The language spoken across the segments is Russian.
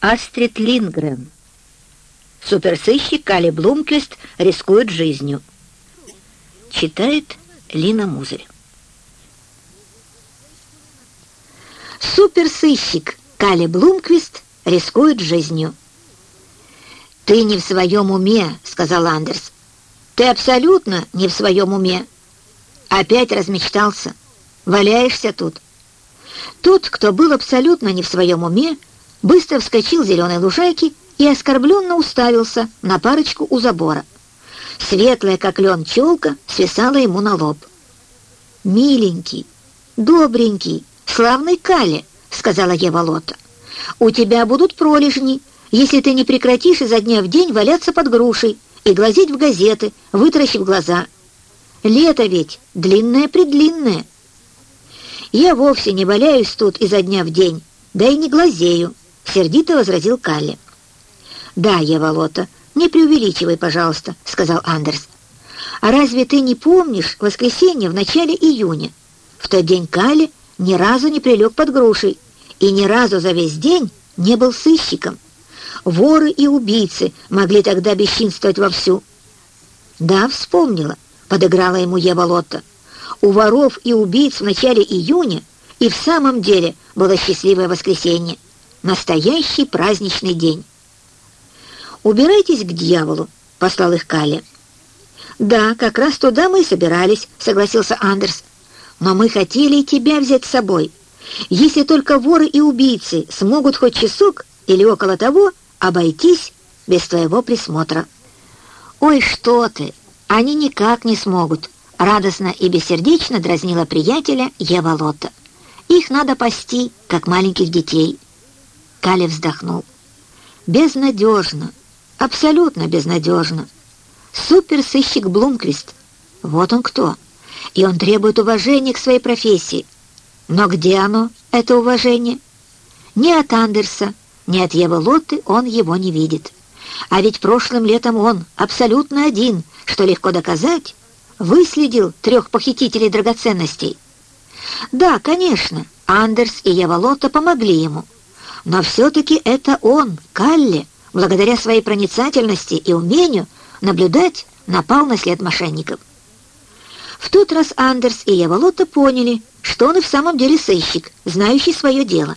Астрид Лингрен. Суперсыщик Кали Блумквист рискует жизнью. Читает Лина Музырь. Суперсыщик Кали Блумквист рискует жизнью. «Ты не в своем уме», — сказал Андерс. «Ты абсолютно не в своем уме. Опять размечтался. Валяешься тут». Тот, кто был абсолютно не в своем уме, быстро вскочил зеленой лужайки и оскорбленно уставился на парочку у забора. Светлая, как лен, челка свисала ему на лоб. «Миленький, добренький, славный Калли», — сказала Ева Лота. «У тебя будут пролежни, если ты не прекратишь изо дня в день валяться под грушей и глазеть в газеты, вытаращив глаза. Лето ведь длинное-предлинное». «Я вовсе не валяюсь тут изо дня в день, да и не глазею», — сердито возразил Калли. «Да, Ева не преувеличивай, пожалуйста», — сказал Андерс. «А разве ты не помнишь воскресенье в начале июня? В тот день Калли ни разу не прилег под грушей и ни разу за весь день не был сыщиком. Воры и убийцы могли тогда бесчинствовать вовсю». «Да, вспомнила», — подыграла ему Ева у воров и убийц в начале июня и в самом деле было счастливое воскресенье, настоящий праздничный день. «Убирайтесь к дьяволу», — послал их Калли. «Да, как раз туда мы и собирались», — согласился Андерс. «Но мы хотели и тебя взять с собой. Если только воры и убийцы смогут хоть часок или около того обойтись без твоего присмотра». «Ой, что ты! Они никак не смогут», Радостно и бессердечно дразнила приятеля Ева Лотта. «Их надо пасти, как маленьких детей». Кали вздохнул. «Безнадежно, абсолютно безнадежно. Суперсыщик Блумквист. Вот он кто. И он требует уважения к своей профессии. Но где оно, это уважение? Ни от Андерса, ни от Евы Лотты он его не видит. А ведь прошлым летом он абсолютно один, что легко доказать, выследил трех похитителей драгоценностей. Да, конечно, Андерс и Яволота помогли ему. Но все-таки это он, Калли, благодаря своей проницательности и умению наблюдать, напал на след мошенников. В тот раз Андерс и Яволота поняли, что он и в самом деле сыщик, знающий свое дело.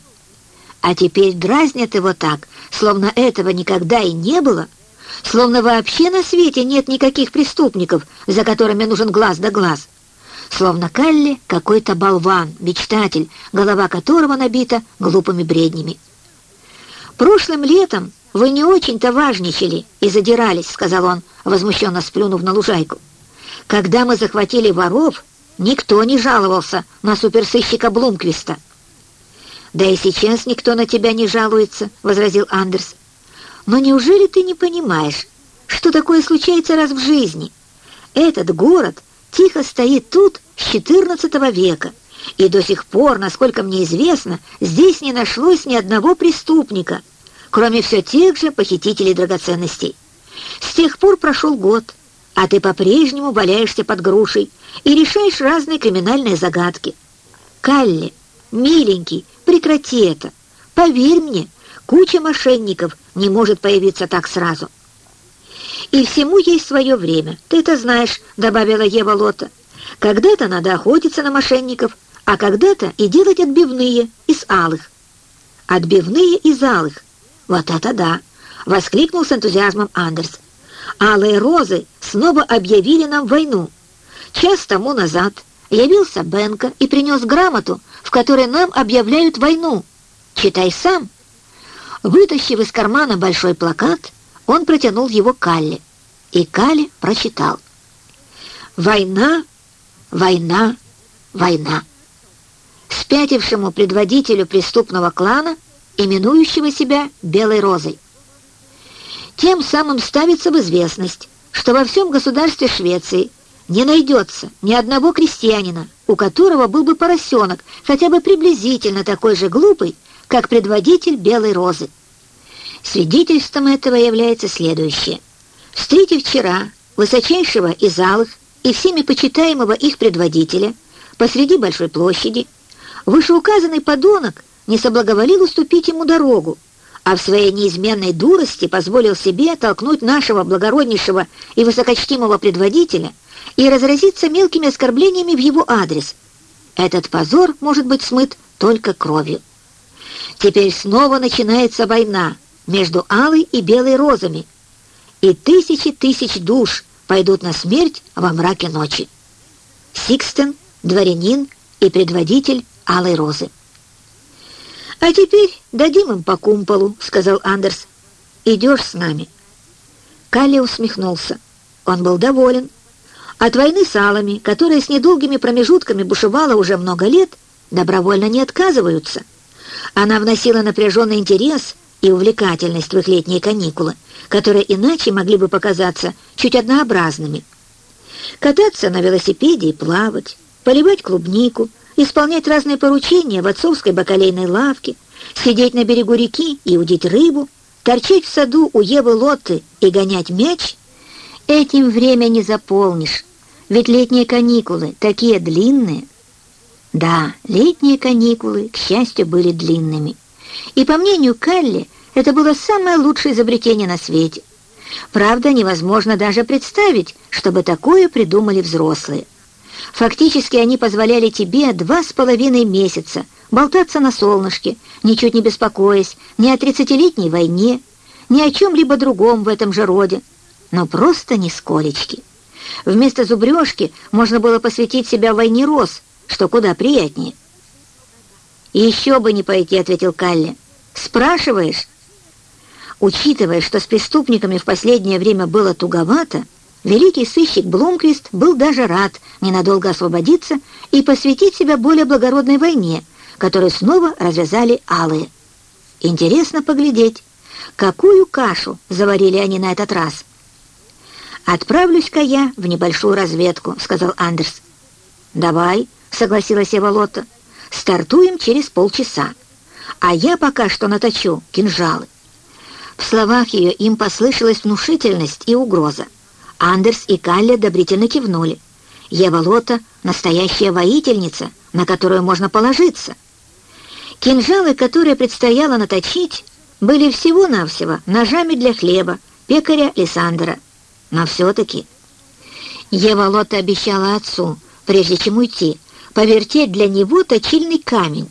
А теперь дразнят его так, словно этого никогда и не было — словно вообще на свете нет никаких преступников, за которыми нужен глаз да глаз. Словно Калли какой-то болван, мечтатель, голова которого набита глупыми бреднями. «Прошлым летом вы не очень-то важничали и задирались», — сказал он, возмущенно сплюнув на лужайку. «Когда мы захватили воров, никто не жаловался на суперсыщика Блумквиста». «Да и сейчас никто на тебя не жалуется», — возразил Андерс. Но неужели ты не понимаешь, что такое случается раз в жизни? Этот город тихо стоит тут с XIV века, и до сих пор, насколько мне известно, здесь не нашлось ни одного преступника, кроме все тех же похитителей драгоценностей. С тех пор прошел год, а ты по-прежнему валяешься под грушей и решаешь разные криминальные загадки. Калли, миленький, прекрати это. Поверь мне, Куча мошенников не может появиться так сразу. «И всему есть свое время, ты это знаешь», — добавила Ева Лота. «Когда-то надо охотиться на мошенников, а когда-то и делать отбивные из алых». «Отбивные из алых? Вот это да!» — воскликнул с энтузиазмом Андерс. «Алые розы снова объявили нам войну. Час тому назад явился Бенка и принес грамоту, в которой нам объявляют войну. Читай сам». Вытащив из кармана большой плакат, он протянул его Калле, и Калли прочитал. «Война, война, война». Спятившему предводителю преступного клана, именующего себя Белой Розой. Тем самым ставится в известность, что во всем государстве Швеции не найдется ни одного крестьянина, у которого был бы поросенок, хотя бы приблизительно такой же глупый, как предводитель Белой Розы. Свидетельством этого является следующее. Встретив вчера высочайшего из алых и всеми почитаемого их предводителя посреди большой площади, вышеуказанный подонок не соблаговолил уступить ему дорогу, а в своей неизменной дурости позволил себе толкнуть нашего благороднейшего и высокочтимого предводителя и разразиться мелкими оскорблениями в его адрес. Этот позор может быть смыт только кровью. Теперь снова начинается война между алой и белой розами, и тысячи тысяч душ пойдут на смерть во мраке ночи. Сикстен, дворянин и предводитель алой розы. «А теперь дадим им по кумполу», — сказал Андерс. «Идешь с нами». Калли усмехнулся. Он был доволен. От войны с алами, которая с недолгими промежутками бушевала уже много лет, добровольно не отказываются. Она вносила напряженный интерес и увлекательность в их летние каникулы, которые иначе могли бы показаться чуть однообразными. Кататься на велосипеде и плавать, поливать клубнику, исполнять разные поручения в отцовской бакалейной лавке, сидеть на берегу реки и удить рыбу, торчать в саду у Евы Лотты и гонять мяч, этим время не заполнишь, ведь летние каникулы такие длинные. Да, летние каникулы, к счастью, были длинными. И, по мнению Калли, это было самое лучшее изобретение на свете. Правда, невозможно даже представить, чтобы такое придумали взрослые. Фактически они позволяли тебе два с половиной месяца болтаться на солнышке, ничуть не беспокоясь ни о тридцатилетней войне, ни о чем-либо другом в этом же роде, но просто нисколечки. Вместо зубрежки можно было посвятить себя войне роз, что куда приятнее. «Еще бы не пойти», — ответил Калли. «Спрашиваешь?» Учитывая, что с преступниками в последнее время было туговато, великий сыщик Блумквист был даже рад ненадолго освободиться и посвятить себя более благородной войне, которую снова развязали алые. Интересно поглядеть, какую кашу заварили они на этот раз. «Отправлюсь-ка я в небольшую разведку», — сказал Андерс. «Давай», — согласилась Ева Лотта, — «стартуем через полчаса, а я пока что наточу кинжалы». В словах ее им послышалась внушительность и угроза. Андерс и Калли одобрительно кивнули. Ева Лота — настоящая воительница, на которую можно положиться. Кинжалы, которые предстояло наточить, были всего-навсего ножами для хлеба пекаря Лиссандра. Но все-таки Ева Лота обещала отцу, прежде чем уйти, повертеть для него точильный камень.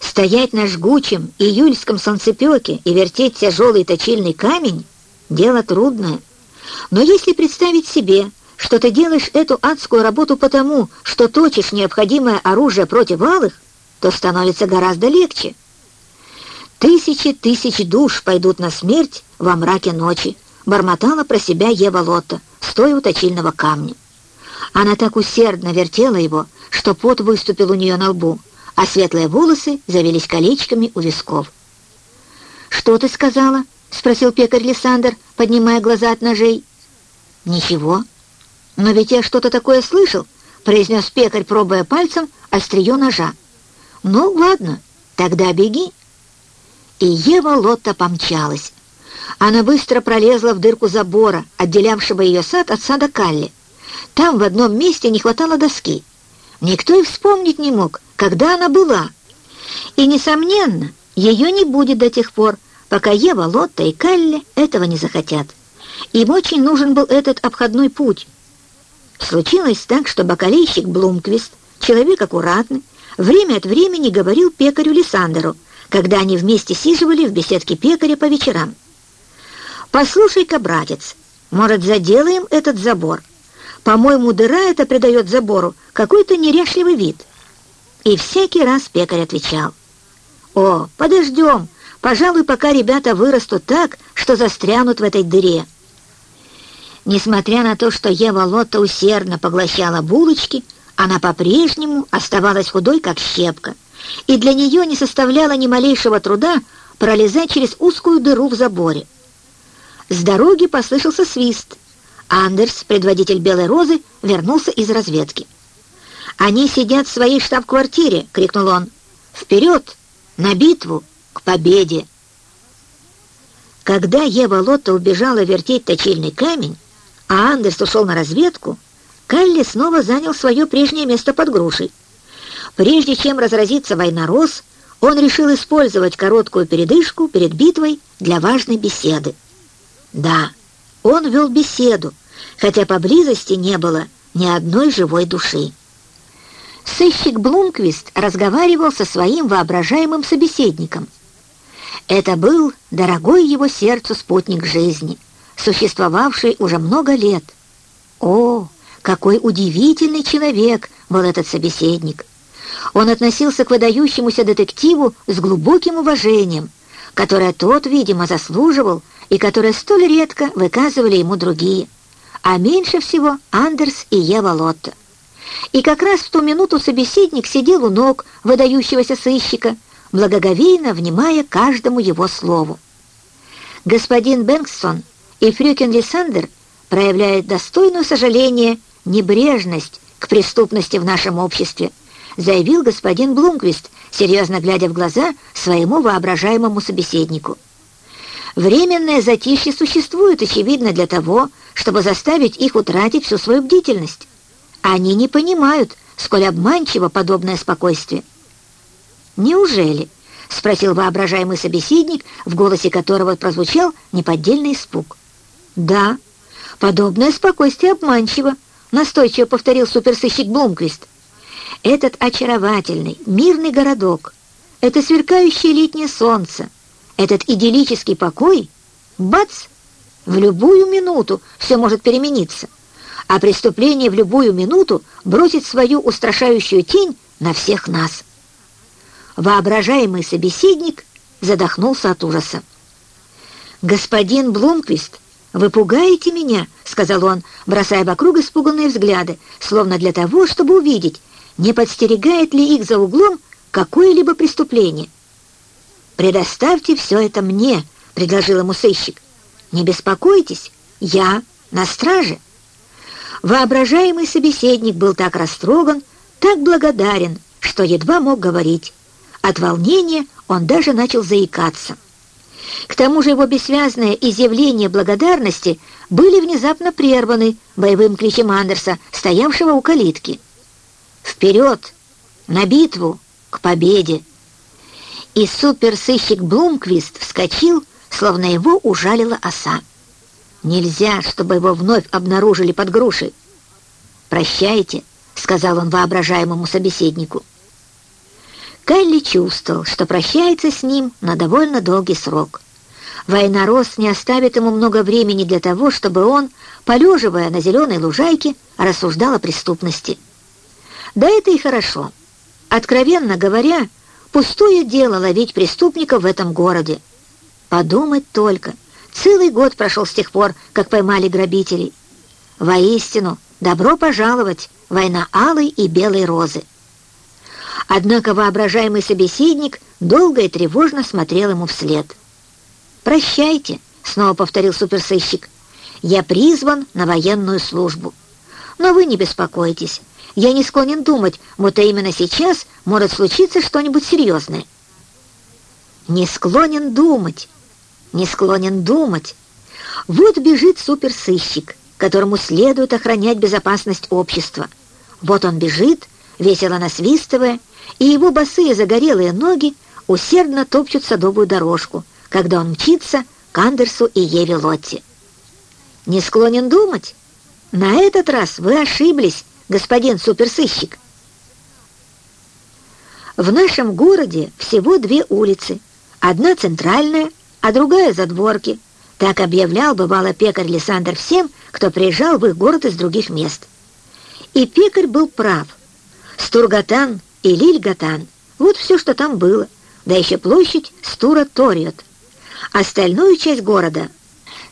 Стоять на жгучем июльском солнцепеке и вертеть тяжелый точильный камень — дело трудное. Но если представить себе, что ты делаешь эту адскую работу потому, что точишь необходимое оружие против алых, то становится гораздо легче. Тысячи тысяч душ пойдут на смерть во мраке ночи, бормотала про себя Ева Лотта, стоя у точильного камня. Она так усердно вертела его, что пот выступил у нее на лбу, а светлые волосы завелись колечками у висков. «Что ты сказала?» — спросил пекарь Лиссандр, поднимая глаза от ножей. «Ничего. Но ведь я что-то такое слышал», — произнес пекарь, пробуя пальцем острие ножа. «Ну, ладно, тогда беги». И Ева Лотта помчалась. Она быстро пролезла в дырку забора, отделявшего ее сад от сада Калли. Там в одном месте не хватало доски. Никто и вспомнить не мог, когда она была. И, несомненно, ее не будет до тех пор, пока Ева, Лотта и Калли этого не захотят. Им очень нужен был этот обходной путь. Случилось так, что бакалейщик Блумквист, человек аккуратный, время от времени говорил пекарю Лиссандеру, когда они вместе сиживали в беседке пекаря по вечерам. «Послушай-ка, братец, может, заделаем этот забор? По-моему, дыра это придает забору какой-то неряшливый вид». И всякий раз пекарь отвечал, «О, подождем, пожалуй, пока ребята вырастут так, что застрянут в этой дыре». Несмотря на то, что Ева Лотта усердно поглощала булочки, она по-прежнему оставалась худой, как щепка, и для нее не составляло ни малейшего труда пролезать через узкую дыру в заборе. С дороги послышался свист. Андерс, предводитель Белой Розы, вернулся из разведки. «Они сидят в своей штаб-квартире!» — крикнул он. «Вперед! На битву! К победе!» Когда Ева Лотта убежала вертеть точильный камень, а Андерс ушел на разведку, Калли снова занял свое прежнее место под грушей. Прежде чем разразиться война роз, он решил использовать короткую передышку перед битвой для важной беседы. Да, он вел беседу, хотя поблизости не было ни одной живой души. Сыщик Блумквист разговаривал со своим воображаемым собеседником. Это был дорогой его сердцу спутник жизни, существовавший уже много лет. О, какой удивительный человек был этот собеседник! Он относился к выдающемуся детективу с глубоким уважением, которое тот, видимо, заслуживал и которое столь редко выказывали ему другие, а меньше всего Андерс и Ева Лотта. И как раз в ту минуту собеседник сидел у ног выдающегося сыщика, благоговейно внимая каждому его слову. Господин Бэнксон и Фрюкен Лиссандер проявляют достойное сожаление, небрежность к преступности в нашем обществе, заявил господин Блумквист, серьезно глядя в глаза своему воображаемому собеседнику. Временное затишье существует, очевидно, для того, чтобы заставить их утратить всю свою бдительность. Они не понимают, сколь обманчиво подобное спокойствие. «Неужели?» — спросил воображаемый собеседник, в голосе которого прозвучал неподдельный испуг. «Да, подобное спокойствие обманчиво», — настойчиво повторил суперсыщик Блумквист. «Этот очаровательный, мирный городок, это сверкающее летнее солнце, этот идиллический покой, бац, в любую минуту все может перемениться» а преступление в любую минуту бросит свою устрашающую тень на всех нас. Воображаемый собеседник задохнулся от ужаса. «Господин Блумквист, вы пугаете меня», — сказал он, бросая вокруг испуганные взгляды, словно для того, чтобы увидеть, не подстерегает ли их за углом какое-либо преступление. «Предоставьте все это мне», — предложил ему сыщик. «Не беспокойтесь, я на страже». Воображаемый собеседник был так растроган, так благодарен, что едва мог говорить. От волнения он даже начал заикаться. К тому же его бессвязное изъявление благодарности были внезапно прерваны боевым кличем Андерса, стоявшего у калитки. «Вперед! На битву! К победе!» И суперсыщик Блумквист вскочил, словно его ужалила оса. Нельзя, чтобы его вновь обнаружили под грушей. «Прощайте», — сказал он воображаемому собеседнику. Калли чувствовал, что прощается с ним на довольно долгий срок. Война Рос не оставит ему много времени для того, чтобы он, полеживая на зеленой лужайке, рассуждал о преступности. Да это и хорошо. Откровенно говоря, пустое дело ловить преступников в этом городе. Подумать только, Целый год прошел с тех пор, как поймали грабителей. Воистину, добро пожаловать, война алой и белой розы. Однако воображаемый собеседник долго и тревожно смотрел ему вслед. «Прощайте», — снова повторил суперсыщик, — «я призван на военную службу. Но вы не беспокойтесь, я не склонен думать, будто именно сейчас может случиться что-нибудь серьезное». «Не склонен думать», не склонен думать. Вот бежит суперсыщик, которому следует охранять безопасность общества. Вот он бежит, весело насвистывая, и его босые загорелые ноги усердно топчут садовую дорожку, когда он мчится к Андерсу и Еве Лотти. Не склонен думать? На этот раз вы ошиблись, господин суперсыщик. В нашем городе всего две улицы. Одна центральная, а другая за дворки. Так объявлял бывало пекарь Лиссандр всем, кто приезжал в их город из других мест. И пекарь был прав. Стургатан и Лильгатан — вот все, что там было, да еще площадь Стура-Ториот. Остальную часть города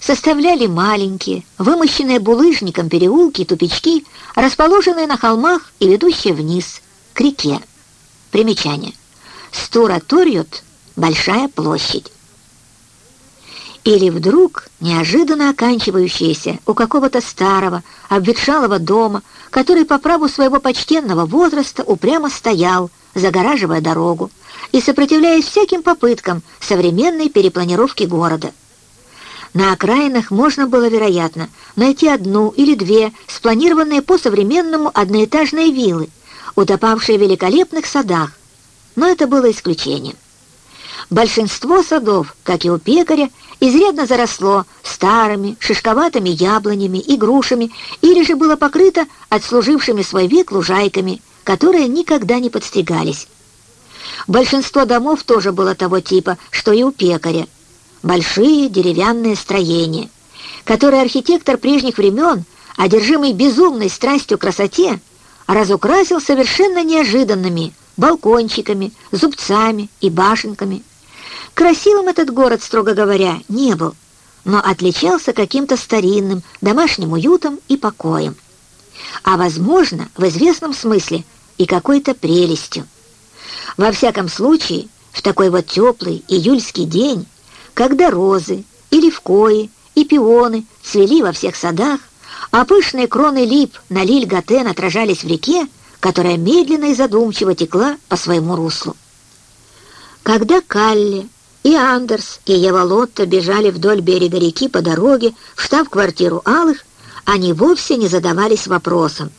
составляли маленькие, вымощенные булыжником переулки и тупички, расположенные на холмах и ведущие вниз, к реке. Примечание. Стура-Ториот — большая площадь или вдруг неожиданно оканчивающаяся у какого-то старого, обветшалого дома, который по праву своего почтенного возраста упрямо стоял, загораживая дорогу и сопротивляясь всяким попыткам современной перепланировки города. На окраинах можно было, вероятно, найти одну или две спланированные по-современному одноэтажные виллы, утопавшие в великолепных садах, но это было исключением. Большинство садов, как и у пекаря, изрядно заросло старыми, шишковатыми яблонями и грушами или же было покрыто отслужившими свой век лужайками, которые никогда не подстригались. Большинство домов тоже было того типа, что и у пекаря. Большие деревянные строения, которые архитектор прежних времен, одержимый безумной страстью к красоте, разукрасил совершенно неожиданными балкончиками, зубцами и башенками. Красивым этот город, строго говоря, не был, но отличался каким-то старинным домашним уютом и покоем. А, возможно, в известном смысле и какой-то прелестью. Во всяком случае, в такой вот теплый июльский день, когда розы и левкои и пионы цвели во всех садах, а пышные кроны лип на лиль-гатен отражались в реке, которая медленно и задумчиво текла по своему руслу. Когда Калли и Андерс, и Ева Лотта бежали вдоль берега реки по дороге в штаб-квартиру Алых, они вовсе не задавались вопросом,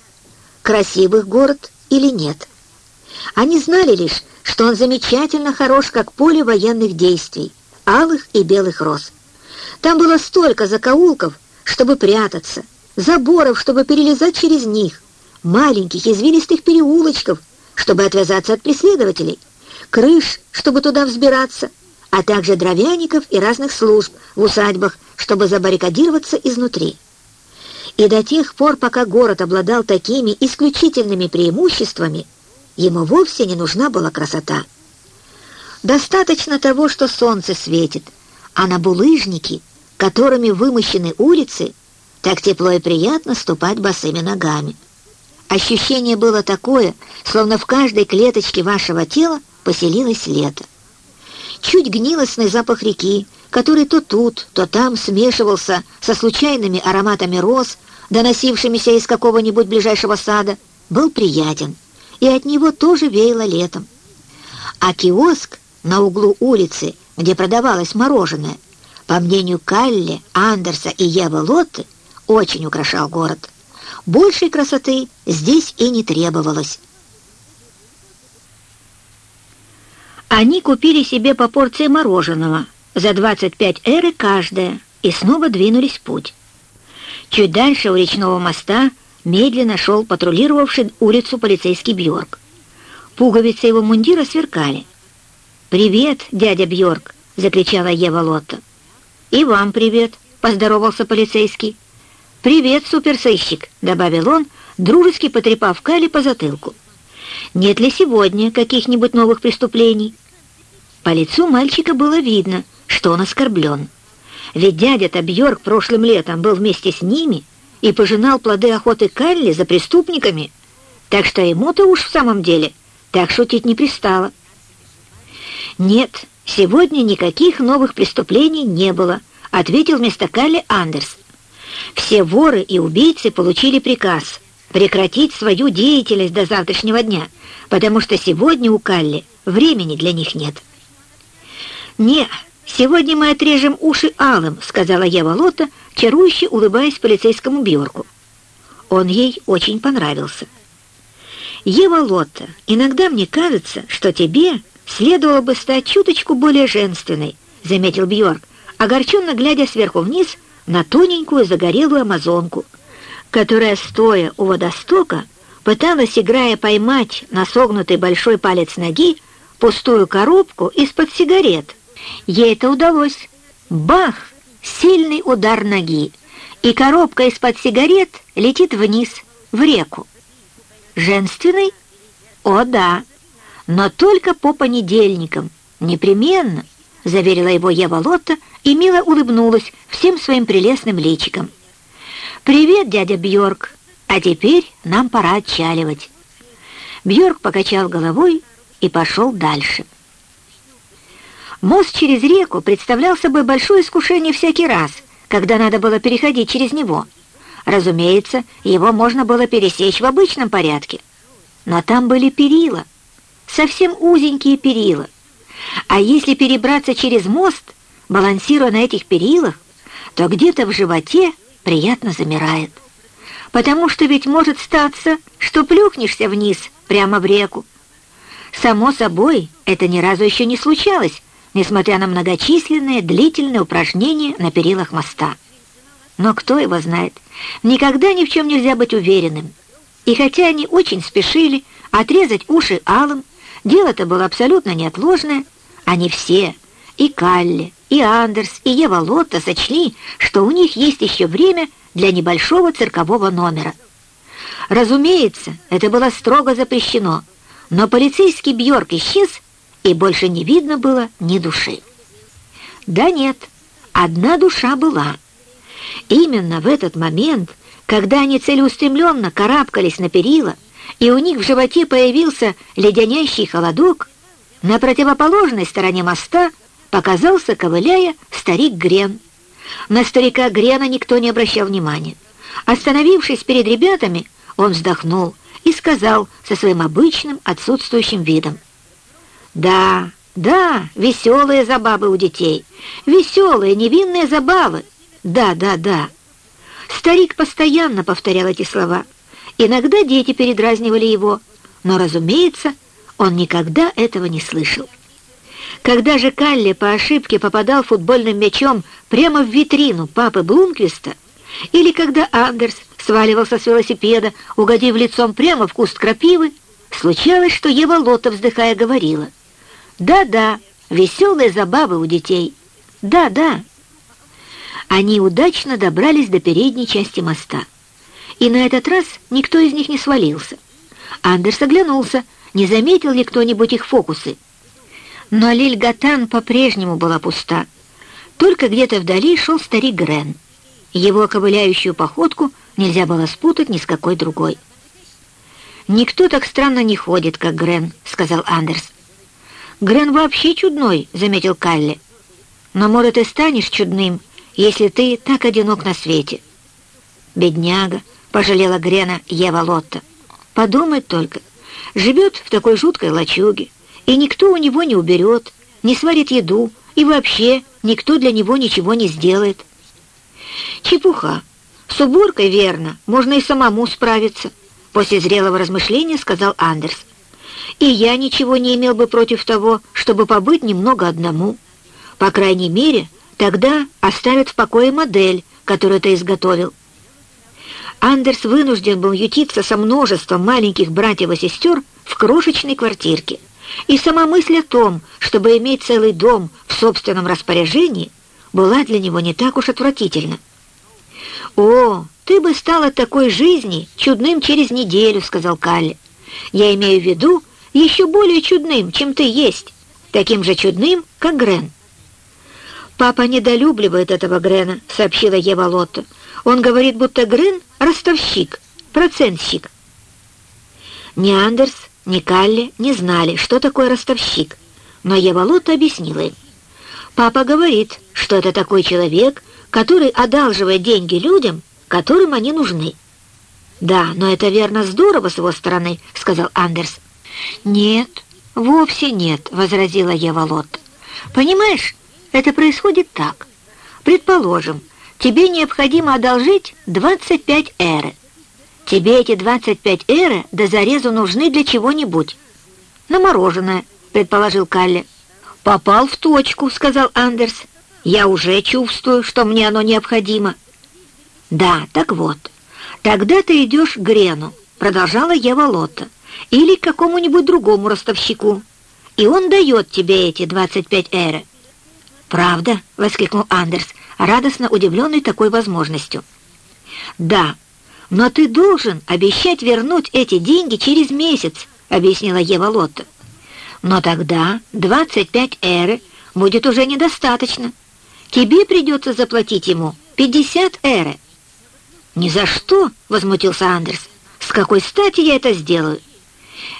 красивый город или нет. Они знали лишь, что он замечательно хорош, как поле военных действий, алых и белых роз. Там было столько закоулков, чтобы прятаться, заборов, чтобы перелезать через них, маленьких извилистых переулочков, чтобы отвязаться от преследователей, крыш, чтобы туда взбираться — а также дровяников и разных служб в усадьбах, чтобы забаррикадироваться изнутри. И до тех пор, пока город обладал такими исключительными преимуществами, ему вовсе не нужна была красота. Достаточно того, что солнце светит, а на булыжники, которыми вымощены улицы, так тепло и приятно ступать босыми ногами. Ощущение было такое, словно в каждой клеточке вашего тела поселилось лето чуть гнилостный запах реки, который то тут, то там смешивался со случайными ароматами роз, доносившимися из какого-нибудь ближайшего сада, был приятен, и от него тоже веяло летом. А киоск на углу улицы, где продавалось мороженое, по мнению Калли, Андерса и Евы Лотты, очень украшал город. Большей красоты здесь и не требовалось. Они купили себе по порции мороженого за 25 эры каждая и снова двинулись в путь. Чуть дальше у речного моста медленно шел патрулировавший улицу полицейский Бьорк. Пуговицы его мундира сверкали. «Привет, дядя Бьорк!» — закричала Ева Лотта. «И вам привет!» — поздоровался полицейский. «Привет, суперсыщик!» — добавил он, дружески потрепав Кали по затылку. «Нет ли сегодня каких-нибудь новых преступлений?» По лицу мальчика было видно, что он оскорблен. Ведь дядя-то Бьорк прошлым летом был вместе с ними и пожинал плоды охоты Калли за преступниками, так что ему-то уж в самом деле так шутить не пристало. «Нет, сегодня никаких новых преступлений не было», — ответил вместо Калли Андерс. «Все воры и убийцы получили приказ прекратить свою деятельность до завтрашнего дня, потому что сегодня у Калли времени для них нет». «Не, сегодня мы отрежем уши алым», — сказала Ева Лотта, чарующе улыбаясь полицейскому Бьорку. Он ей очень понравился. «Ева Лотта, иногда мне кажется, что тебе следовало бы стать чуточку более женственной», — заметил Бьорк, огорченно глядя сверху вниз на тоненькую загорелую амазонку, которая, стоя у водостока, пыталась, играя поймать на согнутый большой палец ноги, пустую коробку из-под сигарет — Ей это удалось. Бах! Сильный удар ноги, и коробка из-под сигарет летит вниз, в реку. Женственный? О, да, но только по понедельникам, непременно, заверила его Ева Лотта и мило улыбнулась всем своим прелестным личиком. «Привет, дядя Бьорк, а теперь нам пора отчаливать». Бьорк покачал головой и пошел дальше. Мост через реку представлял собой большое искушение всякий раз, когда надо было переходить через него. Разумеется, его можно было пересечь в обычном порядке. Но там были перила, совсем узенькие перила. А если перебраться через мост, балансируя на этих перилах, то где-то в животе приятно замирает. Потому что ведь может статься, что плюхнешься вниз, прямо в реку. Само собой, это ни разу еще не случалось, несмотря на многочисленные длительные упражнения на перилах моста. Но кто его знает, никогда ни в чем нельзя быть уверенным. И хотя они очень спешили отрезать уши алым, дело-то было абсолютно неотложное, они все, и Калли, и Андерс, и Ева Лотта сочли, что у них есть еще время для небольшого циркового номера. Разумеется, это было строго запрещено, но полицейский Бьорк исчез, и больше не видно было ни души. Да нет, одна душа была. Именно в этот момент, когда они целеустремленно карабкались на перила, и у них в животе появился леденящий холодок, на противоположной стороне моста показался, ковыляя, старик Грен. На старика Грена никто не обращал внимания. Остановившись перед ребятами, он вздохнул и сказал со своим обычным отсутствующим видом. «Да, да, веселые забавы у детей, веселые невинные забавы, да, да, да». Старик постоянно повторял эти слова. Иногда дети передразнивали его, но, разумеется, он никогда этого не слышал. Когда же Калли по ошибке попадал футбольным мячом прямо в витрину папы Блумквиста, или когда Андерс сваливался с велосипеда, угодив лицом прямо в куст крапивы, случалось, что Ева Лота, вздыхая, говорила, «Да-да, веселые забавы у детей. Да-да». Они удачно добрались до передней части моста. И на этот раз никто из них не свалился. Андерс оглянулся, не заметил ли кто-нибудь их фокусы. Но Лиль-Гатан по-прежнему была пуста. Только где-то вдали шел старик Грен. Его ковыляющую походку нельзя было спутать ни с какой другой. «Никто так странно не ходит, как Грен», — сказал Андерс. «Грен вообще чудной», — заметил Калли. «Но, может, и станешь чудным, если ты так одинок на свете». «Бедняга», — пожалела Грена Ева Лотта. «Подумать только, живет в такой жуткой лачуге, и никто у него не уберет, не сварит еду, и вообще никто для него ничего не сделает». «Чепуха. С уборкой, верно, можно и самому справиться», — после зрелого размышления сказал Андерс. «И я ничего не имел бы против того, чтобы побыть немного одному. По крайней мере, тогда оставят в покое модель, которую ты изготовил». Андерс вынужден был ютиться со множеством маленьких братьев и сестер в крошечной квартирке. И сама мысль о том, чтобы иметь целый дом в собственном распоряжении, была для него не так уж отвратительна. «О, ты бы стал от такой жизни чудным через неделю», — сказал Калли. «Я имею в виду еще более чудным, чем ты есть, таким же чудным, как Грен». «Папа недолюбливает этого Грена», — сообщила Ева Лотто. «Он говорит, будто Грен — ростовщик, процентщик». Ни Андерс, ни Калли не знали, что такое ростовщик, но Ева Лотто объяснила им. «Папа говорит, что это такой человек, который одалживает деньги людям, которым они нужны. «Да, но это верно здорово с его стороны», — сказал Андерс. «Нет, вовсе нет», — возразила Ева Лот. «Понимаешь, это происходит так. Предположим, тебе необходимо одолжить 25 эры. Тебе эти 25 эры до зарезу нужны для чего-нибудь. На мороженое», — предположил Калли. «Попал в точку», — сказал Андерс. Я уже чувствую, что мне оно необходимо». «Да, так вот, тогда ты идешь к Грену», — продолжала Ева Лотта, «или к какому-нибудь другому ростовщику, и он дает тебе эти 25 эры». «Правда?» — воскликнул Андерс, радостно удивленный такой возможностью. «Да, но ты должен обещать вернуть эти деньги через месяц», — объяснила Ева Лотта. «Но тогда 25 эры будет уже недостаточно. Тебе придется заплатить ему 50 эры». «Ни за что!» — возмутился Андерс. «С какой стати я это сделаю?»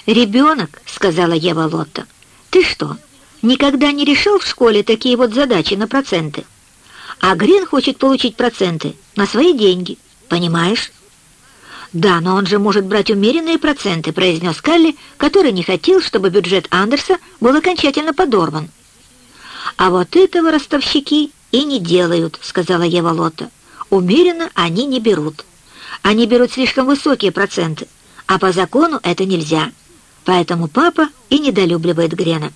«Ребенок», — сказала Ева Лотта. «Ты что, никогда не решил в школе такие вот задачи на проценты? А Грин хочет получить проценты на свои деньги, понимаешь?» «Да, но он же может брать умеренные проценты», — произнес Калли, который не хотел, чтобы бюджет Андерса был окончательно подорван. «А вот этого ростовщики и не делают», — сказала Ева Лотта. «Умеренно они не берут. Они берут слишком высокие проценты, а по закону это нельзя. Поэтому папа и недолюбливает Грена.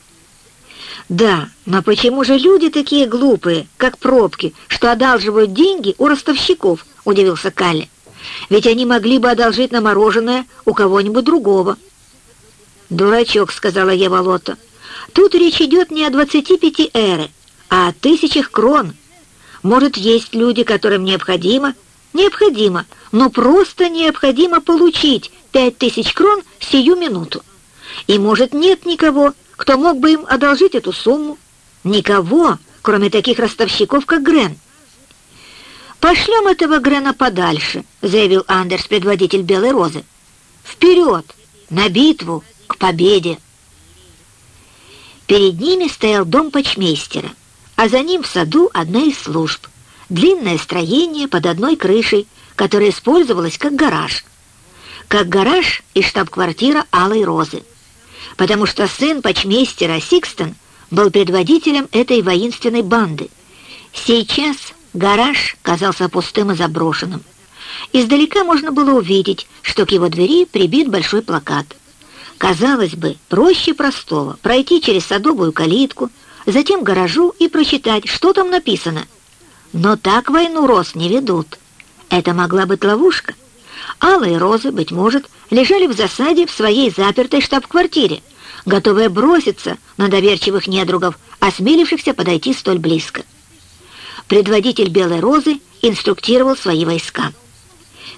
«Да, но почему же люди такие глупые, как пробки, что одалживают деньги у ростовщиков?» — удивился Калли. «Ведь они могли бы одолжить на мороженое у кого-нибудь другого». «Дурачок», — сказала Ева Лотта. «Тут речь идет не о 25 эры, а о тысячах крон. Может, есть люди, которым необходимо, необходимо, но просто необходимо получить пять тысяч крон сию минуту. И, может, нет никого, кто мог бы им одолжить эту сумму? Никого, кроме таких ростовщиков, как Грен. «Пошлем этого Грена подальше», — заявил Андерс, предводитель Белой Розы. «Вперед! На битву! К победе!» Перед ними стоял дом почмейстера, а за ним в саду одна из служб. Длинное строение под одной крышей, которое использовалось как гараж. Как гараж и штаб-квартира Алой Розы потому что сын почмейстера Сикстон был предводителем этой воинственной банды. Сейчас гараж казался пустым и заброшенным. Издалека можно было увидеть, что к его двери прибит большой плакат. Казалось бы, проще простого пройти через садовую калитку, затем гаражу и прочитать, что там написано. Но так войну роз не ведут. Это могла быть ловушка. Алые розы, быть может, лежали в засаде в своей запертой штаб-квартире, готовые броситься на доверчивых недругов, осмелившихся подойти столь близко. Предводитель Белой Розы инструктировал свои войска.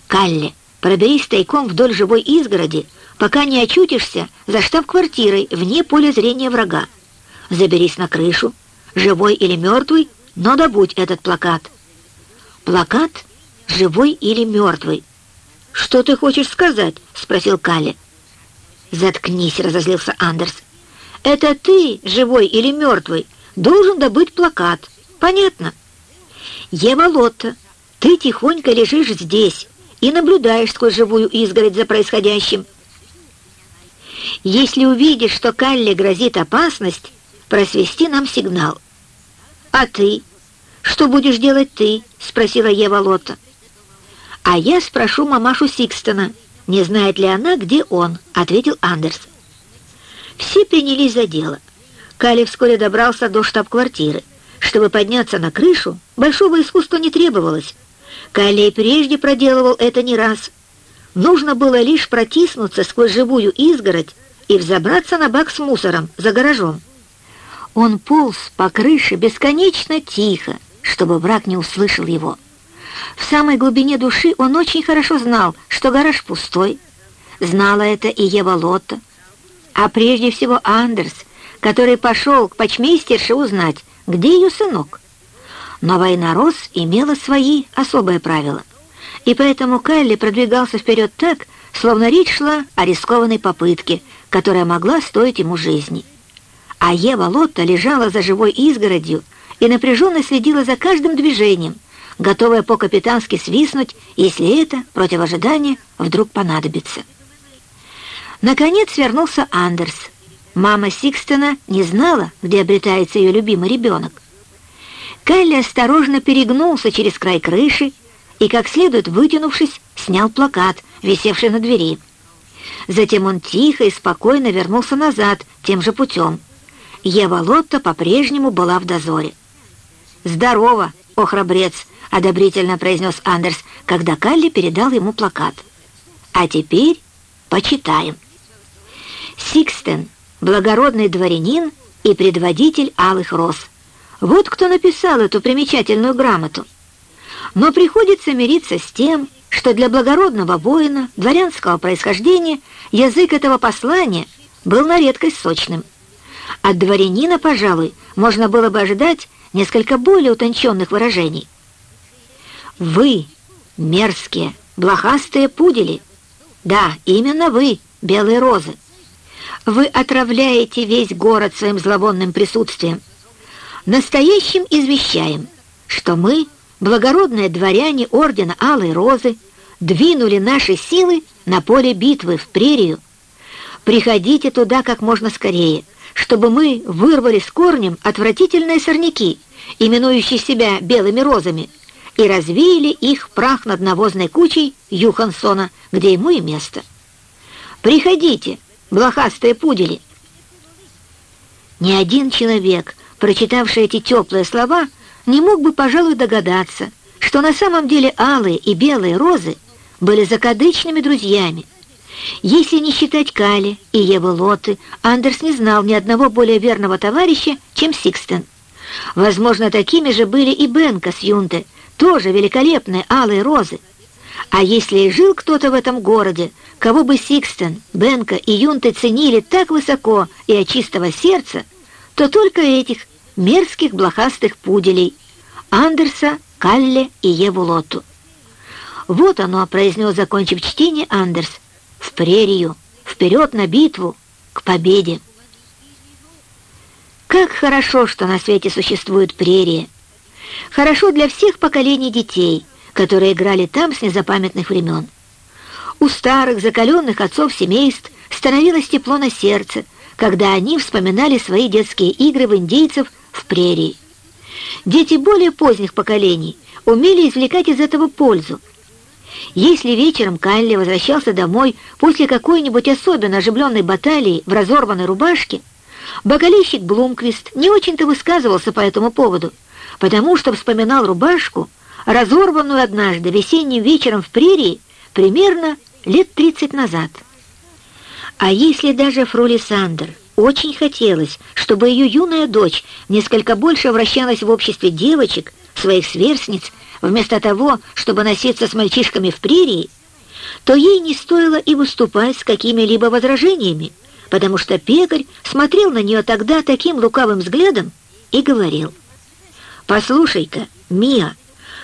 «Калли, проберись тайком вдоль живой изгороди, пока не очутишься за штаб-квартирой вне поля зрения врага. Заберись на крышу, живой или мертвый, но добудь этот плакат». «Плакат? Живой или мертвый?» «Что ты хочешь сказать?» — спросил Калли. «Заткнись!» — разозлился Андерс. «Это ты, живой или мертвый, должен добыть плакат. Понятно?» «Ева Лотта, ты тихонько лежишь здесь и наблюдаешь сквозь живую изгородь за происходящим. Если увидишь, что Калле грозит опасность, просвести нам сигнал». «А ты? Что будешь делать ты?» — спросила Ева Лотта. «А я спрошу мамашу Сикстона, не знает ли она, где он», — ответил Андерс. Все принялись за дело. Кали вскоре добрался до штаб-квартиры. Чтобы подняться на крышу, большого искусства не требовалось. Кали прежде проделывал это не раз. Нужно было лишь протиснуться сквозь живую изгородь и взобраться на бак с мусором за гаражом. Он полз по крыше бесконечно тихо, чтобы враг не услышал его. В самой глубине души он очень хорошо знал, что гараж пустой. Знала это и Ева Лотта. А прежде всего Андерс, который пошел к почмейстерше узнать, где ее сынок. Но война Рос имела свои особые правила. И поэтому Калли продвигался вперед так, словно речь шла о рискованной попытке, которая могла стоить ему жизни. А Ева Лотта лежала за живой изгородью и напряженно следила за каждым движением — готовая по-капитански свистнуть, если это, против ожидания, вдруг понадобится. Наконец вернулся Андерс. Мама Сикстона не знала, где обретается ее любимый ребенок. Калли осторожно перегнулся через край крыши и, как следует вытянувшись, снял плакат, висевший на двери. Затем он тихо и спокойно вернулся назад тем же путем. Ева Лотта по-прежнему была в дозоре. «Здорово, о храбрец!» — одобрительно произнес Андерс, когда Калли передал ему плакат. «А теперь почитаем». Сикстен, благородный дворянин и предводитель алых роз. Вот кто написал эту примечательную грамоту. Но приходится мириться с тем, что для благородного воина дворянского происхождения язык этого послания был на редкость сочным. От дворянина, пожалуй, можно было бы ожидать несколько более утонченных выражений – вы, мерзкие, блохастые пудели. Да, именно вы, белые розы. Вы отравляете весь город своим зловонным присутствием. Настоящим извещаем, что мы, благородные дворяне Ордена Алой Розы, двинули наши силы на поле битвы в прерию. Приходите туда как можно скорее, чтобы мы вырвали с корнем отвратительные сорняки, именующие себя белыми розами, и развеяли их прах над навозной кучей Юхансона, где ему и место. Приходите, блохастые пудели. Ни один человек, прочитавший эти теплые слова, не мог бы, пожалуй, догадаться, что на самом деле алые и белые розы были закадычными друзьями. Если не считать Кали и Евы Лоты, Андерс не знал ни одного более верного товарища, чем Сикстен. Возможно, такими же были и Бенка с Юнте, тоже великолепные алые розы. А если и жил кто-то в этом городе, кого бы Сикстен, Бенка и Юнте ценили так высоко и от чистого сердца, то только этих мерзких блохастых пуделей Андерса, Калле и Еву Лоту. «Вот оно», — произнес, закончив чтение, Андерс, — «в прерию, вперед на битву, к победе». Как хорошо, что на свете существует прерия. Хорошо для всех поколений детей, которые играли там с незапамятных времен. У старых, закаленных отцов семейств становилось тепло на сердце, когда они вспоминали свои детские игры в индейцев в прерии. Дети более поздних поколений умели извлекать из этого пользу. Если вечером Калли возвращался домой после какой-нибудь особенно оживленной баталии в разорванной рубашке, Бокалейщик Блумквист не очень-то высказывался по этому поводу, потому что вспоминал рубашку, разорванную однажды весенним вечером в прерии примерно лет тридцать назад. А если даже Фроли Сандер очень хотелось, чтобы ее юная дочь несколько больше вращалась в обществе девочек, своих сверстниц, вместо того, чтобы носиться с мальчишками в прерии, то ей не стоило и выступать с какими-либо возражениями, потому что пекарь смотрел на нее тогда таким лукавым взглядом и говорил, «Послушай-ка, Мия,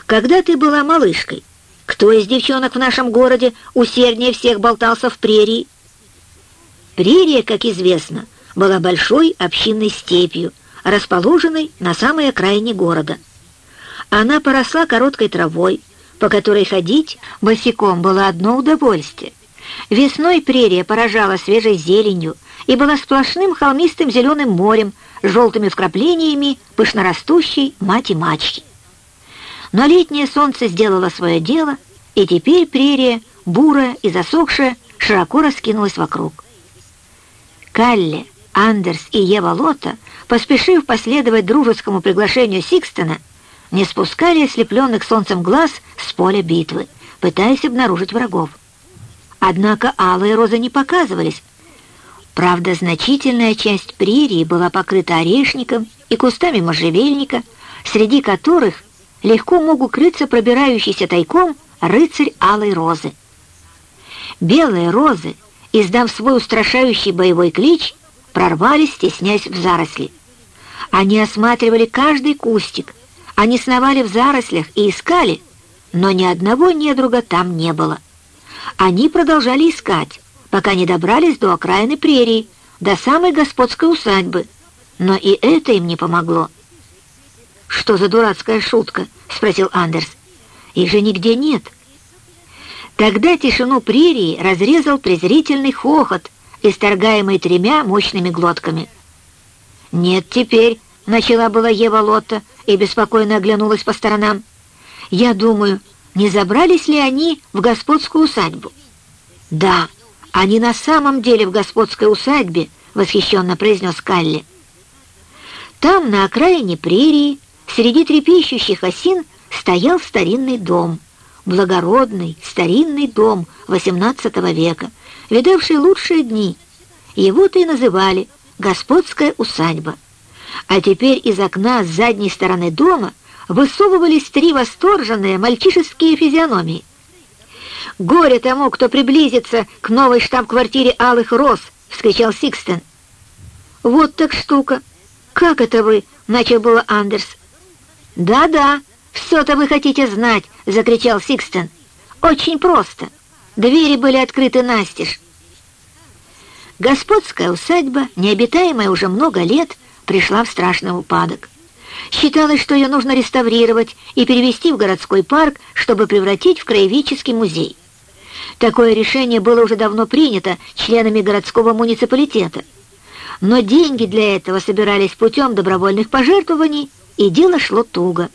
когда ты была малышкой, кто из девчонок в нашем городе усерднее всех болтался в прерии?» Прерия, как известно, была большой общинной степью, расположенной на самой окраине города. Она поросла короткой травой, по которой ходить босиком было одно удовольствие — Весной прерия поражала свежей зеленью и была сплошным холмистым зеленым морем с желтыми вкраплениями пышнорастущей мать-мачки. Но летнее солнце сделало свое дело, и теперь прерия, бурая и засохшая, широко раскинулась вокруг. Калле, Андерс и Ева Лота, поспешив последовать дружескому приглашению Сикстона, не спускали ослепленных солнцем глаз с поля битвы, пытаясь обнаружить врагов. Однако алые розы не показывались. Правда, значительная часть прерии была покрыта орешником и кустами можжевельника, среди которых легко мог укрыться пробирающийся тайком рыцарь алой розы. Белые розы, издав свой устрашающий боевой клич, прорвались, стесняясь в заросли. Они осматривали каждый кустик, они сновали в зарослях и искали, но ни одного недруга там не было. Они продолжали искать, пока не добрались до окраины прерии, до самой господской усадьбы. Но и это им не помогло. «Что за дурацкая шутка?» — спросил Андерс. «Их же нигде нет». Тогда тишину прерии разрезал презрительный хохот, исторгаемый тремя мощными глотками. «Нет, теперь», — начала была Ева Лотта и беспокойно оглянулась по сторонам. «Я думаю, не забрались ли они в господскую усадьбу? Да, они на самом деле в господской усадьбе, восхищенно произнес Калли. Там, на окраине прерии, среди трепещущих осин, стоял старинный дом, благородный старинный дом XVIII века, видавший лучшие дни. Его-то и называли «господская усадьба». А теперь из окна с задней стороны дома – высовывались три восторженные мальчишеские физиономии. «Горе тому, кто приблизится к новой штаб-квартире Алых Роз!» — вскричал Сикстен. «Вот так штука! Как это вы?» — начал было Андерс. «Да-да, все-то вы хотите знать!» — закричал Сикстен. «Очень просто. Двери были открыты настежь. Господская усадьба, необитаемая уже много лет, пришла в страшный упадок. Считалось, что ее нужно реставрировать и перевести в городской парк, чтобы превратить в краеведческий музей. Такое решение было уже давно принято членами городского муниципалитета. Но деньги для этого собирались путем добровольных пожертвований, и дело шло туго.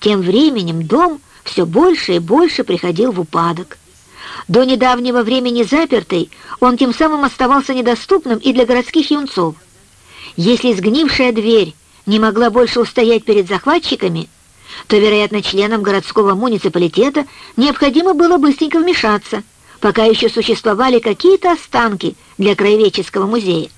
Тем временем дом все больше и больше приходил в упадок. До недавнего времени запертый, он тем самым оставался недоступным и для городских юнцов. Если сгнившая дверь не могла больше устоять перед захватчиками, то, вероятно, членам городского муниципалитета необходимо было быстренько вмешаться, пока еще существовали какие-то останки для краеведческого музея.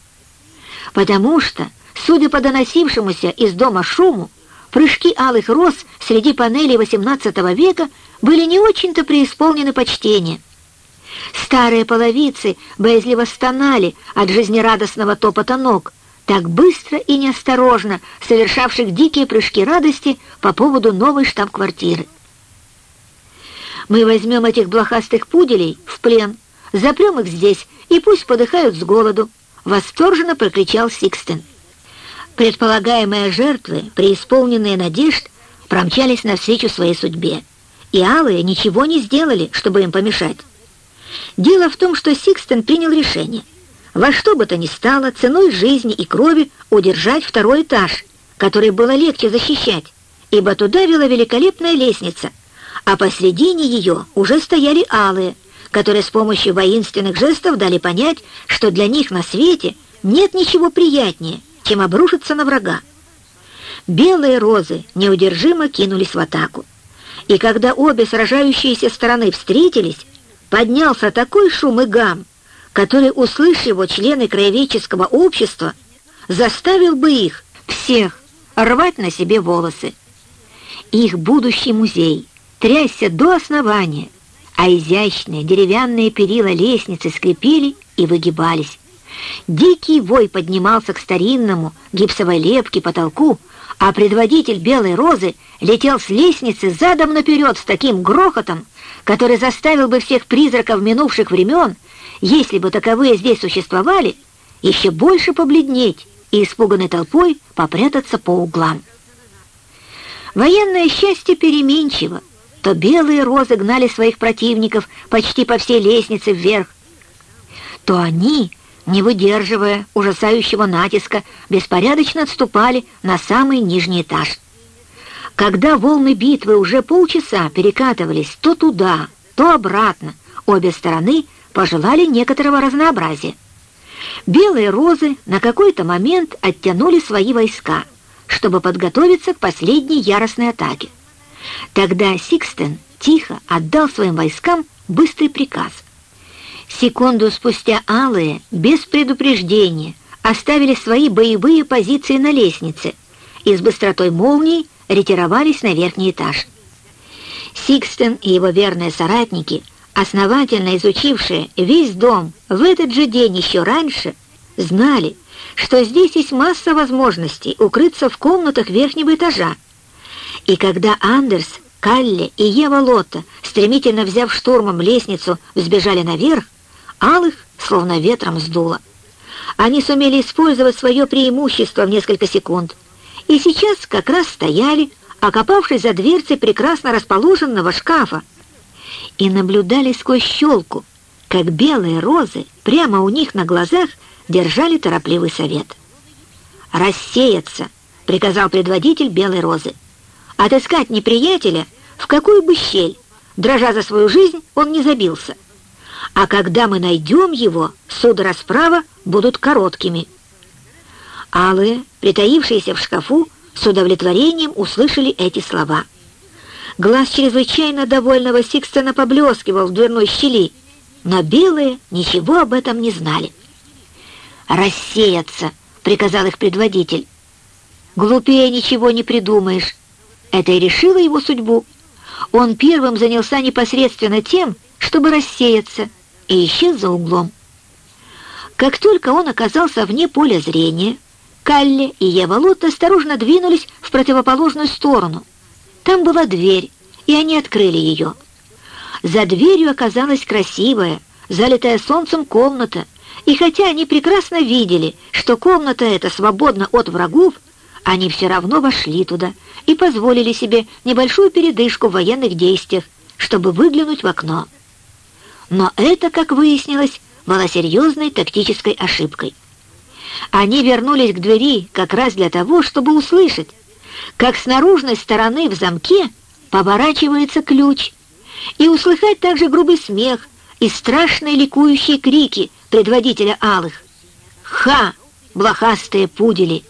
Потому что, судя по доносившемуся из дома шуму, прыжки алых роз среди панелей XVIII века были не очень-то преисполнены почтения. Старые половицы боязливо стонали от жизнерадостного топота ног, так быстро и неосторожно совершавших дикие прыжки радости по поводу новой штаб-квартиры. «Мы возьмем этих блохастых пуделей в плен, запрем их здесь, и пусть подыхают с голоду», — восторженно прокричал Сикстен. Предполагаемые жертвы, преисполненные надежд, промчались навстречу своей судьбе, и алые ничего не сделали, чтобы им помешать. Дело в том, что Сикстен принял решение — во что бы то ни стало ценой жизни и крови удержать второй этаж, который было легче защищать, ибо туда вела великолепная лестница, а посредине ее уже стояли алые, которые с помощью воинственных жестов дали понять, что для них на свете нет ничего приятнее, чем обрушиться на врага. Белые розы неудержимо кинулись в атаку. И когда обе сражающиеся стороны встретились, поднялся такой шум и гам, который, услышав его члены краеведческого общества, заставил бы их всех рвать на себе волосы. Их будущий музей трясся до основания, а изящные деревянные перила лестницы скрипели и выгибались. Дикий вой поднимался к старинному гипсовой лепке потолку, а предводитель Белой Розы летел с лестницы задом наперед с таким грохотом, который заставил бы всех призраков минувших времен если бы таковые здесь существовали, еще больше побледнеть и испуганной толпой попрятаться по углам. Военное счастье переменчиво. То белые розы гнали своих противников почти по всей лестнице вверх, то они, не выдерживая ужасающего натиска, беспорядочно отступали на самый нижний этаж. Когда волны битвы уже полчаса перекатывались то туда, то обратно, обе стороны пожелали некоторого разнообразия. Белые розы на какой-то момент оттянули свои войска, чтобы подготовиться к последней яростной атаке. Тогда Сикстен тихо отдал своим войскам быстрый приказ. Секунду спустя алые, без предупреждения, оставили свои боевые позиции на лестнице и с быстротой молнии ретировались на верхний этаж. Сикстен и его верные соратники – основательно изучившие весь дом в этот же день еще раньше, знали, что здесь есть масса возможностей укрыться в комнатах верхнего этажа. И когда Андерс, Калли и Ева Лотта, стремительно взяв штурмом лестницу, взбежали наверх, алых словно ветром сдуло. Они сумели использовать свое преимущество в несколько секунд, и сейчас как раз стояли, окопавшись за дверцей прекрасно расположенного шкафа, и наблюдали сквозь щелку, как белые розы прямо у них на глазах держали торопливый совет. «Рассеяться!» — приказал предводитель белой розы. «Отыскать неприятеля, в какую бы щель, дрожа за свою жизнь, он не забился. А когда мы найдем его, суд и расправа будут короткими». Алые, притаившиеся в шкафу, с удовлетворением услышали эти слова — Глаз чрезвычайно довольного Сикстона поблескивал в дверной щели, но белые ничего об этом не знали. «Рассеяться!» — приказал их предводитель. «Глупее ничего не придумаешь». Это и решило его судьбу. Он первым занялся непосредственно тем, чтобы рассеяться, и исчез за углом. Как только он оказался вне поля зрения, Калли и Ева Лот осторожно двинулись в противоположную сторону — там была дверь, и они открыли ее. За дверью оказалась красивая, залитая солнцем комната, и хотя они прекрасно видели, что комната эта свободна от врагов, они все равно вошли туда и позволили себе небольшую передышку в военных действиях, чтобы выглянуть в окно. Но это, как выяснилось, было серьезной тактической ошибкой. Они вернулись к двери как раз для того, чтобы услышать, как с наружной стороны в замке поворачивается ключ, и услыхать также грубый смех и страшные ликующие крики предводителя алых. «Ха! Блохастые пудели!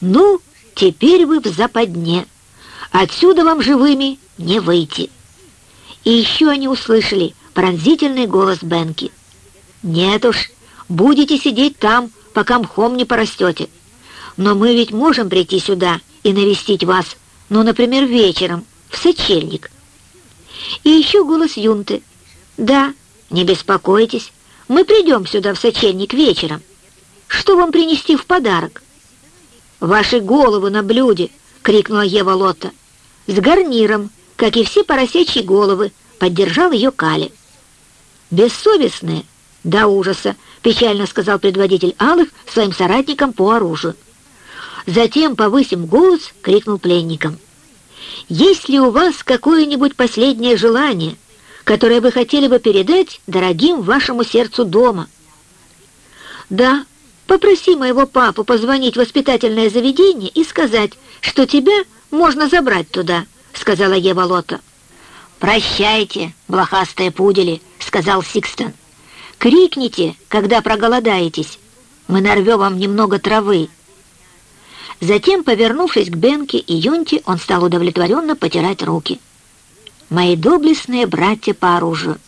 Ну, теперь вы в западне! Отсюда вам живыми не выйти!» И еще они услышали пронзительный голос Бенки. «Нет уж, будете сидеть там, пока мхом не порастете. Но мы ведь можем прийти сюда и навестить вас, ну, например, вечером, в сочельник». И еще голос Юнты. «Да, не беспокойтесь, мы придем сюда в сочельник вечером. Что вам принести в подарок?» «Ваши головы на блюде!» — крикнула Ева Лотта. «С гарниром, как и все поросячьи головы», — поддержал ее Кали. «Бессовестные!» «До ужаса!» — печально сказал предводитель Алых своим соратникам по оружию. Затем, повысив голос, крикнул пленникам. «Есть ли у вас какое-нибудь последнее желание, которое вы хотели бы передать дорогим вашему сердцу дома?» «Да, попроси моего папу позвонить в воспитательное заведение и сказать, что тебя можно забрать туда», — сказала Ева Лота. «Прощайте, блохастые пудели», — сказал Сикстон. «Крикните, когда проголодаетесь. Мы нарвем вам немного травы». Затем, повернувшись к Бенке и Юнте, он стал удовлетворенно потирать руки. «Мои доблестные братья по оружию,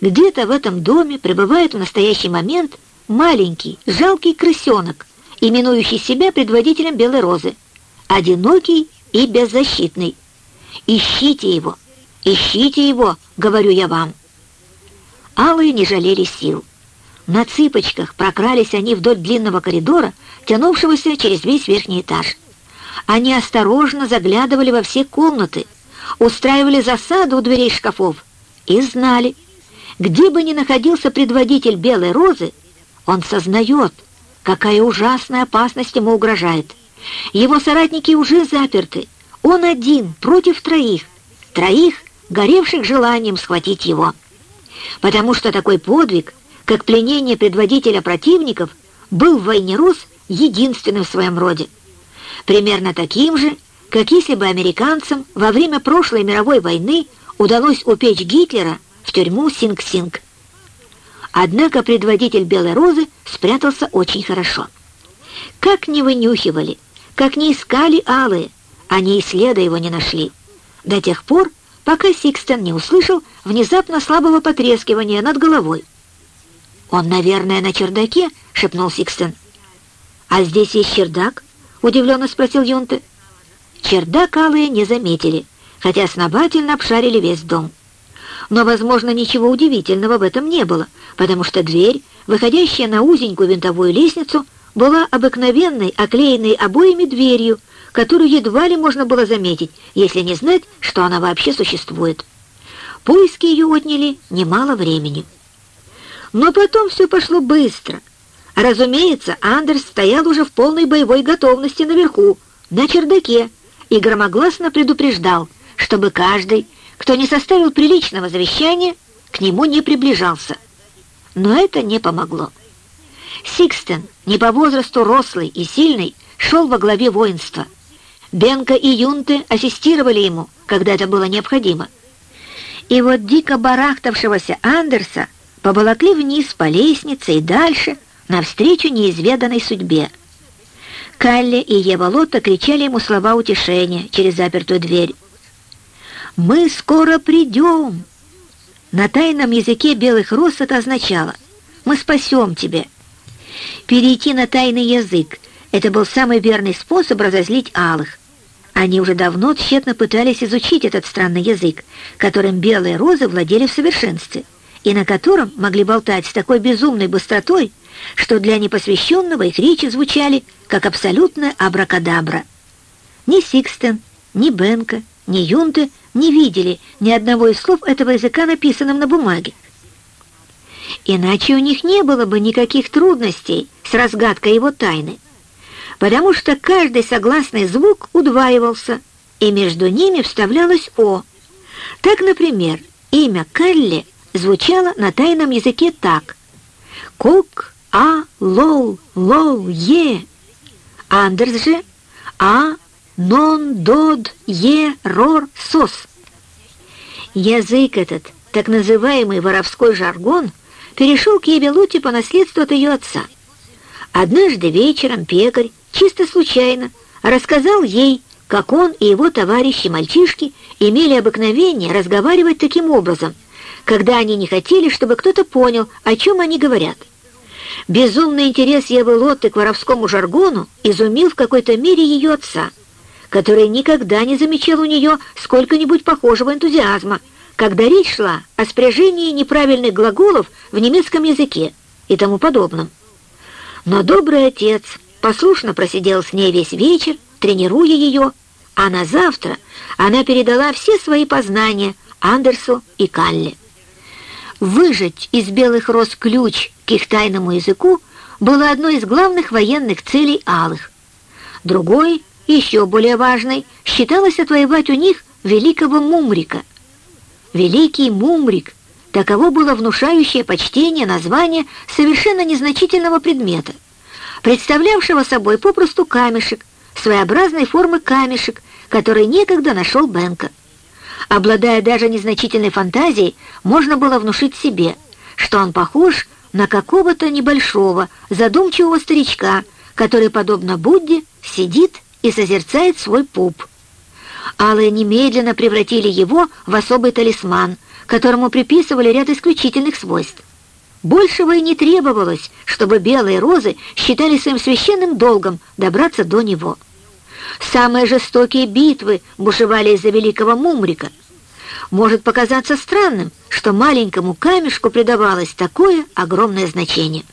где-то в этом доме пребывает в настоящий момент маленький, жалкий крысенок, именующий себя предводителем Белой Розы, одинокий и беззащитный. Ищите его, ищите его, говорю я вам». Алые не жалели сил. На цыпочках прокрались они вдоль длинного коридора, тянувшегося через весь верхний этаж. Они осторожно заглядывали во все комнаты, устраивали засаду у дверей шкафов и знали, где бы ни находился предводитель Белой Розы, он сознает, какая ужасная опасность ему угрожает. Его соратники уже заперты, он один против троих, троих, горевших желанием схватить его. Потому что такой подвиг, как пленение предводителя противников, был в войне Рус единственным в своем роде. Примерно таким же, как если бы американцам во время прошлой мировой войны удалось упечь Гитлера в тюрьму Синг-Синг. Однако предводитель Белой Розы спрятался очень хорошо. Как не вынюхивали, как не искали алые, они и следа его не нашли. До тех пор, пока Сикстен не услышал внезапно слабого потрескивания над головой. «Он, наверное, на чердаке?» — шепнул Сикстен. «А здесь есть чердак?» — удивленно спросил Юнте. Чердак алые не заметили, хотя основательно обшарили весь дом. Но, возможно, ничего удивительного в этом не было, потому что дверь, выходящая на узенькую винтовую лестницу, была обыкновенной, оклеенной обоями дверью, которую едва ли можно было заметить, если не знать, что она вообще существует. Поиски ее отняли немало времени. Но потом все пошло быстро. Разумеется, Андерс стоял уже в полной боевой готовности наверху, на чердаке, и громогласно предупреждал, чтобы каждый, кто не составил приличного завещания, к нему не приближался. Но это не помогло. Сикстен, не по возрасту рослый и сильный, шел во главе воинства. Бенка и Юнты ассистировали ему, когда это было необходимо. И вот дико барахтавшегося Андерса поволокли вниз по лестнице и дальше, навстречу неизведанной судьбе. Калли и Ева Лотта кричали ему слова утешения через запертую дверь. «Мы скоро придем!» На тайном языке белых роз это означало «Мы спасем тебя!» Перейти на тайный язык — это был самый верный способ разозлить алых. Они уже давно тщетно пытались изучить этот странный язык, которым белые розы владели в совершенстве, и на котором могли болтать с такой безумной быстротой, что для непосвященного их речи звучали как абсолютная абракадабра. Ни Сикстен, ни Бенка, ни Юнте не видели ни одного из слов этого языка, написанным на бумаге. Иначе у них не было бы никаких трудностей с разгадкой его тайны, потому что каждый согласный звук удваивался, и между ними вставлялось «о». Так, например, имя Келли звучало на тайном языке так «Кок, а, лол, лол, е». Андерс же «а, нон, дод, е, рор, сос». Язык этот так называемый воровской жаргон перешел к Еве Лотте по наследству от ее отца. Однажды вечером пекарь, чисто случайно, рассказал ей, как он и его товарищи-мальчишки имели обыкновение разговаривать таким образом, когда они не хотели, чтобы кто-то понял, о чем они говорят. Безумный интерес Евы Лотты к воровскому жаргону изумил в какой-то мере ее отца, который никогда не замечал у нее сколько-нибудь похожего энтузиазма, когда речь шла о спряжении неправильных глаголов в немецком языке и тому подобном. Но добрый отец послушно просидел с ней весь вечер, тренируя ее, а на завтра она передала все свои познания Андерсу и Калле. Выжать из белых роз ключ к их тайному языку было одной из главных военных целей алых. Другой, еще более важной, считалось отвоевать у них великого Мумрика. Великий Мумрик — таково было внушающее почтение название совершенно незначительного предмета, представлявшего собой попросту камешек, своеобразной формы камешек, который некогда нашел Бенка. Обладая даже незначительной фантазией, можно было внушить себе, что он похож на какого-то небольшого, задумчивого старичка, который, подобно Будде, сидит и созерцает свой пуп. Алые немедленно превратили его в особый талисман, которому приписывали ряд исключительных свойств. Большего и не требовалось, чтобы белые розы считали своим священным долгом добраться до него. Самые жестокие битвы бушевали из-за великого Мумрика. Может показаться странным, что маленькому камешку придавалось такое огромное значение.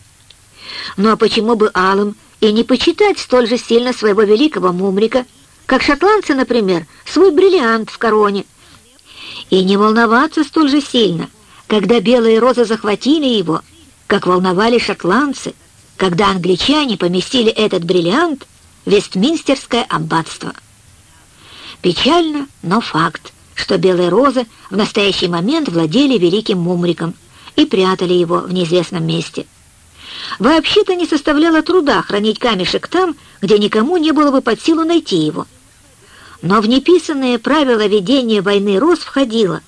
Ну а почему бы алым и не почитать столь же сильно своего великого Мумрика, как шотландцы, например, свой бриллиант в короне, и не волноваться столь же сильно, когда белые розы захватили его, как волновали шотландцы, когда англичане поместили этот бриллиант в Вестминстерское аббатство. Печально, но факт, что белые розы в настоящий момент владели великим мумриком и прятали его в неизвестном месте. Вообще-то не составляло труда хранить камешек там, где никому не было бы под силу найти его. Но в неписанные правила ведения войны роз входило,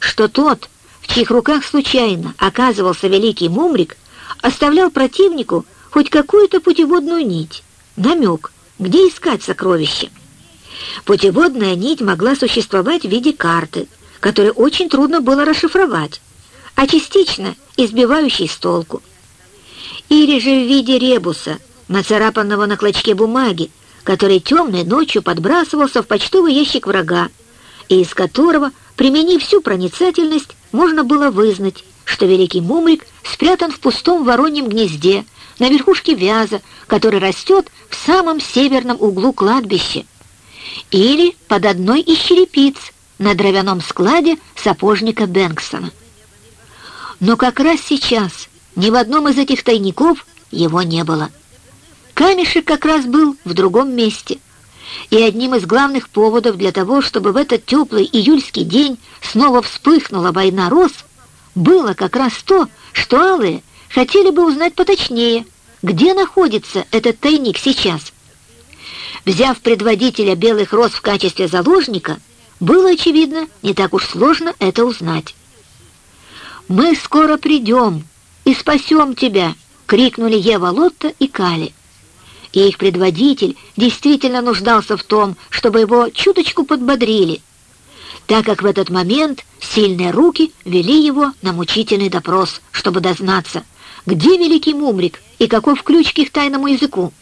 что тот, в чьих руках случайно оказывался великий мумрик, оставлял противнику хоть какую-то путеводную нить, намек, где искать сокровища. Путеводная нить могла существовать в виде карты, которую очень трудно было расшифровать, а частично избивающей с толку. Или же в виде ребуса, нацарапанного на клочке бумаги, который темной ночью подбрасывался в почтовый ящик врага, и из которого, применив всю проницательность, можно было вызнать, что великий мумрик спрятан в пустом вороньем гнезде на верхушке вяза, который растет в самом северном углу кладбища, или под одной из черепиц на дровяном складе сапожника Бэнксона. Но как раз сейчас ни в одном из этих тайников его не было. Камешек как раз был в другом месте — и одним из главных поводов для того, чтобы в этот теплый июльский день снова вспыхнула война роз, было как раз то, что алые хотели бы узнать поточнее, где находится этот тайник сейчас. Взяв предводителя белых роз в качестве заложника, было, очевидно, не так уж сложно это узнать. «Мы скоро придем и спасем тебя!» — крикнули Ева Лотта и Кали и их предводитель действительно нуждался в том, чтобы его чуточку подбодрили, так как в этот момент сильные руки вели его на мучительный допрос, чтобы дознаться, где великий Мумрик и каков ключ к их тайному языку.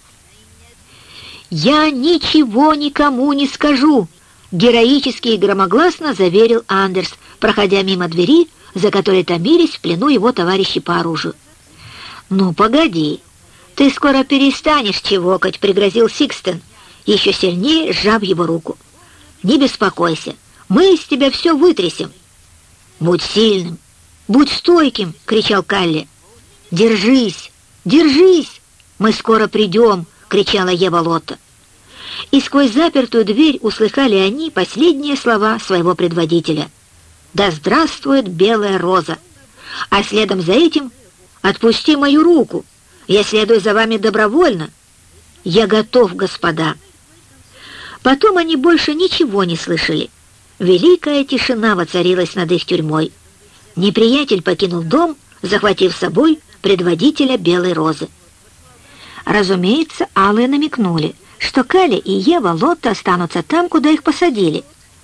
«Я ничего никому не скажу», — героически и громогласно заверил Андерс, проходя мимо двери, за которой томились в плену его товарищи по оружию. «Ну, погоди», «Ты скоро перестанешь чевокать», — пригрозил Сикстен, еще сильнее сжав его руку. «Не беспокойся, мы из тебя все вытрясем». «Будь сильным, будь стойким!» — кричал Калли. «Держись, держись! Мы скоро придем!» — кричала Ева Лотта. И сквозь запертую дверь услыхали они последние слова своего предводителя. «Да здравствует белая роза!» А следом за этим «Отпусти мою руку!» Я следую за вами добровольно. Я готов, господа». Потом они больше ничего не слышали. Великая тишина воцарилась над их тюрьмой. неприятель покинул дом, захватив с собой предводителя Белой Розы. Разумеется, алые намекнули, что Кали и Ева Лотта останутся там, куда их посадили,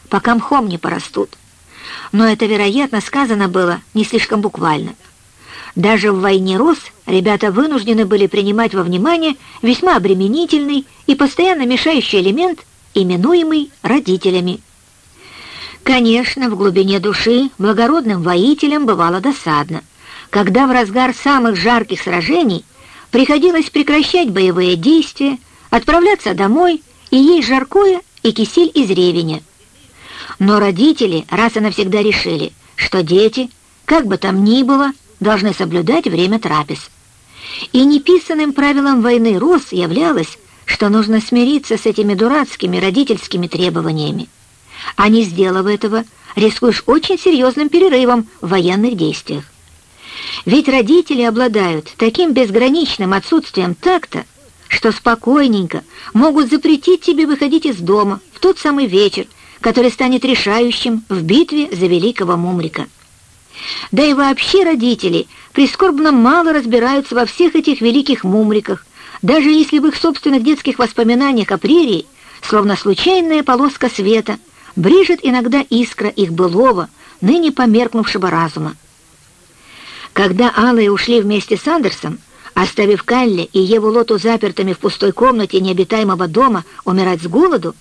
пока мхом не порастут. Но это, вероятно, сказано было не слишком буквально. Даже в войне роз ребята вынуждены были принимать во внимание весьма обременительный и постоянно мешающий элемент, именуемый родителями. Конечно, в глубине души благородным воителям бывало досадно, когда в разгар самых жарких сражений приходилось прекращать боевые действия, отправляться домой и есть жаркое и кисель из ревеня. Но родители раз и навсегда решили, что дети, как бы там ни было, должны соблюдать время трапез. И неписанным правилом войны Рос являлось, что нужно смириться с этими дурацкими родительскими требованиями. А не сделав этого, рискуешь очень серьезным перерывом в военных действиях. Ведь родители обладают таким безграничным отсутствием такта, что спокойненько могут запретить тебе выходить из дома в тот самый вечер, который станет решающим в битве за великого Мумрика. Да и вообще родители прискорбно мало разбираются во всех этих великих мумриках, даже если в их собственных детских воспоминаниях о прерии, словно случайная полоска света, брижет иногда искра их былого, ныне померкнувшего разума. Когда Алые ушли вместе с Андерсом, оставив Калли и Еву Лоту запертыми в пустой комнате необитаемого дома умирать с голоду,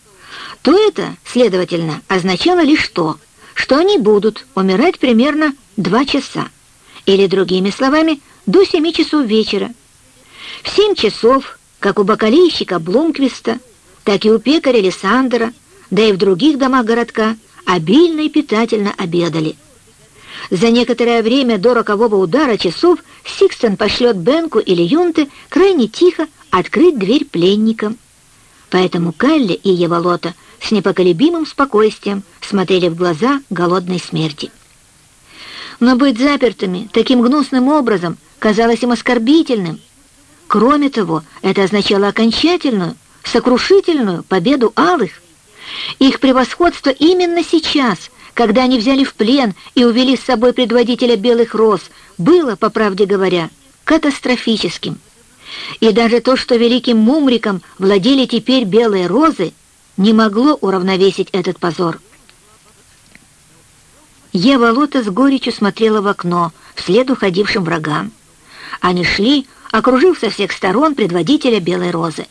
то это, следовательно, означало лишь то, что они будут умирать примерно два часа, или, другими словами, до семи часов вечера. В семь часов, как у бакалейщика Блумквиста, так и у пекаря Лиссандра, да и в других домах городка, обильно и питательно обедали. За некоторое время до рокового удара часов Сикстон пошлет Бенку или Юнте крайне тихо открыть дверь пленникам. Поэтому Калли и Еволота с непоколебимым спокойствием смотрели в глаза голодной смерти. Но быть запертыми таким гнусным образом казалось им оскорбительным. Кроме того, это означало окончательную, сокрушительную победу алых. Их превосходство именно сейчас, когда они взяли в плен и увели с собой предводителя белых роз, было, по правде говоря, катастрофическим. И даже то, что великим мумриком владели теперь белые розы, не могло уравновесить этот позор. Ева Лота с горечью смотрела в окно, вслед уходившим врагам. Они шли, окружив со всех сторон предводителя Белой Розы.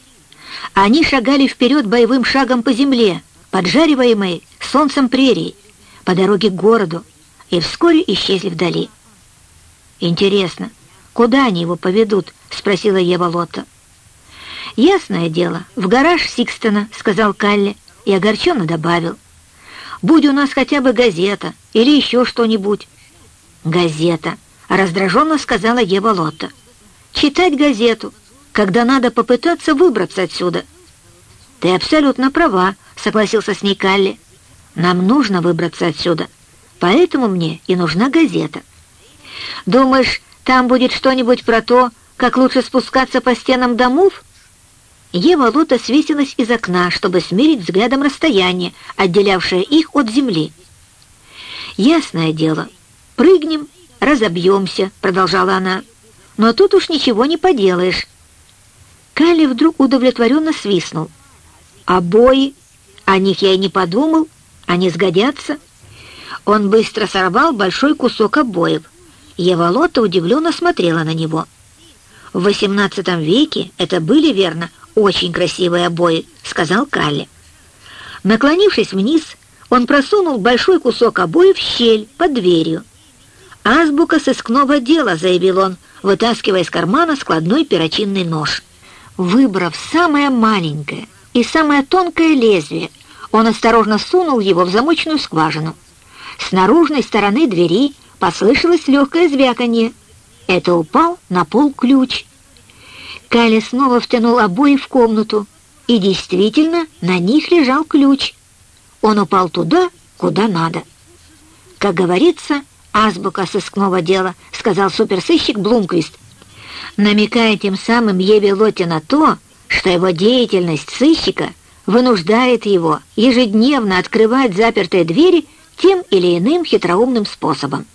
Они шагали вперед боевым шагом по земле, поджариваемой солнцем прерии, по дороге к городу, и вскоре исчезли вдали. «Интересно, куда они его поведут?» — спросила Ева Лота. «Ясное дело, в гараж Сикстона», — сказал Калли и огорченно добавил. «Будь у нас хотя бы газета или еще что-нибудь». «Газета», — раздраженно сказала Ева Лотта. «Читать газету, когда надо попытаться выбраться отсюда». «Ты абсолютно права», — согласился с ней Калли. «Нам нужно выбраться отсюда, поэтому мне и нужна газета». «Думаешь, там будет что-нибудь про то, как лучше спускаться по стенам домов?» Ева Лота свесилась из окна, чтобы смерить взглядом расстояние, отделявшее их от земли. «Ясное дело, прыгнем, разобьемся», — продолжала она. «Но тут уж ничего не поделаешь». Калли вдруг удовлетворенно свистнул. «Обои? О них я и не подумал. Они сгодятся». Он быстро сорвал большой кусок обоев. Ева Лота удивленно смотрела на него. В XVIII веке это были, верно, очень красивые обои», — сказал Калли. Наклонившись вниз, он просунул большой кусок обоев в щель под дверью. «Азбука сыскного дела», — заявил он, вытаскивая из кармана складной перочинный нож. Выбрав самое маленькое и самое тонкое лезвие, он осторожно сунул его в замочную скважину. С наружной стороны двери послышалось легкое звяканье. Это упал на пол ключ. Каля снова втянул обои в комнату, и действительно на них лежал ключ. Он упал туда, куда надо. Как говорится, азбука сыскного дела, сказал суперсыщик Блумквист, намекая тем самым Еве Лоте на то, что его деятельность сыщика вынуждает его ежедневно открывать запертые двери тем или иным хитроумным способом.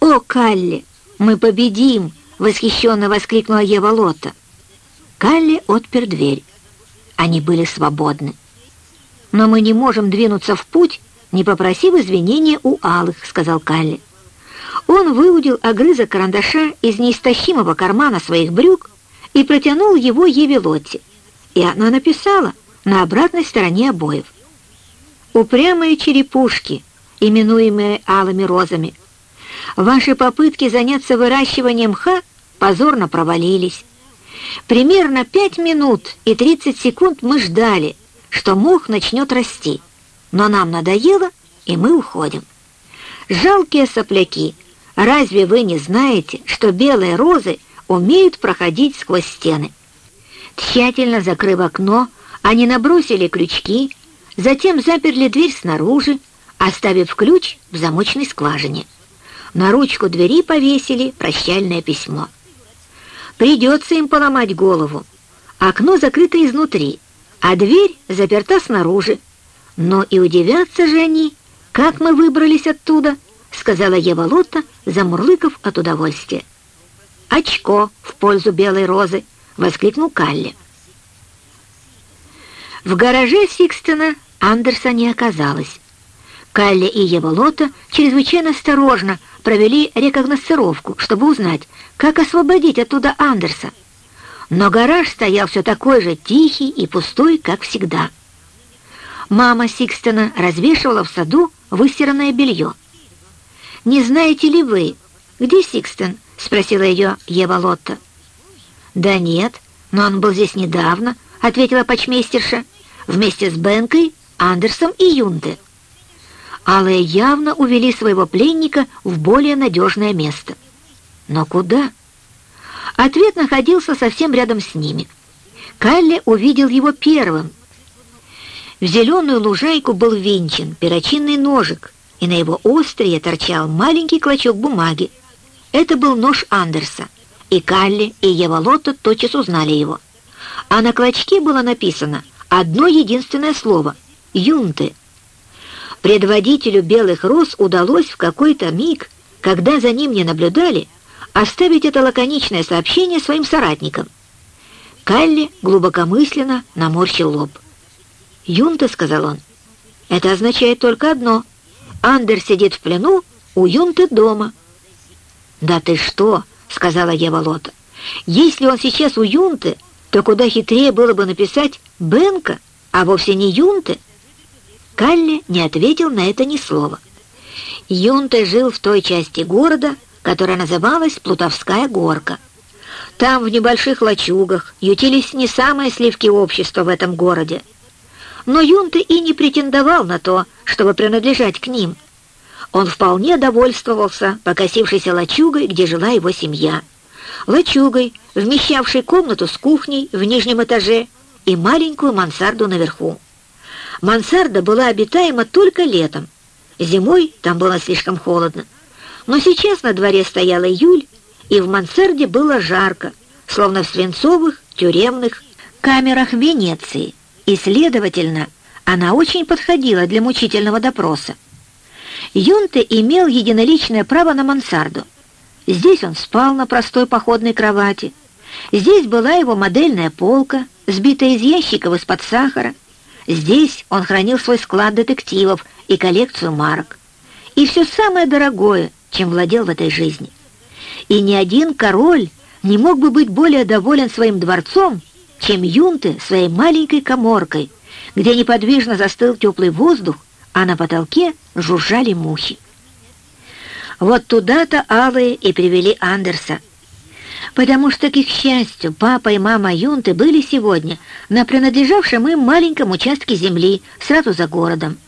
«О, Калли, мы победим!» — восхищенно воскликнула Ева Лотта. Калли отпер дверь. Они были свободны. «Но мы не можем двинуться в путь, не попросив извинения у алых», — сказал Калли. Он выудил огрызок карандаша из неистощимого кармана своих брюк и протянул его Еве Лотте, и она написала на обратной стороне обоев. «Упрямые черепушки, именуемые алыми розами, ваши попытки заняться выращиванием мха позорно провалились. Примерно пять минут и тридцать секунд мы ждали, что мох начнет расти, но нам надоело, и мы уходим. Жалкие сопляки, разве вы не знаете, что белые розы умеют проходить сквозь стены? Тщательно закрыв окно, они набросили крючки, затем заперли дверь снаружи, оставив ключ в замочной скважине. На ручку двери повесили прощальное письмо. Придется им поломать голову. Окно закрыто изнутри, а дверь заперта снаружи. Но и удивятся же они, как мы выбрались оттуда, сказала Ева Лотта, замурлыков от удовольствия. «Очко в пользу белой розы!» — воскликнул Калли. В гараже Сикстона Андерса не оказалось. Калли и Ева Лотта чрезвычайно осторожно провели рекогносцировку, чтобы узнать, как освободить оттуда Андерса. Но гараж стоял все такой же тихий и пустой, как всегда. Мама Сикстона развешивала в саду выстиранное белье. «Не знаете ли вы, где Сикстон?» — спросила ее Ева Лотта. «Да нет, но он был здесь недавно», — ответила почмейстерша, «вместе с Бенкой, Андерсом и Юнде». Алые явно увели своего пленника в более надежное место. Но куда? Ответ находился совсем рядом с ними. Калли увидел его первым. В зеленую лужайку был винчен перочинный ножик, и на его острие торчал маленький клочок бумаги. Это был нож Андерса, и Калли, и Ева Лотта тотчас узнали его. А на клочке было написано одно единственное слово — «Юнты». Предводителю белых роз удалось в какой-то миг, когда за ним не наблюдали, оставить это лаконичное сообщение своим соратникам. Калли глубокомысленно наморщил лоб. «Юнта», — сказал он, — «это означает только одно. Андер сидит в плену, у Юнты дома». «Да ты что?» — сказала Ева Лота. «Если он сейчас у Юнты, то куда хитрее было бы написать «Бенка», а вовсе не Юнты». Калли не ответил на это ни слова. Юнте жил в той части города, которая называлась Плутовская горка. Там, в небольших лачугах, ютились не самые сливки общества в этом городе. Но Юнте и не претендовал на то, чтобы принадлежать к ним. Он вполне довольствовался покосившейся лачугой, где жила его семья. Лачугой, вмещавшей комнату с кухней в нижнем этаже и маленькую мансарду наверху. Мансарда была обитаема только летом. Зимой там было слишком холодно. Но сейчас на дворе стоял июль, и в мансарде было жарко, словно в свинцовых тюремных камерах Венеции, и, следовательно, она очень подходила для мучительного допроса. Юнте имел единоличное право на мансарду. Здесь он спал на простой походной кровати. Здесь была его модельная полка, сбитая из ящиков из-под сахара, Здесь он хранил свой склад детективов и коллекцию марок. И все самое дорогое, чем владел в этой жизни. И ни один король не мог бы быть более доволен своим дворцом, чем юнты своей маленькой коморкой, где неподвижно застыл теплый воздух, а на потолке жужжали мухи. Вот туда-то алые и привели Андерса, потому что, к их счастью, папа и мама Юнты были сегодня на принадлежавшем им маленьком участке земли сразу за городом.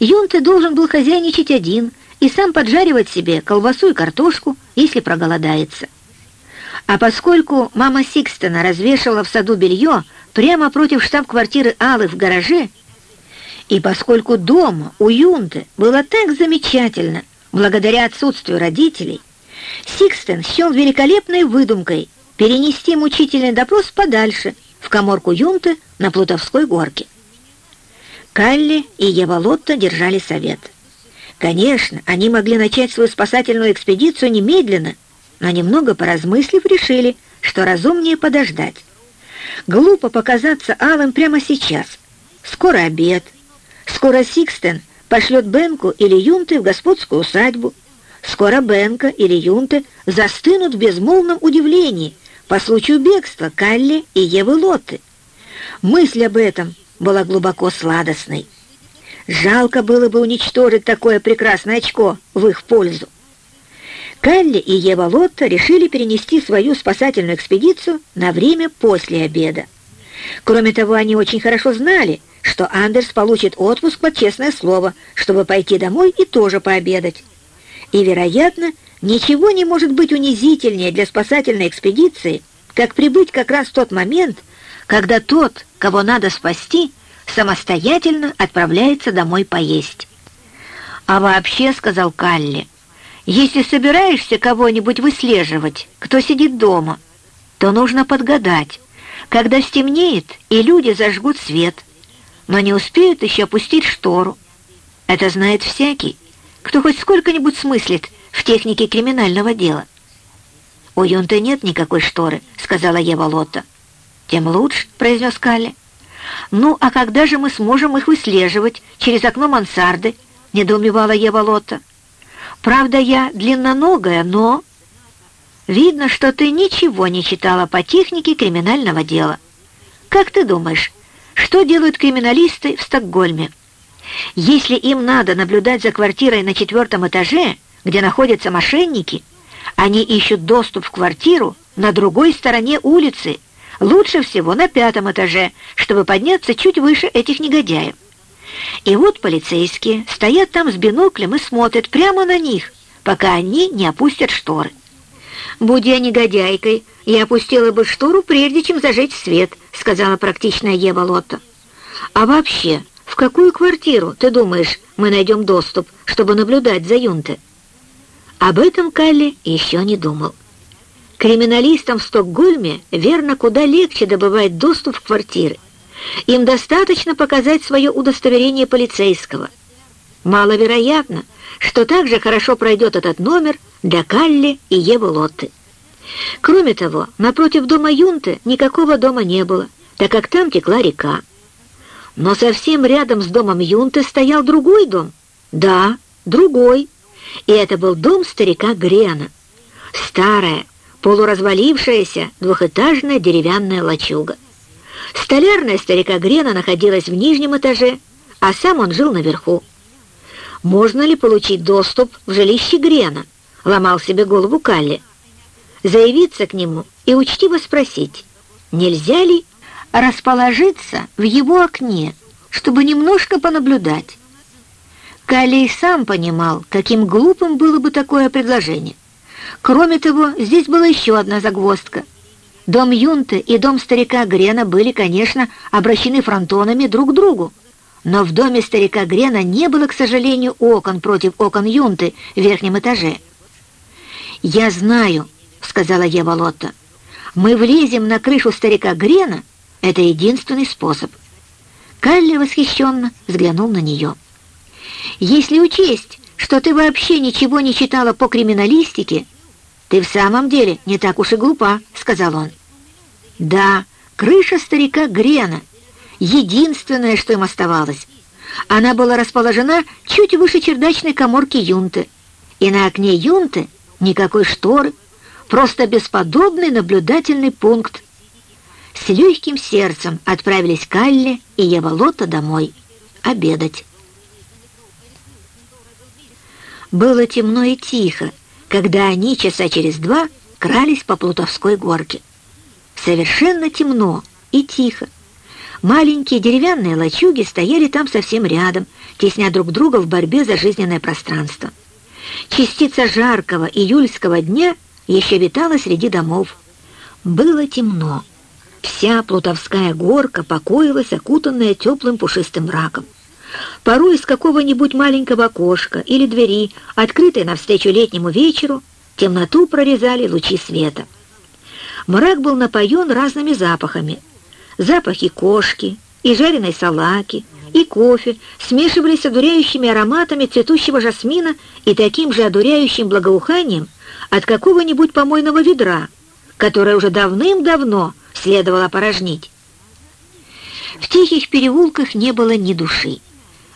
Юнты должен был хозяйничать один и сам поджаривать себе колбасу и картошку, если проголодается. А поскольку мама Сикстона развешивала в саду белье прямо против штаб-квартиры Аллы в гараже, и поскольку дома у Юнты было так замечательно, благодаря отсутствию родителей, Сикстен счел великолепной выдумкой перенести мучительный допрос подальше, в коморку Юнты на Плутовской горке. Калли и Ева Лотта держали совет. Конечно, они могли начать свою спасательную экспедицию немедленно, но немного поразмыслив, решили, что разумнее подождать. Глупо показаться алым прямо сейчас. Скоро обед. Скоро Сикстен пошлет Бенку или Юнты в господскую усадьбу. Скоро Бенка или Юнты застынут в безмолвном удивлении по случаю бегства Калли и Евы Лотты. Мысль об этом была глубоко сладостной. Жалко было бы уничтожить такое прекрасное очко в их пользу. Калли и Ева Лотта решили перенести свою спасательную экспедицию на время после обеда. Кроме того, они очень хорошо знали, что Андерс получит отпуск под честное слово, чтобы пойти домой и тоже пообедать. И, вероятно, ничего не может быть унизительнее для спасательной экспедиции, как прибыть как раз в тот момент, когда тот, кого надо спасти, самостоятельно отправляется домой поесть. «А вообще, — сказал Калли, — если собираешься кого-нибудь выслеживать, кто сидит дома, то нужно подгадать, когда стемнеет и люди зажгут свет, но не успеют еще опустить штору. Это знает всякий, кто хоть сколько-нибудь смыслит в технике криминального дела. «У Юнты нет никакой шторы», — сказала Ева Лотта. «Тем лучше», — произнес Калли. «Ну, а когда же мы сможем их выслеживать через окно мансарды?» — недоумевала Ева Лотта. «Правда, я длинноногая, но...» «Видно, что ты ничего не читала по технике криминального дела. Как ты думаешь, что делают криминалисты в Стокгольме? Если им надо наблюдать за квартирой на четвертом этаже, где находятся мошенники, они ищут доступ в квартиру на другой стороне улицы, Лучше всего на пятом этаже, чтобы подняться чуть выше этих негодяев. И вот полицейские стоят там с биноклем и смотрят прямо на них, пока они не опустят шторы. «Будь я негодяйкой, я опустила бы штору, прежде чем зажечь свет», сказала практичная Ева Лотта. «А вообще, в какую квартиру, ты думаешь, мы найдем доступ, чтобы наблюдать за юнты?» Об этом Калли еще не думал. Криминалистам в Стокгольме, верно, куда легче добывать доступ в квартиры. Им достаточно показать свое удостоверение полицейского. Маловероятно, что так же хорошо пройдет этот номер для Калли и Евы Лотты. Кроме того, напротив дома Юнты никакого дома не было, так как там текла река. Но совсем рядом с домом Юнты стоял другой дом. Да, другой. И это был дом старика Грена. Старая, полуразвалившаяся двухэтажная деревянная лачуга. Столярная старика Грена находилась в нижнем этаже, а сам он жил наверху. Можно ли получить доступ в жилище Грена? Ломал себе голову Калли. Заявиться к нему и учтиво спросить, нельзя ли расположиться в его окне, чтобы немножко понаблюдать. Калли сам понимал, каким глупым было бы такое предложение. Кроме того, здесь была еще одна загвоздка. Дом Юнты и дом старика Грена были, конечно, обращены фронтонами друг к другу. Но в доме старика Грена не было, к сожалению, окон против окон Юнты в верхнем этаже. «Я знаю», — сказала Ева Лотта, — «мы влезем на крышу старика Грена, это единственный способ». Калли восхищенно взглянул на нее. «Если учесть, что ты вообще ничего не читала по криминалистике, «Ты в самом деле не так уж и глупа», — сказал он. «Да, крыша старика Грена. Единственное, что им оставалось. Она была расположена чуть выше чердачной коморки Юнты. И на окне Юнты никакой шторы, просто бесподобный наблюдательный пункт. С легким сердцем отправились Калли и Еволота домой обедать. Было темно и тихо, когда они часа через два крались по Плутовской горке. Совершенно темно и тихо. Маленькие деревянные лачуги стояли там совсем рядом, тесня друг друга в борьбе за жизненное пространство. Частица жаркого июльского дня еще витала среди домов. Было темно. Вся Плутовская горка покоилась, окутанная теплым пушистым мраком. Порой из какого-нибудь маленького окошка или двери, открытой навстречу летнему вечеру, темноту прорезали лучи света. Мрак был напоен разными запахами. Запахи кошки и жареной салаки, и кофе смешивались с одуряющими ароматами цветущего жасмина и таким же одуряющим благоуханием от какого-нибудь помойного ведра, которое уже давным-давно следовало порожнить. В тихих переулках не было ни души.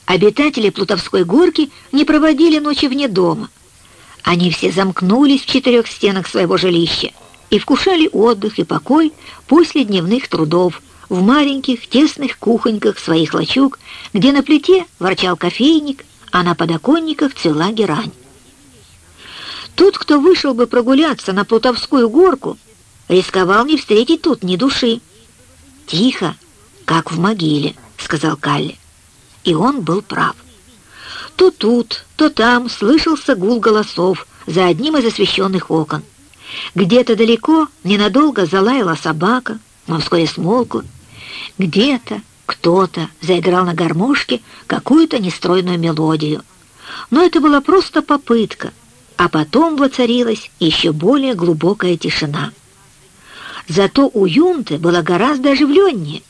Обитатели Плутовской горки не проводили ночи вне дома. Они все замкнулись в четырех стенах своего жилища и вкушали отдых и покой после дневных трудов в маленьких тесных кухоньках своих лачуг, где на плите ворчал кофейник, а на подоконниках цвела герань. Тот, кто вышел бы прогуляться на Плутовскую горку, рисковал не встретить тут ни души. «Тихо, как в могиле», — сказал Калли. И он был прав. То тут, то там слышался гул голосов за одним из освещенных окон. Где-то далеко ненадолго залаяла собака, но вскоре смолкла. Где-то кто-то заиграл на гармошке какую-то нестройную мелодию. Но это была просто попытка, а потом воцарилась еще более глубокая тишина. Зато у Юнты было гораздо оживленнее.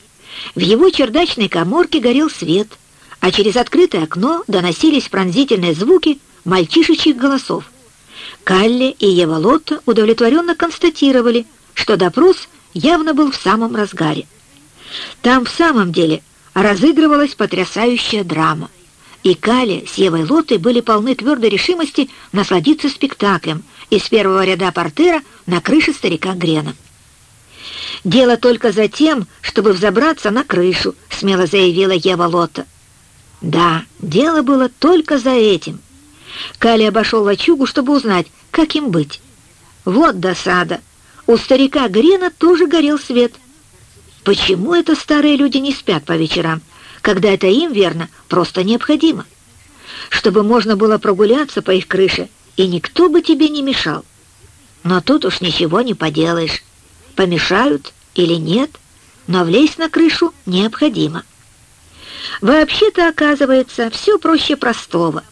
В его чердачной коморке горел свет, а через открытое окно доносились пронзительные звуки мальчишечьих голосов. Калли и Ева Лотта удовлетворенно констатировали, что допрос явно был в самом разгаре. Там в самом деле разыгрывалась потрясающая драма. И Кали с Евой Лотой были полны твердой решимости насладиться спектаклем из первого ряда портера на крыше старика Грена. «Дело только за тем, чтобы взобраться на крышу», — смело заявила Ева Лота. Да, дело было только за этим. Кали обошел лачугу, чтобы узнать, как им быть. Вот досада. У старика Грена тоже горел свет — Почему это старые люди не спят по вечерам, когда это им, верно, просто необходимо? Чтобы можно было прогуляться по их крыше, и никто бы тебе не мешал. Но тут уж ничего не поделаешь. Помешают или нет, но влезть на крышу необходимо. Вообще-то, оказывается, все проще простого.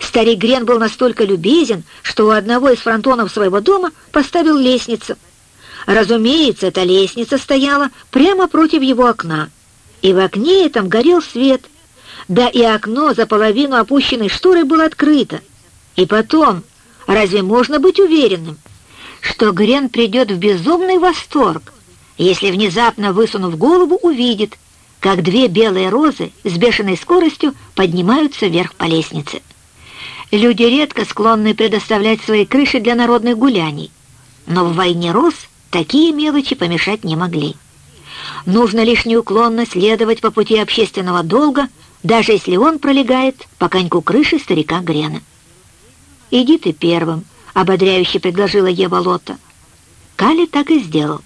Старик Грен был настолько любезен, что у одного из фронтонов своего дома поставил лестницу — Разумеется, эта лестница стояла прямо против его окна, и в окне этом горел свет, да и окно за половину опущенной шторой было открыто. И потом, разве можно быть уверенным, что Грен придет в безумный восторг, если внезапно, высунув голову, увидит, как две белые розы с бешеной скоростью поднимаются вверх по лестнице. Люди редко склонны предоставлять свои крыши для народных гуляний, но в войне роз — Такие мелочи помешать не могли. Нужно лишь неуклонно следовать по пути общественного долга, даже если он пролегает по коньку крыши старика Грена. «Иди ты первым», — ободряюще предложила Ева Лота. Кали так и сделал.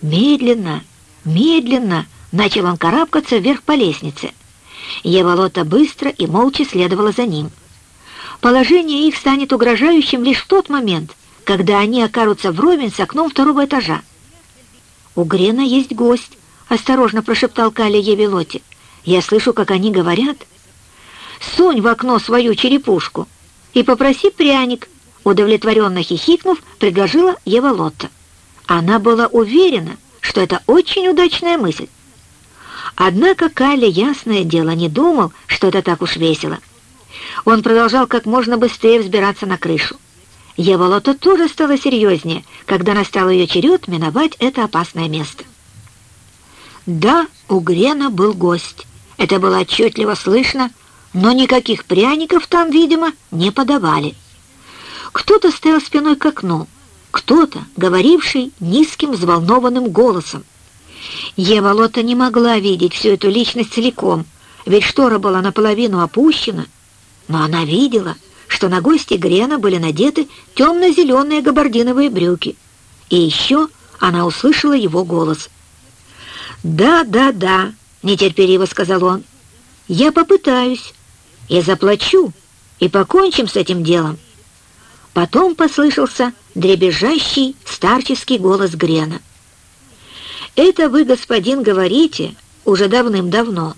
Медленно, медленно начал он карабкаться вверх по лестнице. Ева Лота быстро и молча следовала за ним. Положение их станет угрожающим лишь в тот момент, когда они окажутся вровень с окном второго этажа. «У Грена есть гость», — осторожно прошептал Каля Евелоте. «Я слышу, как они говорят». «Сунь в окно свою черепушку и попроси пряник», — удовлетворенно хихикнув, предложила Ева Лотта. Она была уверена, что это очень удачная мысль. Однако Калли, ясное дело, не думал, что это так уж весело. Он продолжал как можно быстрее взбираться на крышу. Еволота тоже стало серьезнее, когда настал ее черед миновать это опасное место. Да, у Грена был гость. Это было отчетливо слышно, но никаких пряников там, видимо, не подавали. Кто-то стоял спиной к окну, кто-то, говоривший низким взволнованным голосом. Ева не могла видеть всю эту личность целиком, ведь штора была наполовину опущена, но она видела — что на гости Грена были надеты темно-зеленые габардиновые брюки. И еще она услышала его голос. «Да, да, да», — нетерпеливо сказал он, — «я попытаюсь, я заплачу, и покончим с этим делом». Потом послышался дребезжащий старческий голос Грена. «Это вы, господин, говорите уже давным-давно,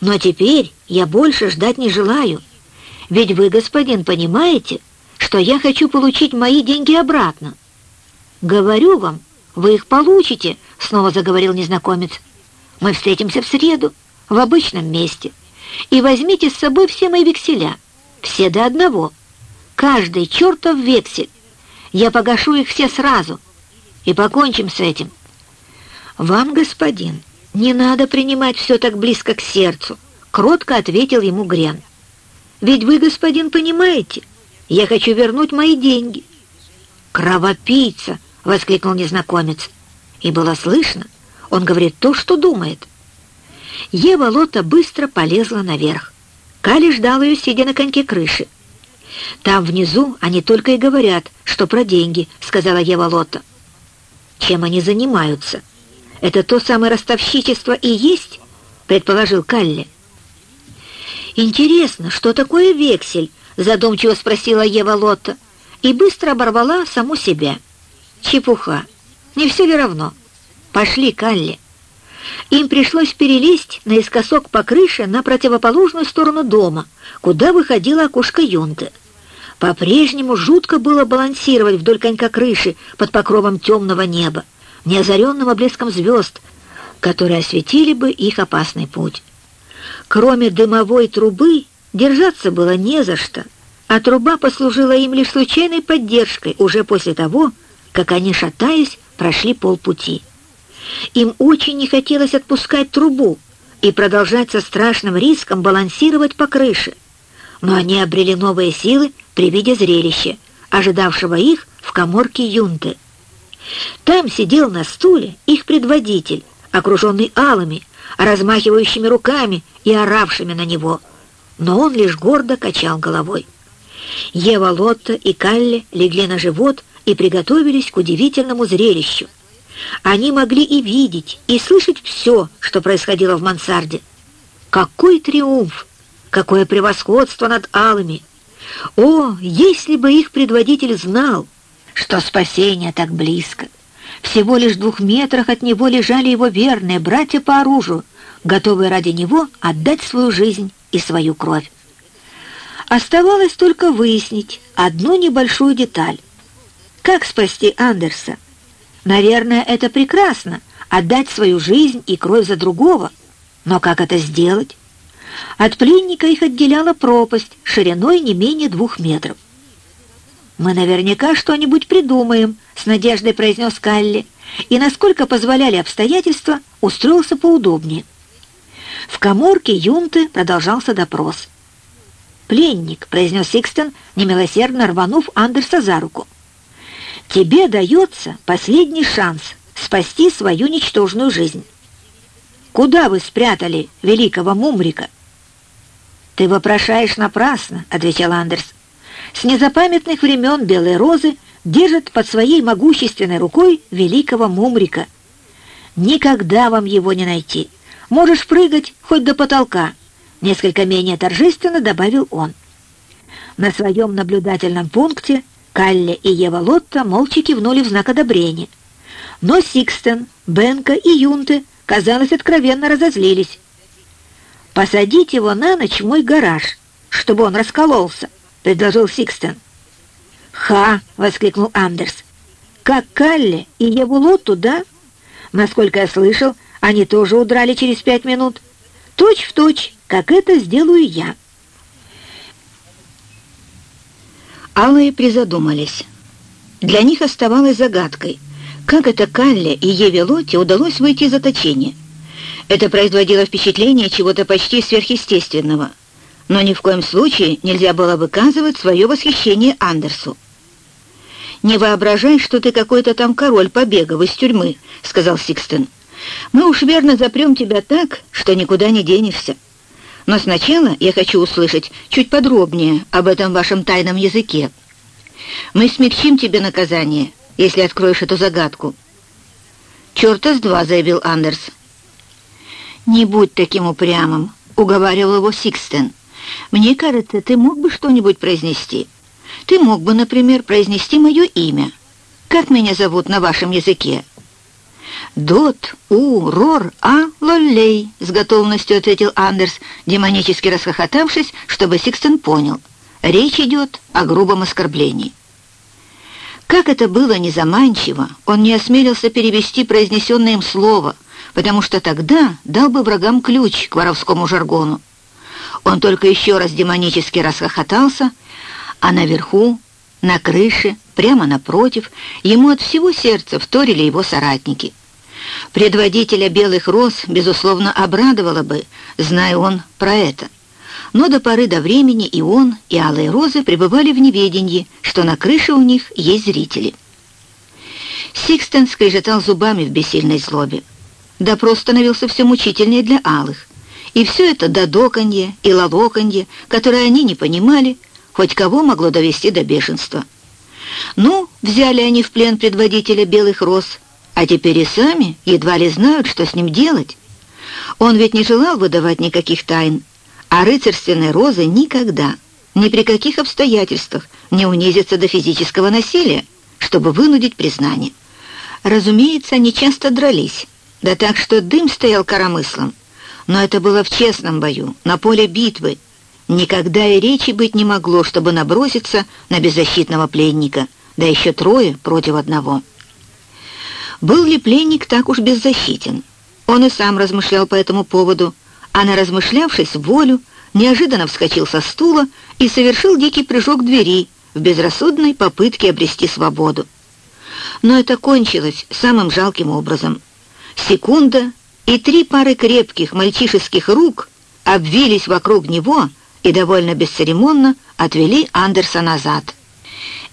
но теперь я больше ждать не желаю». Ведь вы, господин, понимаете, что я хочу получить мои деньги обратно. Говорю вам, вы их получите, снова заговорил незнакомец. Мы встретимся в среду. в обычном месте, и возьмите с собой все мои векселя, все до одного, каждый чертов вексель. Я погашу их все сразу, и покончим с этим. Вам, господин, не надо принимать все так близко к сердцу, кротко ответил ему Грен. Ведь вы, господин, понимаете, я хочу вернуть мои деньги. Кровопийца! — воскликнул незнакомец. И было слышно, он говорит то, что думает. Ева Лота быстро полезла наверх. Кали ждал ее, сидя на коньке крыши. «Там внизу они только и говорят, что про деньги», — сказала Ева Лота. «Чем они занимаются? Это то самое ростовщичество и есть?» — предположил Калли. «Интересно, что такое вексель?» — задумчиво спросила Ева Лотта и быстро оборвала саму себя. «Чепуха! Не все ли равно? Пошли, Калли!» Им пришлось перелезть наискосок по крыше на противоположную сторону дома, куда выходила окошко юнты. По-прежнему жутко было балансировать вдоль конька крыши под покровом темного неба, неозаренного блеском звезд, которые осветили бы их опасный путь. Кроме дымовой трубы держаться было не за что, а труба послужила им лишь случайной поддержкой уже после того, как они, шатаясь, прошли полпути. Им очень не хотелось отпускать трубу и продолжать со страшным риском балансировать по крыше, но они обрели новые силы при виде зрелища, ожидавшего их в коморке юнты. Там сидел на стуле их предводитель, окруженный алами, размахивающими руками и оравшими на него, но он лишь гордо качал головой. Ева Лотта и Калли легли на живот и приготовились к удивительному зрелищу. Они могли и видеть, и слышать все, что происходило в мансарде. Какой триумф! Какое превосходство над алыми! О, если бы их предводитель знал, что спасение так близко! Всего лишь в двух метрах от него лежали его верные братья по оружию, готовые ради него отдать свою жизнь и свою кровь. Оставалось только выяснить одну небольшую деталь. Как спасти Андерса? Наверное, это прекрасно — отдать свою жизнь и кровь за другого. Но как это сделать? От пленника их отделяла пропасть шириной не менее двух метров. «Мы наверняка что-нибудь придумаем», — с надеждой произнес Калли, и, насколько позволяли обстоятельства, устроился поудобнее. В коморке юнты продолжался допрос. «Пленник», — произнес Сикстон, немилосердно рванув Андерса за руку. Тебе дается последний шанс спасти свою ничтожную жизнь. Куда вы спрятали великого Мумрика? Ты вопрошаешь напрасно, — отвечал Андерс. С незапамятных времен Белые Розы держат под своей могущественной рукой великого Мумрика. Никогда вам его не найти. Можешь прыгать хоть до потолка, — несколько менее торжественно добавил он. На своем наблюдательном пункте Калли и Ева Лотта молча кивнули в знак одобрения. Но Сикстен, Бенка и Юнты, казалось, откровенно разозлились. «Посадить его на ночь в мой гараж, чтобы он раскололся», — предложил Сикстен. «Ха!» — воскликнул Андерс. «Как Калли и Еву Лотту, да? Насколько я слышал, они тоже удрали через пять минут. Точь в точь, как это сделаю я». Алые призадумались. Для них оставалось загадкой, как это Калле и Еве Лотте удалось выйти из заточения. Это производило впечатление чего-то почти сверхъестественного, но ни в коем случае нельзя было выказывать свое восхищение Андерсу. «Не воображай, что ты какой-то там король побегов из тюрьмы», — сказал Сикстен. «Мы уж верно запрем тебя так, что никуда не денешься». Но сначала я хочу услышать чуть подробнее об этом вашем тайном языке. Мы смягчим тебе наказание, если откроешь эту загадку». «Черта с два», — заявил Андерс. «Не будь таким упрямым», — уговаривал его Сикстен. «Мне кажется, ты мог бы что-нибудь произнести. Ты мог бы, например, произнести мое имя. Как меня зовут на вашем языке?» «Дот, у, рор, а, лоллей», — с готовностью ответил Андерс, демонически расхохотавшись, чтобы Сикстен понял. Речь идет о грубом оскорблении. Как это было незаманчиво, он не осмелился перевести произнесенное им слово, потому что тогда дал бы врагам ключ к воровскому жаргону. Он только еще раз демонически расхохотался, а наверху, на крыше, прямо напротив, ему от всего сердца вторили его соратники. Предводителя белых роз, безусловно, обрадовало бы, зная он про это. Но до поры до времени и он, и алые розы пребывали в неведении, что на крыше у них есть зрители. Сикстен скрежетал зубами в бессильной злобе. Допрос становился все мучительнее для алых. И все это додоканье и лолоканье, которое они не понимали, хоть кого могло довести до бешенства. Ну, взяли они в плен предводителя белых роз, а теперь и сами едва ли знают, что с ним делать. Он ведь не желал выдавать никаких тайн, а рыцарственной розы никогда, ни при каких обстоятельствах не унизится до физического насилия, чтобы вынудить признание. Разумеется, они часто дрались, да так, что дым стоял коромыслом. Но это было в честном бою, на поле битвы. Никогда и речи быть не могло, чтобы наброситься на беззащитного пленника, да еще трое против одного. Был ли пленник так уж беззащитен? Он и сам размышлял по этому поводу, а на размышлявшись волю, неожиданно вскочил со стула и совершил дикий прыжок к двери в безрассудной попытке обрести свободу. Но это кончилось самым жалким образом. Секунда, и три пары крепких мальчишеских рук обвились вокруг него и довольно бесцеремонно отвели Андерса назад.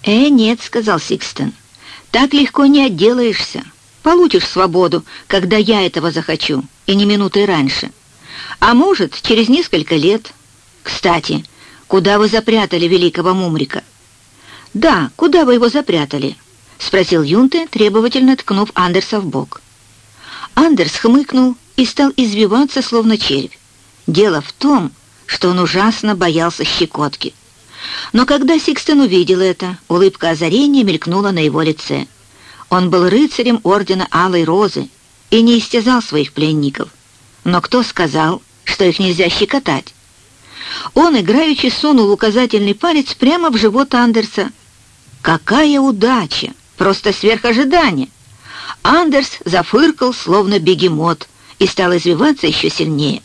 «Э, нет», — сказал Сикстен, — «так легко не отделаешься. Получишь свободу, когда я этого захочу, и не минутой раньше. А может, через несколько лет. Кстати, куда вы запрятали великого Мумрика?» «Да, куда вы его запрятали?» — спросил Юнте, требовательно ткнув Андерса в бок. Андерс хмыкнул и стал извиваться, словно червь. Дело в том, что он ужасно боялся щекотки. Но когда Сикстен увидел это, улыбка озарения мелькнула на его лице. Он был рыцарем ордена Алой Розы и не истязал своих пленников. Но кто сказал, что их нельзя щекотать? Он, играючи, сунул указательный палец прямо в живот Андерса. Какая удача! Просто сверх ожидания! Андерс зафыркал, словно бегемот, и стал извиваться еще сильнее.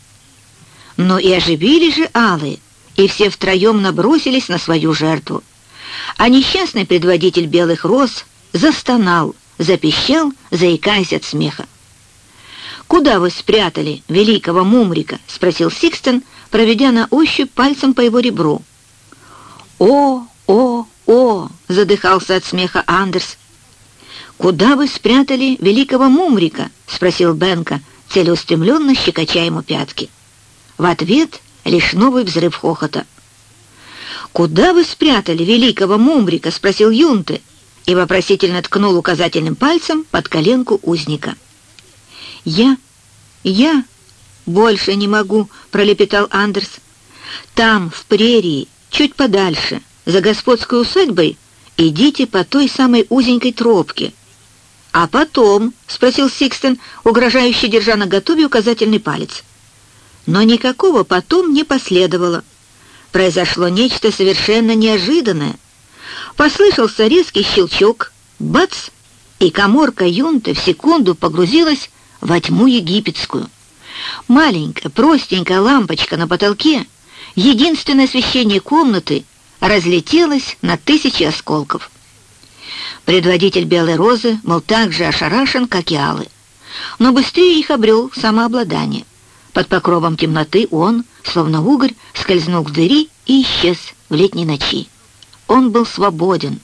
Но и оживили же алые, и все втроем набросились на свою жертву. А несчастный предводитель белых роз застонал, запищал, заикаясь от смеха. «Куда вы спрятали великого Мумрика?» — спросил Сикстен, проведя на ощупь пальцем по его ребру. «О, о, о!» — задыхался от смеха Андерс. «Куда вы спрятали великого Мумрика?» — спросил Бенка, целеустремленно щекоча ему пятки. В ответ лишь новый взрыв хохота. «Куда вы спрятали великого Мумрика?» — спросил Юнте и вопросительно ткнул указательным пальцем под коленку узника. «Я? Я? Больше не могу!» — пролепетал Андерс. «Там, в прерии, чуть подальше, за господской усадьбой, идите по той самой узенькой тропке». «А потом?» — спросил Сикстен, угрожающе держа на готове указательный палец. Но никакого потом не последовало. Произошло нечто совершенно неожиданное — Послышался резкий щелчок, бац, и коморка юнты в секунду погрузилась во тьму египетскую. Маленькая, простенькая лампочка на потолке, единственное освещение комнаты, разлетелась на тысячи осколков. Предводитель Белой Розы был так же ошарашен, как и Аллы, но быстрее их обрел самообладание. Под покровом темноты он, словно угорь, скользнул к двери и исчез в летней ночи. Он был свободен.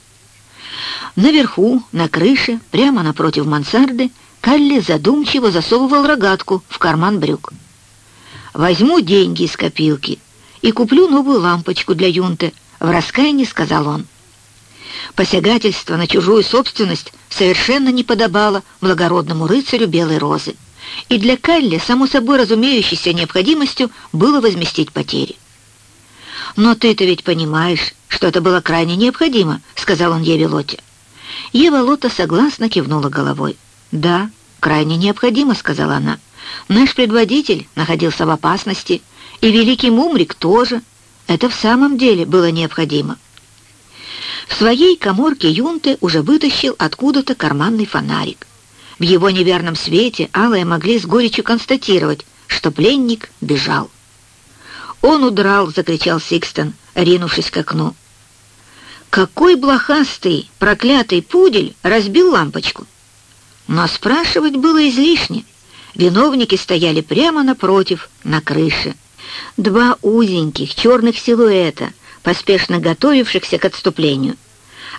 Наверху, на крыше, прямо напротив мансарды, Калли задумчиво засовывал рогатку в карман брюк. «Возьму деньги из копилки и куплю новую лампочку для юнты», — в раскаянии сказал он. Посягательство на чужую собственность совершенно не подобало благородному рыцарю Белой Розы, и для Калли, само собой разумеющейся необходимостью, было возместить потери. «Но ты-то ведь понимаешь, что это было крайне необходимо», — сказал он Еве Лоте. Ева Лота согласно кивнула головой. «Да, крайне необходимо», — сказала она. «Наш предводитель находился в опасности, и великий Мумрик тоже. Это в самом деле было необходимо». В своей коморке Юнте уже вытащил откуда-то карманный фонарик. В его неверном свете Алая могли с горечью констатировать, что пленник бежал. «Он удрал!» — закричал Сикстон, ринувшись к окну. «Какой блохастый, проклятый пудель разбил лампочку!» Но спрашивать было излишне. Виновники стояли прямо напротив, на крыше. Два узеньких черных силуэта, поспешно готовившихся к отступлению.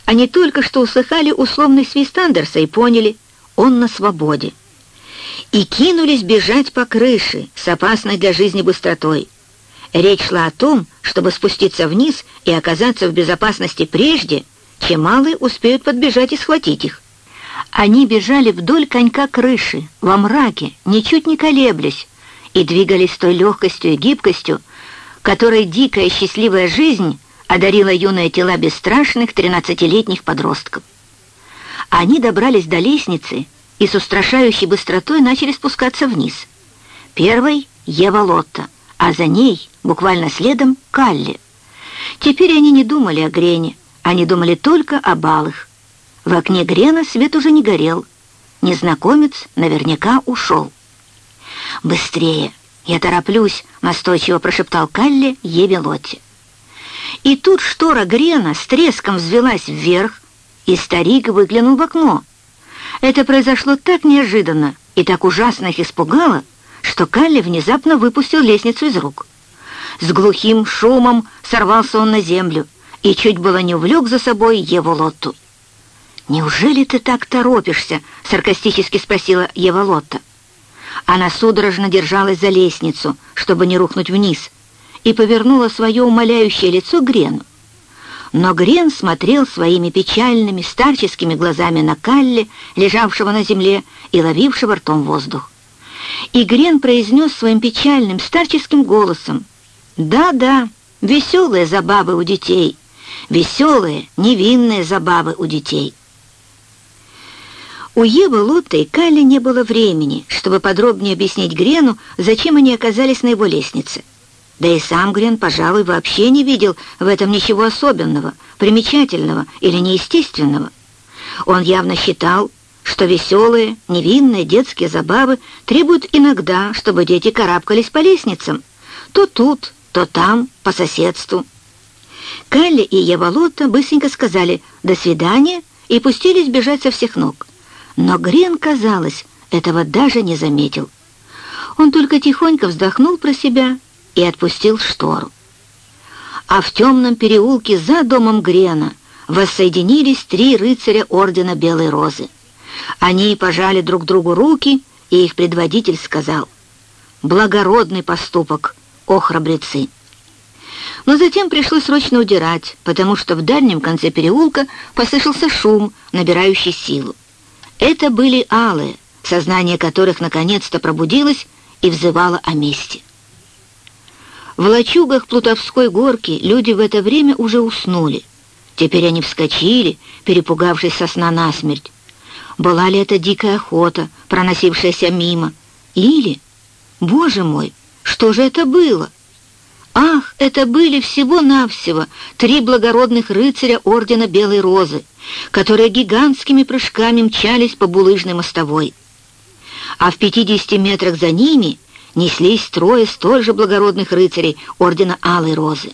Они только что услыхали условный свист Андерса и поняли, он на свободе. И кинулись бежать по крыше с опасной для жизни быстротой. Речь шла о том, чтобы спуститься вниз и оказаться в безопасности прежде, чем малые успеют подбежать и схватить их. Они бежали вдоль конька крыши, во мраке, ничуть не колеблясь, и двигались с той легкостью и гибкостью, которой дикая счастливая жизнь одарила юные тела бесстрашных тринадцатилетних подростков. Они добрались до лестницы и с устрашающей быстротой начали спускаться вниз. Первой — Ева Лотта, а за ней, буквально следом, Калли. Теперь они не думали о Грене, они думали только о балах. В окне Грена свет уже не горел. Незнакомец наверняка ушел. «Быстрее! Я тороплюсь!» — настойчиво прошептал Калли Еве Лотте. И тут штора Грена с треском взвелась вверх, и старик выглянул в окно. Это произошло так неожиданно и так ужасно их испугало, что Калли внезапно выпустил лестницу из рук. С глухим шумом сорвался он на землю и чуть было не увлек за собой Еву Лотту. «Неужели ты так торопишься?» — саркастически спросила Ева Лотта. Она судорожно держалась за лестницу, чтобы не рухнуть вниз, и повернула свое умоляющее лицо Грену. Но Грен смотрел своими печальными старческими глазами на Калли, лежавшего на земле и ловившего ртом воздух. И Грен произнес своим печальным старческим голосом, «Да-да, веселые забавы у детей, веселые, невинные забавы у детей». У Евы, Лотта и Калли не было времени, чтобы подробнее объяснить Грену, зачем они оказались на его лестнице. Да и сам Грен, пожалуй, вообще не видел в этом ничего особенного, примечательного или неестественного. Он явно считал, что веселые, невинные детские забавы требуют иногда, чтобы дети карабкались по лестницам. То тут, то там, по соседству. Калли и Ева Лотта быстренько сказали «до свидания» и пустились бежать со всех ног. Но Грен, казалось, этого даже не заметил. Он только тихонько вздохнул про себя и отпустил штору. А в темном переулке за домом Грена воссоединились три рыцаря Ордена Белой Розы. Они пожали друг другу руки, и их предводитель сказал «Благородный поступок, о храбрецы!» Но затем пришлось срочно удирать, потому что в дальнем конце переулка послышался шум, набирающий силу. Это были алые, сознание которых наконец-то пробудилось и взывало о мести. В лачугах Плутовской горки люди в это время уже уснули. Теперь они вскочили, перепугавшись со сна насмерть. Была ли это дикая охота, проносившаяся мимо? Или, боже мой, что же это было? Ах, это были всего-навсего три благородных рыцаря Ордена Белой Розы, которые гигантскими прыжками мчались по булыжной мостовой. А в 50 метрах за ними неслись трое столь же благородных рыцарей Ордена Алой Розы.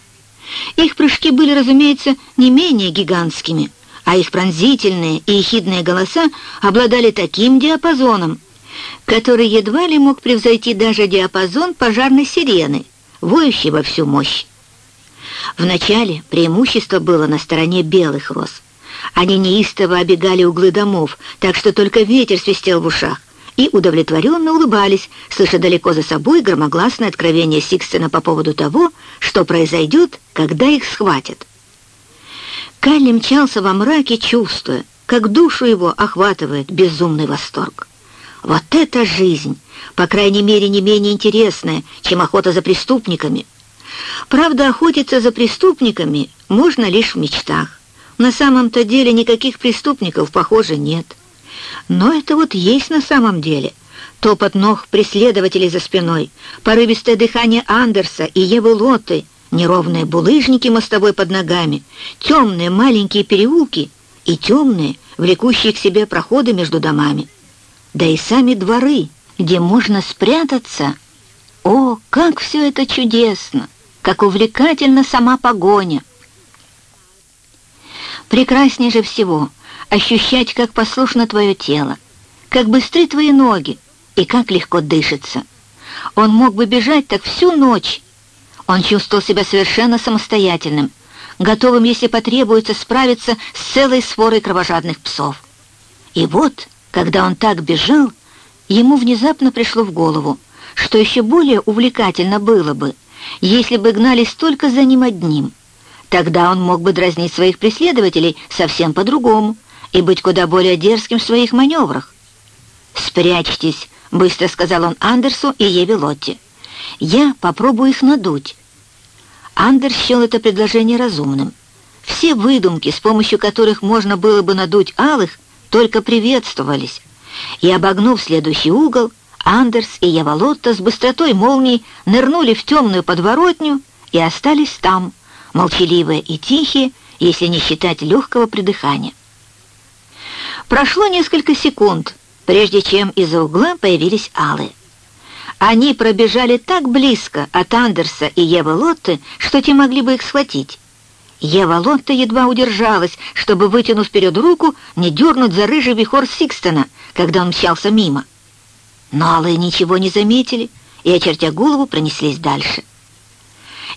Их прыжки были, разумеется, не менее гигантскими, а их пронзительные и ехидные голоса обладали таким диапазоном, который едва ли мог превзойти даже диапазон пожарной сирены, воющей во всю мощь. Вначале преимущество было на стороне белых роз — они неистово обегали углы домов, так что только ветер свистел в ушах, и удовлетворенно улыбались, слыша далеко за собой громогласное откровение Сикстена по поводу того, что произойдет, когда их схватят. Калли мчался во мраке, чувствуя, как душу его охватывает безумный восторг. Вот это жизнь! По крайней мере, не менее интересная, чем охота за преступниками. Правда, охотиться за преступниками можно лишь в мечтах. На самом-то деле никаких преступников, похоже, нет. Но это вот есть на самом деле. Топот ног преследователей за спиной, порывистое дыхание Андерса и Евы Лоты, неровные булыжники мостовой под ногами, темные маленькие переулки и темные, влекущие к себе проходы между домами. Да и сами дворы, где можно спрятаться. О, как все это чудесно! Как увлекательна сама погоня! Прекраснее же всего ощущать, как послушно твое тело, как быстры твои ноги и как легко дышится. Он мог бы бежать так всю ночь. Он чувствовал себя совершенно самостоятельным, готовым, если потребуется, справиться с целой сворой кровожадных псов. И вот, когда он так бежал, ему внезапно пришло в голову, что еще более увлекательно было бы, если бы гнались только за ним одним. Тогда он мог бы дразнить своих преследователей совсем по-другому и быть куда более дерзким в своих маневрах. «Спрячьтесь», — быстро сказал он Андерсу и Еве Лотте. «Я попробую их надуть». Андерс счел это предложение разумным. Все выдумки, с помощью которых можно было бы надуть алых, только приветствовались. И, обогнув следующий угол, Андерс и Яволотта с быстротой молнии нырнули в темную подворотню и остались там, молчаливые и тихие, если не считать легкого придыхания. Прошло несколько секунд, прежде чем из-за угла появились алые. Они пробежали так близко от Андерса и Евы Лотты, что те могли бы их схватить. Ева Лотта едва удержалась, чтобы, вытянув вперед руку, не дернуть за рыжий вихор Сикстона, когда он мчался мимо. Но алые ничего не заметили и, очертя голову, пронеслись дальше.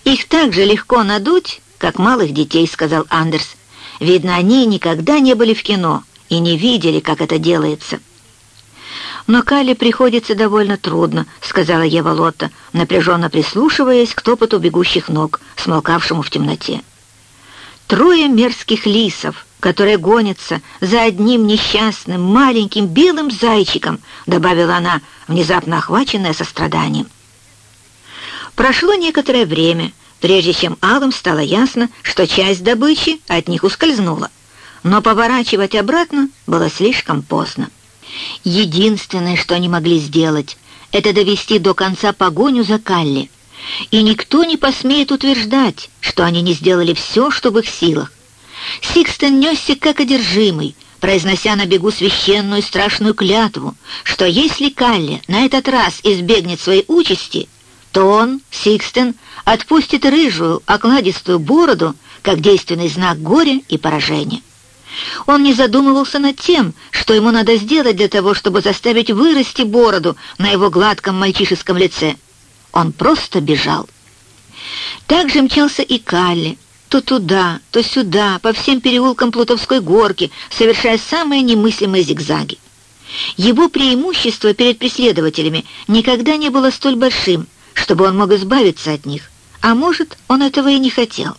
«Их так же легко надуть, как малых детей», — сказал Андерс. «Видно, они никогда не были в кино и не видели, как это делается». «Но Кале приходится довольно трудно», — сказала Ева Лотта, напряженно прислушиваясь к топоту бегущих ног, смолкавшему в темноте. «Трое мерзких лисов, которые гонятся за одним несчастным маленьким белым зайчиком», — добавила она, внезапно охваченная состраданием. Прошло некоторое время, прежде чем Алым стало ясно, что часть добычи от них ускользнула, но поворачивать обратно было слишком поздно. Единственное, что они могли сделать, это довести до конца погоню за Калли. И никто не посмеет утверждать, что они не сделали все, что в их силах. Сикстен несся как одержимый, произнося на бегу священную страшную клятву, что если Калли на этот раз избегнет своей участи, то он, Сикстен, отпустит рыжую, окладистую бороду, как действенный знак горя и поражения. Он не задумывался над тем, что ему надо сделать для того, чтобы заставить вырасти бороду на его гладком мальчишеском лице. Он просто бежал. Так же мчался и Калли, то туда, то сюда, по всем переулкам Плутовской горки, совершая самые немыслимые зигзаги. Его преимущество перед преследователями никогда не было столь большим, чтобы он мог избавиться от них, а может, он этого и не хотел.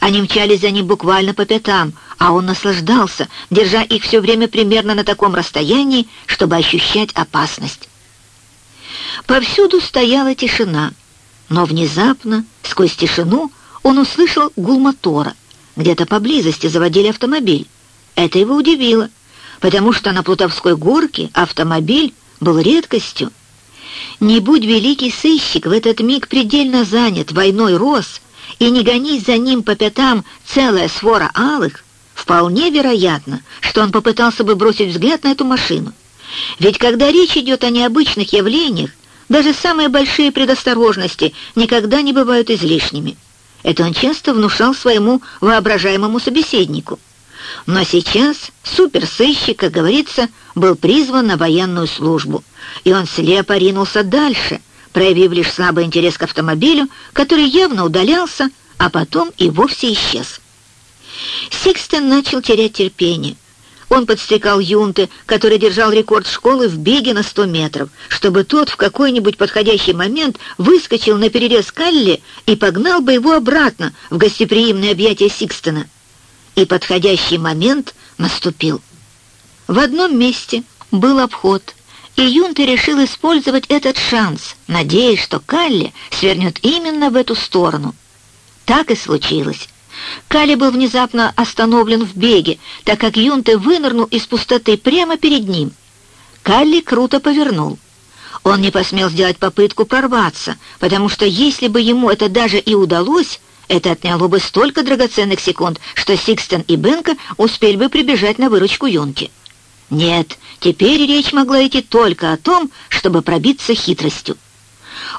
Они мчались за ним буквально по пятам, а он наслаждался, держа их все время примерно на таком расстоянии, чтобы ощущать опасность. Повсюду стояла тишина, но внезапно, сквозь тишину, он услышал гул мотора. Где-то поблизости заводили автомобиль. Это его удивило, потому что на Плутовской горке автомобиль был редкостью. Не будь великий сыщик в этот миг предельно занят войной роз, и не гонись за ним по пятам целая свора алых, вполне вероятно, что он попытался бы бросить взгляд на эту машину. Ведь когда речь идет о необычных явлениях, даже самые большие предосторожности никогда не бывают излишними. Это он часто внушал своему воображаемому собеседнику. Но сейчас суперсыщик, как говорится, был призван на военную службу, и он слепо ринулся дальше, проявив лишь слабый интерес к автомобилю, который явно удалялся, а потом и вовсе исчез. Сикстен начал терять терпение. Он подстрекал Юнты, который держал рекорд школы в беге на 100 метров, чтобы тот в какой-нибудь подходящий момент выскочил на перерез Калли и погнал бы его обратно в гостеприимное объятие Сикстена. И подходящий момент наступил. В одном месте был обход — и Юнта решил использовать этот шанс, надеясь, что Калли свернет именно в эту сторону. Так и случилось. Калли был внезапно остановлен в беге, так как Юнте вынырнул из пустоты прямо перед ним. Калли круто повернул. Он не посмел сделать попытку прорваться, потому что если бы ему это даже и удалось, это отняло бы столько драгоценных секунд, что Сикстен и Бенка успели бы прибежать на выручку Юнте. Нет, теперь речь могла идти только о том, чтобы пробиться хитростью.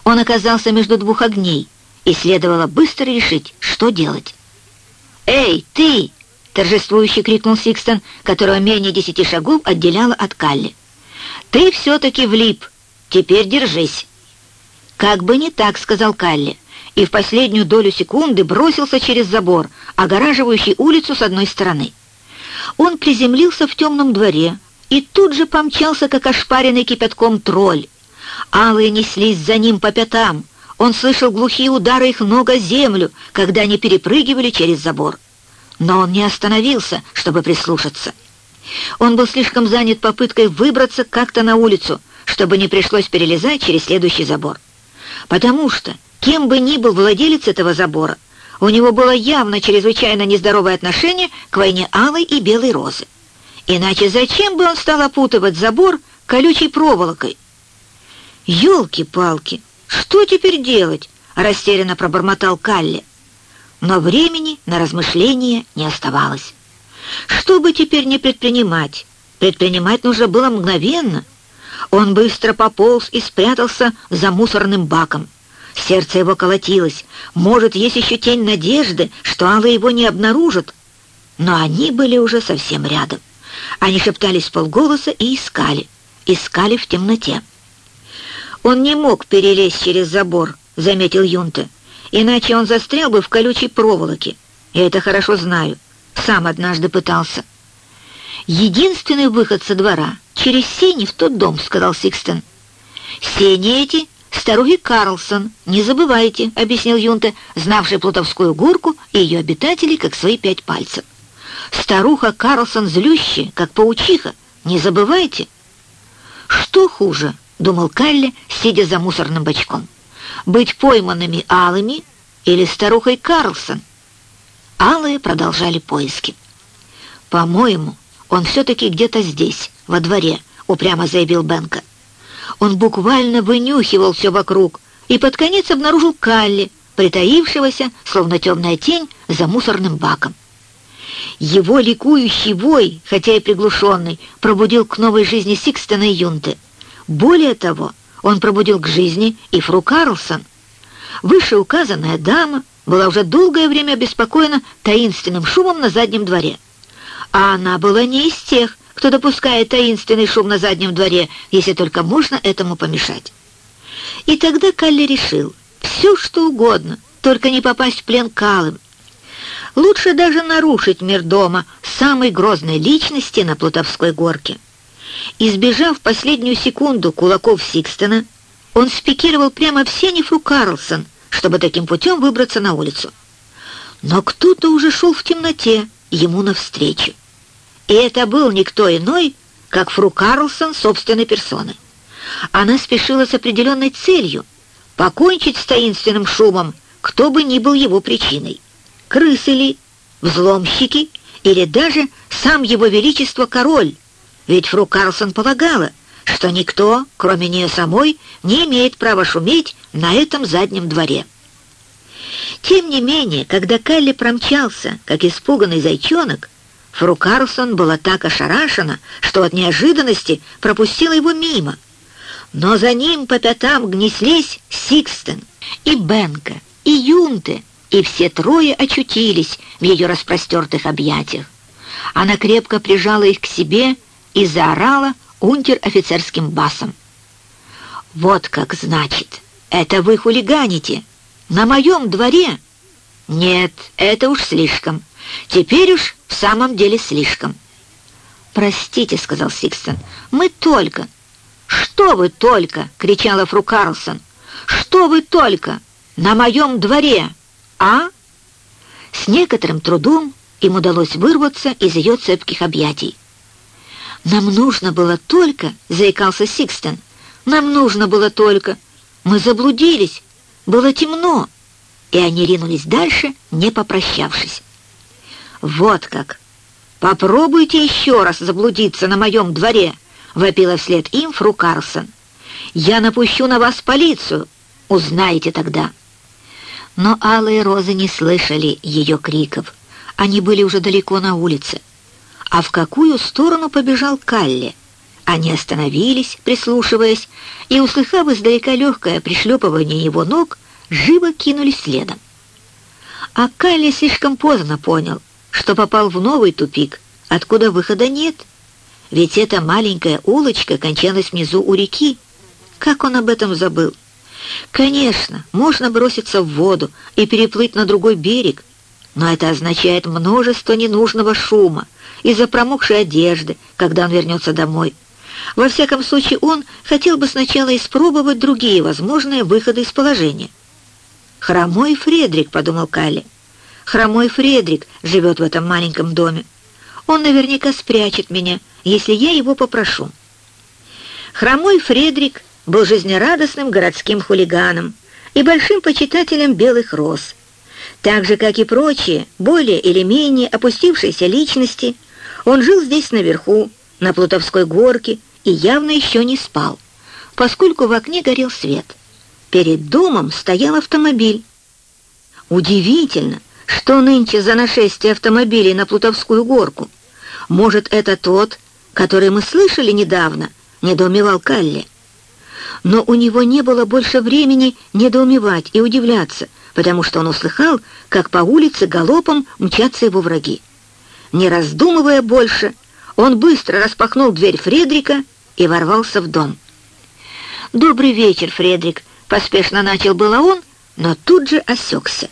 Он оказался между двух огней, и следовало быстро решить, что делать. «Эй, ты!» — торжествующе крикнул Сикстон, которого менее десяти шагов отделяло от Калли. «Ты все-таки влип. Теперь держись». «Как бы не так», — сказал Калли, и в последнюю долю секунды бросился через забор, огораживающий улицу с одной стороны. Он приземлился в темном дворе и тут же помчался, как ошпаренный кипятком тролль. Алые неслись за ним по пятам. Он слышал глухие удары их ног о землю, когда они перепрыгивали через забор. Но он не остановился, чтобы прислушаться. Он был слишком занят попыткой выбраться как-то на улицу, чтобы не пришлось перелезать через следующий забор. Потому что, кем бы ни был владелец этого забора, у него было явно чрезвычайно нездоровое отношение к войне Алой и Белой Розы. Иначе зачем бы он стал опутывать забор колючей проволокой? «Елки-палки, что теперь делать?» — растерянно пробормотал Калли. Но времени на размышления не оставалось. Что бы теперь не предпринимать? Предпринимать нужно было мгновенно. Он быстро пополз и спрятался за мусорным баком. Сердце его колотилось. Может, есть еще тень надежды, что Алла его не обнаружит. Но они были уже совсем рядом. Они шептались полголоса и искали. Искали в темноте. «Он не мог перелезть через забор», — заметил Юнта. «Иначе он застрял бы в колючей проволоке. Я это хорошо знаю. Сам однажды пытался». «Единственный выход со двора — через сени в тот дом», — сказал Сикстон. «Сени эти «Старухи Карлсон, не забывайте», — объяснил Юнта, знавший Плутовскую горку и ее обитателей, как свои пять пальцев. «Старуха Карлсон злющая, как паучиха, не забывайте». «Что хуже?» — думал Калли, сидя за мусорным бачком. «Быть пойманными алыми или старухой Карлсон?» Алые продолжали поиски. «По-моему, он все-таки где-то здесь, во дворе», — упрямо заявил Бенка. Он буквально вынюхивал все вокруг и под конец обнаружил Калли, притаившегося, словно темная тень, за мусорным баком. Его ликующий вой, хотя и приглушенный, пробудил к новой жизни Сикстона и Юнты. Более того, он пробудил к жизни и Фру Карлсон. Вышеуказанная дама была уже долгое время обеспокоена таинственным шумом на заднем дворе. А она была не из тех, кто допускает таинственный шум на заднем дворе, если только можно этому помешать. И тогда Калли решил, все что угодно, только не попасть в плен Калым. Лучше даже нарушить мир дома самой грозной личности на Плутовской горке. Избежав последнюю секунду кулаков Сикстона, он спикировал прямо в Сенефу Карлсон, чтобы таким путем выбраться на улицу. Но кто-то уже шел в темноте ему навстречу. И это был никто иной, как фру Карлсон собственной персоны. Она спешила с определенной целью — покончить с таинственным шумом, кто бы ни был его причиной. Крысы ли, взломщики или даже сам его величество король, ведь фру Карлсон полагала, что никто, кроме нее самой, не имеет права шуметь на этом заднем дворе. Тем не менее, когда Калли промчался, как испуганный зайчонок, Фру Карлсон была так ошарашена, что от неожиданности пропустила его мимо. Но за ним по пятам гнеслись Сикстен и Бенка, и Юнте, и все трое очутились в ее распростертых объятиях. Она крепко прижала их к себе и заорала унтер-офицерским басом. «Вот как значит! Это вы хулиганите! На моем дворе!» «Нет, это уж слишком. Теперь уж в самом деле слишком. «Простите», — сказал Сикстон, — «мы только...» «Что вы только?» — кричала фру Карлсон. «Что вы только? На моем дворе, а?» С некоторым трудом им удалось вырваться из ее цепких объятий. «Нам нужно было только...» — заикался Сикстон. «Нам нужно было только... Мы заблудились. Было темно». И они ринулись дальше, не попрощавшись. «Вот как! Попробуйте еще раз заблудиться на моем дворе!» — вопила вслед им фру Карлсон. «Я напущу на вас полицию! Узнаете тогда!» Но алые розы не слышали ее криков. Они были уже далеко на улице. А в какую сторону побежал Калли. Они остановились, прислушиваясь, и, услыхав издалека легкое пришлепывание его ног, живо кинулись следом. А Калли слишком поздно понял, что попал в новый тупик, откуда выхода нет. Ведь эта маленькая улочка кончалась внизу у реки. Как он об этом забыл? Конечно, можно броситься в воду и переплыть на другой берег, но это означает множество ненужного шума из-за промокшей одежды, когда он вернется домой. Во всяком случае, он хотел бы сначала испробовать другие возможные выходы из положения. «Хромой Фредрик», — подумал Калли. «Хромой Фредрик живет в этом маленьком доме. Он наверняка спрячет меня, если я его попрошу». Хромой Фредрик был жизнерадостным городским хулиганом и большим почитателем белых роз. Так же, как и прочие, более или менее опустившиеся личности, он жил здесь наверху, на Плутовской горке, и явно еще не спал, поскольку в окне горел свет. Перед домом стоял автомобиль. Удивительно, что нынче за нашествие автомобилей на Плутовскую горку. Может, это тот, который мы слышали недавно, недоумевал Калли но у него не было больше времени недоумевать и удивляться, потому что он услыхал, как по улице галопом мчатся его враги. Не раздумывая больше, он быстро распахнул дверь Фредрика и ворвался в дом. «Добрый вечер, Фредрик!» — поспешно начал было он, но тут же осекся.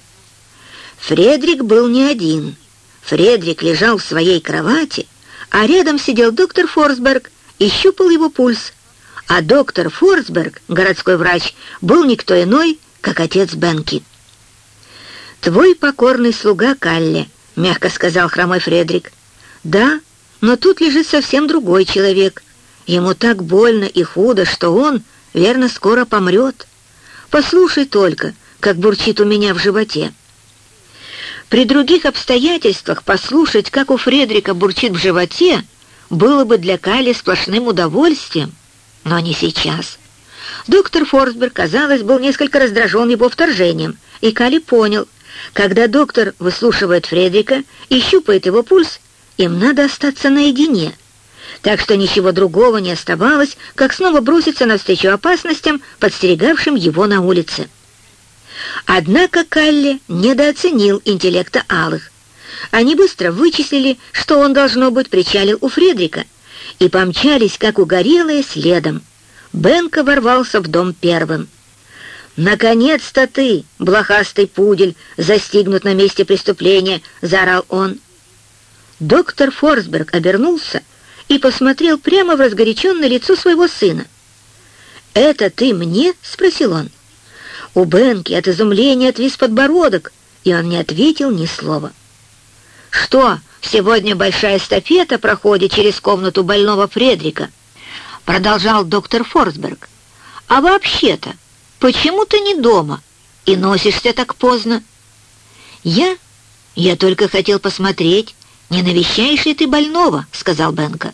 Фредрик был не один. Фредрик лежал в своей кровати, а рядом сидел доктор Форсберг и щупал его пульс, а доктор Форсберг, городской врач, был никто иной, как отец Бенки. «Твой покорный слуга Калли», — мягко сказал хромой Фредрик. «Да, но тут лежит совсем другой человек. Ему так больно и худо, что он, верно, скоро помрет. Послушай только, как бурчит у меня в животе». При других обстоятельствах послушать, как у Фредрика бурчит в животе, было бы для Калли сплошным удовольствием но не сейчас. Доктор Форсберг, казалось, был несколько раздражен его вторжением, и Кали понял, когда доктор выслушивает Фредрика и щупает его пульс, им надо остаться наедине. Так что ничего другого не оставалось, как снова броситься навстречу опасностям, подстерегавшим его на улице. Однако Калли недооценил интеллекта Алых. Они быстро вычислили, что он, должно быть, причалил у Фредрика — и помчались, как угорелые, следом. Бенка ворвался в дом первым. «Наконец-то ты, блохастый пудель, застигнут на месте преступления!» — заорал он. Доктор Форсберг обернулся и посмотрел прямо в разгоряченное лицо своего сына. «Это ты мне?» — спросил он. У Бенки от изумления отвис подбородок, и он не ответил ни слова. «Что, сегодня большая эстафета проходит через комнату больного Фредрика?» Продолжал доктор Форсберг. «А вообще-то, почему ты не дома и носишься так поздно?» «Я? Я только хотел посмотреть, не навещаешь ли ты больного?» — сказал Бенка.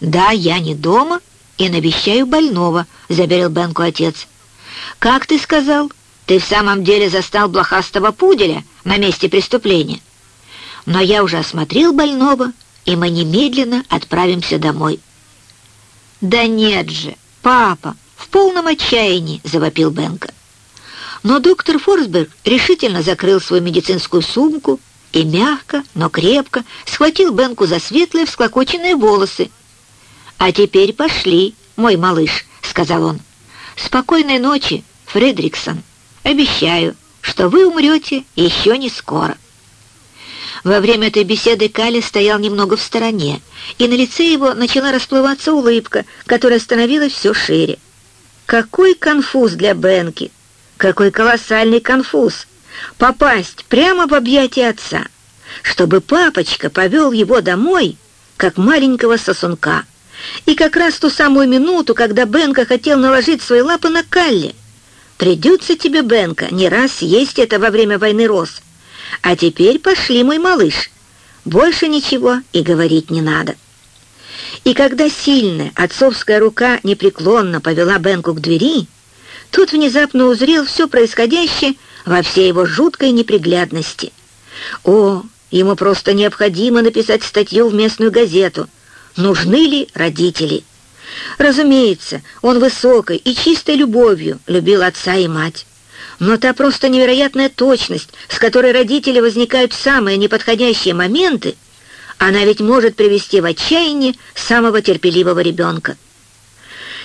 «Да, я не дома и навещаю больного», — заверил Бенку отец. «Как ты сказал? Ты в самом деле застал блохастого пуделя на месте преступления?» но я уже осмотрел больного, и мы немедленно отправимся домой». «Да нет же, папа!» — в полном отчаянии завопил Бенка. Но доктор Форсберг решительно закрыл свою медицинскую сумку и мягко, но крепко схватил Бенку за светлые всклокоченные волосы. «А теперь пошли, мой малыш», — сказал он. «Спокойной ночи, Фредриксон. Обещаю, что вы умрете еще не скоро». Во время этой беседы Кали стоял немного в стороне, и на лице его начала расплываться улыбка, которая становилась все шире. Какой конфуз для Бенки! Какой колоссальный конфуз! Попасть прямо в объятия отца, чтобы папочка повел его домой, как маленького сосунка. И как раз ту самую минуту, когда Бенка хотел наложить свои лапы на Калли. Придется тебе, Бенка, не раз съесть это во время войны роз. А теперь пошли, мой малыш. Больше ничего и говорить не надо. И когда сильная отцовская рука непреклонно повела Бенку к двери, тот внезапно узрел все происходящее во всей его жуткой неприглядности. О, Ему просто необходимо написать статью в местную газету. Нужны ли родители? Разумеется, он высокой и чистой любовью любил отца и мать. Но та просто невероятная точность, с которой родители возникают в самые неподходящие моменты, она ведь может привести в отчаяние самого терпеливого ребенка.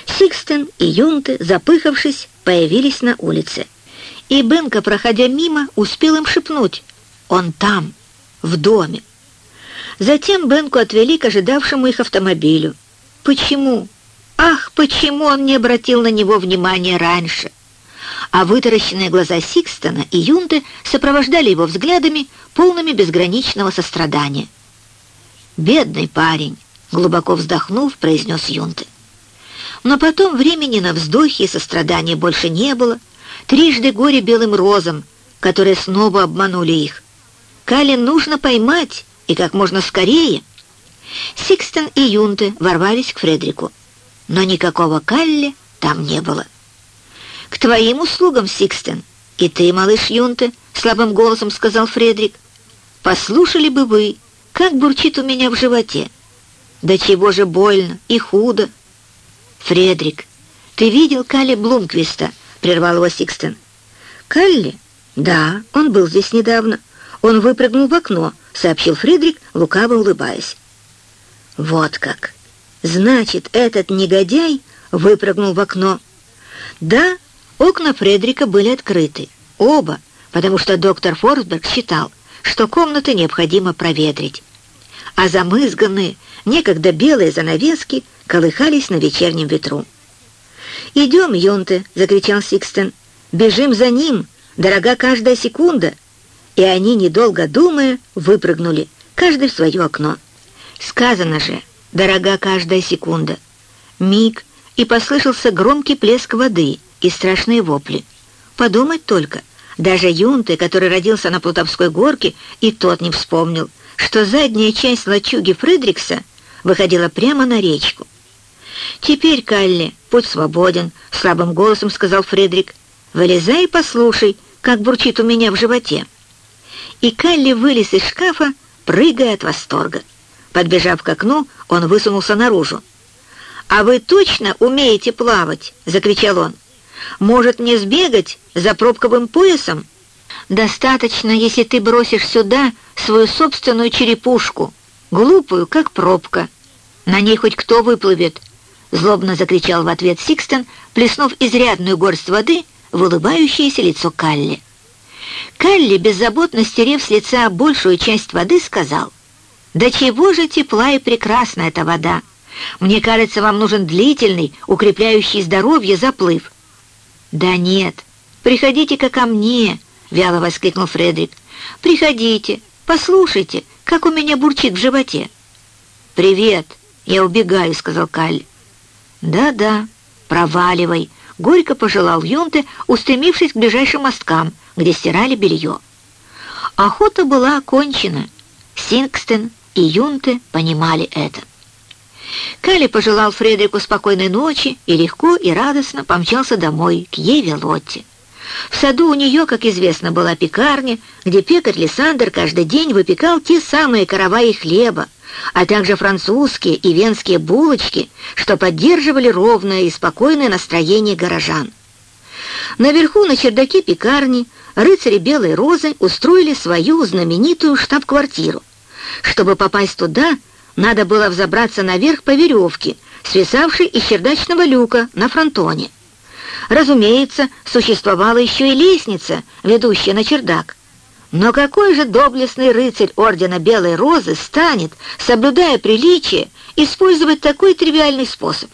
Сикстен и Юнты, запыхавшись, появились на улице. И Бенка, проходя мимо, успел им шепнуть «Он там, в доме». Затем Бенку отвели к ожидавшему их автомобилю. Почему? Ах, почему он не обратил на него внимания раньше? А вытаращенные глаза Сикстона и Юнты сопровождали его взглядами, полными безграничного сострадания. «Бедный парень!» — глубоко вздохнув, произнес Юнты. Но потом времени на вздохи и сострадания больше не было. Трижды горе белым розам, которые снова обманули их. Калин нужно поймать, и как можно скорее. Сикстон и Юнты ворвались к Фредрику. Но никакого Калли там не было. «К твоим услугам, Сикстон, и ты, малыш Юнты», — слабым голосом сказал Фредрик. «Послушали бы вы, как бурчит у меня в животе. Да чего же больно и худо, «Фредрик, ты видел Калли Блумквиста?» — прервал его Сикстен. «Калли? Да, он был здесь недавно. Он выпрыгнул в окно», — сообщил Фредрик, лукаво улыбаясь. «Вот как! Значит, этот негодяй выпрыгнул в окно». «Да, окна Фредрика были открыты. Оба, потому что доктор Форсберг считал, что комнаты необходимо проветрить. А замызганные, некогда белые занавески — колыхались на вечернем ветру. «Идем, Йонте!» — закричал Сикстен. «Бежим за ним! Дорога каждая секунда!» И они, недолго думая, выпрыгнули, каждый в свое окно. Сказано же, дорога каждая секунда. Миг, и послышался громкий плеск воды и страшные вопли. Подумать только, даже Юнте, который родился на Плутовской горке, и тот не вспомнил, что задняя часть лачуги Фредрикса выходила прямо на речку. «Теперь, Калли, путь свободен», — слабым голосом сказал Фредерик. «Вылезай и послушай, как бурчит у меня в животе». И Калли вылез из шкафа, прыгая от восторга. Подбежав к окну, он высунулся наружу. «А вы точно умеете плавать?» — закричал он. «Может, мне сбегать за пробковым поясом?» «Достаточно, если ты бросишь сюда свою собственную черепушку, глупую, как пробка. На ней хоть кто выплывет, Злобно закричал в ответ Сикстон, плеснув изрядную горсть воды в улыбающееся лицо Калли. Калли, беззаботно стерев с лица большую часть воды, сказал, «Да чего же тепла и прекрасна эта вода! Мне кажется, вам нужен длительный, укрепляющий здоровье заплыв». «Да нет, приходите-ка ко мне!» — вяло воскликнул Фредерик. «Приходите, послушайте, как у меня бурчит в животе». «Привет, я убегаю», — сказал Калли. «Да-да, проваливай», — горько пожелал Юнте, устремившись к ближайшим мосткам, где стирали белье. Охота была окончена. Сингстен и Юнте понимали это. Калли пожелал Фредерику спокойной ночи и легко и радостно помчался домой, к Еве Лотте. В саду у нее, как известно, была пекарня, где пекарь Лиссандр каждый день выпекал те самые караваи хлеба, а также французские и венские булочки, что поддерживали ровное и спокойное настроение горожан. Наверху на чердаке пекарни рыцари Белой Розы устроили свою знаменитую штаб-квартиру. Чтобы попасть туда, надо было взобраться наверх по веревке, свисавшей из чердачного люка на фронтоне. Разумеется, существовала еще и лестница, ведущая на чердак. Но какой же доблестный рыцарь Ордена Белой Розы станет, соблюдая приличие, использовать такой тривиальный способ?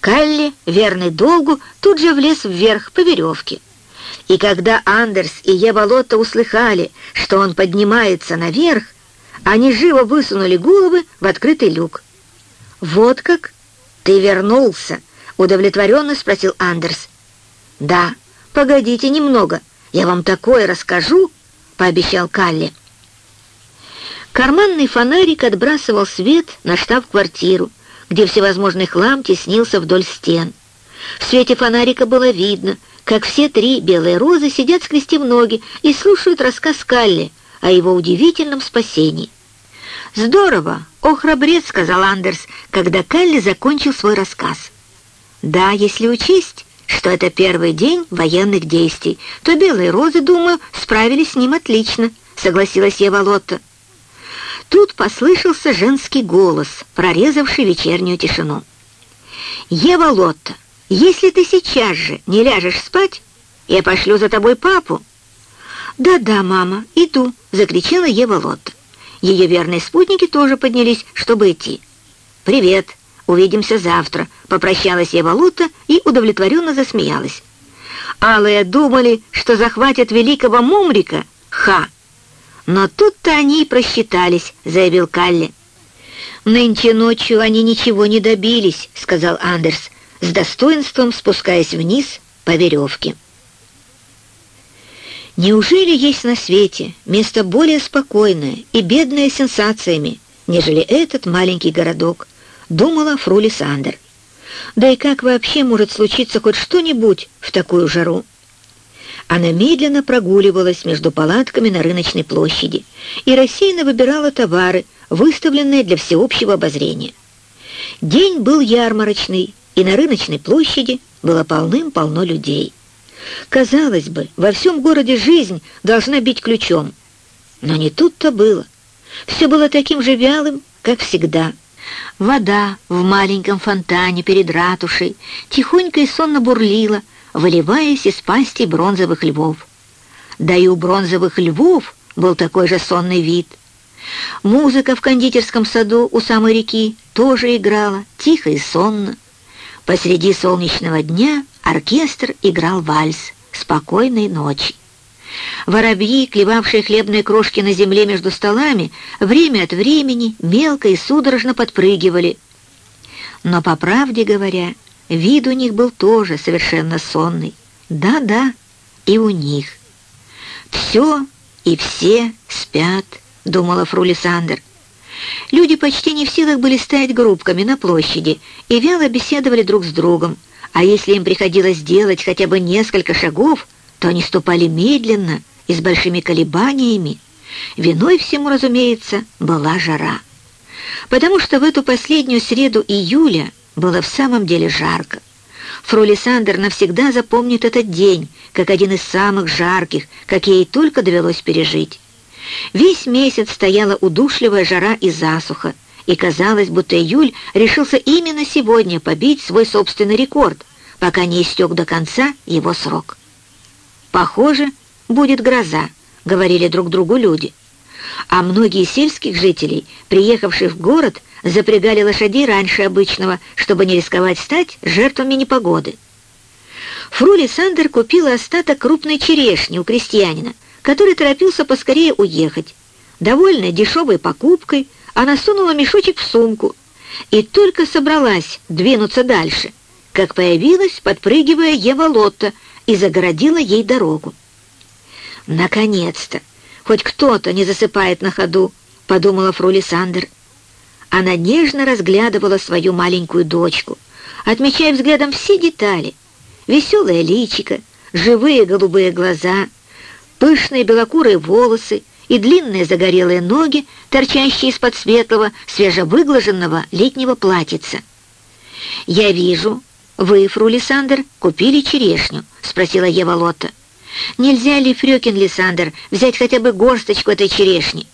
Калли, верный долгу, тут же влез вверх по веревке. И когда Андерс и Ева Лотта услыхали, что он поднимается наверх, они живо высунули головы в открытый люк. «Вот как? Ты вернулся?» — удовлетворенно спросил Андерс. «Да, погодите немного, я вам такое расскажу», — пообещал Калли. Карманный фонарик отбрасывал свет на штаб-квартиру, где всевозможный хлам теснился вдоль стен. В свете фонарика было видно, как все три белые розы сидят скрестив ноги и слушают рассказ Калли, о его удивительном спасении. «Здорово! О, храбрец!» — сказал Андерс, когда Калли закончил свой рассказ. «Да, если учесть, что это первый день военных действий, то белые розы, думаю, справились с ним отлично», — согласилась Ева Лотта. Тут послышался женский голос, прорезавший вечернюю тишину. «Ева Лотта, если ты сейчас же не ляжешь спать, я пошлю за тобой папу». «Да-да, мама, иду», — закричала Ева Лотта. Ее верные спутники тоже поднялись, чтобы идти. «Привет, увидимся завтра», — попрощалась Ева Лотта и удовлетворенно засмеялась. Алые думали, что захватят великого Мумрика. Ха! Но тут-то они и просчитались, заявил Калли. «Нынче ночью они ничего не добились», — сказал Андерс, с достоинством спускаясь вниз по веревке. Неужели есть на свете место более спокойное и бедное сенсациями, нежели этот маленький городок, думала Фрули Сандер. Да и как вообще может случиться хоть что-нибудь в такую жару? Она медленно прогуливалась между палатками на рыночной площади и рассеянно выбирала товары, выставленные для всеобщего обозрения. День был ярмарочный, и на рыночной площади было полным-полно людей. Казалось бы, во всем городе жизнь должна бить ключом. Но не тут-то было. Все было таким же вялым, как всегда. Вода в маленьком фонтане перед ратушей тихонько и сонно бурлила, выливаясь из пасти бронзовых львов. Да и у бронзовых львов был такой же сонный вид. Музыка в кондитерском саду у самой реки тоже играла, тихо и сонно. Посреди солнечного дня оркестр играл вальс «Спокойной ночи». Воробьи, клевавшие хлебные крошки на земле между столами, время от времени мелко и судорожно подпрыгивали. Но, по правде говоря, вид у них был тоже совершенно сонный. Да-да, и у них. «Все и все спят», — думала Фрулисандер. Люди почти не в силах были стоять группками на площади и вяло беседовали друг с другом, а если им приходилось делать хотя бы несколько шагов, то они ступали медленно и с большими колебаниями. Виной всему, разумеется, была жара. Потому что в эту последнюю среду июля было в самом деле жарко. Фрулисандер навсегда запомнит этот день, как один из самых жарких, как ей только довелось пережить. Весь месяц стояла удушливая жара и засуха, и казалось, будто июль решился именно сегодня побить свой собственный рекорд, пока не истек до конца его срок. «Похоже, будет гроза», — говорили друг другу люди. А многие сельских жителей, приехавших в город, запрягали лошадей раньше обычного, чтобы не рисковать стать жертвами непогоды. Фрули Сандер купила остаток крупной черешни у крестьянина, который торопился поскорее уехать. Довольная дешевой покупкой, она сунула мешочек в сумку и только собралась двинуться дальше, как появилась, подпрыгивая Ева Лотта, и загородила ей дорогу. «Наконец-то! Хоть кто-то не засыпает на ходу», — подумала Фрули Сандер. Она нежно разглядывала свою маленькую дочку, отмечая взглядом все детали. Веселое личико, живые голубые глаза — пышные белокурые волосы и длинные загорелые ноги, торчащие из-под светлого, свежевыглаженного летнего платьица. «Я вижу, вы, фру Лиссандр, купили черешню?» — спросила Ева Лотта. «Нельзя ли, Фрёкин Лиссандр, взять хотя бы горсточку этой черешни?»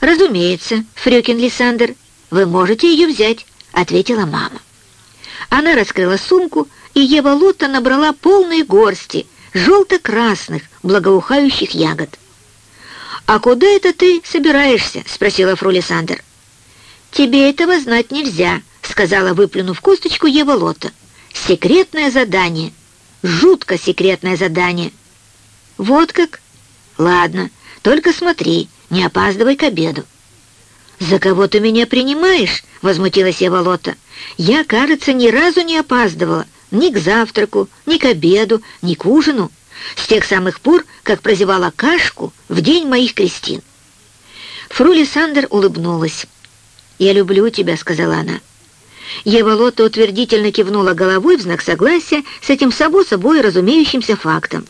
«Разумеется, Фрёкин Лиссандр, вы можете ее взять», — ответила мама. Она раскрыла сумку, и Ева Лотта набрала полные горсти — желто-красных, благоухающих ягод. «А куда это ты собираешься?» — спросила Фрулисандр. «Тебе этого знать нельзя», — сказала, выплюнув косточку Ева Лота. «Секретное задание. Жутко секретное задание». «Вот как? Ладно, только смотри, не опаздывай к обеду». «За кого ты меня принимаешь?» — возмутилась Ева Лота. «Я, кажется, ни разу не опаздывала ни к завтраку, ни к обеду, ни к ужину, с тех самых пор, как прозевала кашку в день моих крестин. Фрули Сандер улыбнулась. «Я люблю тебя», — сказала она. Ева Лотта утвердительно кивнула головой в знак согласия с этим само собой разумеющимся фактом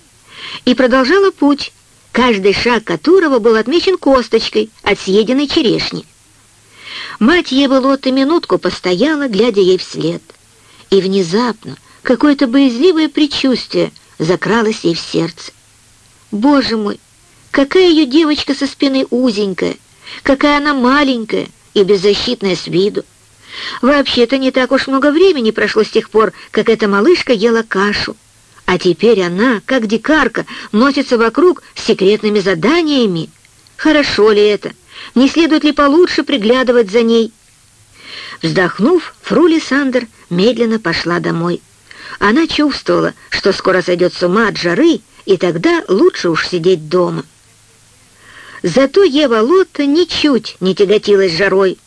и продолжала путь, каждый шаг которого был отмечен косточкой от съеденной черешни. Мать Евы Лотты минутку постояла, глядя ей вслед. И внезапно какое-то боязливое предчувствие закралось ей в сердце. Боже мой, какая ее девочка со спины узенькая, какая она маленькая и беззащитная с виду. Вообще-то не так уж много времени прошло с тех пор, как эта малышка ела кашу. А теперь она, как дикарка, носится вокруг с секретными заданиями. Хорошо ли это? Не следует ли получше приглядывать за ней? Вздохнув, фру Лиссандр медленно пошла домой. Она чувствовала, что скоро сойдет с ума от жары, и тогда лучше уж сидеть дома. Зато Ева Лотта ничуть не тяготилась жарой.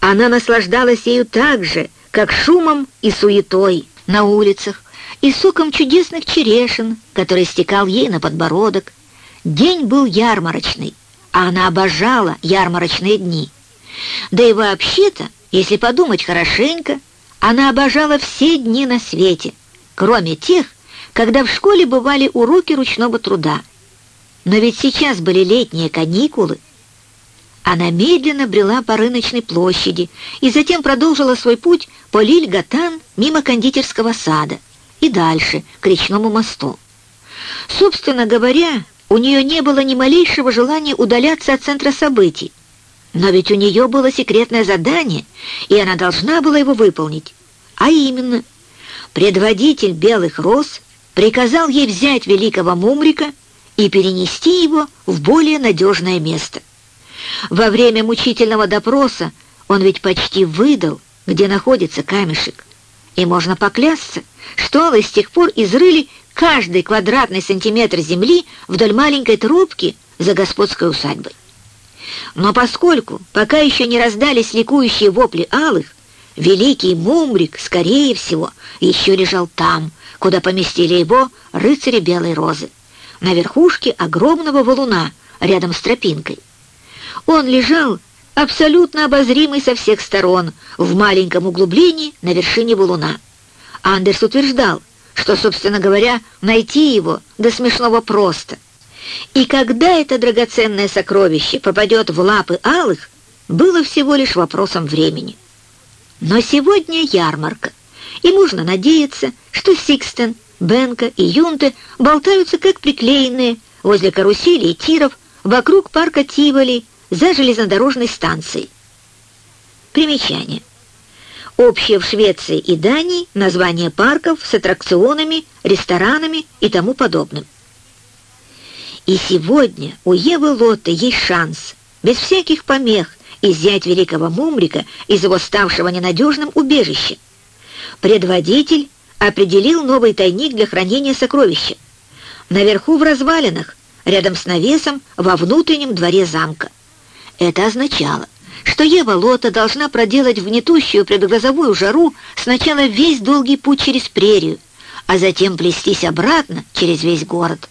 Она наслаждалась ею так же, как шумом и суетой на улицах, и соком чудесных черешин, который стекал ей на подбородок. День был ярмарочный, а она обожала ярмарочные дни. Да и вообще-то, если подумать хорошенько, она обожала все дни на свете, кроме тех, когда в школе бывали уроки ручного труда. Но ведь сейчас были летние каникулы. Она медленно брела по рыночной площади и затем продолжила свой путь по Лиль-Гатан мимо кондитерского сада и дальше, к речному мосту. Собственно говоря, у нее не было ни малейшего желания удаляться от центра событий. Но ведь у нее было секретное задание, и она должна была его выполнить. А именно, предводитель белых роз приказал ей взять великого Мумрика и перенести его в более надежное место. Во время мучительного допроса он ведь почти выдал, где находится камешек. И можно поклясться, что Аллы с тех пор изрыли каждый квадратный сантиметр земли вдоль маленькой трубки за господской усадьбой. Но поскольку пока еще не раздались ликующие вопли алых, великий Мумрик, скорее всего, еще лежал там, куда поместили его рыцари Белой Розы, на верхушке огромного валуна рядом с тропинкой. Он лежал абсолютно обозримый со всех сторон в маленьком углублении на вершине валуна. Андерс утверждал, что, собственно говоря, найти его до смешного просто. И когда это драгоценное сокровище попадет в лапы алых, было всего лишь вопросом времени. Но сегодня ярмарка, и можно надеяться, что Сикстен, Бенка и Юнте болтаются как приклеенные возле карусели и тиров вокруг парка Тиволи за железнодорожной станцией. Примечание. Общее в Швеции и Дании название парков с аттракционами, ресторанами и тому подобным. И сегодня у Евы Лотты есть шанс, без всяких помех, изъять великого Мумрика из его ставшего ненадежным убежища. Предводитель определил новый тайник для хранения сокровища. Наверху в развалинах, рядом с навесом, во внутреннем дворе замка. Это означало, что Ева Лота должна проделать в гнетущую предгрозовую жару сначала весь долгий путь через прерию, а затем плестись обратно через весь город,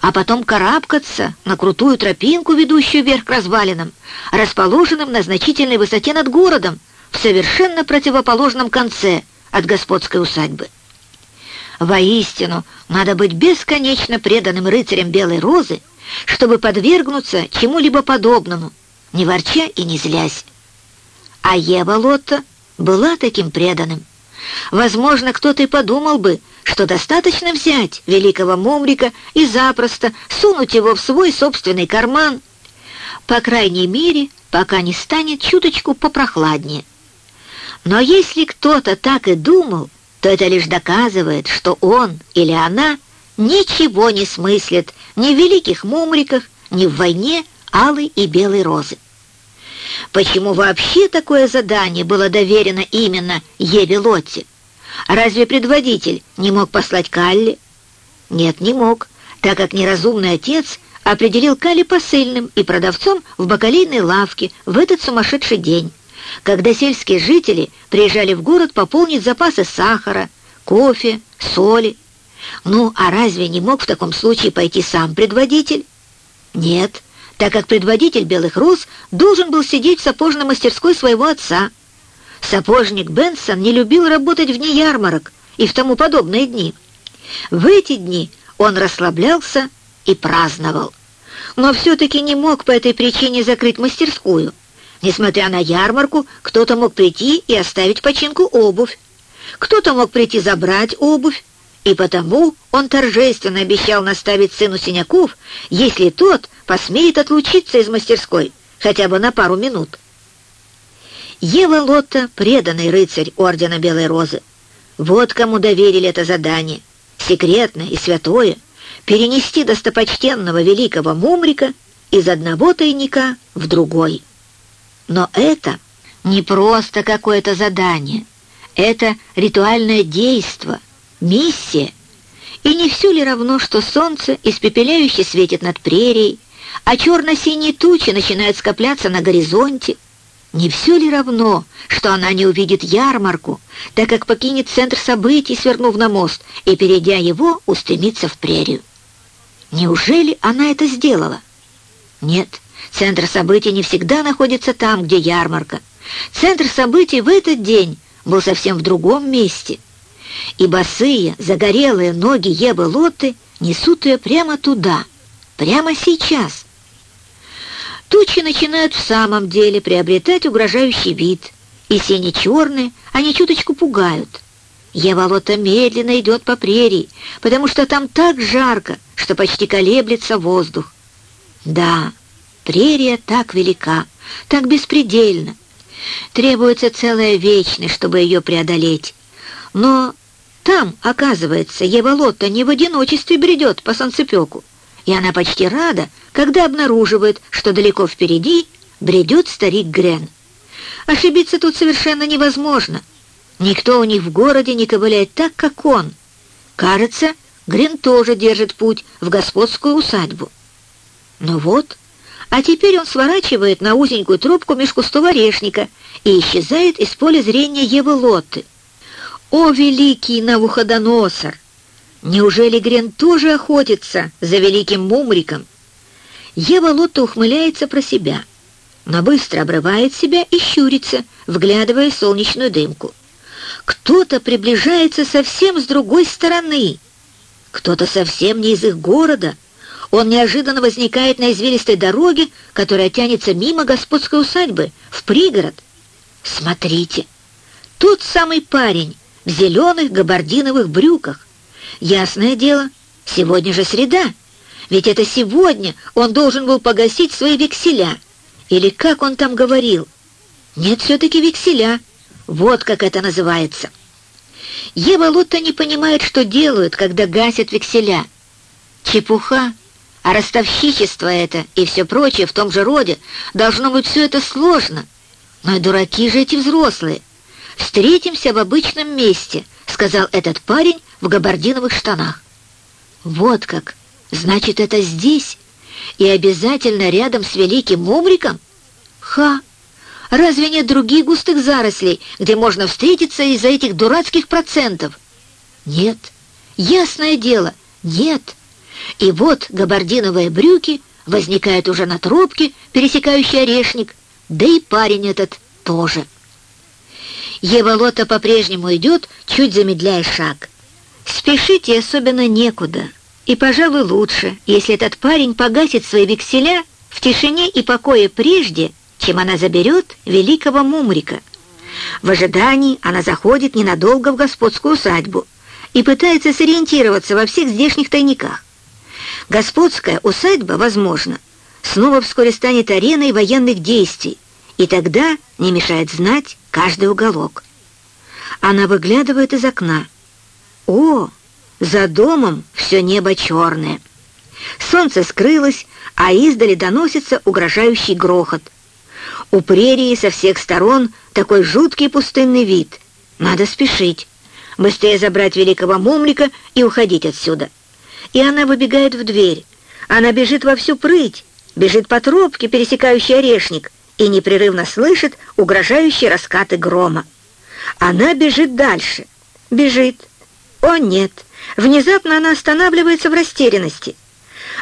а потом карабкаться на крутую тропинку, ведущую вверх к развалинам, расположенным на значительной высоте над городом, в совершенно противоположном конце от господской усадьбы. Воистину, надо быть бесконечно преданным рыцарем Белой Розы, чтобы подвергнуться чему-либо подобному, не ворча и не злясь. А Ева Лотта была таким преданным. Возможно, кто-то и подумал бы, что достаточно взять великого Мумрика и запросто сунуть его в свой собственный карман, по крайней мере, пока не станет чуточку попрохладнее. Но если кто-то так и думал, то это лишь доказывает, что он или она ничего не смыслит ни в великих мумриках, ни в войне алой и белой розы. Почему вообще такое задание было доверено именно Еве Лотте? Разве предводитель не мог послать Калли? Нет, не мог, так как неразумный отец определил Калли посыльным и продавцом в бакалейной лавке в этот сумасшедший день, когда сельские жители приезжали в город пополнить запасы сахара, кофе, соли. Ну, а разве не мог в таком случае пойти сам предводитель? Нет, так как предводитель Белых Роз должен был сидеть в сапожной мастерской своего отца. Сапожник Бенсон не любил работать вне ярмарок и в тому подобные дни. В эти дни он расслаблялся и праздновал. но все-таки не мог по этой причине закрыть мастерскую. Несмотря на ярмарку, кто-то мог прийти и оставить починку обувь. Кто-то мог прийти забрать обувь, и потому он торжественно обещал наставить сыну Синяков, если тот посмеет отлучиться из мастерской хотя бы на пару минут. Ева Лотта — преданный рыцарь Ордена Белой Розы. Вот кому доверили это задание, секретное и святое, перенести достопочтенного великого Мумрика из одного тайника в другой. Но это не просто какое-то задание, это ритуальное действо, миссия. И не все ли равно, что солнце испепеляюще светит над прерией, а черно-синие тучи начинают скопляться на горизонте, не все ли равно, что она не увидит ярмарку, так как покинет центр событий, свернув на мост, и, перейдя его, устремится в прерию? Неужели она это сделала? Нет, центр событий не всегда находится там, где ярмарка. Центр событий в этот день был совсем в другом месте. И босые, загорелые ноги Ебы Лотты несут ее прямо туда, прямо сейчас. Тучи начинают в самом деле приобретать угрожающий вид, и сине-черные они чуточку пугают. Еволота медленно идет по прерии, потому что там так жарко, что почти колеблется воздух. Да, прерия так велика, так беспредельна. Требуется целая вечность, чтобы ее преодолеть. Но там, оказывается, Еволота не в одиночестве бредет по санцепеку и она почти рада, когда обнаруживает, что далеко впереди бредет старик Грен. Ошибиться тут совершенно невозможно. Никто у них в городе не ковыляет так, как он. Кажется, Грен тоже держит путь в господскую усадьбу. Но вот, а теперь он сворачивает на узенькую трубку меж кустов орешника и исчезает из поля зрения Евы Лотты. О, великий Навуходоносор! Неужели Грен тоже охотится за великим мумриком? Ева Лотта ухмыляется про себя, но быстро обрывает себя и щурится, вглядывая солнечную дымку. Кто-то приближается совсем с другой стороны. Кто-то совсем не из их города. Он неожиданно возникает на извилистой дороге, которая тянется мимо господской усадьбы, в пригород. Смотрите, тот самый парень в зеленых габардиновых брюках, Ясное дело, сегодня же среда, ведь это сегодня он должен был погасить свои векселя. Или как он там говорил? Нет, все-таки векселя. Вот как это называется. Ева Лотта не понимает, что делают, когда гасят векселя. Чепуха, а ростовщичество это и все прочее в том же роде, должно быть все это сложно. Но дураки же эти взрослые. Встретимся в обычном месте, сказал этот парень в габардиновых штанах. Вот как! Значит, это здесь? И обязательно рядом с великим мумриком? Ха! Разве нет других густых зарослей, где можно встретиться из-за этих дурацких процентов? Нет. Ясное дело, нет. И вот габардиновые брюки возникают уже на тропке, пересекающей орешник, да и парень этот тоже. Ева Лота по-прежнему идет, чуть замедляя шаг. Спешить особенно некуда. И, пожалуй, лучше, если этот парень погасит свои векселя в тишине и покое прежде, чем она заберет великого Мумрика. В ожидании она заходит ненадолго в господскую усадьбу и пытается сориентироваться во всех здешних тайниках. Господская усадьба, возможно, снова вскоре станет ареной военных действий, и тогда не мешает знать каждый уголок. Она выглядывает из окна, о, за домом все небо черное. Солнце скрылось, а издали доносится угрожающий грохот. У прерии со всех сторон такой жуткий пустынный вид. Надо спешить. Быстрее забрать великого мумлика и уходить отсюда. И она выбегает в дверь. Она бежит во всю прыть, бежит по тропке, пересекающей орешник, и непрерывно слышит угрожающие раскаты грома. Она бежит дальше. Бежит, о нет! Внезапно она останавливается в растерянности.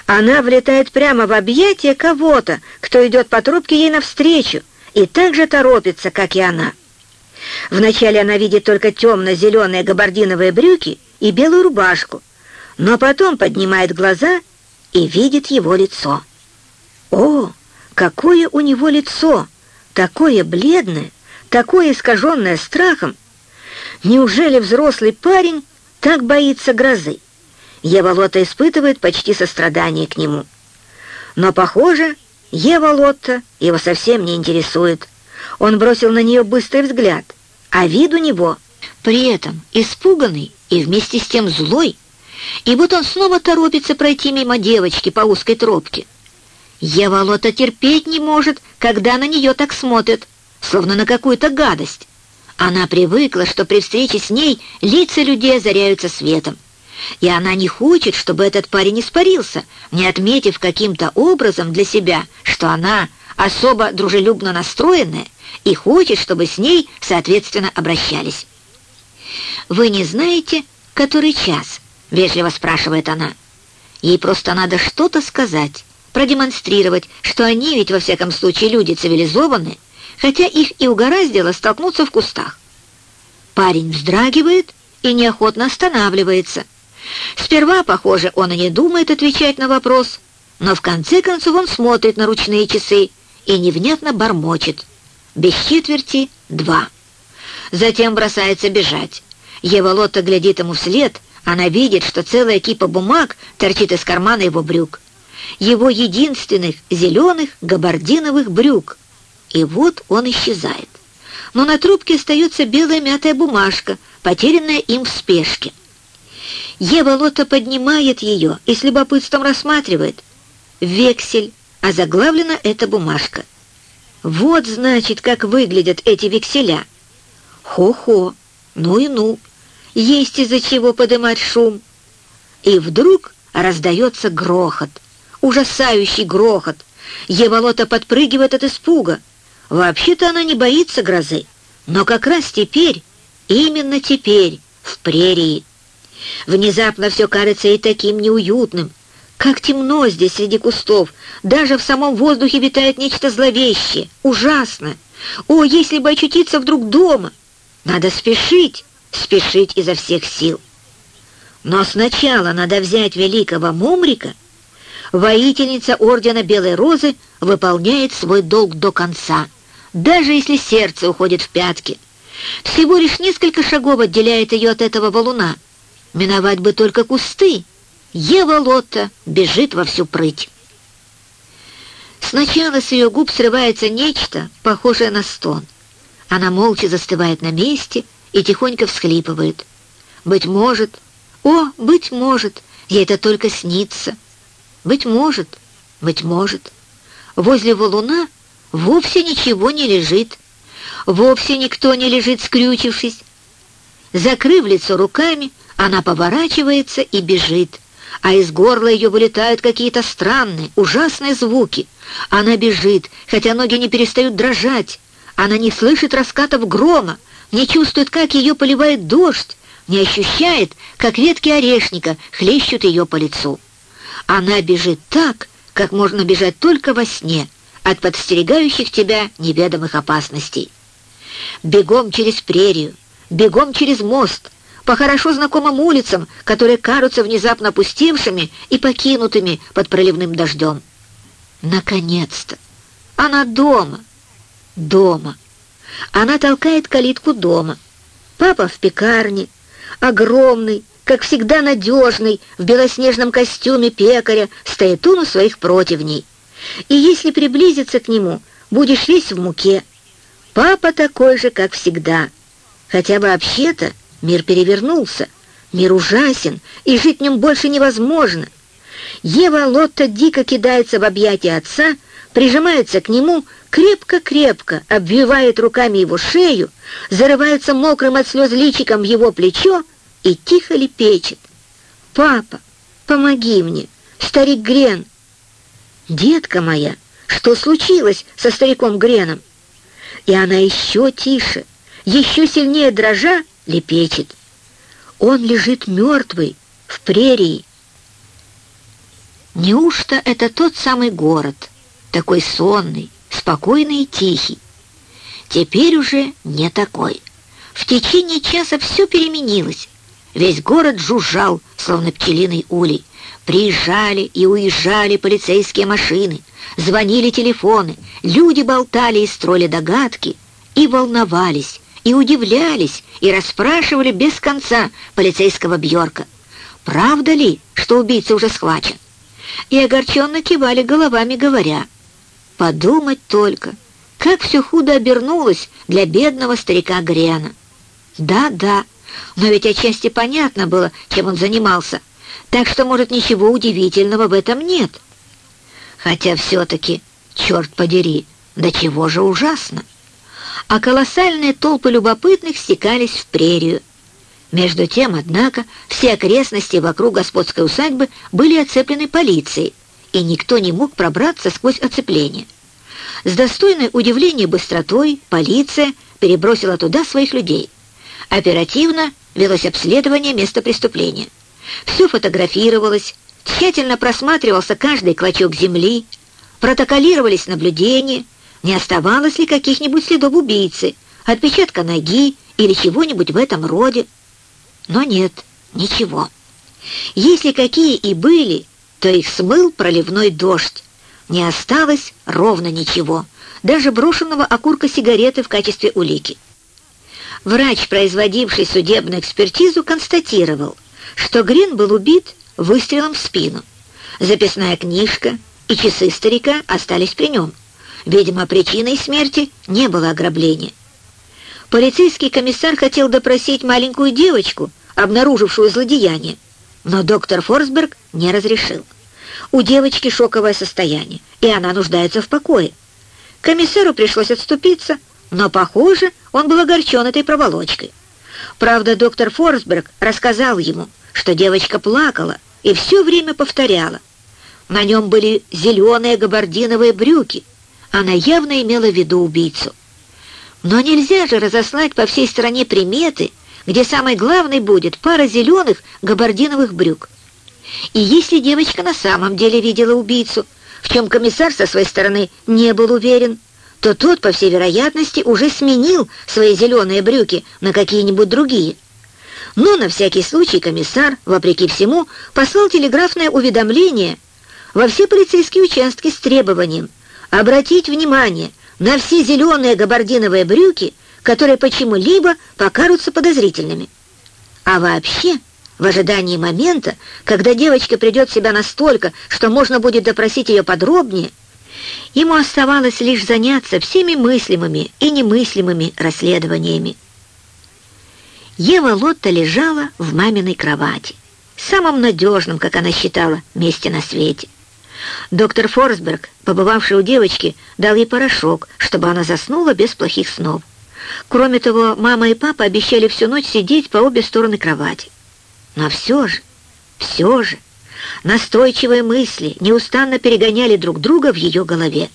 Она влетает прямо в объятия кого-то, кто идет по трубке ей навстречу, и так же торопится, как и она. Вначале она видит только темно-зеленые габардиновые брюки и белую рубашку, но потом поднимает глаза и видит его лицо. О, какое у него лицо! Такое бледное, такое искаженное страхом! Неужели взрослый парень так боится грозы? Ева Лотта испытывает почти сострадание к нему. Но, похоже, Ева Лотта его совсем не интересует. Он бросил на нее быстрый взгляд, а вид у него при этом испуганный и вместе с тем злой, и вот он снова торопится пройти мимо девочки по узкой тропке. Ева Лота терпеть не может, когда на нее так смотрят, словно на какую-то гадость. Она привыкла, что при встрече с ней лица людей озаряются светом. И она не хочет, чтобы этот парень испарился, не отметив каким-то образом для себя, что она особо дружелюбно настроенная и хочет, чтобы с ней, соответственно, обращались. «Вы не знаете, который час?» — вежливо спрашивает она. Ей просто надо что-то сказать, продемонстрировать, что они ведь во всяком случае люди цивилизованные, хотя их и угораздило столкнуться в кустах. Парень вздрагивает и неохотно останавливается. Сперва, похоже, он и не думает отвечать на вопрос, но в конце концов он смотрит на ручные часы и невнятно бормочет. Без четверти — два. Затем бросается бежать. Ева Лотта глядит ему вслед, она видит, что целая кипа бумаг торчит из кармана его брюк. Его единственных зеленых габардиновых брюк. И вот он исчезает. Но на трубке остается белая мятая бумажка, потерянная им в спешке. Ева Лотта поднимает ее и с любопытством рассматривает. Вексель, а заглавлена эта бумажка. Вот, значит, как выглядят эти векселя. Хо-хо, ну и ну, есть из-за чего подымать шум. И вдруг раздается грохот, ужасающий грохот. Еволота подпрыгивает от испуга. Вообще-то она не боится грозы, но как раз теперь, именно теперь, в прерии. Внезапно все кажется и таким неуютным. Как темно здесь среди кустов. Даже в самом воздухе витает нечто зловещее, ужасное. О, если бы очутиться вдруг дома! Надо спешить, спешить изо всех сил. Но сначала надо взять великого Мумрика. Воительница Ордена Белой Розы выполняет свой долг до конца, даже если сердце уходит в пятки. Всего лишь несколько шагов отделяет ее от этого валуна. Миновать бы только кусты. Ева Лотта бежит во всю прыть. Сначала с ее губ срывается нечто, похожее на стон. Она молча застывает на месте и тихонько всхлипывает. Быть может, о, быть может, ей это только снится. Быть может, быть может, возле валуна вовсе ничего не лежит, вовсе никто не лежит, скрючившись. Закрыв лицо руками, она поворачивается и бежит, а из горла ее вылетают какие-то странные, ужасные звуки. Она бежит, хотя ноги не перестают дрожать, она не слышит раскатов грома, не чувствует, как ее поливает дождь, не ощущает, как ветки орешника хлещут ее по лицу. Она бежит так, как можно бежать только во сне, от подстерегающих тебя неведомых опасностей. Бегом через прерию, бегом через мост, по хорошо знакомым улицам, которые кажутся внезапно опустевшими и покинутыми под проливным дождем. Наконец-то! Она дома! дома. Она толкает калитку дома. Папа в пекарне, огромный, как всегда надежный, в белоснежном костюме пекаря, стоит он у своих противней. И если приблизиться к нему, будешь весь в муке. Папа такой же, как всегда. Хотя вообще-то мир перевернулся, мир ужасен, и жить в нем больше невозможно. Ева Лотта дико кидается в объятия отца, прижимается к нему, крепко-крепко обвивает руками его шею, зарывается мокрым от слез личиком в его плечо и тихо лепечет. «Папа, помоги мне, старик Грен!» «Детка моя, что случилось со стариком Греном?» И она еще тише, еще сильнее дрожа, лепечет. «Он лежит мертвый в прерии». Неужто это тот самый город, такой сонный, спокойный и тихий? Теперь уже не такой. В течение часа все переменилось. Весь город жужжал, словно пчелиный улей. Приезжали и уезжали полицейские машины. Звонили телефоны, люди болтали и строили догадки, и волновались, и удивлялись, и расспрашивали без конца полицейского Бьорка. Правда ли, что убийца уже схвачен? И огорченно кивали головами, говоря, «Подумать только, как все худо обернулось для бедного старика Грена». Да, да, но ведь отчасти понятно было, чем он занимался, так что, может, ничего удивительного в этом нет. Хотя все-таки, черт подери, до чего же ужасно. А колоссальные толпы любопытных стекались в прерию. Между тем, однако, все окрестности вокруг господской усадьбы были оцеплены полицией, и никто не мог пробраться сквозь оцепление. С достойной удивления быстротой полиция перебросила туда своих людей. Оперативно велось обследование места преступления. Все фотографировалось, Тщательно просматривался каждый клочок земли, протоколировались наблюдения, не оставалось ли каких-нибудь следов убийцы, отпечатка ноги или чего-нибудь в этом роде. Но нет, ничего. Если какие и были, то их смыл проливной дождь. Не осталось ровно ничего, даже брошенного окурка сигареты в качестве улики. Врач, производивший судебную экспертизу, констатировал, что Грин был убит выстрелом в спину. Записная книжка и часы старика остались при нем. Видимо, причиной смерти не было ограбления. Полицейский комиссар хотел допросить маленькую девочку, обнаружившую злодеяние, но доктор Форсберг не разрешил. У девочки шоковое состояние, и она нуждается в покое. Комиссару пришлось отступиться, но, похоже, он был огорчен этой проволочкой. Правда, доктор Форсберг рассказал ему, что девочка плакала и все время повторяла. На нем были зеленые габардиновые брюки. Она явно имела в виду убийцу. Но нельзя же разослать по всей стране приметы, где самой главной будет пара зеленых габардиновых брюк. И если девочка на самом деле видела убийцу, в чем комиссар со своей стороны не был уверен, то тот, по всей вероятности, уже сменил свои зеленые брюки на какие-нибудь другие. Но на всякий случай комиссар, вопреки всему, послал телеграфное уведомление во все полицейские участки с требованием обратить внимание на все зеленые габардиновые брюки, которые почему-либо покажутся подозрительными. А вообще, в ожидании момента, когда девочка придет в себя настолько, что можно будет допросить ее подробнее, ему оставалось лишь заняться всеми мыслимыми и немыслимыми расследованиями. Ева Лотта лежала в маминой кровати, самом надежном, как она считала, месте на свете. Доктор Форсберг, побывавший у девочки, дал ей порошок, чтобы она заснула без плохих снов. Кроме того, мама и папа обещали всю ночь сидеть по обе стороны кровати. Но все же, все же, настойчивые мысли неустанно перегоняли друг друга в ее голове.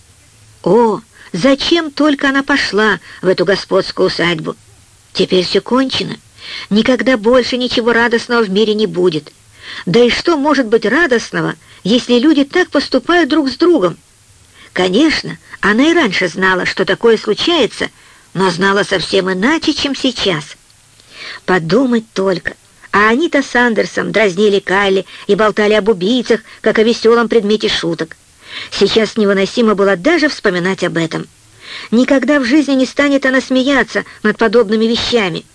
О, зачем только она пошла в эту господскую усадьбу? Теперь все кончено. Никогда больше ничего радостного в мире не будет. Да и что может быть радостного, если люди так поступают друг с другом? Конечно, она и раньше знала, что такое случается, но знала совсем иначе, чем сейчас. Подумать только. А они-то с Андерсом дразнили Кайли и болтали об убийцах, как о веселом предмете шуток. Сейчас невыносимо было даже вспоминать об этом. Никогда в жизни не станет она смеяться над подобными вещами.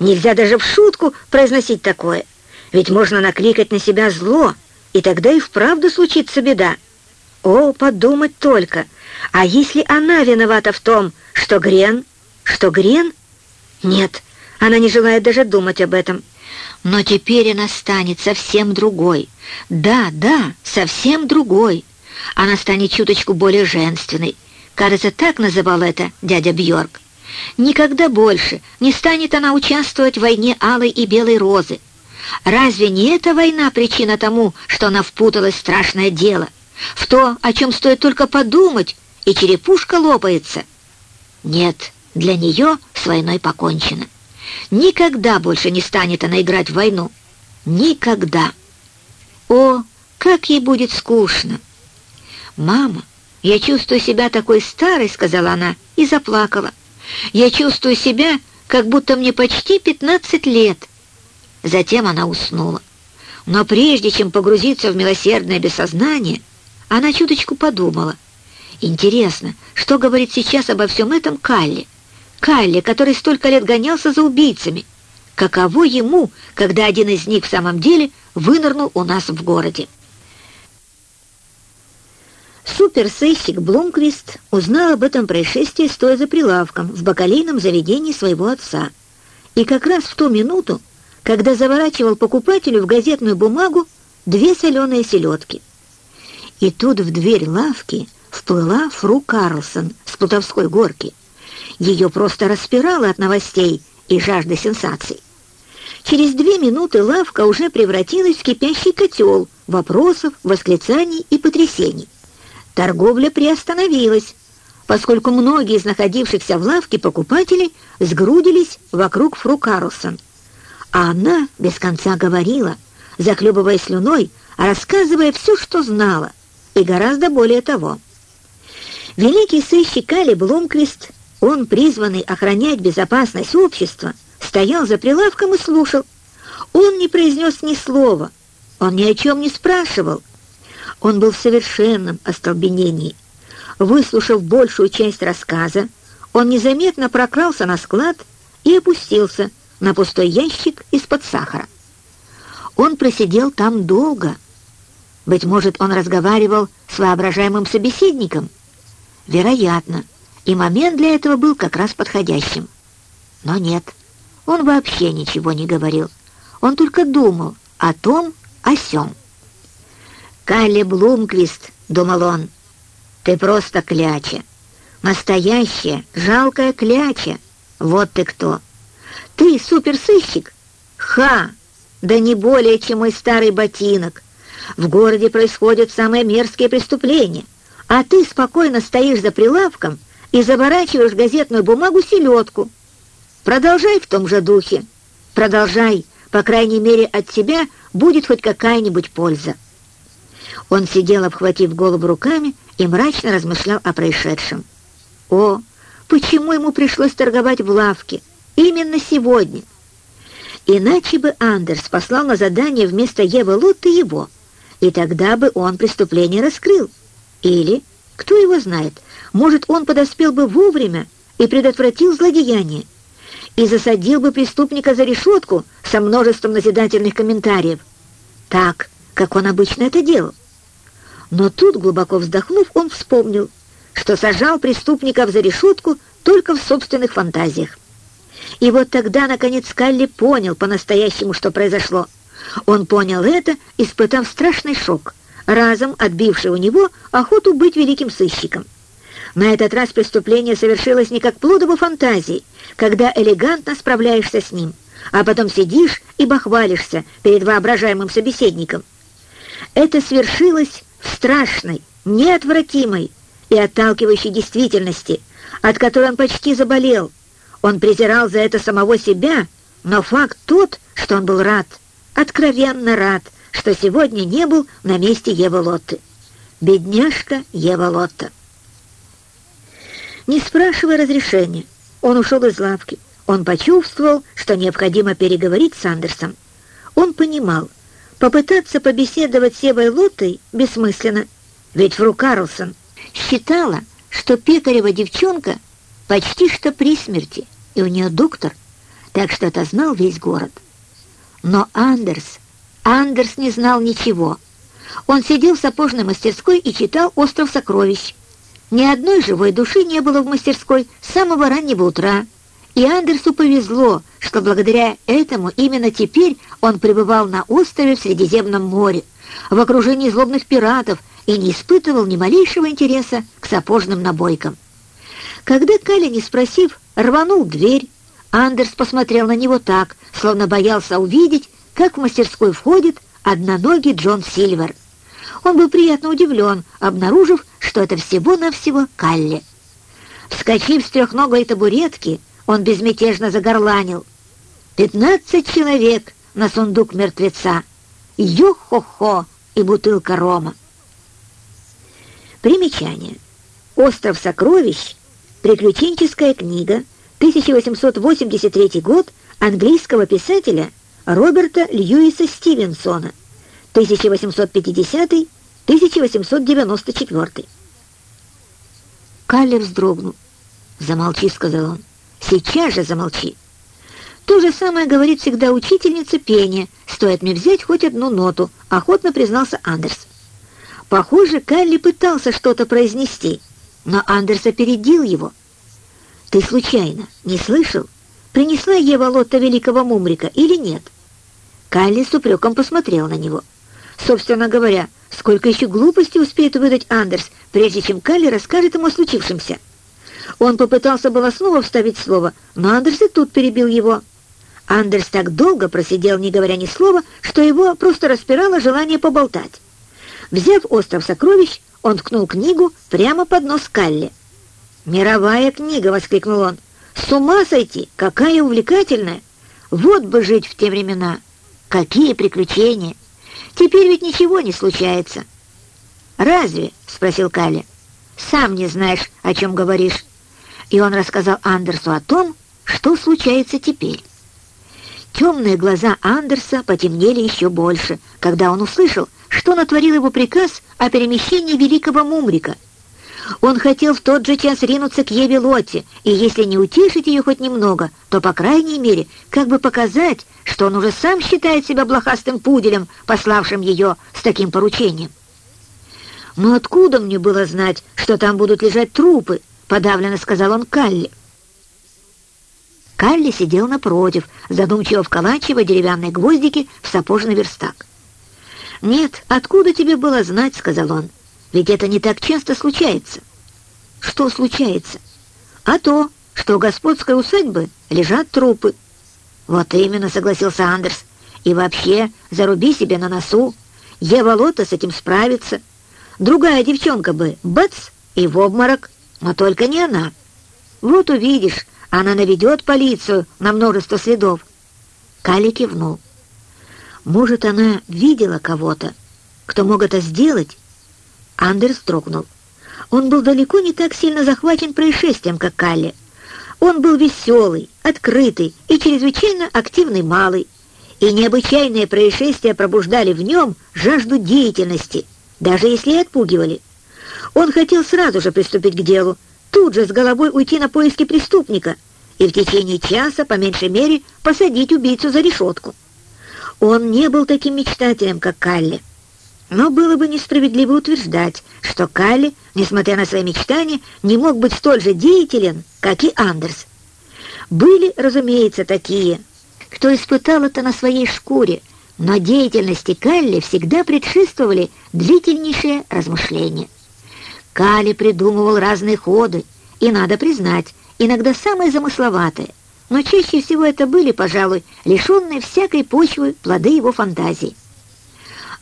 Нельзя даже в шутку произносить такое, ведь можно накликать на себя зло, и тогда и вправду случится беда. О, подумать только, а если она виновата в том, что Грен... Что Грен? Нет, она не желает даже думать об этом. Но теперь она станет совсем другой. Да, да, совсем другой. Она станет чуточку более женственной. Кажется, так называл это дядя Бьорк. Никогда больше не станет она участвовать в войне Алой и Белой Розы. Разве не эта война причина тому, что она впуталась в страшное дело? В то, о чем стоит только подумать, и черепушка лопается? Нет, для нее с войной покончено. Никогда больше не станет она играть в войну. Никогда. О, как ей будет скучно! «Мама, я чувствую себя такой старой», — сказала она и заплакала. Я чувствую себя, как будто мне почти пятнадцать лет». Затем она уснула. Но прежде чем погрузиться в милосердное бессознание, она чуточку подумала Интересно, что говорит сейчас обо всем этом Калли? Калли, который столько лет гонялся за убийцами. Каково ему, когда один из них в самом деле вынырнул у нас в городе? Суперсыщик Блумквист узнал об этом происшествии, стоя за прилавком в бакалейном заведении своего отца. И как раз в ту минуту, когда заворачивал покупателю в газетную бумагу две соленые селедки. И тут в дверь лавки вплыла Фру Карлсон с Плутовской горки. Ее просто распирало от новостей и жажды сенсаций. Через две минуты лавка уже превратилась в кипящий котел вопросов, восклицаний и потрясений. Торговля приостановилась, поскольку многие из находившихся в лавке покупателей сгрудились вокруг Фру Карлсон. А она без конца говорила, захлебывая слюной, рассказывая все, что знала, и гораздо более того. Великий сыщик Али Блумквист, он, призванный охранять безопасность общества, стоял за прилавком и слушал. Он не произнес ни слова, он ни о чем не спрашивал. Он был в совершенном остолбенении. Выслушав большую часть рассказа, он незаметно прокрался на склад и опустился на пустой ящик из-под сахара. Он просидел там долго. Быть может, он разговаривал с воображаемым собеседником — Вероятно, и момент для этого был как раз подходящим. Но нет, он вообще ничего не говорил. Он только думал о том, о сём. «Калли Блумквист», — думал он, — «ты просто кляча. Настоящая, жалкая кляча. Вот ты кто. Ты суперсыщик? Ха! Да не более, чем мой старый ботинок. В городе происходят самые мерзкие преступления» а ты спокойно стоишь за прилавком и заворачиваешь газетную бумагу селедку. Продолжай в том же духе. Продолжай, по крайней мере, от тебя будет хоть какая-нибудь польза. Он сидел, обхватив голову руками, и мрачно размышлял о происшедшем. О, почему ему пришлось торговать в лавке? Именно сегодня. Иначе бы Андерс послал на задание вместо Евы Лотта его, и тогда бы он преступление раскрыл. Или, кто его знает, может, он подоспел бы вовремя и предотвратил злодеяние, и засадил бы преступника за решетку со множеством назидательных комментариев, так, как он обычно это делал. Но тут, глубоко вздохнув, он вспомнил, что сажал преступников за решетку только в собственных фантазиях. И вот тогда, наконец, Калли понял по-настоящему, что произошло. Он понял это, испытав страшный шок разом отбивший у него охоту быть великим сыщиком. На этот раз преступление совершилось не как плодово фантазии, когда элегантно справляешься с ним, а потом сидишь и бахвалишься перед воображаемым собеседником. Это свершилось в страшной, неотвратимой и отталкивающей действительности, от которой он почти заболел. Он презирал за это самого себя, но факт тот, что он был рад, откровенно рад, что сегодня не был на месте Евы Лотты. Бедняжка Ева Лотта. Не спрашивая разрешения, он ушел из лавки. Он почувствовал, что необходимо переговорить с Андерсом. Он понимал, попытаться побеседовать с Евой Лоттой бессмысленно, ведь Фру Карлсон считала, что Пекарева девчонка почти что при смерти, и у нее доктор, так что это знал весь город. Но Андерс Андерс не знал ничего. Он сидел в сапожной мастерской и читал «Остров сокровищ». Ни одной живой души не было в мастерской с самого раннего утра. И Андерсу повезло, что благодаря этому именно теперь он пребывал на острове в Средиземном море, в окружении злобных пиратов и не испытывал ни малейшего интереса к сапожным набойкам. Когда Каля, не спросив, рванул дверь, Андерс посмотрел на него так, словно боялся увидеть, как в мастерской входит одноногий Джон Сильвер. Он был приятно удивлен, обнаружив, что это всего-навсего Калли. Вскочив с трехногой табуретки, он безмятежно загорланил. «Пятнадцать человек на сундук мертвеца! Йо-хо-хо!» и бутылка рома. Примечание. «Остров сокровищ» — приключенческая книга, 1883 год, английского писателя Роберта Льюиса Стивенсона, 1850-1894. Калли вздрогнул. «Замолчи», — сказал он. «Сейчас же замолчи». То же самое говорит всегда учительница пения. Стоит мне взять хоть одну ноту, охотно признался Андерс. Похоже, Калли пытался что-то произнести, но Андерс опередил его. «Ты случайно не слышал, принесла Ева Лотта великого мумрика или нет?» Калли с упреком посмотрел на него. Собственно говоря, сколько еще глупости успеет выдать Андерс, прежде чем Калли расскажет ему о случившемся. Он попытался было снова вставить слово, но Андерс и тут перебил его. Андерс так долго просидел, не говоря ни слова, что его просто распирало желание поболтать. Взяв остров сокровищ, он ткнул книгу прямо под нос Калли. «Мировая книга!» — воскликнул он. «С ума сойти! Какая увлекательная! Вот бы жить в те времена! Какие приключения! Теперь ведь ничего не случается!» «Разве?» — спросил Калли. «Сам не знаешь, о чем говоришь». И он рассказал Андерсу о том, что случается теперь. Темные глаза Андерса потемнели еще больше, когда он услышал, что натворил его приказ о перемещении великого Мумрика. Он хотел в тот же час ринуться к Еве Лотте, и если не утешить ее хоть немного, то, по крайней мере, как бы показать, что он уже сам считает себя блохастым пуделем, пославшим ее с таким поручением. «Но откуда мне было знать, что там будут лежать трупы?» — подавленно сказал он Калли. Калли сидел напротив, задумчиво вколачивая деревянные гвоздики в сапожный верстак. «Нет, откуда тебе было знать?» — сказал он. «Ведь это не так часто случается». «Что случается?» «А то, что у господской усадьбы лежат трупы». «Вот именно», — согласился Андерс. «И вообще, заруби себе на носу. Ева Лота с этим справится. Другая девчонка бы, бац, и в обморок, но только не она. Вот увидишь, она наведет полицию на множество следов. Кали кивнул. Может, она видела кого-то, кто мог это сделать? Андерс дрогнул. Он был далеко не так сильно захвачен происшествием, как Калли. Он был веселый, открытый и чрезвычайно активный малый. И необычайные происшествия пробуждали в нем жажду деятельности, даже если и отпугивали. Он хотел сразу же приступить к делу, тут же с головой уйти на поиски преступника и в течение часа, по меньшей мере, посадить убийцу за решетку. Он не был таким мечтателем, как Калли. Но было бы несправедливо утверждать, что Калли, несмотря на свои мечтания, не мог быть столь же деятелен, как и Андерс. Были, разумеется, такие, кто испытал это на своей шкуре, но деятельности Калли всегда предшествовали длительнейшие размышления. Кали придумывал разные ходы, и, надо признать, иногда самые замысловатые, но чаще всего это были, пожалуй, лишенные всякой почвы плоды его фантазии.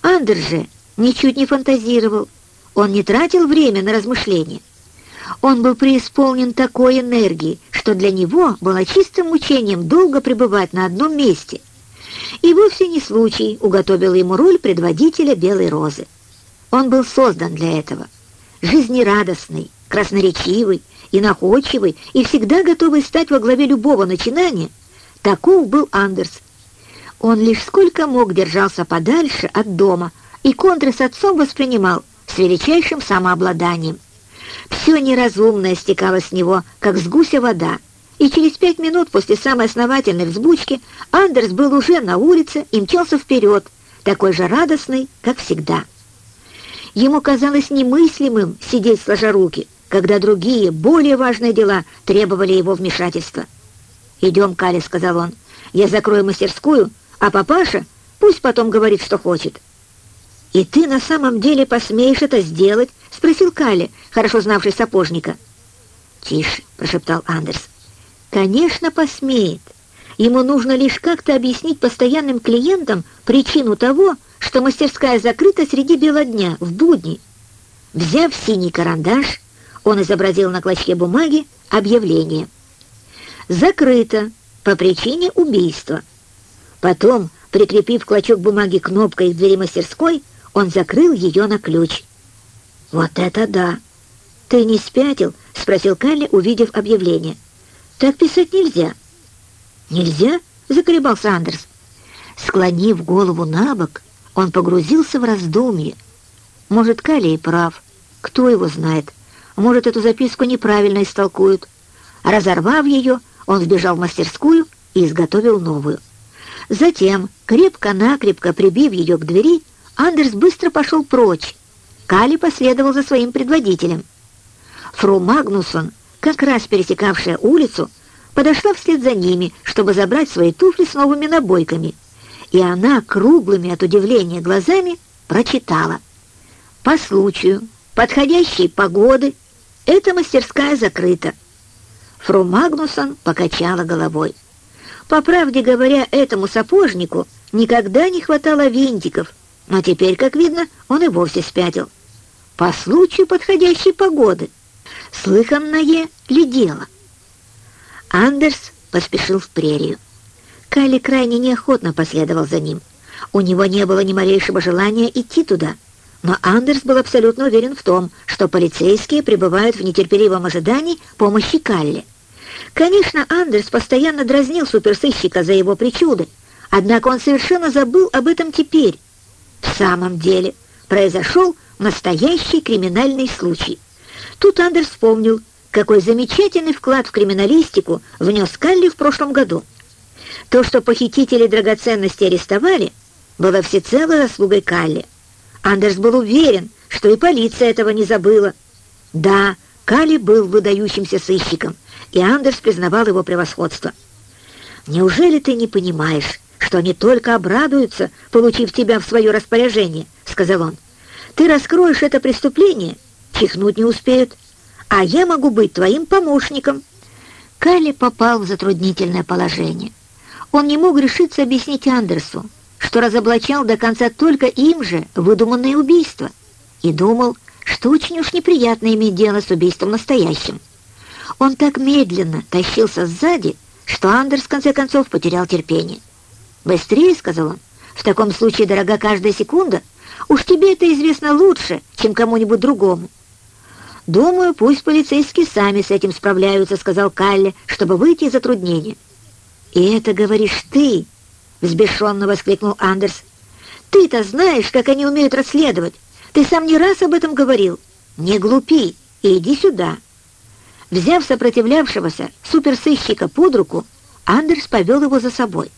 Андер же ничуть не фантазировал, он не тратил время на размышления. Он был преисполнен такой энергии, что для него было чистым мучением долго пребывать на одном месте. И вовсе не случай уготовил ему роль предводителя Белой Розы. Он был создан для этого жизнерадостный, красноречивый и находчивый, и всегда готовый стать во главе любого начинания, таков был Андерс. Он лишь сколько мог держался подальше от дома, и контры с отцом воспринимал с величайшим самообладанием. Все неразумное стекало с него, как с гуся вода, и через пять минут после самой основательной взбучки Андерс был уже на улице и мчался вперед, такой же радостный, как всегда. Ему казалось немыслимым сидеть сложа руки, когда другие, более важные дела требовали его вмешательства. «Идем, Кали», — сказал он, — «я закрою мастерскую, а папаша пусть потом говорит, что хочет». «И ты на самом деле посмеешь это сделать?» — спросил Кали, хорошо знавший сапожника. «Тише», — прошептал Андерс. «Конечно, посмеет. Ему нужно лишь как-то объяснить постоянным клиентам причину того, что мастерская закрыта среди бела дня, в будни. Взяв синий карандаш, он изобразил на клочке бумаги объявление. «Закрыто по причине убийства». Потом, прикрепив клочок бумаги кнопкой к двери мастерской, он закрыл ее на ключ. «Вот это да!» «Ты не спятил?» — спросил Калли, увидев объявление. «Так писать нельзя». «Нельзя?» — заколебался Андерс. Склонив голову на бок, он погрузился в раздумье. Может, Калий прав, кто его знает. Может, эту записку неправильно истолкуют. Разорвав ее, он сбежал в мастерскую и изготовил новую. Затем, крепко-накрепко прибив ее к двери, Андерс быстро пошел прочь. Кали последовал за своим предводителем. Фру Магнусон, как раз пересекавшая улицу, подошла вслед за ними, чтобы забрать свои туфли с новыми набойками. И она круглыми от удивления глазами прочитала. По случаю подходящей погоды эта мастерская закрыта. Фру Магнусон покачала головой. По правде говоря, этому сапожнику никогда не хватало винтиков, но теперь, как видно, он и вовсе спятил. По случаю подходящей погоды. Слыханное ли дело? Андерс поспешил в прерию. Кайли крайне неохотно последовал за ним. У него не было ни малейшего желания идти туда, но Андерс был абсолютно уверен в том, что полицейские пребывают в нетерпеливом ожидании помощи Калли. Конечно, Андерс постоянно дразнил суперсыщика за его причуды, однако он совершенно забыл об этом теперь. В самом деле произошел настоящий криминальный случай. Тут Андерс вспомнил, какой замечательный вклад в криминалистику внес Калли в прошлом году. То, что похитители драгоценностей арестовали, было всецело заслугой Калли. Андерс был уверен, что и полиция этого не забыла. Да, Калли был выдающимся сыщиком, и Андерс признавал его превосходство. «Неужели ты не понимаешь, что они только обрадуются, получив тебя в свое распоряжение?» — сказал он. «Ты раскроешь это преступление, чихнуть не успеют, а я могу быть твоим помощником». Калли попал в затруднительное положение. Он не мог решиться объяснить Андерсу, что разоблачал до конца только им же выдуманное убийство, и думал, что очень уж неприятно иметь дело с убийством настоящим. Он так медленно тащился сзади, что Андерс в конце концов потерял терпение. «Быстрее», — сказал он, — «в таком случае дорога каждая секунда. Уж тебе это известно лучше, чем кому-нибудь другому». «Думаю, пусть полицейские сами с этим справляются», — сказал Калли, чтобы выйти из затруднения. «И это говоришь ты?» — взбешенно воскликнул Андерс. «Ты-то знаешь, как они умеют расследовать. Ты сам не раз об этом говорил. Не глупи и иди сюда». Взяв сопротивлявшегося суперсыщика под руку, Андерс повел его за собой.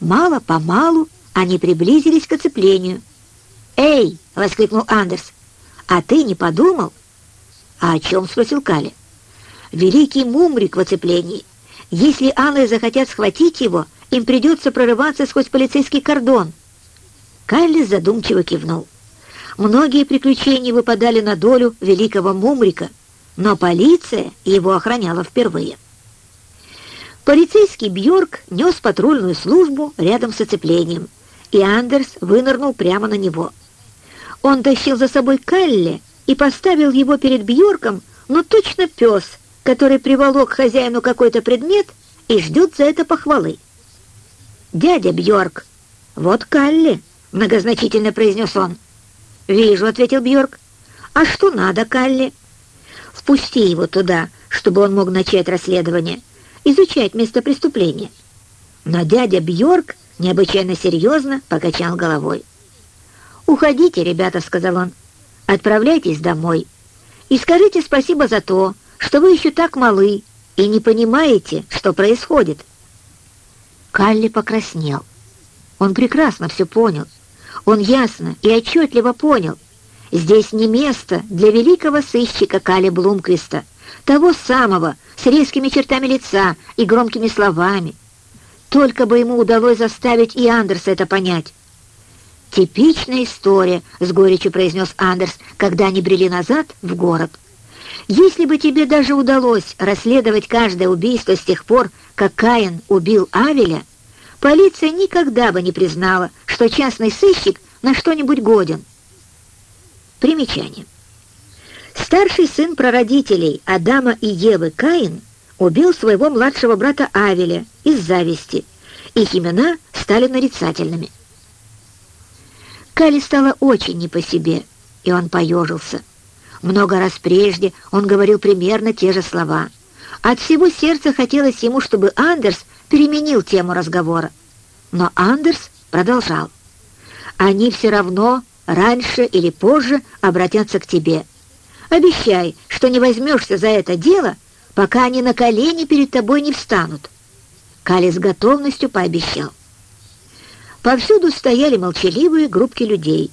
Мало-помалу они приблизились к оцеплению. «Эй!» — воскликнул Андерс. «А ты не подумал?» «А о чем?» — спросил Кали. «Великий мумрик в оцеплении. Если Аллы захотят схватить его, им придется прорываться сквозь полицейский кордон». Калли задумчиво кивнул. Многие приключения выпадали на долю великого мумрика — но полиция его охраняла впервые. Полицейский Бьорк нес патрульную службу рядом с оцеплением, и Андерс вынырнул прямо на него. Он тащил за собой Калли и поставил его перед Бьорком, но точно пес, который приволок хозяину какой-то предмет и ждет за это похвалы. «Дядя Бьорк, вот Калли», — многозначительно произнес он. «Вижу», — ответил Бьорк. «А что надо, Калли?» Впусти его туда, чтобы он мог начать расследование, изучать место преступления. Но дядя Бьорк необычайно серьезно покачал головой. «Уходите, ребята», — сказал он, — «отправляйтесь домой и скажите спасибо за то, что вы еще так малы и не понимаете, что происходит». Калли покраснел. Он прекрасно все понял. Он ясно и отчетливо понял, Здесь не место для великого сыщика Кали Блумквиста, того самого, с резкими чертами лица и громкими словами. Только бы ему удалось заставить и Андерса это понять. «Типичная история», — с горечью произнес Андерс, когда они брели назад в город. «Если бы тебе даже удалось расследовать каждое убийство с тех пор, как Каин убил Авеля, полиция никогда бы не признала, что частный сыщик на что-нибудь годен». Примечание. Старший сын прародителей Адама и Евы Каин убил своего младшего брата Авеля из зависти. Их имена стали нарицательными. Кали стало очень не по себе, и он поежился. Много раз прежде он говорил примерно те же слова. От всего сердца хотелось ему, чтобы Андерс переменил тему разговора. Но Андерс продолжал. «Они все равно раньше или позже обратятся к тебе. Обещай, что не возьмешься за это дело, пока они на колени перед тобой не встанут». Кали с готовностью пообещал. Повсюду стояли молчаливые группки людей.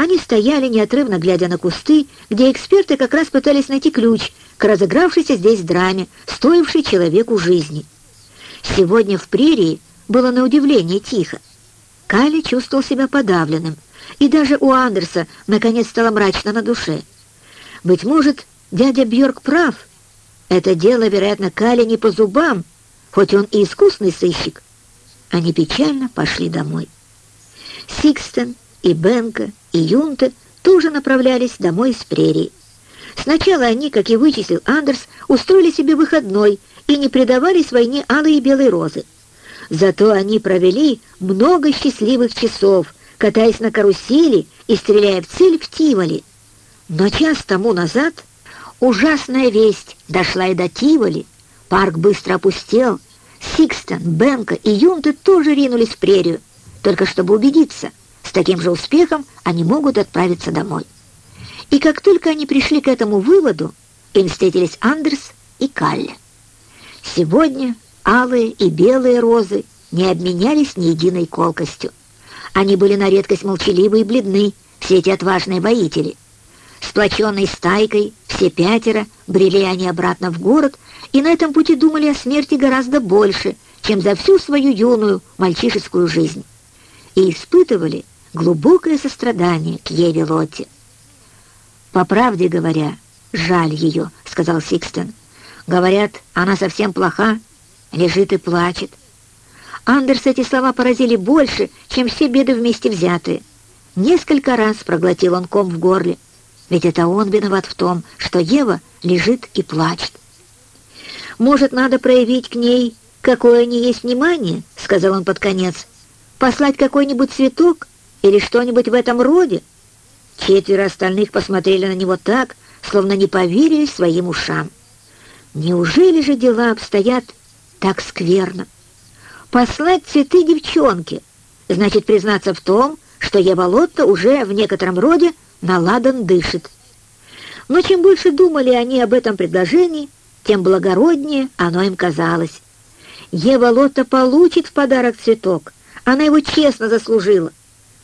Они стояли, неотрывно глядя на кусты, где эксперты как раз пытались найти ключ к разыгравшейся здесь драме, стоившей человеку жизни. Сегодня в прерии было на удивление тихо. Кали чувствовал себя подавленным, и даже у Андерса наконец стало мрачно на душе. Быть может, дядя Бьорк прав. Это дело, вероятно, Кали не по зубам, хоть он и искусный сыщик. Они печально пошли домой. Сикстен и Бенка и Юнта тоже направлялись домой из прерии. Сначала они, как и вычислил Андерс, устроили себе выходной и не предавались войне алой и белой розы. Зато они провели много счастливых часов, катаясь на карусели и стреляя в цель в Тиволи. Но час тому назад ужасная весть дошла и до Тиволи. Парк быстро опустел. Сикстон, Бенка и Юнты тоже ринулись в прерию, только чтобы убедиться, с таким же успехом они могут отправиться домой. И как только они пришли к этому выводу, им встретились Андерс и Калли. Сегодня алые и белые розы не обменялись ни единой колкостью. Они были на редкость молчаливы и бледны, все эти отважные воители. Сплоченной стайкой все пятеро брели они обратно в город, и на этом пути думали о смерти гораздо больше, чем за всю свою юную мальчишескую жизнь. И испытывали глубокое сострадание к Еве Лотте. «По правде говоря, жаль ее», — сказал Сикстен. «Говорят, она совсем плоха, лежит и плачет. Андерс эти слова поразили больше, чем все беды вместе взятые. Несколько раз проглотил он ком в горле, ведь это он виноват в том, что Ева лежит и плачет. «Может, надо проявить к ней какое ни есть внимание?» — сказал он под конец. «Послать какой-нибудь цветок или что-нибудь в этом роде?» Четверо остальных посмотрели на него так, словно не поверили своим ушам. Неужели же дела обстоят так скверно. Послать цветы девчонке, значит признаться в том, что Ева Лотта уже в некотором роде наладан дышит. Но чем больше думали они об этом предложении, тем благороднее оно им казалось. Ева Лотта получит в подарок цветок, она его честно заслужила.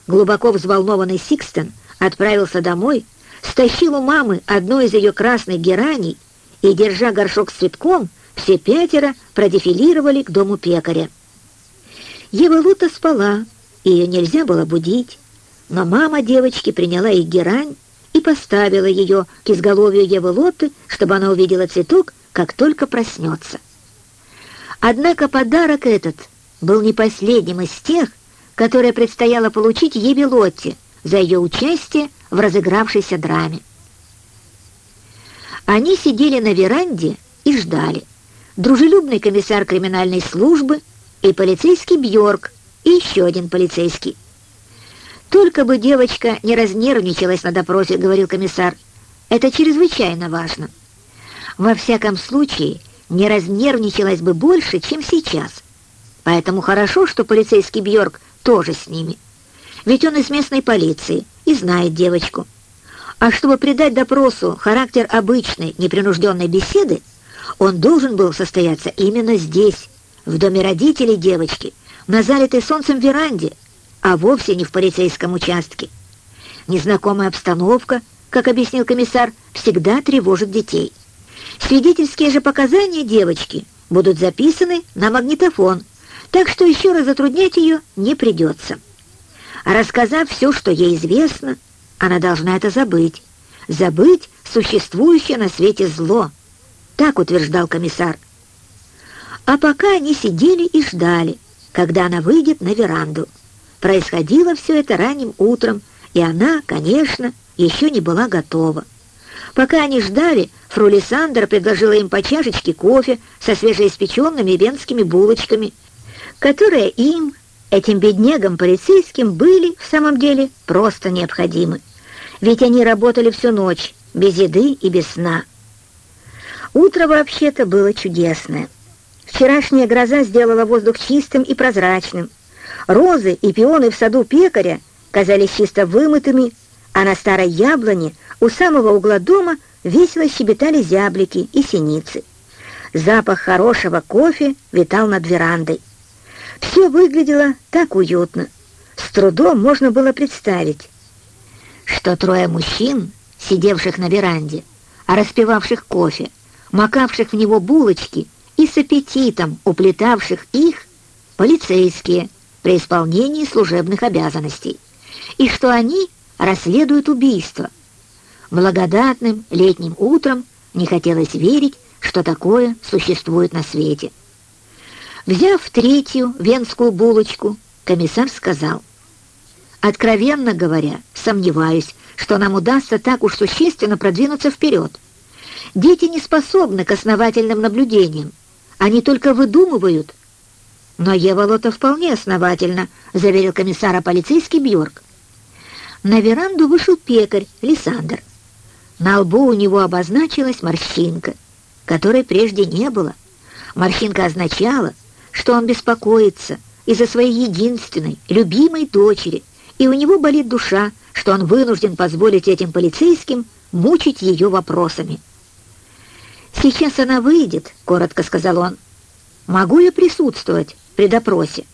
Глубоко взволнованный Сикстен отправился домой, стащил у мамы одну из ее красных гераний и, держа горшок с цветком, все пятеро продефилировали к дому пекаря. Ева Лута спала, ее нельзя было будить, но мама девочки приняла их герань и поставила ее к изголовью Евы Лоты, чтобы она увидела цветок, как только проснется. Однако подарок этот был не последним из тех, которые предстояло получить Еве за ее участие в разыгравшейся драме. Они сидели на веранде и ждали дружелюбный комиссар криминальной службы и полицейский Бьорк, и еще один полицейский. «Только бы девочка не разнервничалась на допросе», — говорил комиссар. «Это чрезвычайно важно. Во всяком случае, не разнервничалась бы больше, чем сейчас. Поэтому хорошо, что полицейский Бьорк тоже с ними. Ведь он из местной полиции и знает девочку. А чтобы придать допросу характер обычной, непринужденной беседы, он должен был состояться именно здесь, в доме родителей девочки, на залитой солнцем веранде, а вовсе не в полицейском участке. Незнакомая обстановка, как объяснил комиссар, всегда тревожит детей. Свидетельские же показания девочки будут записаны на магнитофон, так что еще раз затруднять ее не придется. рассказав все, что ей известно, она должна это забыть. Забыть существующее на свете зло — так утверждал комиссар. А пока они сидели и ждали, когда она выйдет на веранду. Происходило все это ранним утром, и она, конечно, еще не была готова. Пока они ждали, фру Лиссандра предложила им по чашечке кофе со свежеиспеченными венскими булочками, которые им, этим беднягам полицейским, были в самом деле просто необходимы. Ведь они работали всю ночь, без еды и без сна. Утро вообще-то было чудесное. Вчерашняя гроза сделала воздух чистым и прозрачным. Розы и пионы в саду пекаря казались чисто вымытыми, а на старой яблоне у самого угла дома весело щебетали зяблики и синицы. Запах хорошего кофе витал над верандой. Все выглядело так уютно. С трудом можно было представить, что трое мужчин, сидевших на веранде, распивавших кофе, макавших в него булочки и с аппетитом уплетавших их, полицейские при исполнении служебных обязанностей, и что они расследуют убийство. Благодатным летним утром не хотелось верить, что такое существует на свете. Взяв третью венскую булочку, комиссар сказал, «Откровенно говоря, сомневаюсь, что нам удастся так уж существенно продвинуться вперед. Дети не способны к основательным наблюдениям, они только выдумывают». «Но Ева Лота вполне основательно», — заверил комиссара полицейский Бьорк. На веранду вышел пекарь Лисандр. На лбу у него обозначилась морщинка, которой прежде не было. Морщинка означала, что он беспокоится из-за своей единственной, любимой дочери, и у него болит душа, что он вынужден позволить этим полицейским мучить ее вопросами. «Сейчас она выйдет», — коротко сказал он. «Могу я присутствовать при допросе?»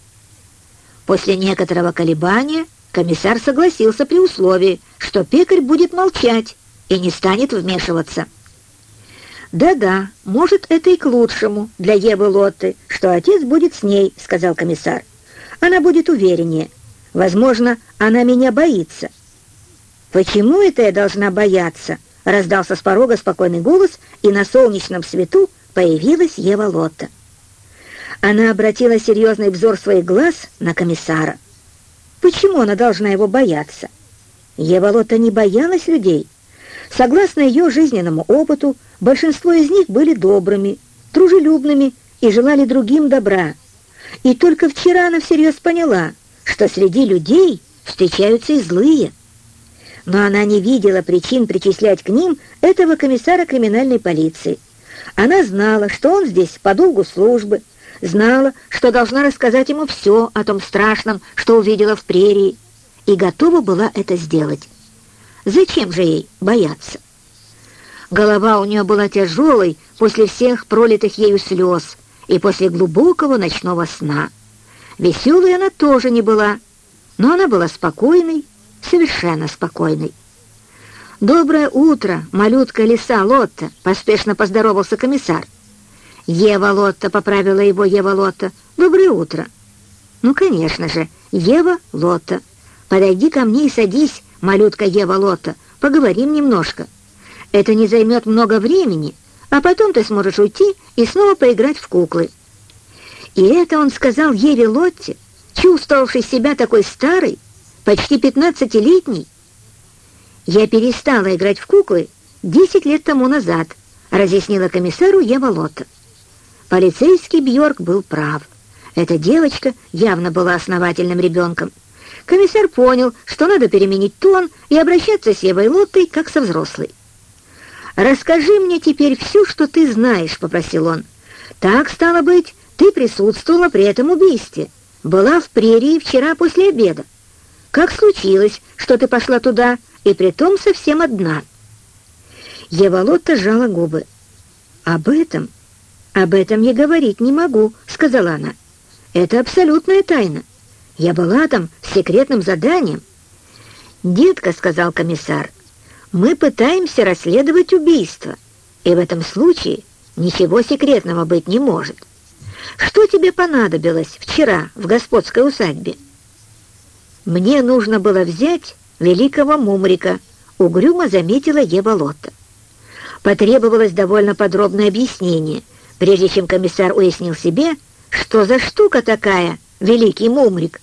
После некоторого колебания комиссар согласился при условии, что пекарь будет молчать и не станет вмешиваться. «Да-да, может, это и к лучшему для Евы Лотты, что отец будет с ней», — сказал комиссар. «Она будет увереннее. Возможно, она меня боится». «Почему это я должна бояться?» — раздался с порога спокойный голос, и на солнечном свету появилась Ева Лотта. Она обратила серьезный взор своих глаз на комиссара. Почему она должна его бояться? Ева Лотта не боялась людей. Согласно ее жизненному опыту, большинство из них были добрыми, дружелюбными и желали другим добра. И только вчера она всерьез поняла, что среди людей встречаются и злые. Но она не видела причин причислять к ним этого комиссара криминальной полиции. Она знала, что он здесь по долгу службы, знала, что должна рассказать ему все о том страшном, что увидела в прерии, и готова была это сделать. Зачем же ей бояться? Голова у нее была тяжелой после всех пролитых ею слез и после глубокого ночного сна. Веселой она тоже не была, но она была спокойной, совершенно спокойной. «Доброе утро, малютка лиса Лотта!» — поспешно поздоровался комиссар. «Ева Лотта», — поправила его Ева Лотта. «Доброе утро». «Ну, конечно же, Ева Лотта. Подойди ко мне и садись, малютка Ева Лотта. Поговорим немножко. Это не займет много времени, а потом ты сможешь уйти и снова поиграть в куклы». И это он сказал Еве Лотте, чувствовавшей себя такой старой, почти пятнадцатилетней. «Я перестала играть в куклы десять лет тому назад», — разъяснила комиссару Ева Лотта. Полицейский Бьорк был прав. Эта девочка явно была основательным ребенком. Комиссар понял, что надо переменить тон и обращаться с Евой Лоттой, как со взрослой. «Расскажи мне теперь все, что ты знаешь», — попросил он. «Так, стало быть, ты присутствовала при этом убийстве. Была в прерии вчера после обеда. Как случилось, что ты пошла туда, и притом совсем одна?» Ева Лотта сжала губы. «Об этом «Об этом я говорить не могу», — сказала она. «Это абсолютная тайна. Я была там с секретным заданием». «Детка», — сказал комиссар, — «мы пытаемся расследовать убийство, и в этом случае ничего секретного быть не может. Что тебе понадобилось вчера в господской усадьбе?» «Мне нужно было взять великого Мумрика», — угрюмо заметила Ева Лотта. Потребовалось довольно подробное объяснение — прежде чем комиссар уяснил себе, что за штука такая великий мумрик.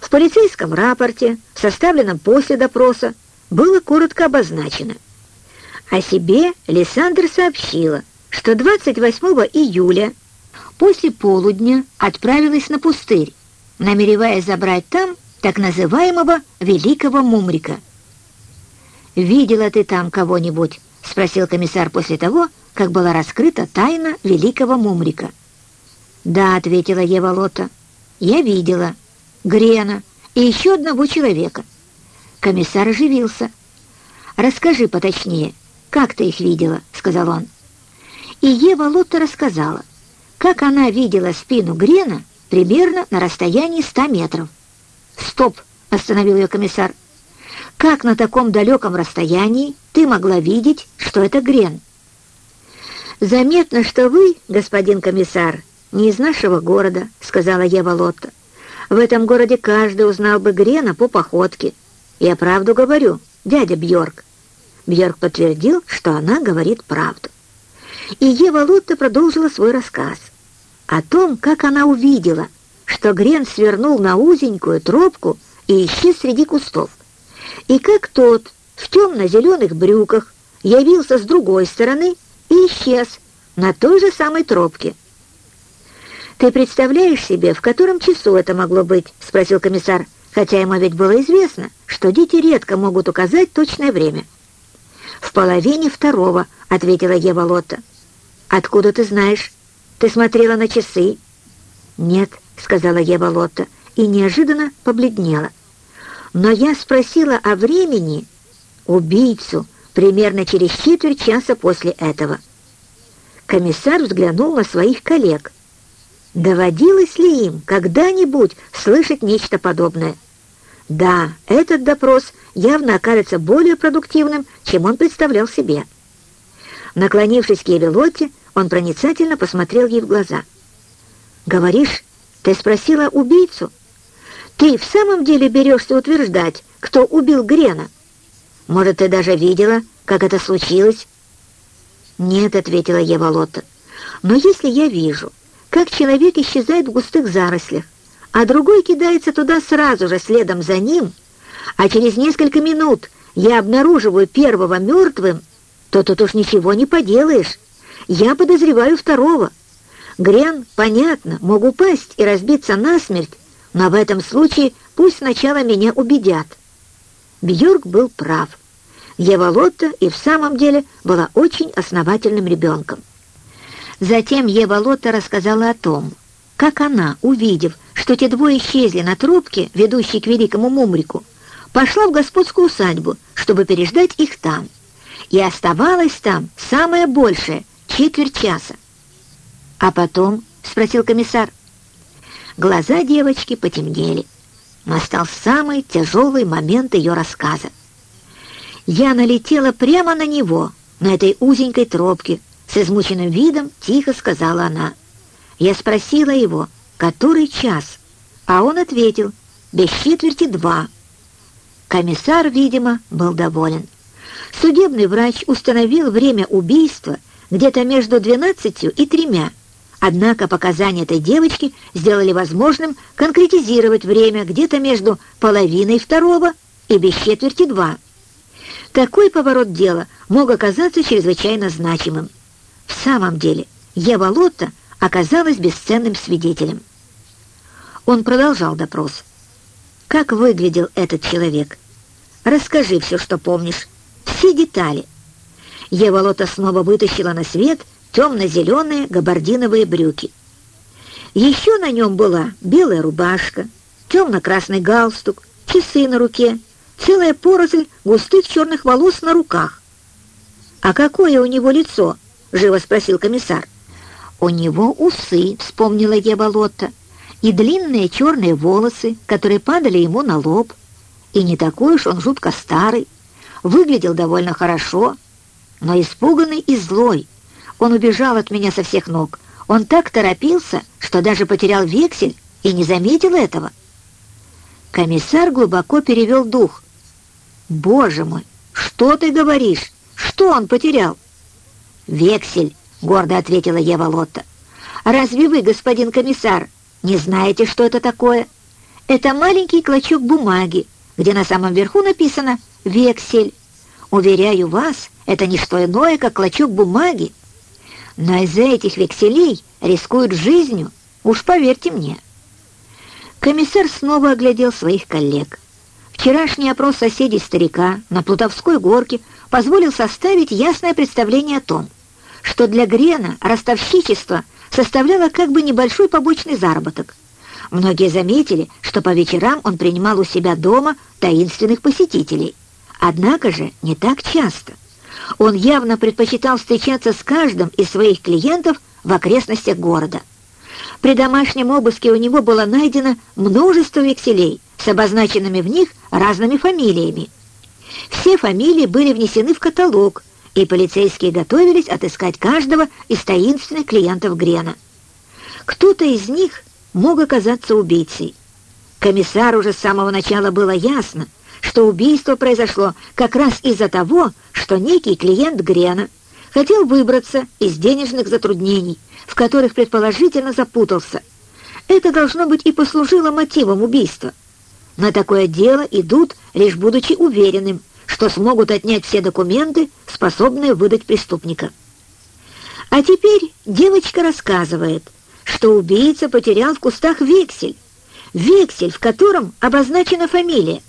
В полицейском рапорте, составленном после допроса, было коротко обозначено. О себе Лиссандр сообщила, что 28 июля после полудня отправилась на пустырь, намереваясь забрать там так называемого великого мумрика. «Видела ты там кого-нибудь?» — спросил комиссар после того, как была раскрыта тайна великого Мумрика. «Да», — ответила Ева Лота, — «я видела Грена и еще одного человека». Комиссар оживился — «Расскажи поточнее, как ты их видела?» — сказал он. И Ева Лотта рассказала, как она видела спину Грена примерно на расстоянии ста метров. «Стоп!» — остановил ее комиссар. «Как на таком далеком расстоянии ты могла видеть, что это Грен?» «Заметно, что вы, господин комиссар, не из нашего города», — сказала Ева Лотта. «В этом городе каждый узнал бы Грена по походке. Я правду говорю, дядя Бьорк». Бьорк подтвердил, что она говорит правду. И Ева Лотта продолжила свой рассказ о том, как она увидела, что Грен свернул на узенькую тропку и исчез среди кустов, и как тот в темно-зеленых брюках явился с другой стороны и исчез на той же самой тропке. «Ты представляешь себе, в котором часу это могло быть?» — спросил комиссар, хотя ему ведь было известно, что дети редко могут указать точное время. «В половине второго», — ответила Ева Лотта. «Откуда ты знаешь? Ты смотрела на часы?» «Нет», — сказала Ева Лотта, и неожиданно побледнела. «Но я спросила о времени убийцу примерно через четверть часа после этого». Комиссар взглянул на своих коллег. Доводилось ли им когда-нибудь слышать нечто подобное? Да, этот допрос явно окажется более продуктивным, чем он представлял себе. Наклонившись к Евелоте, он проницательно посмотрел ей в глаза. «Говоришь, ты спросила убийцу? Ты в самом деле берешься утверждать, кто убил Грена? Может, ты даже видела, как это случилось?» «Нет», — ответила Ева Лотта, — «но если я вижу, как человек исчезает в густых зарослях, а другой кидается туда сразу же следом за ним, а через несколько минут я обнаруживаю первого мертвым, то тут уж ничего не поделаешь. Я подозреваю второго. Грен, понятно, мог упасть и разбиться насмерть, но в этом случае пусть сначала меня убедят. Бьорк был прав. Ева Лотта и в самом деле была очень основательным ребенком. Затем Ева Лотта рассказала о том, как она, увидев, что те двое исчезли на трубке, ведущей к великому Мумрику, пошла в господскую усадьбу, чтобы переждать их там и оставалась там самое большее — четверть часа. «А потом?» — спросил комиссар. Глаза девочки потемнели. Настал самый тяжелый момент ее рассказа. Я налетела прямо на него, на этой узенькой тропке, с измученным видом тихо сказала она. Я спросила его, который час, а он ответил, без четверти два. Комиссар, видимо, был доволен. Судебный врач установил время убийства где-то между 12 и тремя. Однако показания этой девочки сделали возможным конкретизировать время где-то между половиной второго и без четверти два. Такой поворот дела мог оказаться чрезвычайно значимым. В самом деле, Ева Лотта оказалась бесценным свидетелем. Он продолжал допрос. «Как выглядел этот человек? Расскажи все, что помнишь» все детали. Ева Лота снова вытащила на свет темно-зеленые габардиновые брюки. Еще на нем была белая рубашка, темно-красный галстук, часы на руке, целая поросль густых черных волос на руках. «А какое у него лицо?» — живо спросил комиссар. «У него усы», — вспомнила Ева Лотта, «и длинные черные волосы, которые падали ему на лоб. И не такой уж он жутко старый, выглядел довольно хорошо, но испуганный и злой. Он убежал от меня со всех ног. Он так торопился, что даже потерял вексель и не заметил этого. Комиссар глубоко перевел дух. «Боже мой, что ты говоришь? Что он потерял?» «Вексель», — гордо ответила Ева Лотта. «Разве вы, господин комиссар, не знаете, что это такое? Это маленький клочок бумаги, где на самом верху написано «Вексель». Уверяю вас, это не что иное, как клочок бумаги. Но из-за этих векселей рискуют жизнью, уж поверьте мне. Комиссар снова оглядел своих коллег. Вчерашний опрос соседей старика на Плутовской горке позволил составить ясное представление о том, что для Грена ростовщичество составляло как бы небольшой побочный заработок. Многие заметили, что по вечерам он принимал у себя дома таинственных посетителей – Однако же не так часто. Он явно предпочитал встречаться с каждым из своих клиентов в окрестностях города. При домашнем обыске у него было найдено множество векселей с обозначенными в них разными фамилиями. Все фамилии были внесены в каталог, и полицейские готовились отыскать каждого из таинственных клиентов Грена. Кто-то из них мог оказаться убийцей. Комиссару уже с самого начала было ясно, что убийство произошло как раз из-за того, что некий клиент Грена хотел выбраться из денежных затруднений, в которых предположительно запутался. Это должно быть и послужило мотивом убийства. На такое дело идут, лишь будучи уверенным, что смогут отнять все документы, способные выдать преступника. А теперь девочка рассказывает, что убийца потерял в кустах вексель, вексель, в котором обозначена фамилия,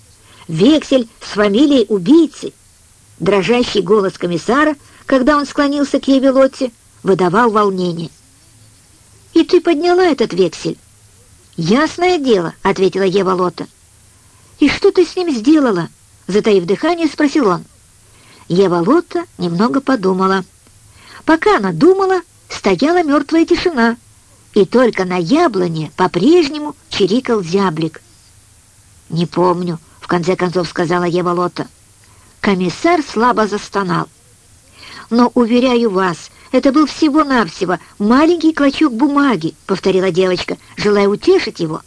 вексель с фамилией убийцы. Дрожащий голос комиссара, когда он склонился к Еве Лотте, выдавал волнение. «И ты подняла этот вексель?» «Ясное дело», — ответила Ева Лотта. «И что ты с ним сделала?» Затаив дыхание, спросил он. Ева Лотта немного подумала. Пока она думала, стояла мертвая тишина, и только на яблоне по-прежнему чирикал зяблик. «Не помню», — в конце концов сказала Ева Лотта. Комиссар слабо застонал. «Но, уверяю вас, это был всего-навсего маленький клочок бумаги», — повторила девочка, желая утешить его.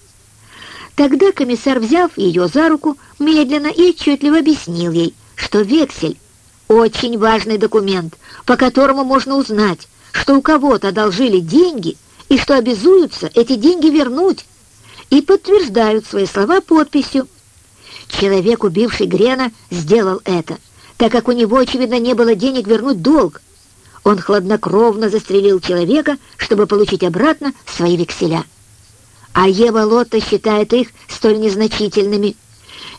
Тогда комиссар, взяв ее за руку, медленно и отчетливо объяснил ей, что вексель — очень важный документ, по которому можно узнать, что у кого-то одолжили деньги и что обязуются эти деньги вернуть, и подтверждают свои слова подписью. Человек, убивший Грена, сделал это, так как у него, очевидно, не было денег вернуть долг. Он хладнокровно застрелил человека, чтобы получить обратно свои векселя а Ева Лотта считает их столь незначительными.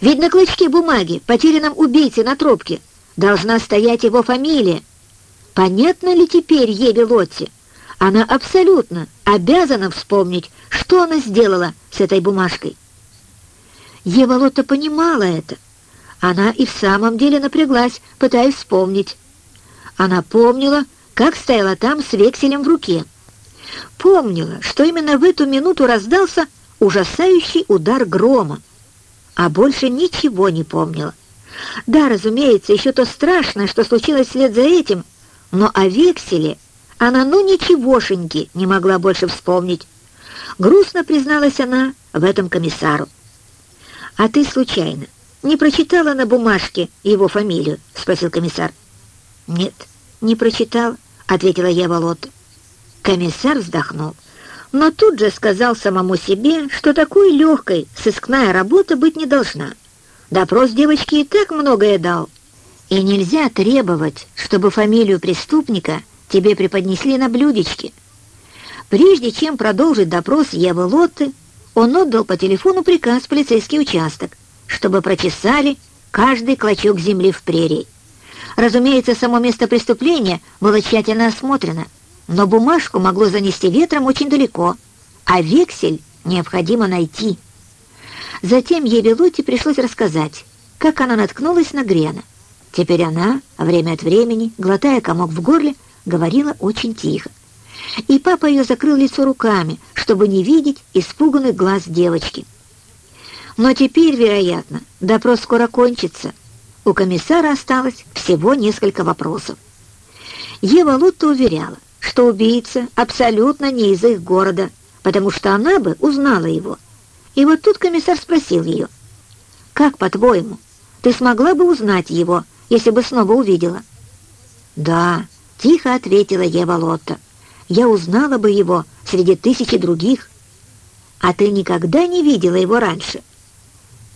Ведь на клочке бумаги, потерянном убийце на трубке, должна стоять его фамилия. Понятно ли теперь Еве Лотте? Она абсолютно обязана вспомнить, что она сделала с этой бумажкой. Ева Лотта понимала это. Она и в самом деле напряглась, пытаясь вспомнить. Она помнила, как стояла там с векселем в руке помнила, что именно в эту минуту раздался ужасающий удар грома, а больше ничего не помнила. Да, разумеется, еще то страшное, что случилось вслед за этим, но о векселе она ну ничегошеньки не могла больше вспомнить. Грустно призналась она в этом комиссару. «А ты случайно не прочитала на бумажке его фамилию?» — спросил комиссар. «Нет, не прочитал», — ответила Ева Лотта. Комиссар вздохнул, но тут же сказал самому себе, что такой легкой сыскная работа быть не должна. Допрос девочки и так многое дал. И нельзя требовать, чтобы фамилию преступника тебе преподнесли на блюдечке. Прежде чем продолжить допрос Евы Лотты, он отдал по телефону приказ в полицейский участок, чтобы прочесали каждый клочок земли в прерии. Разумеется, само место преступления было тщательно осмотрено, но бумажку могло занести ветром очень далеко, а вексель необходимо найти. Затем Еве Лоте пришлось рассказать, как она наткнулась на Грена. Теперь она, время от времени, глотая комок в горле, говорила очень тихо. И папа ее закрыл лицо руками, чтобы не видеть испуганных глаз девочки. Но теперь, вероятно, допрос скоро кончится. У комиссара осталось всего несколько вопросов. Ева Лотта уверяла, что убийца абсолютно не из их города, потому что она бы узнала его. И вот тут комиссар спросил ее, «Как, по-твоему, ты смогла бы узнать его, если бы снова увидела?» «Да», — тихо ответила Ева Лотта, «я узнала бы его среди тысячи других». «А ты никогда не видела его раньше?»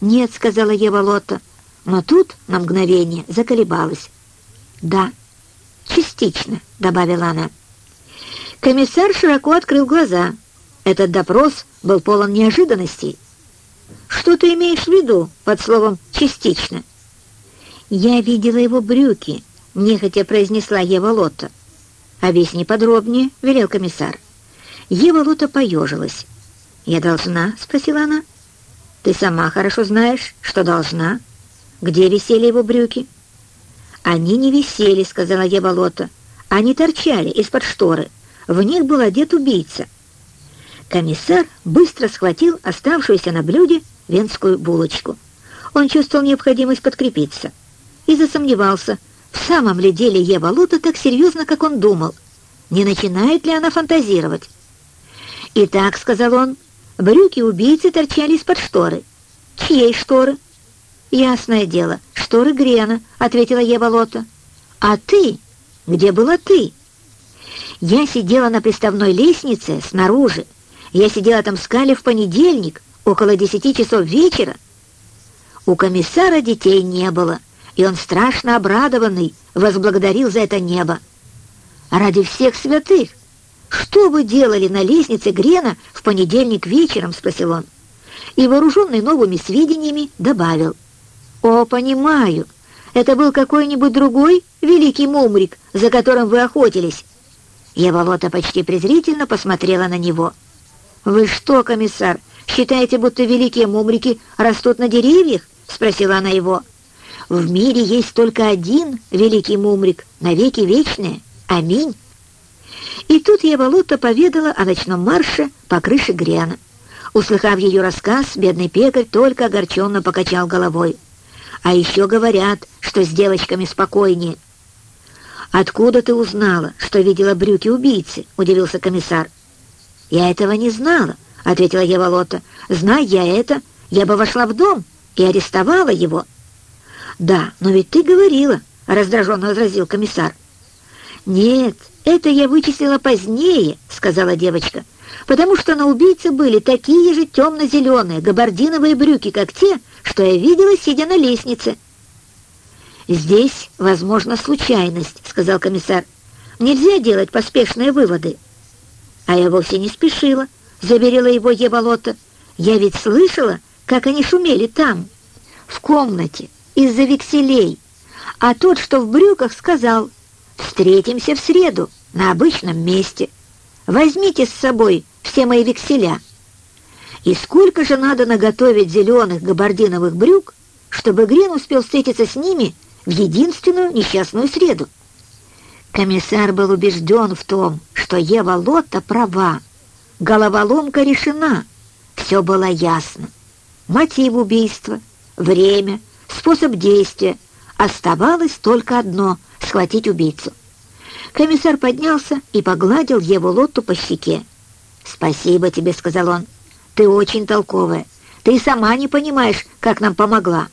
«Нет», — сказала Ева Лотта, но тут на мгновение заколебалась. «Да, частично», — добавила она. Комиссар широко открыл глаза. Этот допрос был полон неожиданностей. «Что ты имеешь в виду под словом «частично»?» «Я видела его брюки», — нехотя произнесла Ева Лотта. «Объясни подробнее», — велел комиссар. Ева Лотта поежилась. «Я должна?» — спросила она. «Ты сама хорошо знаешь, что должна». где висели его брюки. «Они не висели», — сказала Ева Лота. «Они торчали из-под шторы. В них был одет убийца». Комиссар быстро схватил оставшуюся на блюде венскую булочку. Он чувствовал необходимость подкрепиться и засомневался, в самом ли деле Ева Лота так серьезно, как он думал. Не начинает ли она фантазировать? «Итак», — сказал он, — «брюки убийцы торчали из-под шторы». «Чьей шторы?» «Ясное дело, шторы Грена», — ответила Ева Лота. «А ты? Где была ты?» «Я сидела на приставной лестнице снаружи. Я сидела там с Кали в понедельник, около десяти часов вечера». У комиссара детей не было, и он страшно обрадованный возблагодарил за это небо. «Ради всех святых! Что вы делали на лестнице Грена в понедельник вечером?» — спросил он. И, вооруженный новыми сведениями, добавил. «О, понимаю, это был какой-нибудь другой великий мумрик, за которым вы охотились». Еволота почти презрительно посмотрела на него. «Вы что, комиссар, считаете, будто великие мумрики растут на деревьях?» — спросила она его. «В мире есть только один великий мумрик, навеки вечные. Аминь». И тут Еволота поведала о ночном марше по крыше Грена. Услыхав ее рассказ, бедный пекарь только огорченно покачал головой. А еще говорят, что с девочками спокойнее. «Откуда ты узнала, что видела брюки убийцы?» — удивился комиссар. «Я этого не знала», — ответила Еволота. «Зная я это, я бы вошла в дом и арестовала его». «Да, но ведь ты говорила», — раздраженно возразил комиссар. «Нет, это я вычислила позднее», — сказала девочка потому что на убийце были такие же темно-зеленые габардиновые брюки, как те, что я видела, сидя на лестнице. «Здесь, возможно, случайность», — сказал комиссар. «Нельзя делать поспешные выводы». «А я вовсе не спешила», — заверила его Еволота. «Я ведь слышала, как они шумели там, в комнате, из-за векселей. А тот, что в брюках, сказал, «Встретимся в среду на обычном месте. Возьмите с собой все мои векселя. И сколько же надо наготовить зеленых габардиновых брюк, чтобы Грин успел встретиться с ними в единственную несчастную среду? Комиссар был убежден в том, что Ева Лотта права. Головоломка решена. Все было ясно. Мотив убийства, время, способ действия. Оставалось только одно — схватить убийцу. Комиссар поднялся и погладил Еву Лотту по щеке. «Спасибо тебе», — сказал он. «Ты очень толковая. Ты сама не понимаешь, как нам помогла.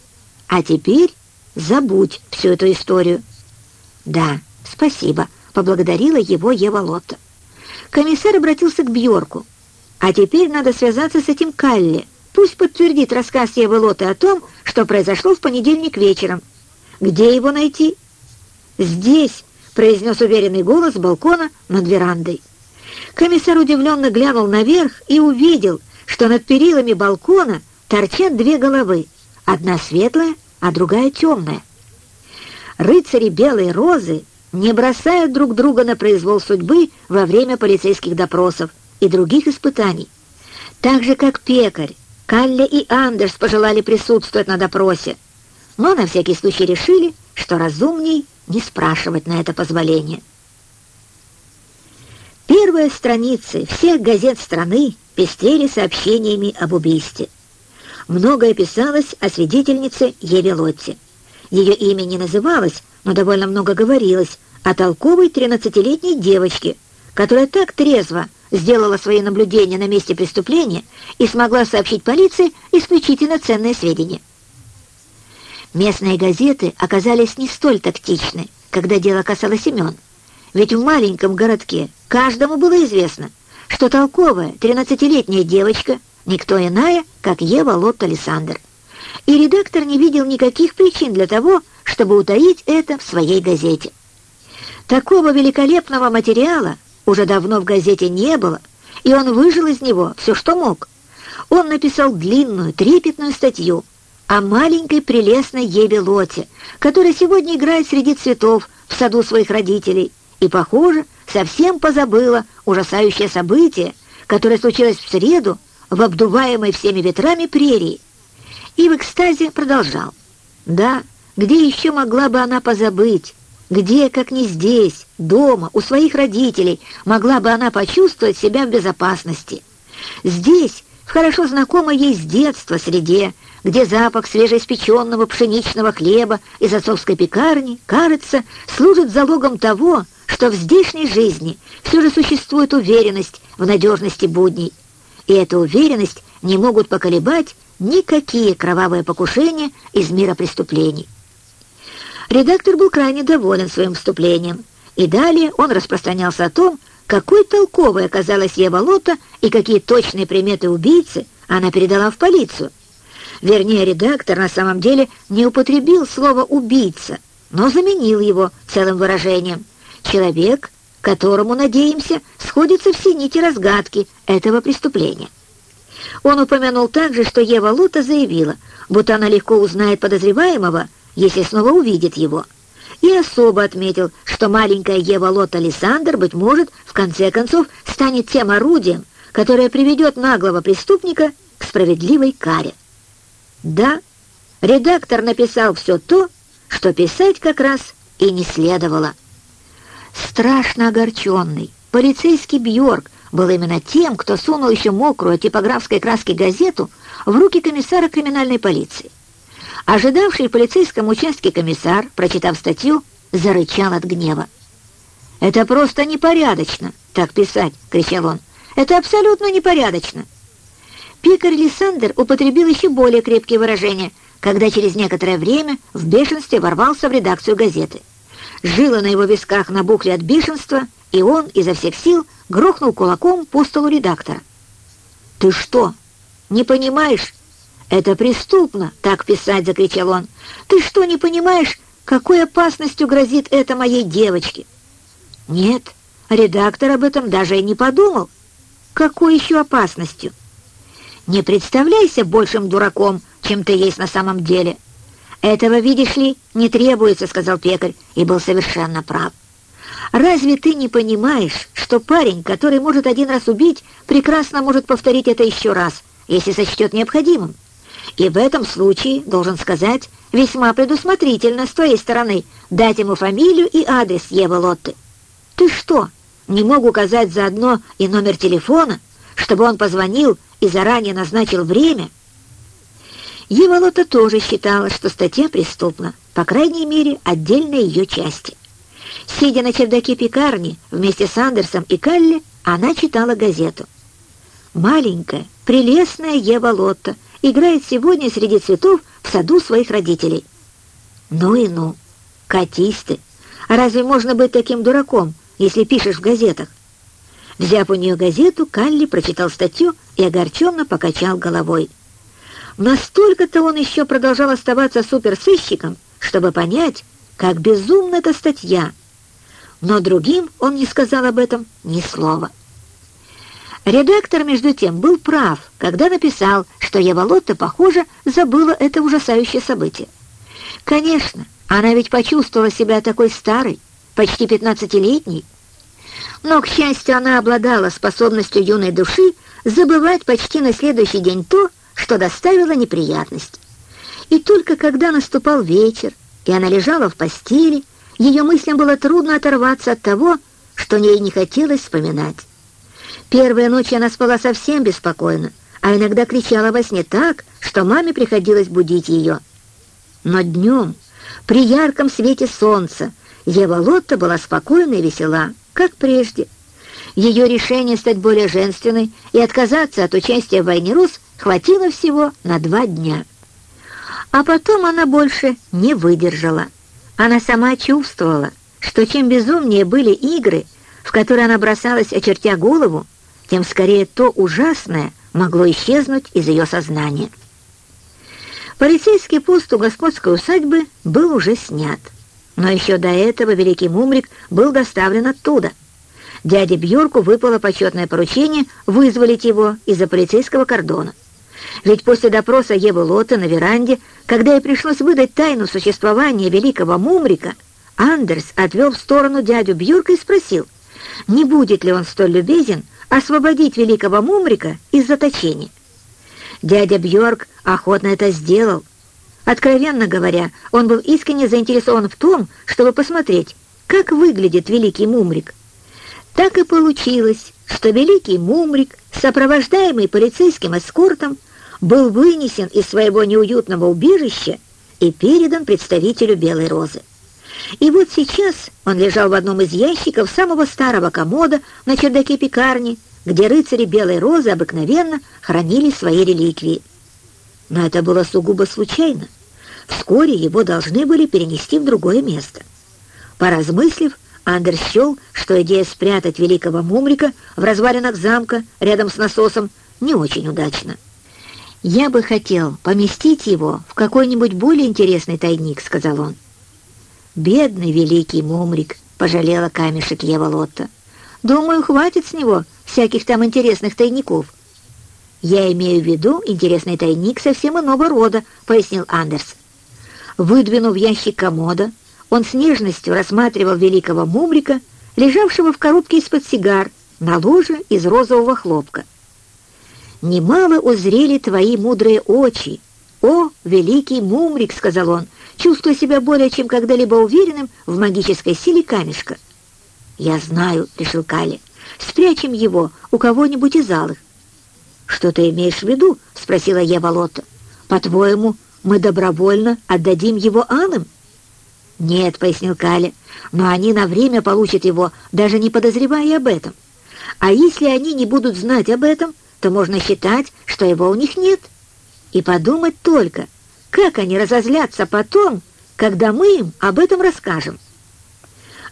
А теперь забудь всю эту историю». «Да, спасибо», — поблагодарила его Ева Лотта. Комиссар обратился к Бьорку. «А теперь надо связаться с этим Калли. Пусть подтвердит рассказ Евы Лотты о том, что произошло в понедельник вечером. Где его найти?» «Здесь», — произнес уверенный голос с балкона над верандой. Комиссар удивленно глянул наверх и увидел, что над перилами балкона торчат две головы, одна светлая, а другая темная. Рыцари Белой Розы не бросают друг друга на произвол судьбы во время полицейских допросов и других испытаний. Так же, как пекарь, Калля и Андерс пожелали присутствовать на допросе, но на всякий случай решили, что разумней не спрашивать на это позволение. Первые страницы всех газет страны пестрели сообщениями об убийстве. Многое писалось о свидетельнице Еве Лотте. Ее имя не называлось, но довольно много говорилось о толковой 13-летней девочке, которая так трезво сделала свои наблюдения на месте преступления и смогла сообщить полиции исключительно ценные сведения. Местные газеты оказались не столь тактичны, когда дело касалось имен, ведь в маленьком городке каждому было известно, что толковая тринадцатилетняя девочка никто иная, как Ева Лотт Александр. И редактор не видел никаких причин для того, чтобы утаить это в своей газете. Такого великолепного материала уже давно в газете не было, и он выжил из него все, что мог. Он написал длинную, трепетную статью о маленькой прелестной Еве Лоте, которая сегодня играет среди цветов в саду своих родителей, и, похоже, совсем позабыла ужасающее событие, которое случилось в среду в обдуваемой всеми ветрами прерии, и в экстазе продолжал. Да, где еще могла бы она позабыть? Где, как не здесь, дома, у своих родителей, могла бы она почувствовать себя в безопасности? Здесь, в хорошо знакомой ей с детства среде, где запах свежеиспеченного пшеничного хлеба из отцовской пекарни, кажется, служит залогом того, что в здешней жизни все же существует уверенность в надежности будней. И эту уверенность не могут поколебать никакие кровавые покушения из мира преступлений. Редактор был крайне доволен своим вступлением, и далее он распространялся о том, какой толковой оказалась Ева Лота и какие точные приметы убийцы она передала в полицию. Вернее, редактор на самом деле не употребил слово «убийца», но заменил его целым выражением «человек, которому, надеемся, сходятся все нити разгадки этого преступления». Он упомянул также, что Ева Лота заявила, будто она легко узнает подозреваемого, если снова увидит его. И особо отметил, что маленькая Ева Лота Александр, быть может, в конце концов станет тем орудием, которое приведет наглого преступника к справедливой каре. Да, редактор написал все то, что писать как раз и не следовало. Страшно огорченный, полицейский Бьорк был именно тем, кто сунул еще мокрую типографской краски газету в руки комиссара криминальной полиции. Ожидавший в полицейском участке комиссар, прочитав статью, зарычал от гнева. «Это просто непорядочно, так писать!» — кричал он. «Это абсолютно непорядочно!» Пекарь Лиссандр употребил еще более крепкие выражения, когда через некоторое время в бешенстве ворвался в редакцию газеты. Жилы на его висках набухли от бешенства, и он изо всех сил грохнул кулаком по столу редактора. «Ты что, не понимаешь? Это преступно, так писать!» — закричал он. «Ты что, не понимаешь, какой опасностью грозит это моей девочке?» «Нет, редактор об этом даже и не подумал. Какой еще опасностью?» «Не представляйся большим дураком, чем ты есть на самом деле!» «Этого, видишь ли, не требуется», — сказал пекарь, и был совершенно прав. Разве ты не понимаешь, что парень, который может один раз убить, прекрасно может повторить это еще раз, если сочтет необходимым? И в этом случае, должен сказать, весьма предусмотрительно с твоей стороны дать ему фамилию и адрес Евы Лотты. Ты что, не мог указать заодно и номер телефона, чтобы он позвонил и заранее назначил время? Ева Лотта тоже считала, что статья преступна, по крайней мере, отдельной ее части. Сидя на чердаке пекарни вместе с Андерсом и Калли, она читала газету. Маленькая, прелестная Ева Лотта играет сегодня среди цветов в саду своих родителей. Ну и ну, катисты. А разве можно быть таким дураком, если пишешь в газетах? Взяв у нее газету, Калли прочитал статью и огорченно покачал головой. Настолько-то он еще продолжал оставаться суперсыщиком, чтобы понять, как безумна эта статья — но другим он не сказал об этом ни слова. Редактор, между тем, был прав, когда написал, что Ева Лотта, похоже, забыла это ужасающее событие. Конечно, она ведь почувствовала себя такой старой, почти пятнадцатилетней. Но, к счастью, она обладала способностью юной души забывать почти на следующий день то, что доставило неприятность. И только когда наступал вечер, и она лежала в постели, ее мыслям было трудно оторваться от того, что ей не хотелось вспоминать. Первые ночи она спала совсем беспокойно, а иногда кричала во сне так, что маме приходилось будить ее. Но днем, при ярком свете солнца, Ева Лотта была спокойна и весела, как прежде. Ее решение стать более женственной и отказаться от участия в войне Рус хватило всего на два дня. А потом она больше не выдержала. Она сама чувствовала, что чем безумнее были игры, в которые она бросалась, очертя голову, тем скорее то ужасное могло исчезнуть из ее сознания. Полицейский пост у господской усадьбы был уже снят, но еще до этого Великий Мумрик был доставлен оттуда. Дяде Бьорку выпало почетное поручение вызволить его из-за полицейского кордона. Ведь после допроса Евы Лота на веранде, когда ей пришлось выдать тайну существования великого Мумрика, Андерс отвел в сторону дядю Бьюрка и спросил, не будет ли он столь любезен освободить великого Мумрика из заточения. Дядя Бьорк охотно это сделал, Откровенно говоря, он был искренне заинтересован в том, чтобы посмотреть, как выглядит великий мумрик. Так и получилось, что великий мумрик, сопровождаемый полицейским эскортом, был вынесен из своего неуютного убежища и передан представителю Белой Розы. И вот сейчас он лежал в одном из ящиков самого старого комода на чердаке пекарни, где рыцари Белой Розы обыкновенно хранили свои реликвии. Но это было сугубо случайно. Вскоре его должны были перенести в другое место. Поразмыслив, Андерс счел, что идея спрятать великого мумрика в развалинах замка рядом с насосом не очень удачна. «Я бы хотел поместить его в какой-нибудь более интересный тайник», — сказал он. «Бедный великий мумрик», — пожалела камешек Ева Лотта. «Думаю, хватит с него всяких там интересных тайников». «Я имею в виду интересный тайник совсем иного рода», — пояснил Андерс. Выдвинув ящик комода, он с нежностью рассматривал великого мумрика, лежавшего в коробке из-под сигар, на ложе из розового хлопка. «Немало узрели твои мудрые очи. О, великий мумрик!» — сказал он, чувствуя себя более чем когда-либо уверенным в магической силе камешка. «Я знаю», — решил Калли, — «спрячем его у кого-нибудь из алых». «Что ты имеешь в виду?» — спросила Ева Лотта. «По-твоему, мы добровольно отдадим его алым?» «Нет», — пояснил Каля, — «но они на время получат его, даже не подозревая об этом. А если они не будут знать об этом, то можно считать, что его у них нет. И подумать только, как они разозлятся потом, когда мы им об этом расскажем».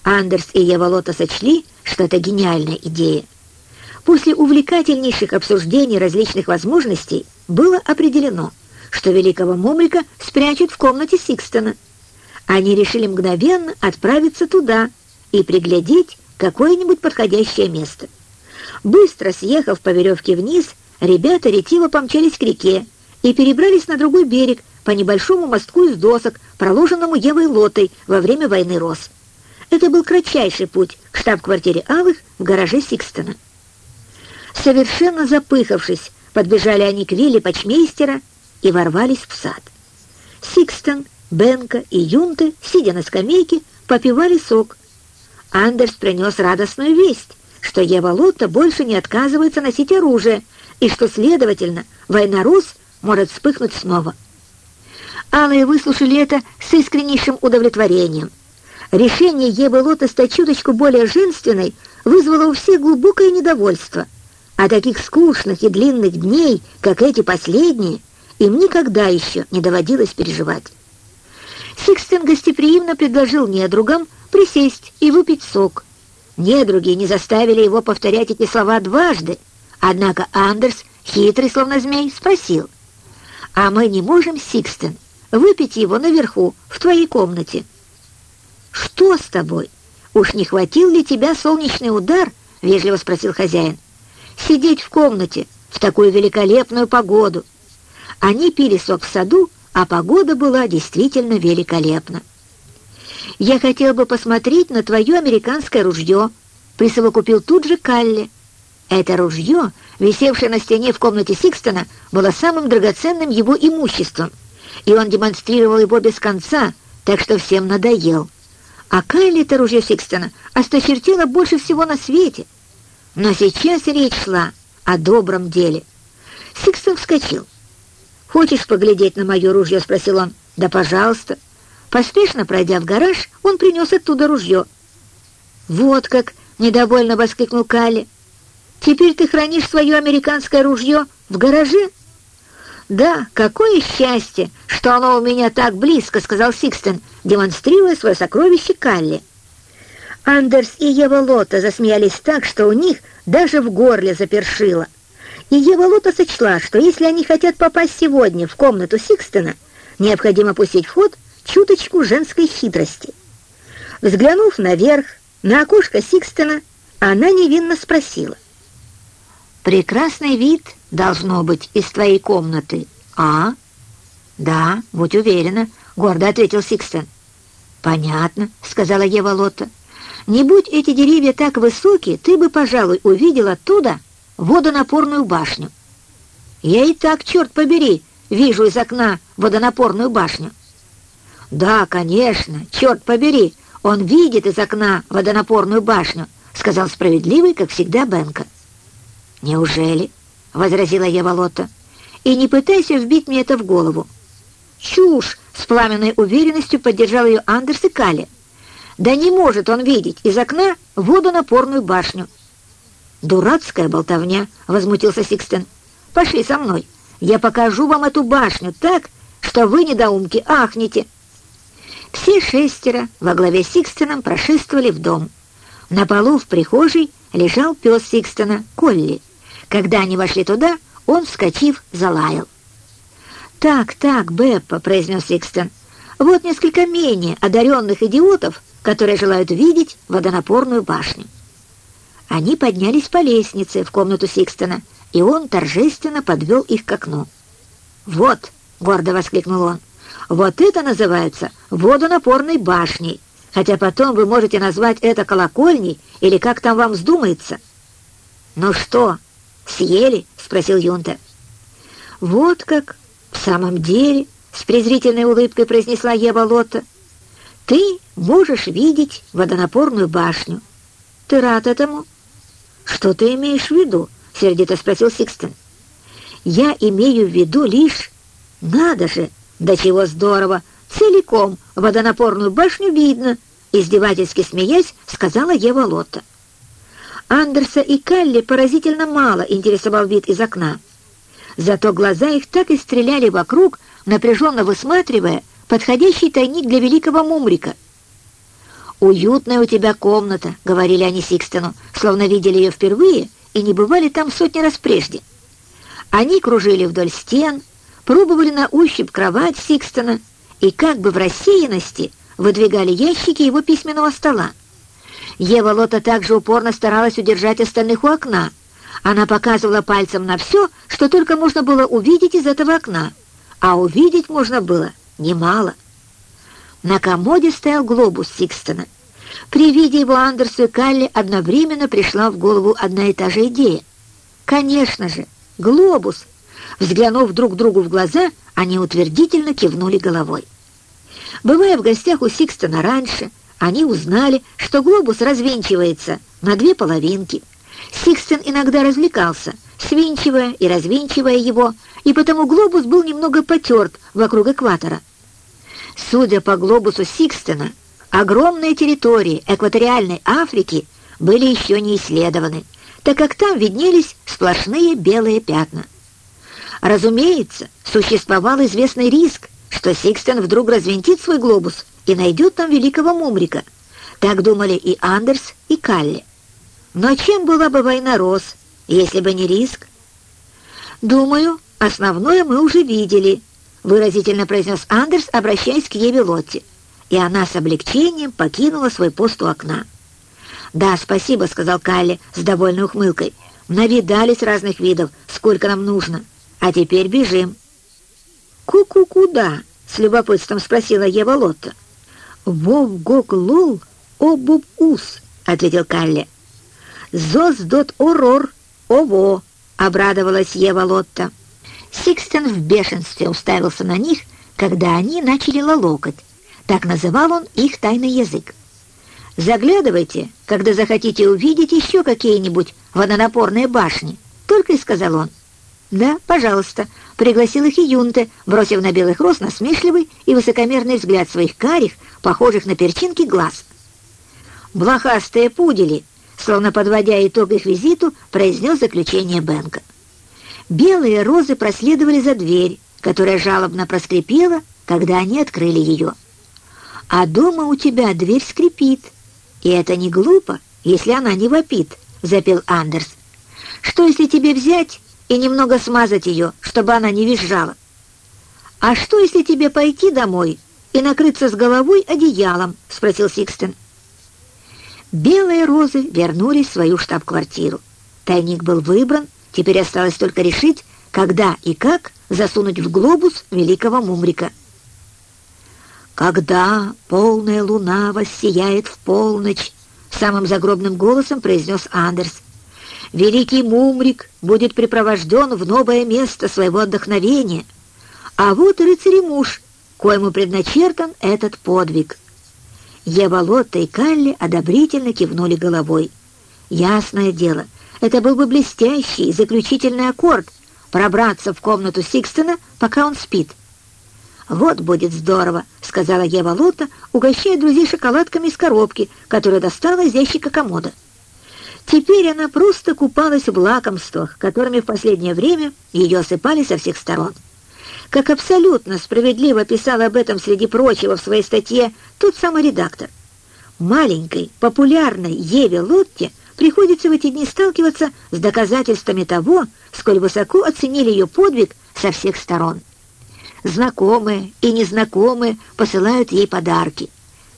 Андерс и Еволота сочли, что это гениальная идея. После увлекательнейших обсуждений различных возможностей было определено, что великого Мумрика спрячут в комнате Сикстона — они решили мгновенно отправиться туда и приглядеть какое-нибудь подходящее место. Быстро съехав по веревке вниз, ребята ретиво помчались к реке и перебрались на другой берег по небольшому мостку из досок, проложенному Евой Лотой во время войны Рос. Это был кратчайший путь к штаб-квартире Алых в гараже Сикстона. Совершенно запыхавшись, подбежали они к вилле почмейстера и ворвались в сад. Сикстон Бенка и Юнты, сидя на скамейке, попивали сок. Андерс принес радостную весть, что Ева Лотта больше не отказывается носить оружие, и что, следовательно, война Рус может вспыхнуть снова. Алые выслушали это с искреннейшим удовлетворением. Решение Евы Лотта стать чуточку более женственной вызвало у всех глубокое недовольство. А таких скучных и длинных дней, как эти последние, им никогда еще не доводилось переживать. Сикстен гостеприимно предложил недругам присесть и выпить сок. Недруги не заставили его повторять эти слова дважды, однако Андерс, хитрый словно змей, спросил, «А мы не можем, Сикстен, выпить его наверху, в твоей комнате?» «Что с тобой? Уж не хватил ли тебя солнечный удар?» — вежливо спросил хозяин. «Сидеть в комнате в такую великолепную погоду». Они пили сок в саду, а погода была действительно великолепна. «Я хотел бы посмотреть на твое американское ружье», — присовокупил тут же Калли. Это ружье, висевшее на стене в комнате Сикстона, было самым драгоценным его имуществом, и он демонстрировал его без конца, так что всем надоел. А Калли это ружье Сикстона осточертело больше всего на свете. Но сейчас речь шла о добром деле. Сикстон вскочил. «Хочешь поглядеть на мое ружье?» — спросил он. «Да, пожалуйста». Поспешно пройдя в гараж, он принес оттуда ружье. «Вот как!» — недовольно воскликнул Калли. «Теперь ты хранишь свое американское ружье в гараже?» «Да, какое счастье, что оно у меня так близко», — сказал Сикстен, демонстрируя свое сокровище Калли. Андерс и Ева Лота засмеялись так, что у них даже в горле запершило. И Ева Лота сочла, что если они хотят попасть сегодня в комнату Сикстона, необходимо пустить в ход чуточку женской хитрости. Взглянув наверх, на окошко Сикстона, она невинно спросила. «Прекрасный вид должно быть из твоей комнаты, а?» «Да, будь уверена», — гордо ответил Сикстон. «Понятно», — сказала Ева Лотта. «Не будь эти деревья так высокие, ты бы, пожалуй, увидел оттуда водонапорную башню. Я и так, черт побери, вижу из окна водонапорную башню». «Да, конечно, черт побери, он видит из окна водонапорную башню», сказал справедливый, как всегда, Бенка. «Неужели?» — возразила Ева Лотта. «И не пытайся вбить мне это в голову». «Чушь!» — с пламенной уверенностью поддержал ее Андерс и Калли. «Да не может он видеть из окна водонапорную башню». «Дурацкая болтовня!» — возмутился Сикстен. «Пошли со мной, я покажу вам эту башню так, что вы, недоумки, ахнете». Все шестеро во главе с Сикстеном прошествовали в дом. На полу в прихожей лежал пес Сикстена, Колли. Когда они вошли туда, он, вскочив, залаял. «Так, так, Беппа», — произнес Сикстен, — «вот несколько менее одаренных идиотов, которые желают видеть водонапорную башню». Они поднялись по лестнице в комнату Сикстена, и он торжественно подвел их к окну. «Вот», — гордо воскликнул он, — «вот это называется водонапорной башней, хотя потом вы можете назвать это колокольней или как там вам вздумается». «Ну что, съели?» — спросил Юнта. «Вот как, в самом деле», — с презрительной улыбкой произнесла Ева Лотта, «ты можешь видеть водонапорную башню. Ты рад этому?» «Что ты имеешь в виду?» — сердито спросил Сикстен. «Я имею в виду лишь... Надо же, до чего здорово! Целиком водонапорную башню видно!» Издевательски смеясь, сказала Ева Лотта. Андерса и Калли поразительно мало интересовал вид из окна. Зато глаза их так и стреляли вокруг, напряженно высматривая подходящий тайник для великого мумрика. «Уютная у тебя комната», — говорили они Сикстену, словно видели ее впервые и не бывали там сотни раз прежде. Они кружили вдоль стен, пробовали на ощупь кровать Сикстена и как бы в рассеянности выдвигали ящики его письменного стола. Ева Лота также упорно старалась удержать остальных у окна. Она показывала пальцем на все, что только можно было увидеть из этого окна. А увидеть можно было немало. На комоде стоял глобус Сикстона. При виде его Андерсу и Калли одновременно пришла в голову одна и та же идея. Конечно же, глобус. Взглянув друг другу в глаза, они утвердительно кивнули головой. Бывая в гостях у Сикстона раньше, они узнали, что глобус развинчивается на две половинки. Сикстон иногда развлекался, свинчивая и развинчивая его, и потому глобус был немного потерт вокруг экватора. Судя по глобусу Сикстона, огромные территории экваториальной Африки были еще не исследованы, так как там виднелись сплошные белые пятна. Разумеется, существовал известный риск, что Сикстон вдруг развинтит свой глобус и найдет там великого Мумрика. Так думали и Андерс, и Калли. Но чем была бы война Рос, если бы не риск? «Думаю, основное мы уже видели», — выразительно произнес Андерс, обращаясь к Еве Лотте. И она с облегчением покинула свой пост у окна. «Да, спасибо», — сказал Калли с довольной ухмылкой. «Навидались разных видов, сколько нам нужно. А теперь бежим». «Ку-ку куда?» — с любопытством спросила Ева Лотта. «Вов-гок-лул, обуб-ус», — ответил Калли. «Зос-дот-орор, ово», — обрадовалась Ева Лотта. Сикстен в бешенстве уставился на них, когда они начали лолокать. Так называл он их тайный язык. «Заглядывайте, когда захотите увидеть еще какие-нибудь водонапорные башни», — только и сказал он. «Да, пожалуйста», — пригласил их и Юнте, бросив на белых роз насмешливый и высокомерный взгляд своих карих, похожих на перчинки глаз. «Блохастые пудели», — словно подводя итог их визиту, произнес заключение Бенка. Белые розы проследовали за дверь, которая жалобно проскрипела, когда они открыли ее. «А дома у тебя дверь скрипит, и это не глупо, если она не вопит», — запел Андерс. «Что, если тебе взять и немного смазать ее, чтобы она не визжала. «А что, если тебе пойти домой и накрыться с головой одеялом?» — спросил Сикстен. Белые розы вернулись в свою штаб-квартиру. Тайник был выбран, теперь осталось только решить, когда и как засунуть в глобус великого мумрика. «Когда полная луна воссияет в полночь», — самым загробным голосом произнес Андерс. Великий Мумрик будет припровожден в новое место своего отдохновения, А вот и рыцарь муж, коему предначертан этот подвиг. Ева Лотта и Калли одобрительно кивнули головой. Ясное дело, это был бы блестящий заключительный аккорд пробраться в комнату Сикстона, пока он спит. «Вот будет здорово», — сказала Ева Лотта, угощая друзей шоколадками из коробки, которую достала из ящика комода. Теперь она просто купалась в лакомствах, которыми в последнее время ее осыпали со всех сторон. Как абсолютно справедливо писал об этом среди прочего в своей статье тот самый редактор. Маленькой, популярной Еве Лотте приходится в эти дни сталкиваться с доказательствами того, сколь высоко оценили ее подвиг со всех сторон. Знакомые и незнакомые посылают ей подарки.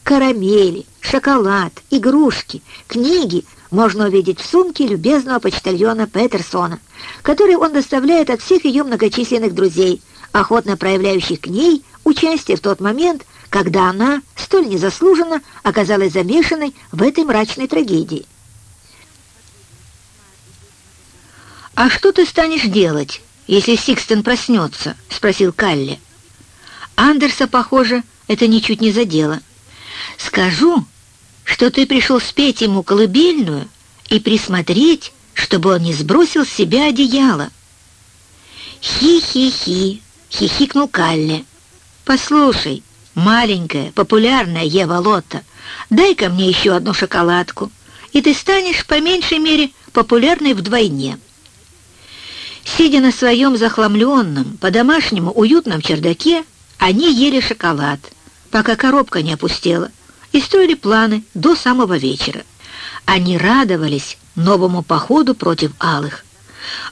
Карамели, шоколад, игрушки, книги можно увидеть в сумке любезного почтальона Петерсона, который он доставляет от всех ее многочисленных друзей, охотно проявляющих к ней участие в тот момент, когда она, столь незаслуженно, оказалась замешанной в этой мрачной трагедии. «А что ты станешь делать, если Сикстон проснется?» — спросил Калли. Андерса, похоже, это ничуть не задело. «Скажу, что ты пришел спеть ему колыбельную и присмотреть, чтобы он не сбросил с себя одеяло». «Хи-хи-хи!» — хихикнул Калли. «Послушай, маленькая, популярная Ева Лотта, дай-ка мне еще одну шоколадку, и ты станешь, по меньшей мере, популярной вдвойне». Сидя на своем захламленном, по-домашнему уютном чердаке, они ели шоколад, пока коробка не опустела, и строили планы до самого вечера. Они радовались новому походу против алых.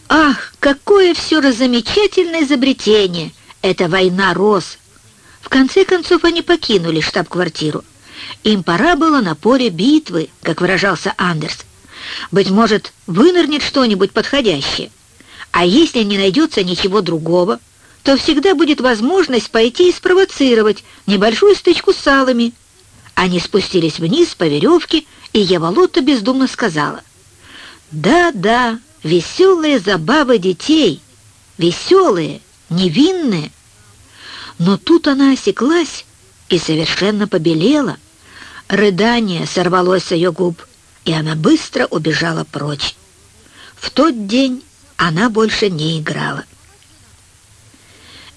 Ах, какое все раззамечательное изобретение! Это война роз! В конце концов они покинули штаб-квартиру. Им пора было на поле битвы, как выражался Андерс. Быть может, вынырнет что-нибудь подходящее. А если не найдется ничего другого, то всегда будет возможность пойти и спровоцировать небольшую стычку с салами. Они спустились вниз по веревке, и Еволота бездумно сказала. «Да-да, веселые забавы детей, веселые, невинные». Но тут она осеклась и совершенно побелела. Рыдание сорвалось с ее губ, и она быстро убежала прочь. В тот день она больше не играла.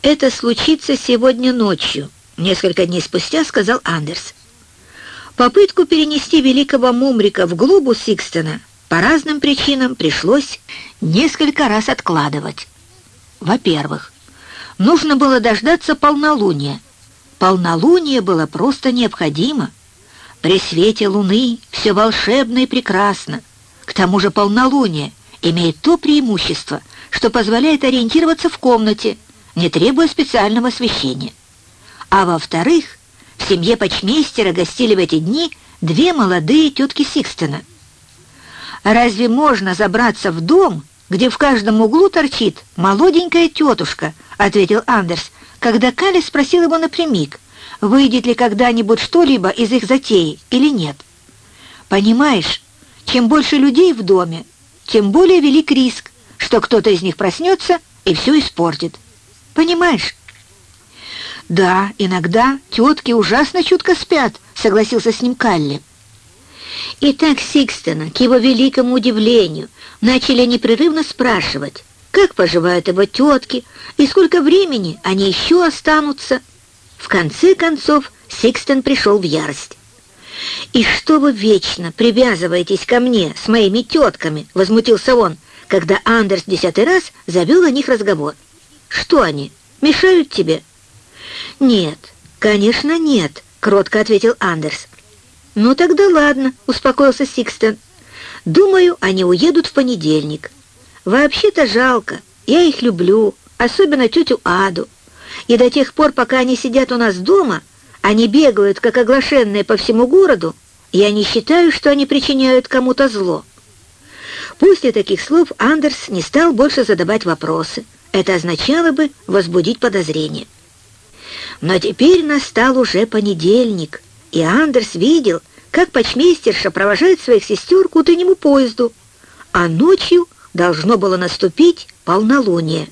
«Это случится сегодня ночью», — несколько дней спустя сказал Андерс. Попытку перенести великого Мумрика в глубу Сикстона по разным причинам пришлось несколько раз откладывать. Во-первых, нужно было дождаться полнолуния. Полнолуние было просто необходимо. При свете луны все волшебно и прекрасно. К тому же полнолуние — имеет то преимущество, что позволяет ориентироваться в комнате, не требуя специального освещения. А во-вторых, в семье почмейстера гостили в эти дни две молодые тетки Сикстена. «Разве можно забраться в дом, где в каждом углу торчит молоденькая тетушка?» — ответил Андерс, когда Калли спросил его напрямик, выйдет ли когда-нибудь что-либо из их затеи или нет. «Понимаешь, чем больше людей в доме, тем более велик риск, что кто-то из них проснется и все испортит. Понимаешь? Да, иногда тетки ужасно чутко спят, согласился с ним Калли. И так Сикстона, к его великому удивлению, начали непрерывно спрашивать, как поживают его тетки и сколько времени они еще останутся. В конце концов Сикстон пришел в ярость. «И что вы вечно привязываетесь ко мне с моими тетками?» — возмутился он, когда Андерс десятый раз завел о них разговор. «Что они, мешают тебе?» «Нет, конечно, нет», — кротко ответил Андерс. «Ну тогда ладно», — успокоился Сикстен. «Думаю, они уедут в понедельник. Вообще-то жалко, я их люблю, особенно тетю Аду. И до тех пор, пока они сидят у нас дома, — они бегают, как оглашенные по всему городу, я не считаю, что они причиняют кому-то зло. После таких слов Андерс не стал больше задавать вопросы. Это означало бы возбудить подозрение. Но теперь настал уже понедельник, и Андерс видел, как почмейстерша провожает своих сестер к утреннему поезду, а ночью должно было наступить полнолуние.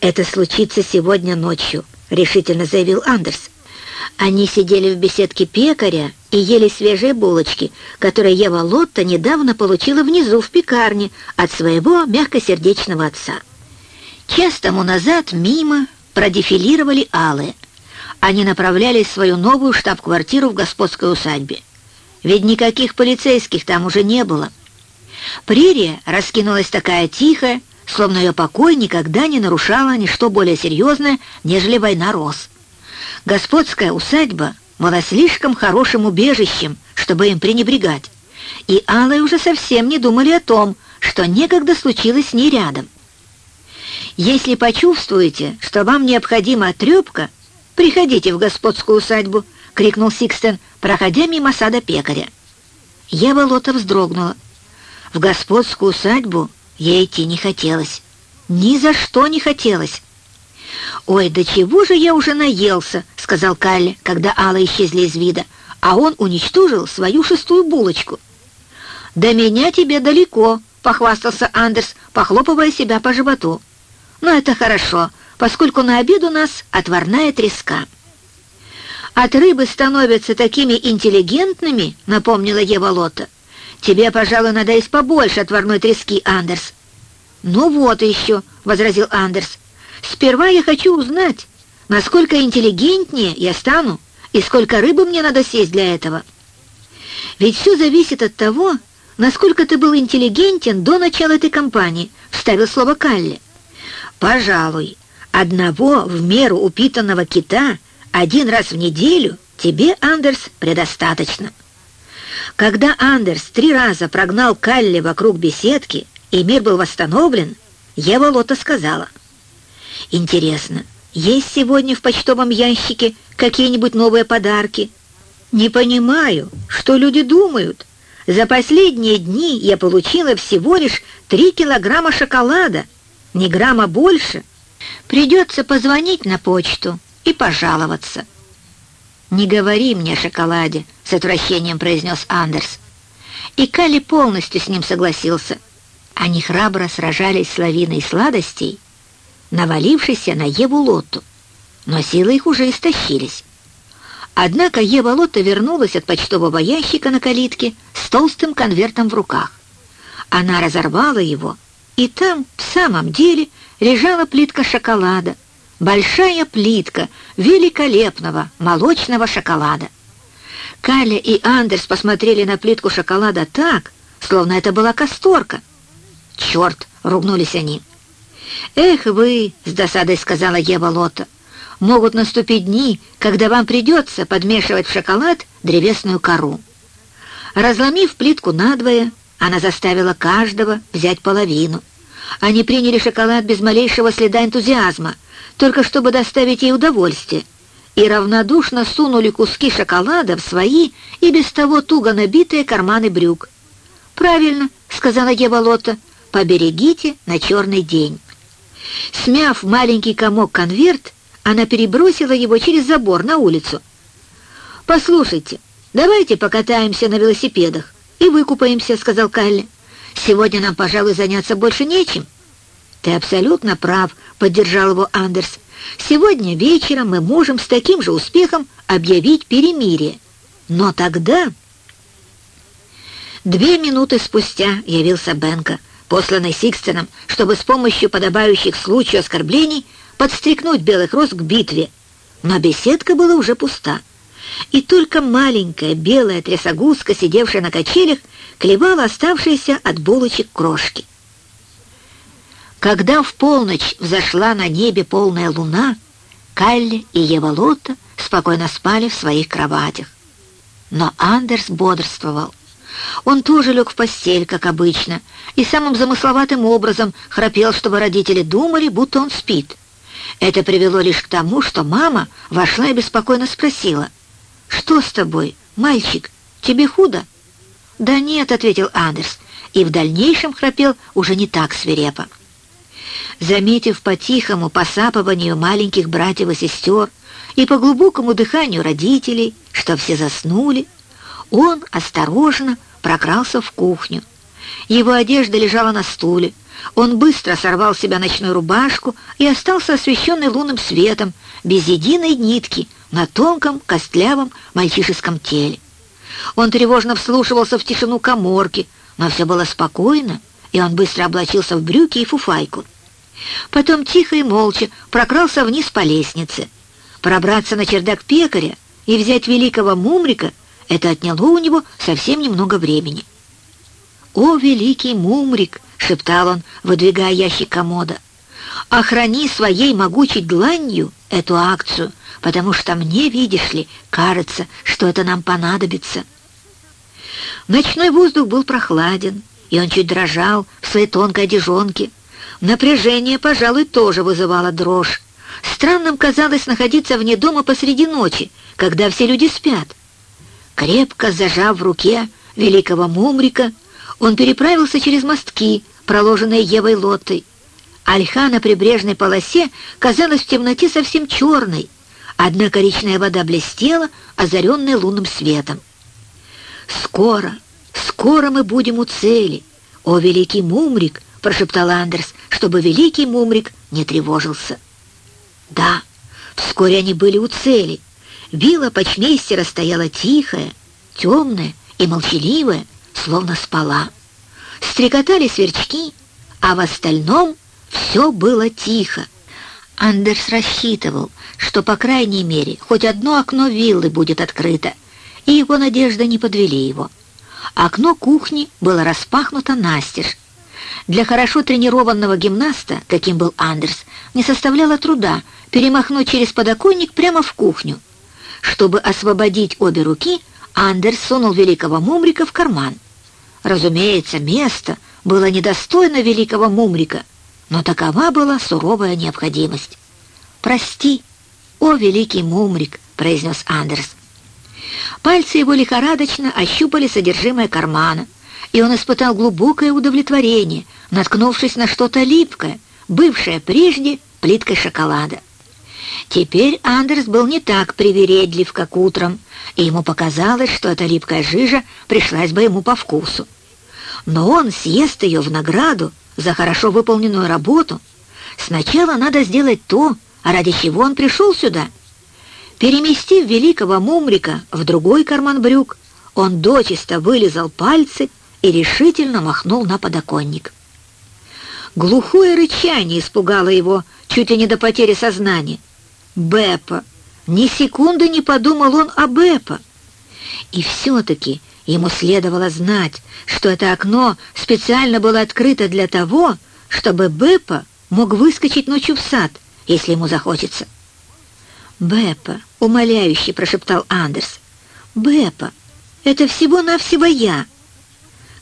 «Это случится сегодня ночью», — решительно заявил Андерс. Они сидели в беседке пекаря и ели свежие булочки, которые Ева Лотта недавно получила внизу в пекарне от своего мягкосердечного отца. Час тому назад мимо продефилировали алые. Они направлялись в свою новую штаб-квартиру в господской усадьбе. Ведь никаких полицейских там уже не было. Прерия раскинулась такая тихая, словно ее покой никогда не нарушала ничто более серьезное, нежели война роз. Господская усадьба была слишком хорошим убежищем, чтобы им пренебрегать, и Аллы уже совсем не думали о том, что некогда случилось с ней рядом. «Если почувствуете, что вам необходима трепка, приходите в господскую усадьбу», — крикнул Сикстен, проходя мимо сада пекаря. Ева Лота вздрогнула. В господскую усадьбу ей идти не хотелось. Ни за что не хотелось. «Ой, да чего же я уже наелся!» — сказал Калли, когда Алла исчезли из вида, а он уничтожил свою шестую булочку. «До меня тебе далеко», — похвастался Андерс, похлопывая себя по животу. «Но это хорошо, поскольку на обед у нас отварная треска». «От рыбы становятся такими интеллигентными», — напомнила Ева Лота. «Тебе, пожалуй, надо есть побольше отварной трески, Андерс». «Ну вот еще», — возразил Андерс. «Сперва я хочу узнать, насколько интеллигентнее я стану и сколько рыбы мне надо съесть для этого. Ведь все зависит от того, насколько ты был интеллигентен до начала этой кампании», — вставил слово Калли. «Пожалуй, одного в меру упитанного кита один раз в неделю тебе, Андерс, предостаточно». Когда Андерс три раза прогнал Калли вокруг беседки, и мир был восстановлен, Ева Лота сказала, «Интересно, есть сегодня в почтовом ящике какие-нибудь новые подарки?» «Не понимаю, что люди думают. За последние дни я получила всего лишь три килограмма шоколада, ни грамма больше. Придется позвонить на почту и пожаловаться». «Не говори мне о шоколаде», — с отвращением произнес Андерс. И Калли полностью с ним согласился. Они храбро сражались с лавиной сладостей, навалившейся на Еву Лотту, но силы их уже истощились. Однако Ева Лотта вернулась от почтового ящика на калитке с толстым конвертом в руках. Она разорвала его, и там, в самом деле, лежала плитка шоколада, большая плитка великолепного молочного шоколада. Каля и Андерс посмотрели на плитку шоколада так, словно это была касторка. «Черт!» — ругнулись они. «Эх вы!» — с досадой сказала Ева Лота. «Могут наступить дни, когда вам придется подмешивать в шоколад древесную кору». Разломив плитку надвое, она заставила каждого взять половину. Они приняли шоколад без малейшего следа энтузиазма, только чтобы доставить ей удовольствие, и равнодушно сунули куски шоколада в свои и без того туго набитые карманы брюк. «Правильно», — сказала Ева Лота, — «поберегите на черный день». Смяв маленький комок конверт, она перебросила его через забор на улицу. «Послушайте, давайте покатаемся на велосипедах и выкупаемся», — сказал Калли. «Сегодня нам, пожалуй, заняться больше нечем». «Ты абсолютно прав», — поддержал его Андерс. «Сегодня вечером мы можем с таким же успехом объявить перемирие. Но тогда...» Две минуты спустя явился Бенка посланный Сикстеном, чтобы с помощью подобающих случаю оскорблений подстрекнуть белых роз к битве. Но беседка была уже пуста, и только маленькая белая трясогузка, сидевшая на качелях, клевала оставшиеся от булочек крошки. Когда в полночь взошла на небе полная луна, Калли и Еволота спокойно спали в своих кроватях. Но Андерс бодрствовал. Он тоже лег в постель, как обычно, и самым замысловатым образом храпел, чтобы родители думали, будто он спит. Это привело лишь к тому, что мама вошла и беспокойно спросила, «Что с тобой, мальчик? Тебе худо?» «Да нет», — ответил Андерс, и в дальнейшем храпел уже не так свирепо. Заметив по тихому посапыванию маленьких братьев и сестер и по глубокому дыханию родителей, что все заснули, он осторожно прокрался в кухню. Его одежда лежала на стуле, Он быстро сорвал с себя ночную рубашку и остался освещенный лунным светом, без единой нитки, на тонком, костлявом мальчишеском теле. Он тревожно вслушивался в тишину коморки, но все было спокойно, и он быстро облачился в брюки и фуфайку. Потом тихо и молча прокрался вниз по лестнице. Пробраться на чердак пекаря и взять великого Мумрика — это отняло у него совсем немного времени. «О, великий Мумрик!» — шептал он, выдвигая ящик комода. «Охрани своей могучей дланью эту акцию, потому что мне, видишь ли, кажется, что это нам понадобится». Ночной воздух был прохладен, и он чуть дрожал в своей тонкой одежонке. Напряжение, пожалуй, тоже вызывало дрожь. Странным казалось находиться вне дома посреди ночи, когда все люди спят. Крепко зажав в руке великого мумрика, он переправился через мостки, проложенные Евой Лотой. Альха на прибрежной полосе казалась в темноте совсем черной, однако речная вода блестела, озаренная лунным светом. «Скоро, скоро мы будем у цели, о великий Мумрик!» — прошептал Андерс, чтобы великий Мумрик не тревожился. Да, вскоре они были у цели. Вилла почмейстера стояла тихая, темная и молчаливая, словно спала. Стрекотали сверчки, а в остальном все было тихо. Андерс рассчитывал, что, по крайней мере, хоть одно окно виллы будет открыто, и его надежды не подвели его. Окно кухни было распахнуто настежь. Для хорошо тренированного гимнаста, каким был Андерс, не составляло труда перемахнуть через подоконник прямо в кухню. Чтобы освободить обе руки, Андерс сунул великого Мумрика в карман. Разумеется, место было недостойно великого Мумрика, но такова была суровая необходимость. «Прости, о великий Мумрик», — произнес Андерс. Пальцы его лихорадочно ощупали содержимое кармана, и он испытал глубокое удовлетворение, наткнувшись на что-то липкое, бывшее прежде плиткой шоколада. Теперь Андерс был не так привередлив, как утром, и ему показалось, что эта липкая жижа пришлась бы ему по вкусу. Но он съест ее в награду за хорошо выполненную работу. Сначала надо сделать то, ради чего он пришел сюда. Переместив великого мумрика в другой карман брюк, он дочисто вылезал пальцы и решительно махнул на подоконник. Глухое рычание испугало его чуть ли не до потери сознания. Беппа! Ни секунды не подумал он о Беппа. И все-таки ему следовало знать, что это окно специально было открыто для того, чтобы Беппа мог выскочить ночью в сад, если ему захочется. «Беппа!» — умоляюще прошептал Андерс. «Беппа! Это всего-навсего я!»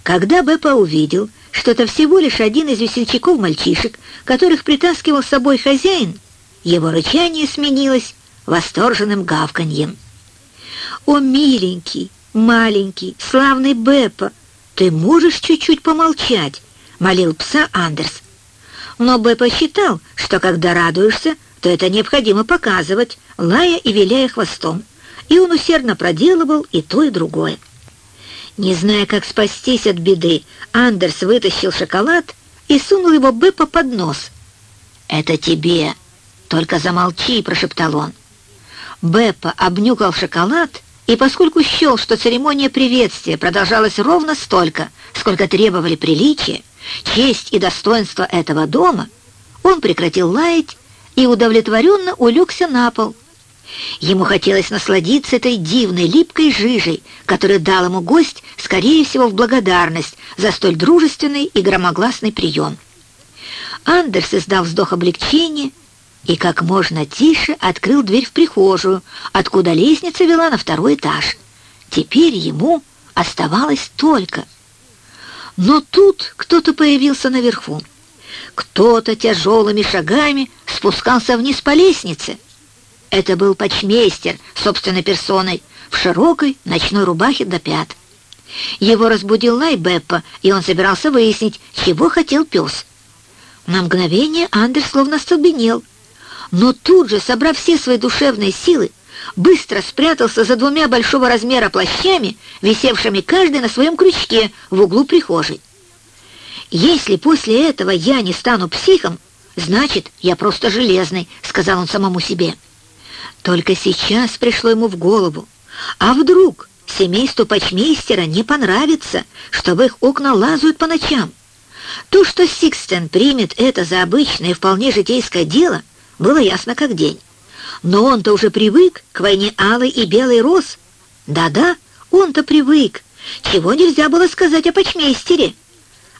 Когда Беппа увидел, что это всего лишь один из весельчаков-мальчишек, которых притаскивал с собой хозяин, его рычание сменилось восторженным гавканьем. «О, миленький, маленький, славный Беппа, ты можешь чуть-чуть помолчать?» — молил пса Андерс. Но Беппа считал, что когда радуешься, то это необходимо показывать, лая и виляя хвостом, и он усердно проделывал и то, и другое. Не зная, как спастись от беды, Андерс вытащил шоколад и сунул его Беппа под нос. «Это тебе! Только замолчи!» — прошептал он. Беппа обнюкал шоколад, и поскольку счел, что церемония приветствия продолжалась ровно столько, сколько требовали приличия, честь и достоинство этого дома, он прекратил лаять и удовлетворенно улегся на пол, Ему хотелось насладиться этой дивной липкой жижей, которую дал ему гость, скорее всего, в благодарность за столь дружественный и громогласный прием. Андерс издал вздох облегчения и как можно тише открыл дверь в прихожую, откуда лестница вела на второй этаж. Теперь ему оставалось только... Но тут кто-то появился наверху. Кто-то тяжелыми шагами спускался вниз по лестнице. Это был почмейстер собственной персоной в широкой ночной рубахе до пят. Его разбудил лай Беппа, и он собирался выяснить, чего хотел пес. На мгновение Андерс словно остолбенел, но тут же, собрав все свои душевные силы, быстро спрятался за двумя большого размера плащами, висевшими каждый на своем крючке в углу прихожей. «Если после этого я не стану психом, значит, я просто железный», — сказал он самому себе. Только сейчас пришло ему в голову. А вдруг семейству почмейстера не понравится, что в их окна лазают по ночам? То, что Сикстен примет это за обычное вполне житейское дело, было ясно как день. Но он-то уже привык к войне алой и белой роз. Да-да, он-то привык. Чего нельзя было сказать о почмейстере?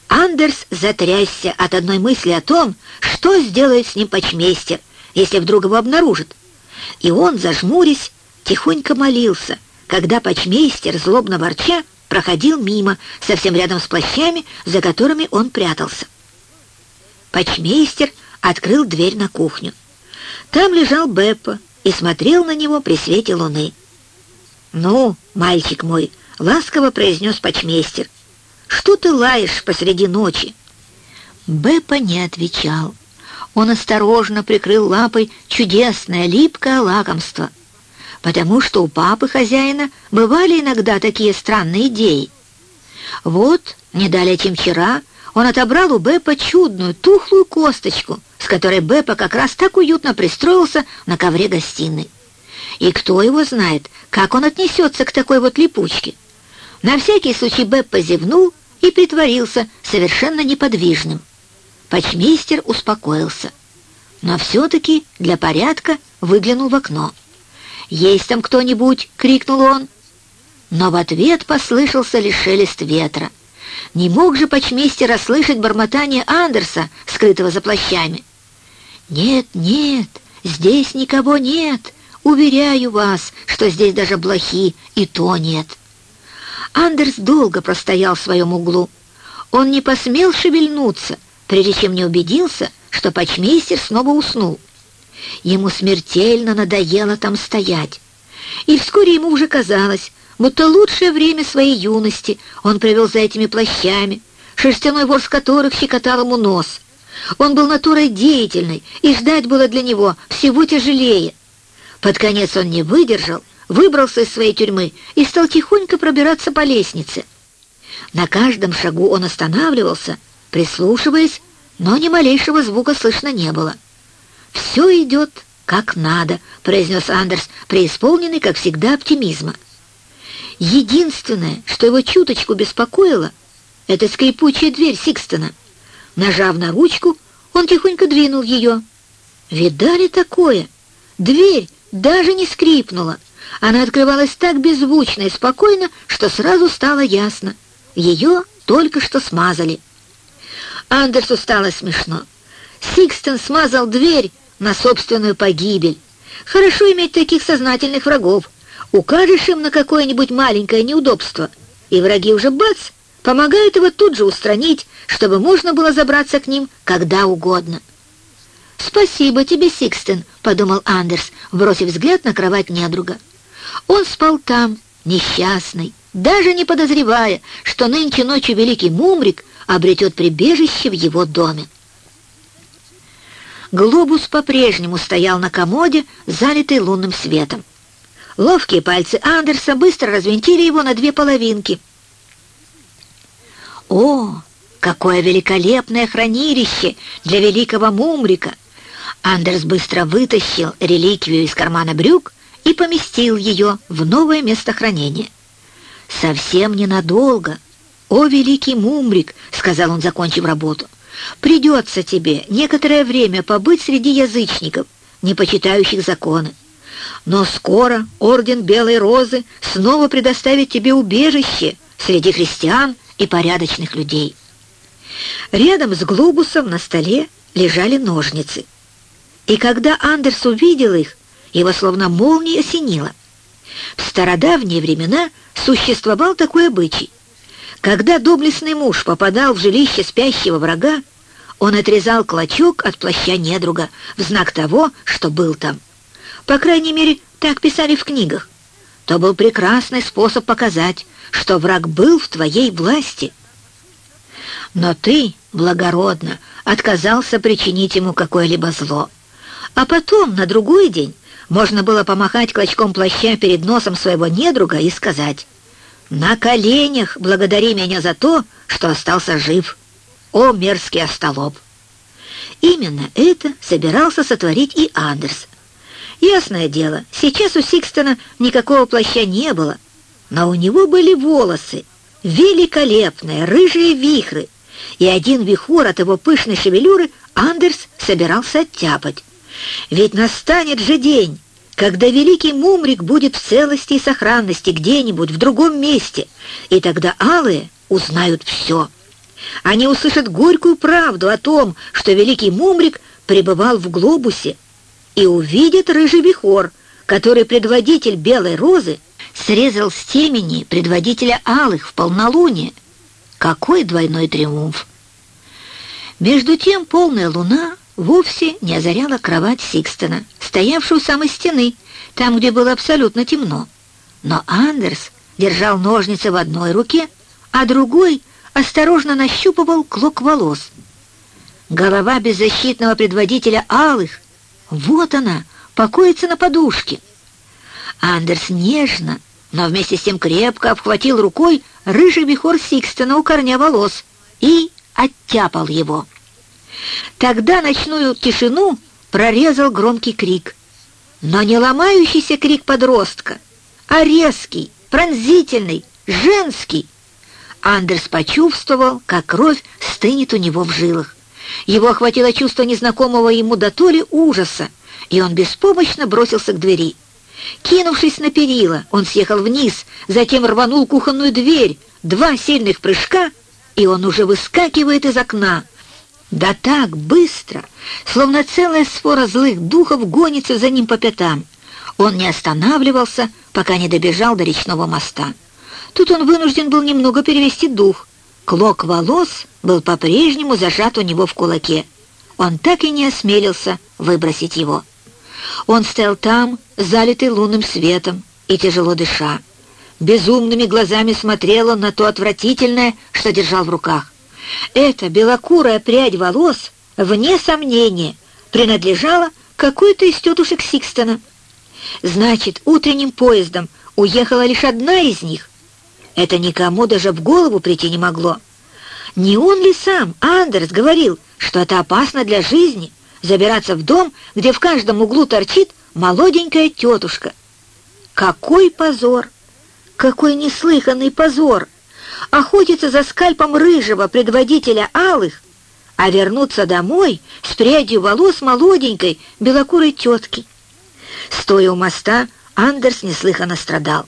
Андерс затрясся от одной мысли о том, что сделает с ним почмейстер, если вдруг его обнаружит и он, зажмурясь, тихонько молился, когда почмейстер, злобно ворча, проходил мимо, совсем рядом с плащами, за которыми он прятался. Почмейстер открыл дверь на кухню. Там лежал Беппа и смотрел на него при свете луны. «Ну, мальчик мой», — ласково произнес почмейстер, — «что ты лаешь посреди ночи?» Беппа не отвечал. Он осторожно прикрыл лапой чудесное липкое лакомство, потому что у папы хозяина бывали иногда такие странные идеи. Вот, не далее чем вчера, он отобрал у Беппа чудную, тухлую косточку, с которой Беппа как раз так уютно пристроился на ковре гостиной. И кто его знает, как он отнесется к такой вот липучке. На всякий случай Беппа зевнул и притворился совершенно неподвижным. Почмейстер успокоился, но все-таки для порядка выглянул в окно. «Есть там кто-нибудь?» — крикнул он. Но в ответ послышался лишь шелест ветра. Не мог же почмейстер расслышать бормотание Андерса, скрытого за плащами. «Нет, нет, здесь никого нет. Уверяю вас, что здесь даже блохи и то нет». Андерс долго простоял в своем углу. Он не посмел шевельнуться, прежде чем не убедился, что почмейстер снова уснул. Ему смертельно надоело там стоять. И вскоре ему уже казалось, будто лучшее время своей юности он провел за этими плащами, шерстяной ворс которых щекотал ему нос. Он был натурой деятельной, и ждать было для него всего тяжелее. Под конец он не выдержал, выбрался из своей тюрьмы и стал тихонько пробираться по лестнице. На каждом шагу он останавливался — прислушиваясь, но ни малейшего звука слышно не было. «Все идет как надо», — произнес Андерс, преисполненный, как всегда, оптимизма. Единственное, что его чуточку беспокоило, это скрипучая дверь Сикстона. Нажав на ручку, он тихонько двинул ее. Видали такое? Дверь даже не скрипнула. Она открывалась так беззвучно и спокойно, что сразу стало ясно. Ее только что смазали. Андерсу стало смешно. Сикстон смазал дверь на собственную погибель. Хорошо иметь таких сознательных врагов. Укажешь им на какое-нибудь маленькое неудобство, и враги уже бац, помогают его тут же устранить, чтобы можно было забраться к ним когда угодно. «Спасибо тебе, Сикстен», — подумал Андерс, бросив взгляд на кровать недруга. Он спал там, несчастный, даже не подозревая, что нынче ночью великий Мумрик обретет прибежище в его доме. Глобус по-прежнему стоял на комоде, залитый лунным светом. Ловкие пальцы Андерса быстро развинтили его на две половинки. «О, какое великолепное хранилище для великого Мумрика!» Андерс быстро вытащил реликвию из кармана брюк и поместил ее в новое место хранения. Совсем ненадолго, «О, великий Мумрик!» — сказал он, закончив работу. «Придется тебе некоторое время побыть среди язычников, не почитающих законы. Но скоро Орден Белой Розы снова предоставит тебе убежище среди христиан и порядочных людей». Рядом с глобусом на столе лежали ножницы. И когда Андерс увидел их, его словно молнией осенило. В стародавние времена существовал такой обычай. Когда доблестный муж попадал в жилище спящего врага, он отрезал клочок от плаща недруга в знак того, что был там. По крайней мере, так писали в книгах. То был прекрасный способ показать, что враг был в твоей власти. Но ты, благородно, отказался причинить ему какое-либо зло. А потом, на другой день, можно было помахать клочком плаща перед носом своего недруга и сказать на коленях благодари меня за то, что остался жив. О, мерзкий остолоп! Именно это собирался сотворить и Андерс. Ясное дело, сейчас у Сикстона никакого плаща не было, но у него были волосы, великолепные, рыжие вихры, и один вихор от его пышной шевелюры Андерс собирался оттяпать. Ведь настанет же день, когда великий Мумрик будет в целости и сохранности где-нибудь в другом месте, и тогда алые узнают все. Они услышат горькую правду о том, что великий Мумрик пребывал в глобусе, и увидят рыжий вихор, который предводитель Белой Розы срезал с темени предводителя Алых в полнолуние. Какой двойной триумф! Между тем полная луна вовсе не озаряла кровать Сикстона, стоявшую у самой стены, там, где было абсолютно темно. Но Андерс держал ножницы в одной руке, а другой осторожно нащупывал клок волос. Голова беззащитного предводителя Алых, вот она, покоится на подушке. Андерс нежно, но вместе с тем крепко обхватил рукой рыжий вихор Сикстона у корня волос и оттяпал его. Тогда ночную тишину прорезал громкий крик. Но не ломающийся крик подростка, а резкий, пронзительный, женский. Андерс почувствовал, как кровь стынет у него в жилах. Его охватило чувство незнакомого ему до то ли ужаса, и он беспомощно бросился к двери. Кинувшись на перила, он съехал вниз, затем рванул кухонную дверь, два сильных прыжка, и он уже выскакивает из окна. Да так быстро, словно целая сфора злых духов гонится за ним по пятам. Он не останавливался, пока не добежал до речного моста. Тут он вынужден был немного перевести дух. Клок волос был по-прежнему зажат у него в кулаке. Он так и не осмелился выбросить его. Он стоял там, залитый лунным светом, и тяжело дыша. Безумными глазами смотрел он на то отвратительное, что держал в руках. Эта белокурая прядь волос, вне сомнения, принадлежала какой-то из тетушек Сикстона. Значит, утренним поездом уехала лишь одна из них. Это никому даже в голову прийти не могло. Не он ли сам, Андерс, говорил, что это опасно для жизни — забираться в дом, где в каждом углу торчит молоденькая тетушка. Какой позор! Какой неслыханный позор! Охотиться за скальпом рыжего предводителя алых, а вернуться домой с прядью волос молоденькой белокурой тетки. Стоя у моста, Андерс неслыханно страдал.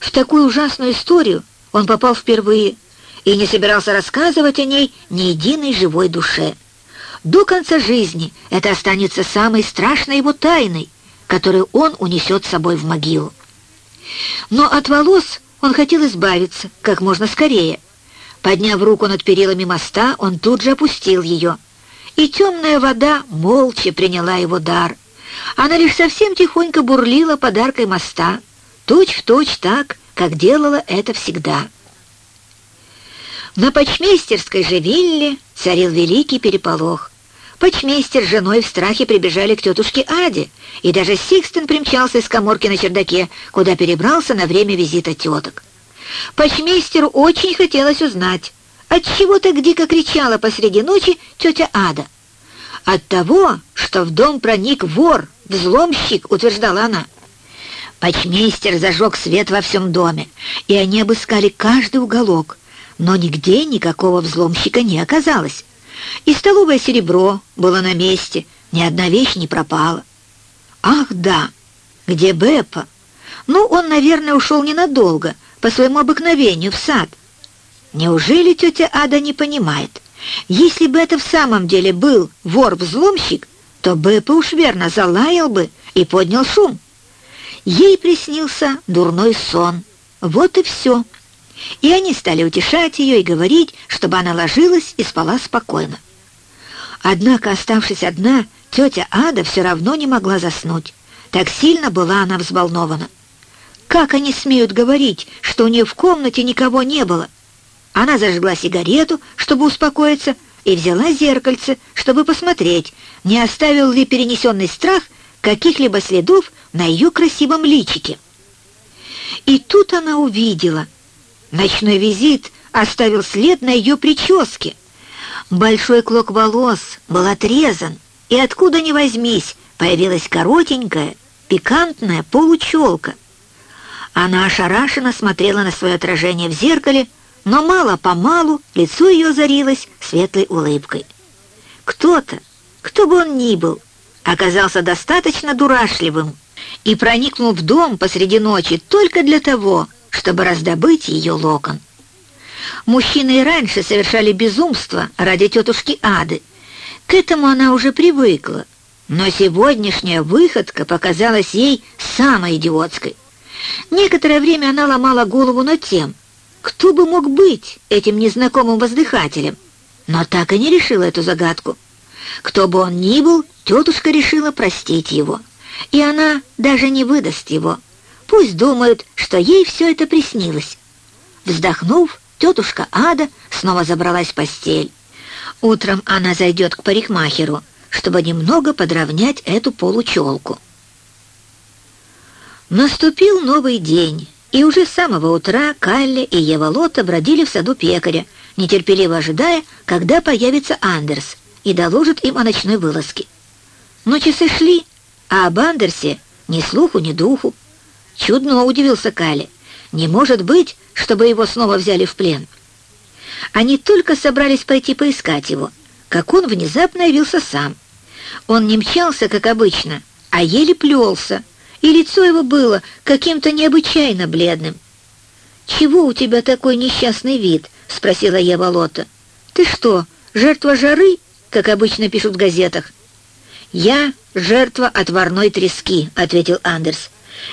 В такую ужасную историю он попал впервые и не собирался рассказывать о ней ни единой живой душе. До конца жизни это останется самой страшной его тайной, которую он унесет с собой в могилу. Но от волос он хотел избавиться как можно скорее. Подняв руку над перилами моста, он тут же опустил ее. И темная вода молча приняла его дар. Она лишь совсем тихонько бурлила подаркой моста, точь-в-точь точь так, как делала это всегда. На почмейстерской же вилле царил великий переполох. Почмейстер с женой в страхе прибежали к тетушке Аде, и даже Сикстен примчался из коморки на чердаке, куда перебрался на время визита теток. Почмейстеру очень хотелось узнать, отчего так дико кричала посреди ночи тетя Ада. «От того, что в дом проник вор, взломщик», — утверждала она. Почмейстер зажег свет во всем доме, и они обыскали каждый уголок, но нигде никакого взломщика не оказалось. И столовое серебро было на месте, ни одна вещь не пропала. Ах, да, где Беппа? Ну, он, наверное, ушел ненадолго, по своему обыкновению, в сад. Неужели тетя Ада не понимает? Если бы это в самом деле был вор-взломщик, то Беппа уж верно залаял бы и поднял шум. Ей приснился дурной сон. Вот и все и они стали утешать ее и говорить, чтобы она ложилась и спала спокойно. Однако, оставшись одна, тетя Ада все равно не могла заснуть. Так сильно была она взволнована. Как они смеют говорить, что у нее в комнате никого не было? Она зажгла сигарету, чтобы успокоиться, и взяла зеркальце, чтобы посмотреть, не оставил ли перенесенный страх каких-либо следов на ее красивом личике. И тут она увидела — Ночной визит оставил след на ее прическе. Большой клок волос был отрезан, и откуда ни возьмись, появилась коротенькая, пикантная получелка. Она ошарашенно смотрела на свое отражение в зеркале, но мало-помалу лицо ее зарилось светлой улыбкой. Кто-то, кто бы он ни был, оказался достаточно дурашливым и проникнул в дом посреди ночи только для того, чтобы раздобыть ее локон. Мужчины и раньше совершали безумство ради тетушки Ады. К этому она уже привыкла, но сегодняшняя выходка показалась ей самой идиотской. Некоторое время она ломала голову над тем, кто бы мог быть этим незнакомым воздыхателем, но так и не решила эту загадку. Кто бы он ни был, тетушка решила простить его, и она даже не выдаст его. Пусть думают, что ей все это приснилось. Вздохнув, тетушка Ада снова забралась в постель. Утром она зайдет к парикмахеру, чтобы немного подровнять эту получелку. Наступил новый день, и уже с самого утра Калли и Ева Лота бродили в саду пекаря, нетерпеливо ожидая, когда появится Андерс и доложит им о ночной вылазке. Но часы шли, а об Андерсе ни слуху, ни духу. Чудно удивился Калли. Не может быть, чтобы его снова взяли в плен. Они только собрались пойти поискать его, как он внезапно явился сам. Он не мчался, как обычно, а еле плелся, и лицо его было каким-то необычайно бледным. «Чего у тебя такой несчастный вид?» — спросила Ева Лота. «Ты что, жертва жары, как обычно пишут в газетах?» «Я жертва отварной трески», — ответил Андерс.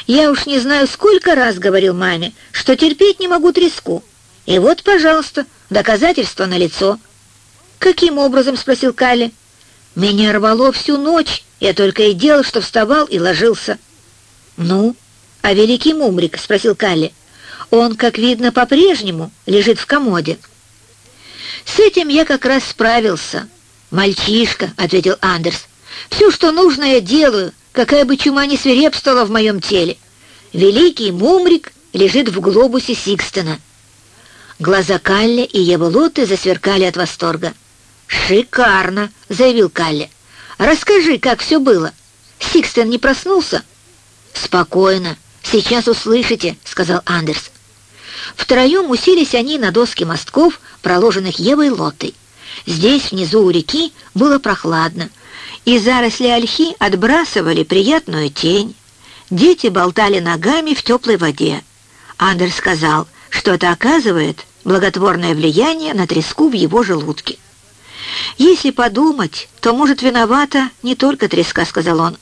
«Я уж не знаю, сколько раз говорил маме, что терпеть не могу треску. И вот, пожалуйста, доказательство налицо». «Каким образом?» — спросил Калли. «Меня рвало всю ночь, я только и делал, что вставал и ложился». «Ну, а великий Мумрик?» — спросил Калли. «Он, как видно, по-прежнему лежит в комоде». «С этим я как раз справился». «Мальчишка», — ответил Андерс. «Все, что нужно, я делаю, какая бы чума ни свирепствовала в моем теле. Великий Мумрик лежит в глобусе Сикстона». Глаза Калли и Еволоты засверкали от восторга. «Шикарно!» — заявил Калли. «Расскажи, как все было. Сикстон не проснулся?» «Спокойно, сейчас услышите», — сказал Андерс. Втроем уселись они на доске мостков, проложенных Евой Лоттой. Здесь, внизу у реки, было прохладно, и заросли ольхи отбрасывали приятную тень. Дети болтали ногами в теплой воде. Андерс сказал, что это оказывает благотворное влияние на треску в его желудке. «Если подумать, то, может, виновата не только треска», — сказал он.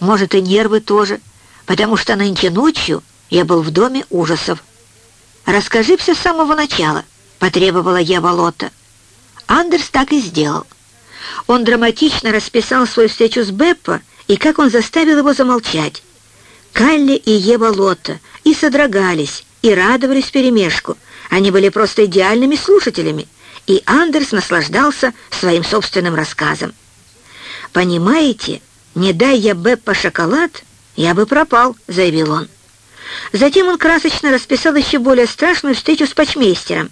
«Может, и нервы тоже» потому что нынче ночью я был в доме ужасов. «Расскажи все с самого начала», — потребовала я Волота. Андерс так и сделал. Он драматично расписал свою встречу с Беппо и как он заставил его замолчать. Калли и Ева Лотта и содрогались, и радовались перемешку. Они были просто идеальными слушателями, и Андерс наслаждался своим собственным рассказом. «Понимаете, не дай я Беппо шоколад, «Я бы пропал», — заявил он. Затем он красочно расписал еще более страшную встречу с почмейстером.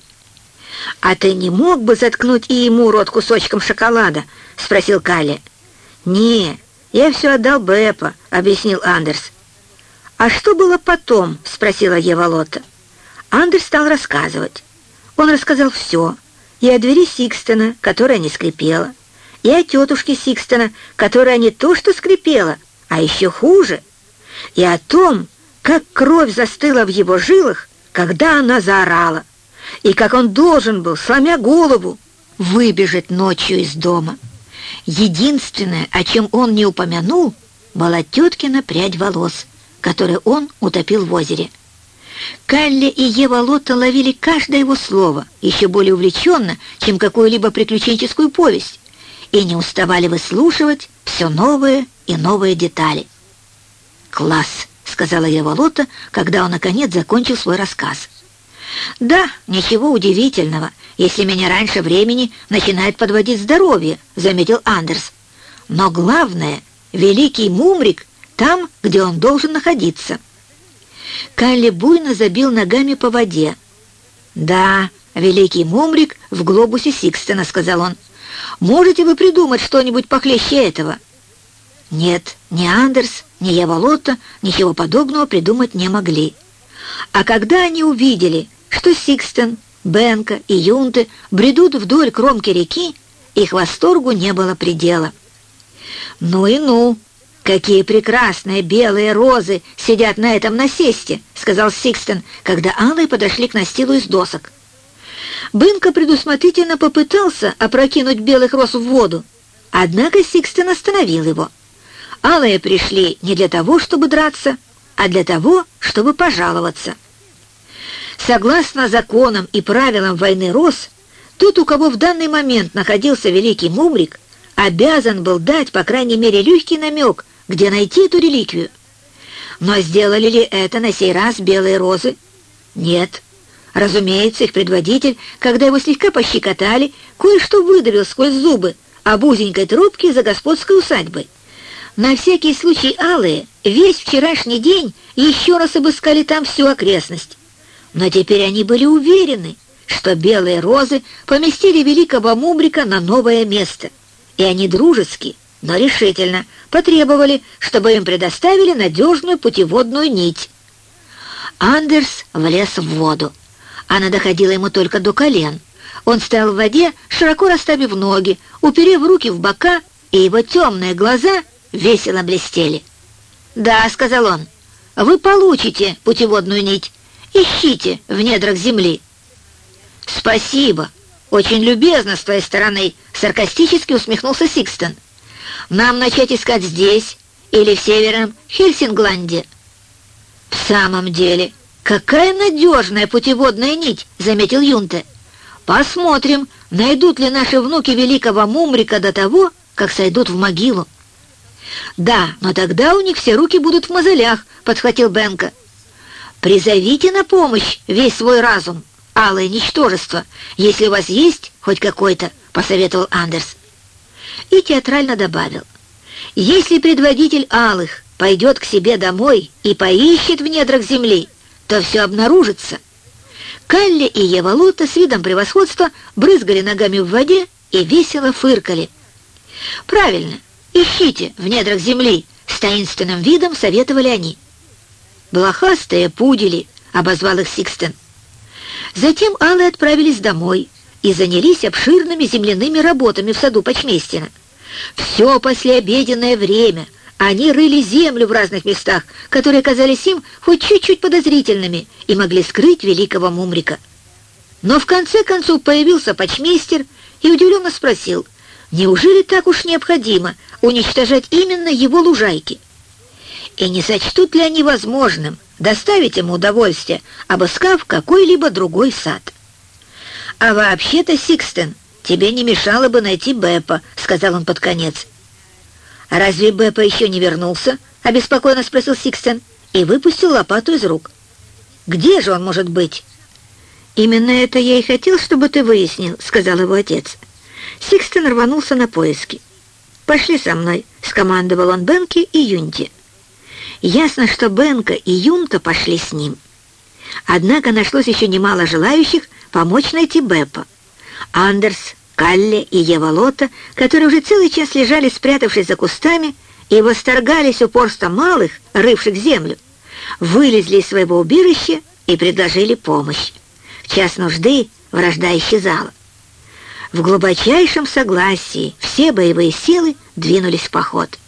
«А ты не мог бы заткнуть и ему рот кусочком шоколада?» — спросил Калли. «Не, я все отдал Беппа», — объяснил Андерс. «А что было потом?» — спросила Ева Лотта. Андерс стал рассказывать. Он рассказал все. И о двери Сикстона, которая не скрипела, и о тетушке Сикстона, которая не то что скрипела, а еще хуже — и о том, как кровь застыла в его жилах, когда она заорала, и как он должен был, сломя голову, выбежать ночью из дома. Единственное, о чем он не упомянул, была теткина прядь волос, которую он утопил в озере. Калли и Ева Лотта ловили каждое его слово, еще более увлеченно, чем какую-либо приключенческую повесть, и не уставали выслушивать все новые и новые детали. «Класс!» — сказала я Волота, когда он, наконец, закончил свой рассказ. «Да, ничего удивительного, если меня раньше времени начинает подводить здоровье», — заметил Андерс. «Но главное, великий Мумрик там, где он должен находиться». Калли буйно забил ногами по воде. «Да, великий Мумрик в глобусе Сикстена», — сказал он. Можете вы придумать что-нибудь похлеще этого?» Нет, ни Андерс, ни Ева Лотта ничего подобного придумать не могли. А когда они увидели, что Сикстен, Бенка и Юнты бредут вдоль кромки реки, их восторгу не было предела. «Ну и ну! Какие прекрасные белые розы сидят на этом насесте!» — сказал Сикстен, когда Аллы подошли к настилу из досок. Бенка предусмотрительно попытался опрокинуть белых роз в воду, однако Сикстен остановил его. Алые пришли не для того, чтобы драться, а для того, чтобы пожаловаться. Согласно законам и правилам войны роз, тот, у кого в данный момент находился великий мумрик, обязан был дать, по крайней мере, легкий намек, где найти эту реликвию. Но сделали ли это на сей раз белые розы? Нет. Разумеется, их предводитель, когда его слегка пощекотали, кое-что выдавил сквозь зубы об узенькой трубке за господской усадьбой. На всякий случай алые весь вчерашний день еще раз обыскали там всю окрестность. Но теперь они были уверены, что белые розы поместили великого Мумрика на новое место, и они дружески, но решительно потребовали, чтобы им предоставили надежную путеводную нить. Андерс влез в воду. Она доходила ему только до колен. Он стоял в воде, широко расставив ноги, уперев руки в бока, и его темные глаза весело блестели. «Да», — сказал он, — «вы получите путеводную нить. Ищите в недрах земли». «Спасибо. Очень любезно с твоей стороны», — саркастически усмехнулся Сикстон. «Нам начать искать здесь или в Северном Хельсингланде?» «В самом деле, какая надежная путеводная нить», — заметил Юнте. «Посмотрим, найдут ли наши внуки великого Мумрика до того, как сойдут в могилу». «Да, но тогда у них все руки будут в мозолях», — подхватил Бенка. «Призовите на помощь весь свой разум, алое ничтожество, если у вас есть хоть какой-то», — посоветовал Андерс. И театрально добавил. «Если предводитель алых пойдет к себе домой и поищет в недрах земли, то все обнаружится». Калли и Ева Лота с видом превосходства брызгали ногами в воде и весело фыркали. «Правильно, «Ищите в недрах земли!» — с таинственным видом советовали они. «Блохастые пудели!» — обозвал их Сикстен. Затем Аллы отправились домой и занялись обширными земляными работами в саду Почместина. Все послеобеденное время они рыли землю в разных местах, которые казались им хоть чуть-чуть подозрительными и могли скрыть великого Мумрика. Но в конце концов появился почмейстер и удивленно спросил, неужели так уж необходимо уничтожать именно его лужайки. И не сочтут ли они возможным доставить ему удовольствие, обыскав какой-либо другой сад? «А вообще-то, Сикстен, тебе не мешало бы найти Беппа», — сказал он под конец. «Разве Беппа еще не вернулся?» — обеспокоенно спросил Сикстен и выпустил лопату из рук. «Где же он может быть?» «Именно это я и хотел, чтобы ты выяснил», — сказал его отец. Сикстен рванулся на поиски. «Пошли со мной», — скомандовал он Бенке и Юнте. Ясно, что Бенка и Юнта пошли с ним. Однако нашлось еще немало желающих помочь найти Беппа. Андерс, Калле и Ева Лота, которые уже целый час лежали, спрятавшись за кустами, и восторгались упорством малых, рывших землю, вылезли из своего убежища и предложили помощь. В час нужды вражда исчезала. В глубочайшем согласии все боевые силы двинулись в поход.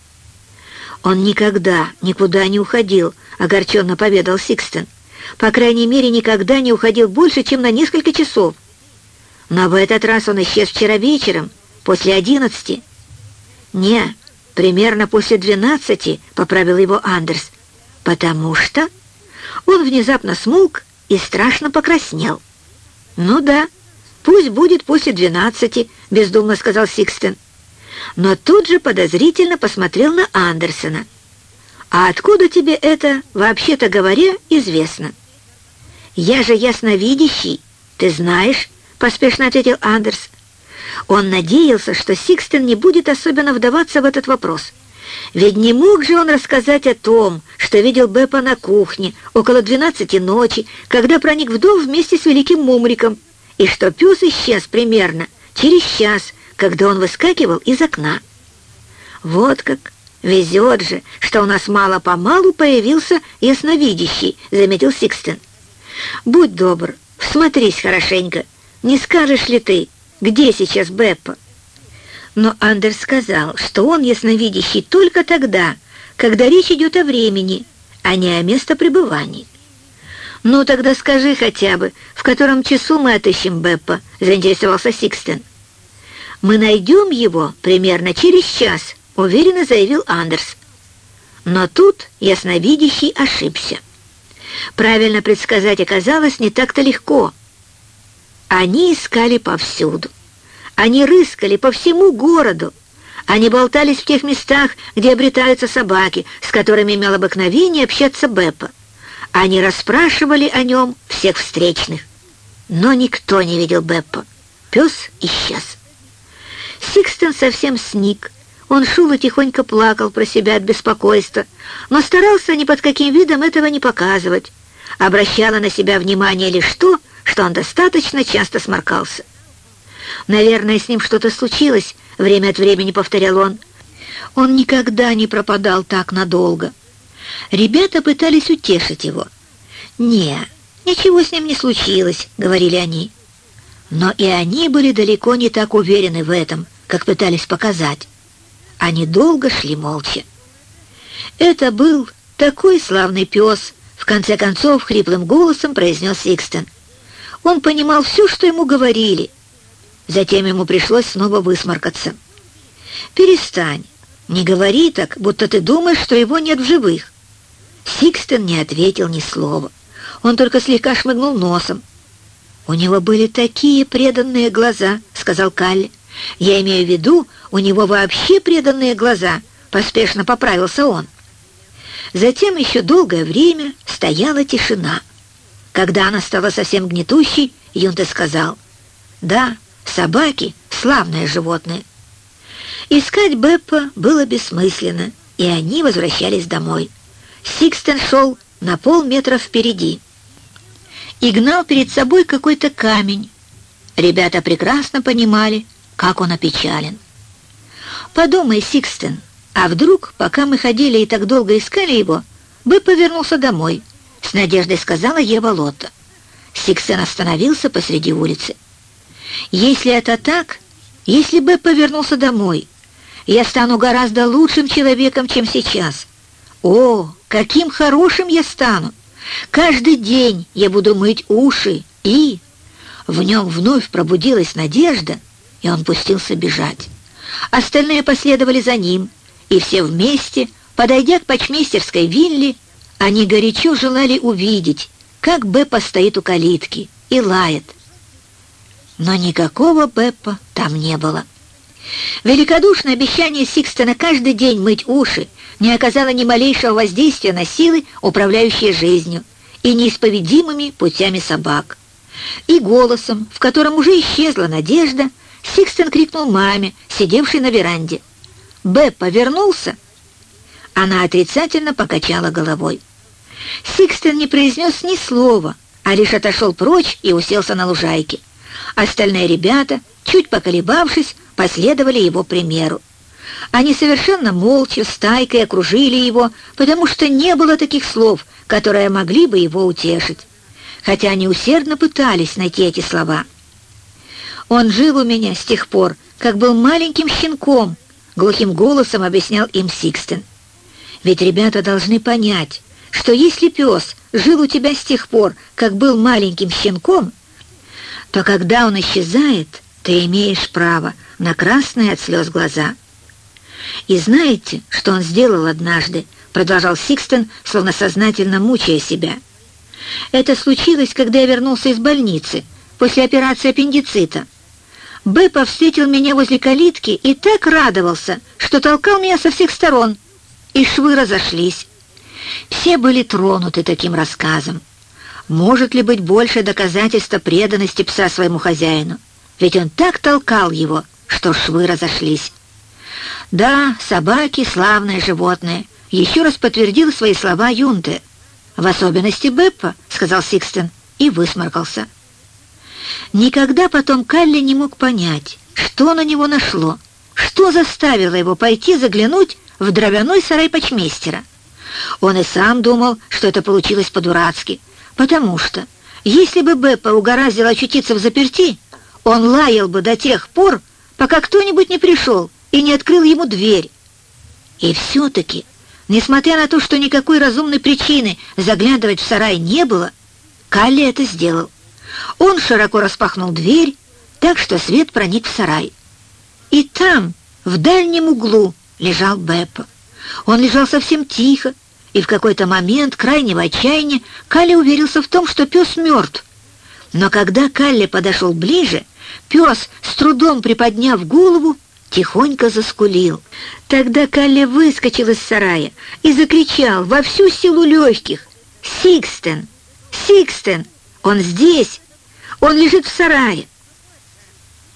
«Он никогда никуда не уходил», — огорченно поведал Сикстен. «По крайней мере, никогда не уходил больше, чем на несколько часов. Но в этот раз он исчез вчера вечером, после одиннадцати». «Не, примерно после двенадцати», — поправил его Андерс. «Потому что...» Он внезапно смолк и страшно покраснел. «Ну да». «Пусть будет после двенадцати», — бездумно сказал Сикстен. Но тут же подозрительно посмотрел на Андерсона. «А откуда тебе это, вообще-то говоря, известно?» «Я же ясновидящий, ты знаешь», — поспешно ответил Андерс. Он надеялся, что Сикстен не будет особенно вдаваться в этот вопрос. Ведь не мог же он рассказать о том, что видел Беппа на кухне около двенадцати ночи, когда проник в дом вместе с великим Мумриком, и что пес исчез примерно через час когда он выскакивал из окна. «Вот как! Везет же, что у нас мало-помалу появился ясновидящий», — заметил Сикстен. «Будь добр, всмотрись хорошенько. Не скажешь ли ты, где сейчас Беппа?» Но Андерс сказал, что он ясновидящий только тогда, когда речь идет о времени, а не о местопребывании. «Ну, тогда скажи хотя бы, в котором часу мы отыщем Беппа?» — заинтересовался Сикстен. «Мы найдем его примерно через час», — уверенно заявил Андерс. Но тут ясновидящий ошибся. Правильно предсказать оказалось не так-то легко. Они искали повсюду. Они рыскали по всему городу. Они болтались в тех местах, где обретаются собаки, с которыми имел обыкновение общаться Беппа. Они расспрашивали о нем всех встречных. Но никто не видел Беппа. Пес исчез. Сикстон совсем сник. Он шул и тихонько плакал про себя от беспокойства, но старался ни под каким видом этого не показывать. Обращало на себя внимание лишь то, что он достаточно часто сморкался. «Наверное, с ним что-то случилось», — время от времени повторял он. Он никогда не пропадал так надолго. Ребята пытались утешить его. «Не, ничего с ним не случилось», — говорили они. Но и они были далеко не так уверены в этом, как пытались показать. Они долго шли молча. «Это был такой славный пес», — в конце концов хриплым голосом произнес Сикстен. Он понимал все, что ему говорили. Затем ему пришлось снова высморкаться. «Перестань, не говори так, будто ты думаешь, что его нет в живых. Сикстен не ответил ни слова. Он только слегка шмыгнул носом. «У него были такие преданные глаза», — сказал Калли. «Я имею в виду, у него вообще преданные глаза», — поспешно поправился он. Затем еще долгое время стояла тишина. Когда она стала совсем гнетущей, Юнте сказал, «Да, собаки — славное животное». Искать Беппа было бессмысленно, и они возвращались домой. Сикстен шел на полметра впереди и гнал перед собой какой-то камень. Ребята прекрасно понимали, как он опечален. «Подумай, Сикстен, а вдруг, пока мы ходили и так долго искали его, Беппо вернулся домой?» — с надеждой сказала Ева Лотта. Сикстен остановился посреди улицы. «Если это так, если бы повернулся домой, я стану гораздо лучшим человеком, чем сейчас. О, каким хорошим я стану! Каждый день я буду мыть уши и...» В нем вновь пробудилась надежда, и он пустился бежать. Остальные последовали за ним, и все вместе, подойдя к почмейстерской вилле, они горячо желали увидеть, как Беппа стоит у калитки и лает. Но никакого Беппа там не было. Великодушное обещание Сикстона каждый день мыть уши не оказало ни малейшего воздействия на силы, управляющие жизнью, и неисповедимыми путями собак. И голосом, в котором уже исчезла надежда, Сикстон крикнул маме, сидевшей на веранде. «Беппа вернулся?» Она отрицательно покачала головой. Сикстон не произнес ни слова, а лишь отошел прочь и уселся на лужайке. Остальные ребята, чуть поколебавшись, последовали его примеру. Они совершенно молча, стайкой окружили его, потому что не было таких слов, которые могли бы его утешить. Хотя они усердно пытались найти эти слова. «Он жил у меня с тех пор, как был маленьким щенком», — глухим голосом объяснял им Сикстен. «Ведь ребята должны понять, что если пес жил у тебя с тех пор, как был маленьким щенком, то когда он исчезает, ты имеешь право на красные от слез глаза. «И знаете, что он сделал однажды?» — продолжал Сикстон, словно сознательно мучая себя. «Это случилось, когда я вернулся из больницы, после операции аппендицита. Беппа встретил меня возле калитки и так радовался, что толкал меня со всех сторон, и швы разошлись. Все были тронуты таким рассказом. Может ли быть больше доказательства преданности пса своему хозяину? Ведь он так толкал его, что швы разошлись. Да, собаки — славное животное. Еще раз подтвердил свои слова Юнте. В особенности Беппа, — сказал Сикстен, и высморкался. Никогда потом Калли не мог понять, что на него нашло, что заставило его пойти заглянуть в дровяной сарай почмейстера. Он и сам думал, что это получилось по-дурацки, потому что, если бы Беппа угораздило очутиться в заперти, он лаял бы до тех пор, пока кто-нибудь не пришел и не открыл ему дверь. И все-таки, несмотря на то, что никакой разумной причины заглядывать в сарай не было, Калли это сделал. Он широко распахнул дверь, так что свет проник в сарай. И там, в дальнем углу, лежал Беппа. Он лежал совсем тихо, и в какой-то момент крайнего отчаяния Калли уверился в том, что пес мертв. Но когда Калли подошел ближе, пес, с трудом приподняв голову, тихонько заскулил. Тогда Калли выскочил из сарая и закричал во всю силу легких «Сикстен! Сикстен! Он здесь! Он лежит в сарае!»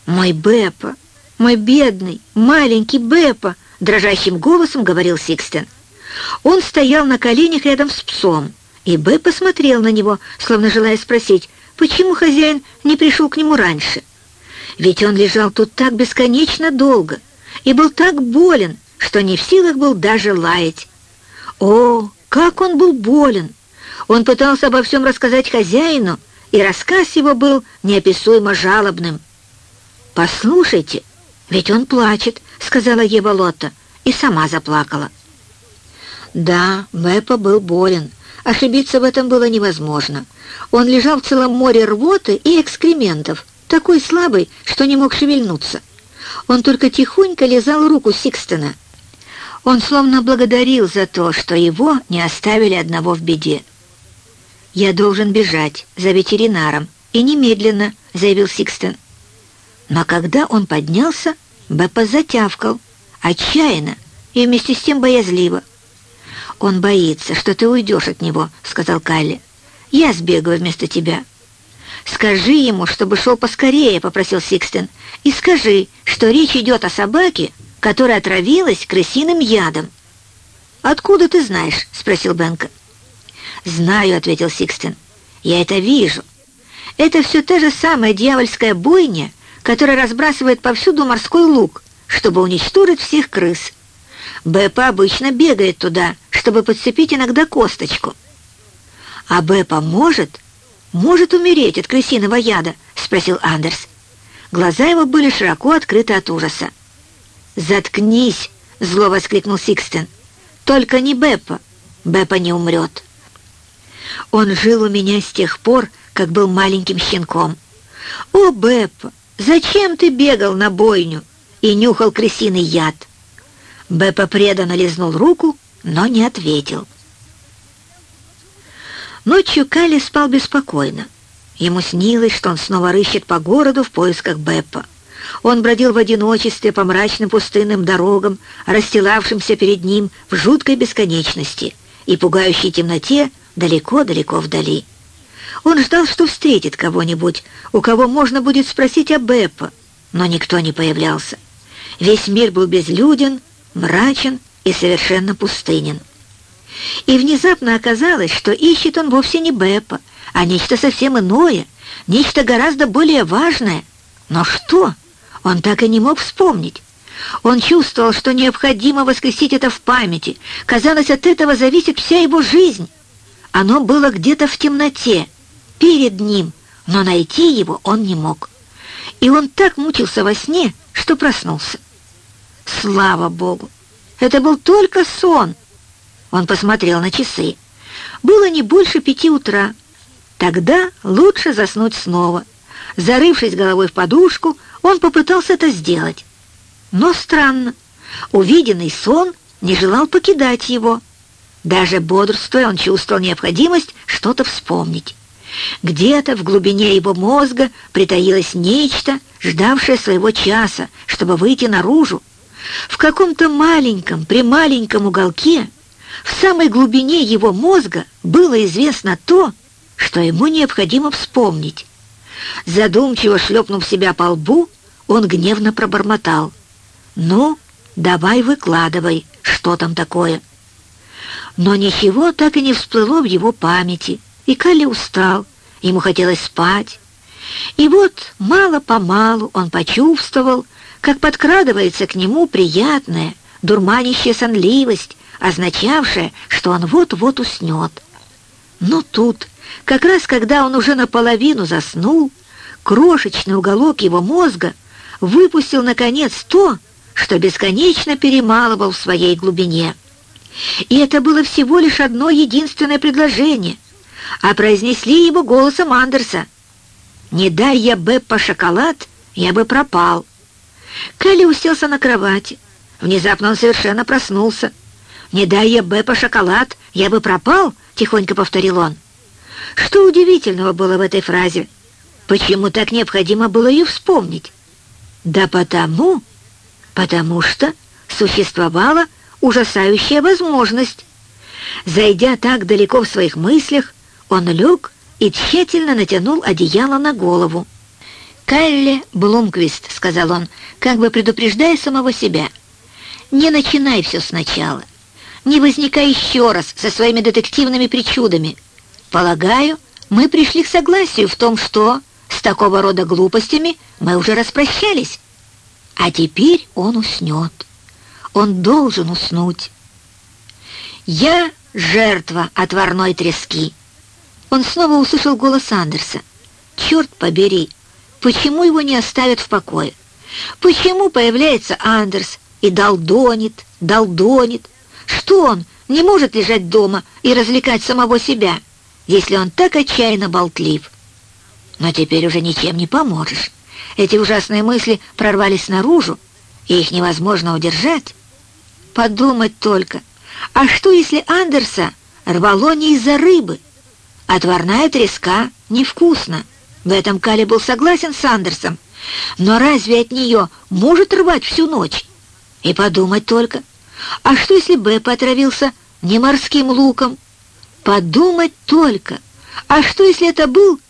«Мой Беппо! Мой бедный, маленький Беппо!» дрожащим голосом говорил Сикстен. Он стоял на коленях рядом с псом, и Беппо посмотрел на него, словно желая спросить, почему хозяин не пришел к нему раньше. Ведь он лежал тут так бесконечно долго и был так болен, что не в силах был даже лаять. О, как он был болен! Он пытался обо всем рассказать хозяину, и рассказ его был неописуемо жалобным. «Послушайте, ведь он плачет», — сказала Ева Лотта, и сама заплакала. Да, Беппа был болен. Ошибиться в этом было невозможно. Он лежал в целом море рвоты и экскрементов, такой слабый, что не мог шевельнуться. Он только тихонько лизал руку Сикстона. Он словно благодарил за то, что его не оставили одного в беде. «Я должен бежать за ветеринаром, и немедленно», — заявил Сикстон. Но когда он поднялся, Беппа затявкал, отчаянно и вместе с тем боязливо. «Он боится, что ты уйдешь от него», — сказал Калли. «Я сбегаю вместо тебя». «Скажи ему, чтобы шел поскорее», — попросил Сикстен. «И скажи, что речь идет о собаке, которая отравилась крысиным ядом». «Откуда ты знаешь?» — спросил Бенка. «Знаю», — ответил Сикстен. «Я это вижу. Это все та же самая дьявольская бойня, которая разбрасывает повсюду морской лук, чтобы уничтожить всех крыс. Беппа обычно бегает туда, чтобы подцепить иногда косточку. А Беппа может, может умереть от крысиного яда?» — спросил Андерс. Глаза его были широко открыты от ужаса. «Заткнись!» — зло воскликнул Сикстен. «Только не Беппа. Беппа не умрет». Он жил у меня с тех пор, как был маленьким щенком. «О, Беппа, зачем ты бегал на бойню и нюхал крысиный яд?» Беппа преданно лизнул руку, но не ответил. Ночью Калли спал беспокойно. Ему снилось, что он снова рыщет по городу в поисках Беппа. Он бродил в одиночестве по мрачным пустынным дорогам, расстилавшимся перед ним в жуткой бесконечности и пугающей темноте далеко-далеко вдали. Он ждал, что встретит кого-нибудь, у кого можно будет спросить о Беппа, но никто не появлялся. Весь мир был безлюден, мрачен и совершенно пустынен. И внезапно оказалось, что ищет он вовсе не Беппа, а нечто совсем иное, нечто гораздо более важное. Но что? Он так и не мог вспомнить. Он чувствовал, что необходимо воскресить это в памяти. Казалось, от этого зависит вся его жизнь. Оно было где-то в темноте, перед ним, но найти его он не мог. И он так мучился во сне, что проснулся. Слава Богу! Это был только сон. Он посмотрел на часы. Было не больше пяти утра. Тогда лучше заснуть снова. Зарывшись головой в подушку, он попытался это сделать. Но странно. Увиденный сон не желал покидать его. Даже бодрствуя, он чувствовал необходимость что-то вспомнить. Где-то в глубине его мозга притаилось нечто, ждавшее своего часа, чтобы выйти наружу. В каком-то маленьком, прималеньком уголке, в самой глубине его мозга было известно то, что ему необходимо вспомнить. Задумчиво шлепнув себя по лбу, он гневно пробормотал. «Ну, давай выкладывай, что там такое?» Но ничего так и не всплыло в его памяти, и Калли устал, ему хотелось спать. И вот мало-помалу он почувствовал, как подкрадывается к нему приятная, дурманящая сонливость, означавшая, что он вот-вот уснет. Но тут, как раз когда он уже наполовину заснул, крошечный уголок его мозга выпустил, наконец, то, что бесконечно перемалывал в своей глубине. И это было всего лишь одно единственное предложение, а произнесли его голосом Андерса. «Не дай я Беппа шоколад, я бы пропал». Калли уселся на кровати. Внезапно он совершенно проснулся. «Не дай я Беппа шоколад, я бы пропал», — тихонько повторил он. Что удивительного было в этой фразе? Почему так необходимо было ее вспомнить? Да потому, потому что существовала ужасающая возможность. Зайдя так далеко в своих мыслях, он лег и тщательно натянул одеяло на голову. «Калли Блумквист», — сказал он, как бы предупреждая самого себя, — «не начинай все сначала. Не возникай еще раз со своими детективными причудами. Полагаю, мы пришли к согласию в том, что с такого рода глупостями мы уже распрощались. А теперь он уснет. Он должен уснуть. Я жертва отварной трески. Он снова услышал голос Андерса. Черт побери, почему его не оставят в покое? Почему появляется Андерс и долдонит, долдонит? Что он, не может лежать дома и развлекать самого себя, если он так отчаянно болтлив? Но теперь уже ничем не поможешь. Эти ужасные мысли прорвались наружу, и их невозможно удержать. Подумать только, а что если Андерса рвало не из-за рыбы? Отварная треска невкусна. В этом Кали был согласен с Андерсом. Но разве от нее может рвать всю ночь? И подумать только, а что если Бэп отравился не морским луком? Подумать только, а что если это был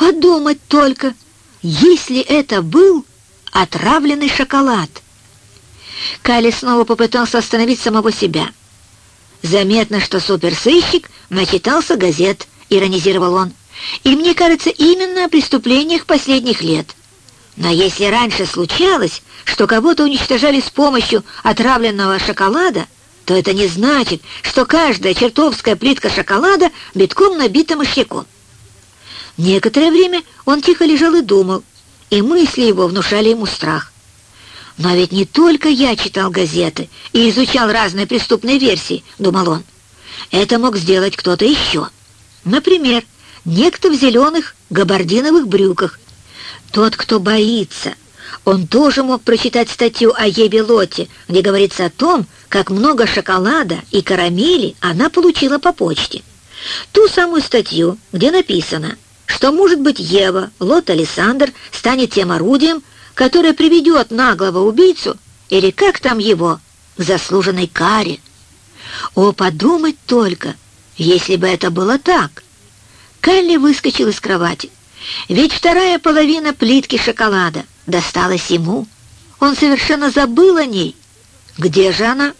Подумать только, если это был отравленный шоколад. Кали снова попытался остановить самого себя. Заметно, что суперсыщик начитался газет, иронизировал он. И мне кажется, именно о преступлениях последних лет. Но если раньше случалось, что кого-то уничтожали с помощью отравленного шоколада, то это не значит, что каждая чертовская плитка шоколада битком набита мышьяком. Некоторое время он тихо лежал и думал, и мысли его внушали ему страх. «Но ведь не только я читал газеты и изучал разные преступные версии», — думал он. «Это мог сделать кто-то еще. Например, некто в зеленых габардиновых брюках. Тот, кто боится. Он тоже мог прочитать статью о Ебе Лоте, где говорится о том, как много шоколада и карамели она получила по почте. Ту самую статью, где написано — что, может быть, Ева, Лот Александр станет тем орудием, которое приведет наглого убийцу, или как там его, к заслуженной каре. О, подумать только, если бы это было так. Калли выскочил из кровати. Ведь вторая половина плитки шоколада досталась ему. Он совершенно забыл о ней. Где же она?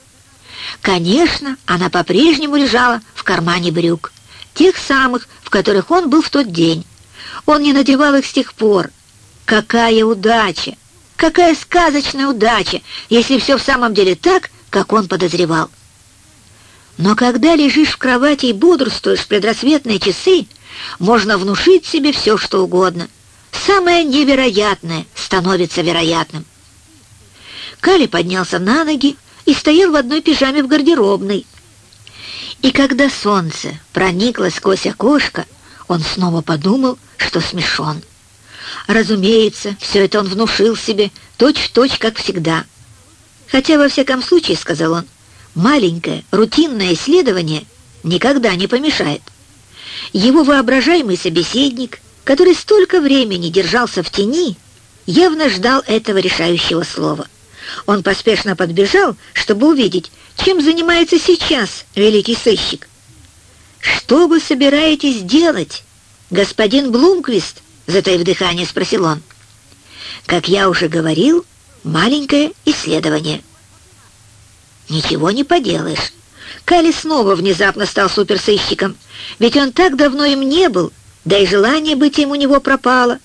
Конечно, она по-прежнему лежала в кармане брюк тех самых, в которых он был в тот день. Он не надевал их с тех пор. Какая удача! Какая сказочная удача, если все в самом деле так, как он подозревал. Но когда лежишь в кровати и бодрствуешь в предрассветные часы, можно внушить себе все, что угодно. Самое невероятное становится вероятным. Кали поднялся на ноги и стоял в одной пижаме в гардеробной, и когда солнце проникло сквозь окошко, он снова подумал, что смешон. Разумеется, все это он внушил себе, точь-в-точь, точь, как всегда. Хотя, во всяком случае, сказал он, маленькое рутинное исследование никогда не помешает. Его воображаемый собеседник, который столько времени держался в тени, явно ждал этого решающего слова. Он поспешно подбежал, чтобы увидеть, чем занимается сейчас великий сыщик. «Что вы собираетесь делать, господин Блумквист?» Затаив дыхание, спросил он. «Как я уже говорил, маленькое исследование». «Ничего не поделаешь». Кали снова внезапно стал суперсыщиком, ведь он так давно им не был, да и желание быть им у него пропало.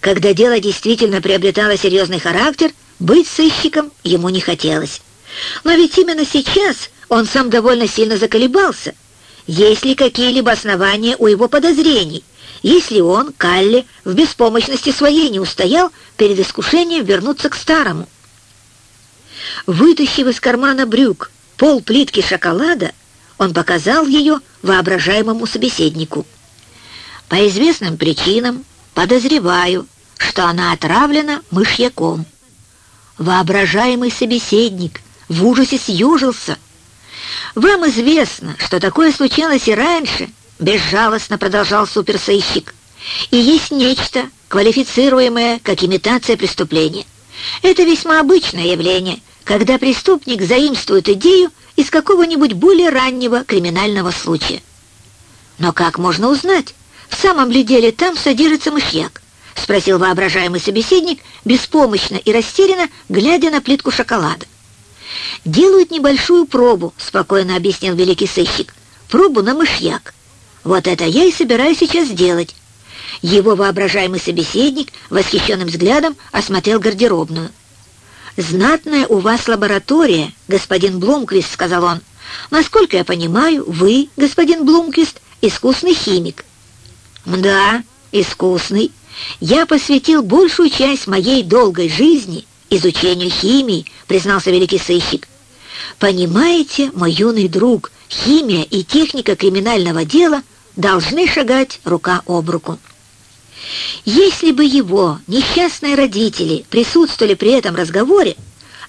Когда дело действительно приобретало серьезный характер, быть сыщиком ему не хотелось. Но ведь именно сейчас он сам довольно сильно заколебался. Есть ли какие-либо основания у его подозрений, если он, Калли, в беспомощности своей не устоял перед искушением вернуться к старому? Вытащив из кармана брюк пол плитки шоколада, он показал ее воображаемому собеседнику. По известным причинам подозреваю, что она отравлена мышьяком. Воображаемый собеседник в ужасе съежился. «Вам известно, что такое случалось и раньше», — безжалостно продолжал суперсыщик. «И есть нечто, квалифицируемое как имитация преступления. Это весьма обычное явление, когда преступник заимствует идею из какого-нибудь более раннего криминального случая. Но как можно узнать, в самом ли деле там содержится мышьяк? — спросил воображаемый собеседник, беспомощно и растерянно, глядя на плитку шоколада. «Делают небольшую пробу», — спокойно объяснил великий сыщик. «Пробу на мышьяк. Вот это я и собираюсь сейчас сделать». Его воображаемый собеседник восхищенным взглядом осмотрел гардеробную. «Знатная у вас лаборатория, господин Блумквист», — сказал он. «Насколько я понимаю, вы, господин Блумквист, искусный химик». «Да, искусный. Я посвятил большую часть моей долгой жизни изучению химии», — признался великий сыщик. «Понимаете, мой юный друг, химия и техника криминального дела должны шагать рука об руку». Если бы его несчастные родители присутствовали при этом разговоре,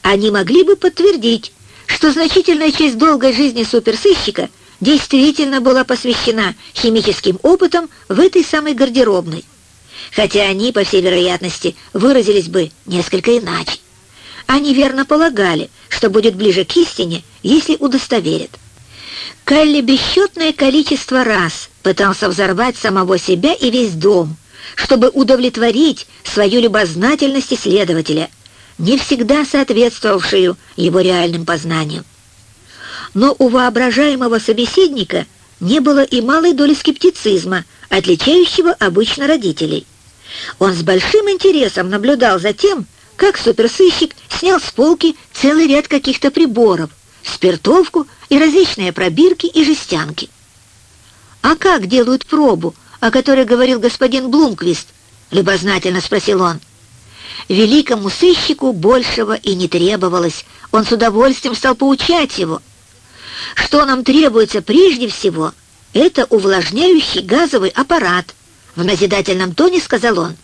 они могли бы подтвердить, что значительная часть долгой жизни суперсыщика действительно была посвящена химическим опытам в этой самой гардеробной, хотя они, по всей вероятности, выразились бы несколько иначе. Они верно полагали, что будет ближе к истине, если удостоверят. Калли бесчетное количество раз пытался взорвать самого себя и весь дом, чтобы удовлетворить свою любознательность исследователя, не всегда соответствовавшую его реальным познаниям. Но у воображаемого собеседника не было и малой доли скептицизма, отличающего обычно родителей. Он с большим интересом наблюдал за тем, как суперсыщик снял с полки целый ряд каких-то приборов, спиртовку и различные пробирки и жестянки. «А как делают пробу о которой говорил господин Блумквист?» — любознательно спросил он. Великому сыщику большего и не требовалось. Он с удовольствием стал поучать его. Что нам требуется прежде всего, это увлажняющий газовый аппарат. В назидательном тоне сказал он.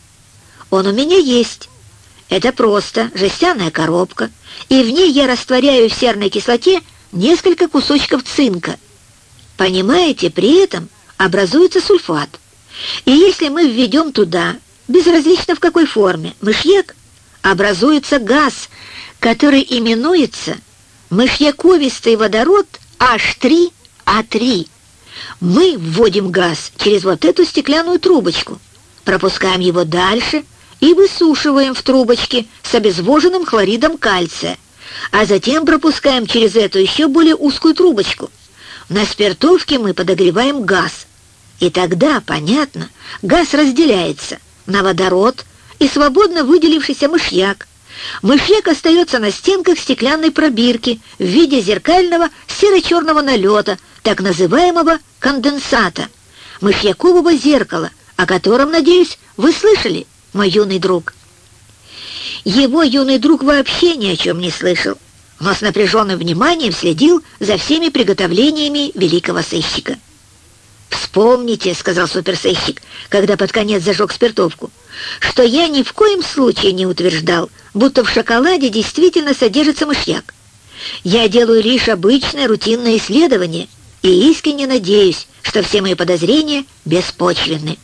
Он у меня есть. Это просто жестяная коробка, и в ней я растворяю в серной кислоте несколько кусочков цинка. Понимаете, при этом образуется сульфат. И если мы введем туда, безразлично в какой форме, мышьяк, образуется газ, который именуется мышьяковистый водород H3A3. Мы вводим газ через вот эту стеклянную трубочку, пропускаем его дальше и высушиваем в трубочке с обезвоженным хлоридом кальция, а затем пропускаем через эту еще более узкую трубочку. На спиртовке мы подогреваем газ, и тогда, понятно, газ разделяется на водород и свободно выделившийся мышьяк. Мышьяк остается на стенках стеклянной пробирки в виде зеркального серо-черного налета, так называемого конденсата, мышьякового зеркала, о котором, надеюсь, вы слышали, мой юный друг. Его юный друг вообще ни о чем не слышал, но с напряженным вниманием следил за всеми приготовлениями великого сыщика. «Вспомните», — сказал суперсыщик, когда под конец зажег спиртовку, «что я ни в коем случае не утверждал, будто в шоколаде действительно содержится мышьяк. Я делаю лишь обычное рутинное исследование и искренне надеюсь, что все мои подозрения беспочвенны».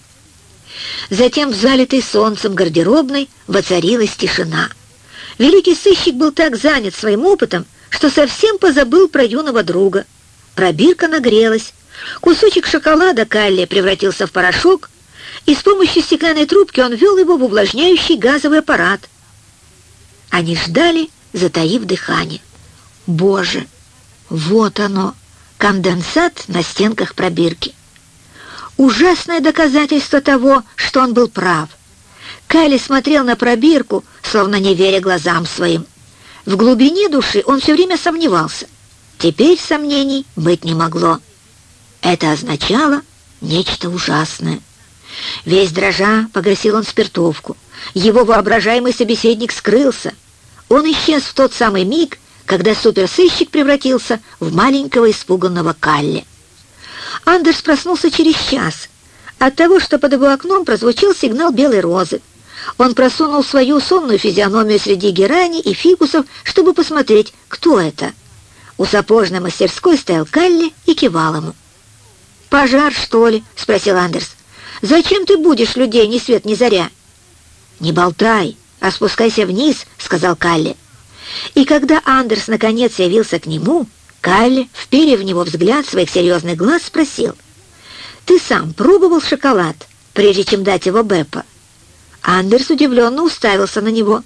Затем в залитой солнцем гардеробной воцарилась тишина. Великий сыщик был так занят своим опытом, что совсем позабыл про юного друга. Пробирка нагрелась, Кусочек шоколада Калли превратился в порошок, и с помощью стеклянной трубки он ввел его в увлажняющий газовый аппарат. Они ждали, затаив дыхание. Боже, вот оно, конденсат на стенках пробирки. Ужасное доказательство того, что он был прав. Кайли смотрел на пробирку, словно не веря глазам своим. В глубине души он все время сомневался. Теперь сомнений быть не могло. Это означало нечто ужасное. Весь дрожа погасил он спиртовку. Его воображаемый собеседник скрылся. Он исчез в тот самый миг, когда суперсыщик превратился в маленького испуганного Калли. Андерс проснулся через час от того, что под его окном прозвучал сигнал белой розы. Он просунул свою сонную физиономию среди герани и фикусов, чтобы посмотреть, кто это. У сапожной мастерской стоял Калли и кивал ему. «Пожар, что ли?» — спросил Андерс. «Зачем ты будешь людей ни свет ни заря?» «Не болтай, а спускайся вниз», — сказал Калли. И когда Андерс наконец явился к нему, Калли, вперев в него взгляд своих серьезных глаз, спросил. «Ты сам пробовал шоколад, прежде чем дать его Беппа?» Андерс удивленно уставился на него.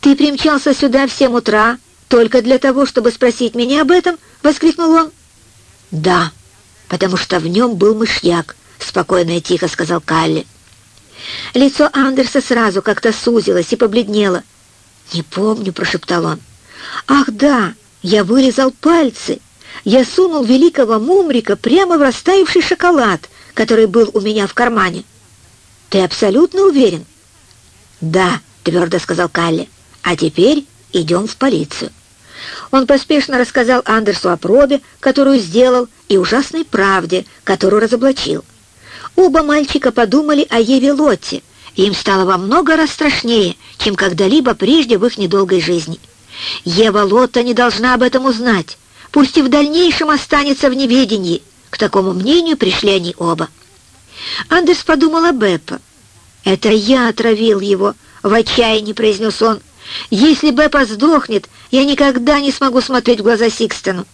«Ты примчался сюда в семь утра только для того, чтобы спросить меня об этом?» — воскликнул он. «Да, потому что в нем был мышьяк», — спокойно и тихо сказал Калли. Лицо Андерса сразу как-то сузилось и побледнело. «Не помню», — прошептал он. «Ах, да, я вырезал пальцы. Я сунул великого мумрика прямо в растаявший шоколад, который был у меня в кармане. Ты абсолютно уверен?» «Да», — твердо сказал Калли. «А теперь идем в полицию». Он поспешно рассказал Андерсу о пробе, которую сделал, и ужасной правде, которую разоблачил. Оба мальчика подумали о Еве Лотте, и им стало во много раз страшнее, чем когда-либо прежде в их недолгой жизни. Ева Лотта не должна об этом узнать, пусть и в дальнейшем останется в неведении. К такому мнению пришли они оба. Андерс подумал о Беппа. «Это я отравил его», — в отчаянии произнес он. «Если Беппа сдохнет, я никогда не смогу смотреть в глаза Сикстону».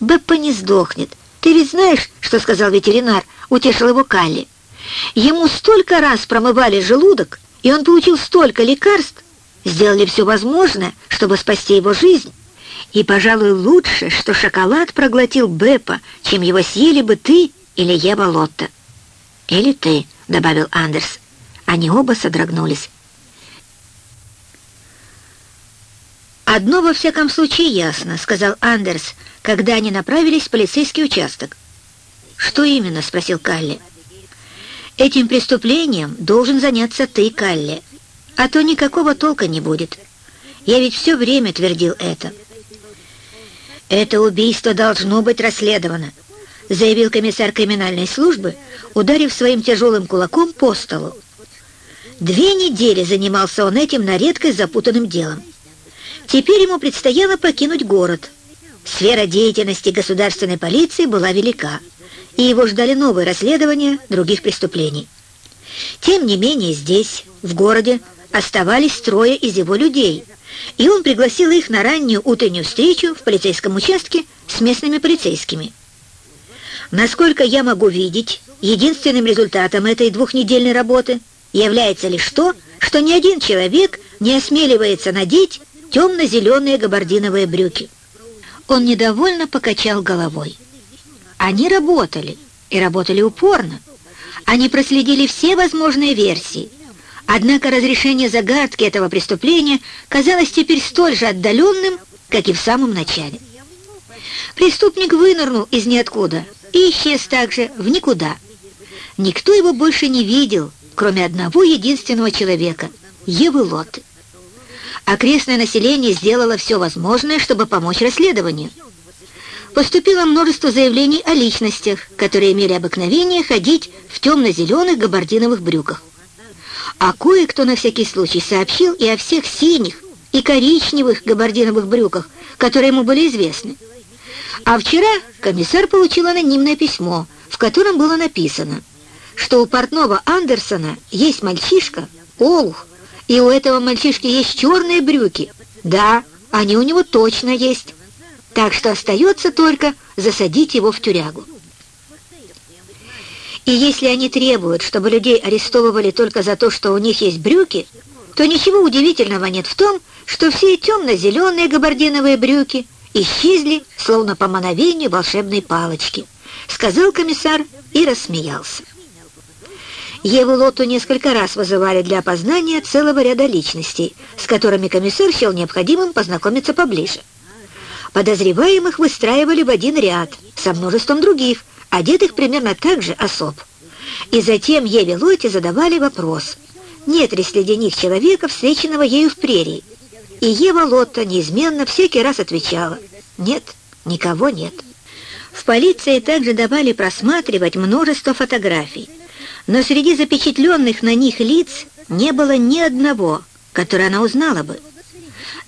«Беппа не сдохнет. Ты ведь знаешь, что сказал ветеринар?» — утешил его Калли. «Ему столько раз промывали желудок, и он получил столько лекарств, сделали все возможное, чтобы спасти его жизнь. И, пожалуй, лучше, что шоколад проглотил Беппа, чем его съели бы ты или Ева Лотта». «Или ты», — добавил Андерс. Они оба содрогнулись. «Одно во всяком случае ясно», — сказал Андерс, когда они направились в полицейский участок. «Что именно?» — спросил Калли. «Этим преступлением должен заняться ты, Калли, а то никакого толка не будет. Я ведь все время твердил это». «Это убийство должно быть расследовано», — заявил комиссар криминальной службы, ударив своим тяжелым кулаком по столу. Две недели занимался он этим на редкость запутанным делом. Теперь ему предстояло покинуть город. Сфера деятельности государственной полиции была велика, и его ждали новые расследования других преступлений. Тем не менее здесь, в городе, оставались трое из его людей, и он пригласил их на раннюю утреннюю встречу в полицейском участке с местными полицейскими. Насколько я могу видеть, единственным результатом этой двухнедельной работы – является лишь то, что ни один человек не осмеливается надеть темно-зеленые габардиновые брюки. Он недовольно покачал головой. Они работали, и работали упорно. Они проследили все возможные версии. Однако разрешение загадки этого преступления казалось теперь столь же отдаленным, как и в самом начале. Преступник вынырнул из ниоткуда и исчез также в никуда. Никто его больше не видел, кроме одного единственного человека — Евы Лоты. Окрестное население сделало все возможное, чтобы помочь расследованию. Поступило множество заявлений о личностях, которые имели обыкновение ходить в темно-зеленых габардиновых брюках. А кое-кто на всякий случай сообщил и о всех синих и коричневых габардиновых брюках, которые ему были известны. А вчера комиссар получил анонимное письмо, в котором было написано – что у портного Андерсона есть мальчишка, Олух, и у этого мальчишки есть черные брюки. Да, они у него точно есть. Так что остается только засадить его в тюрягу. И если они требуют, чтобы людей арестовывали только за то, что у них есть брюки, то ничего удивительного нет в том, что все темно-зеленые габардиновые брюки исчезли, словно по мановению волшебной палочки, сказал комиссар и рассмеялся. Еву Лотту несколько раз вызывали для опознания целого ряда личностей, с которыми комиссар счел необходимым познакомиться поближе. Подозреваемых выстраивали в один ряд, со множеством других, одетых примерно так же особ. И затем Еве Лотте задавали вопрос, нет ли среди них человека, встреченного ею в прерии. И Ева Лотта неизменно всякий раз отвечала, нет, никого нет. В полиции также давали просматривать множество фотографий, но среди запечатленных на них лиц не было ни одного, которое она узнала бы.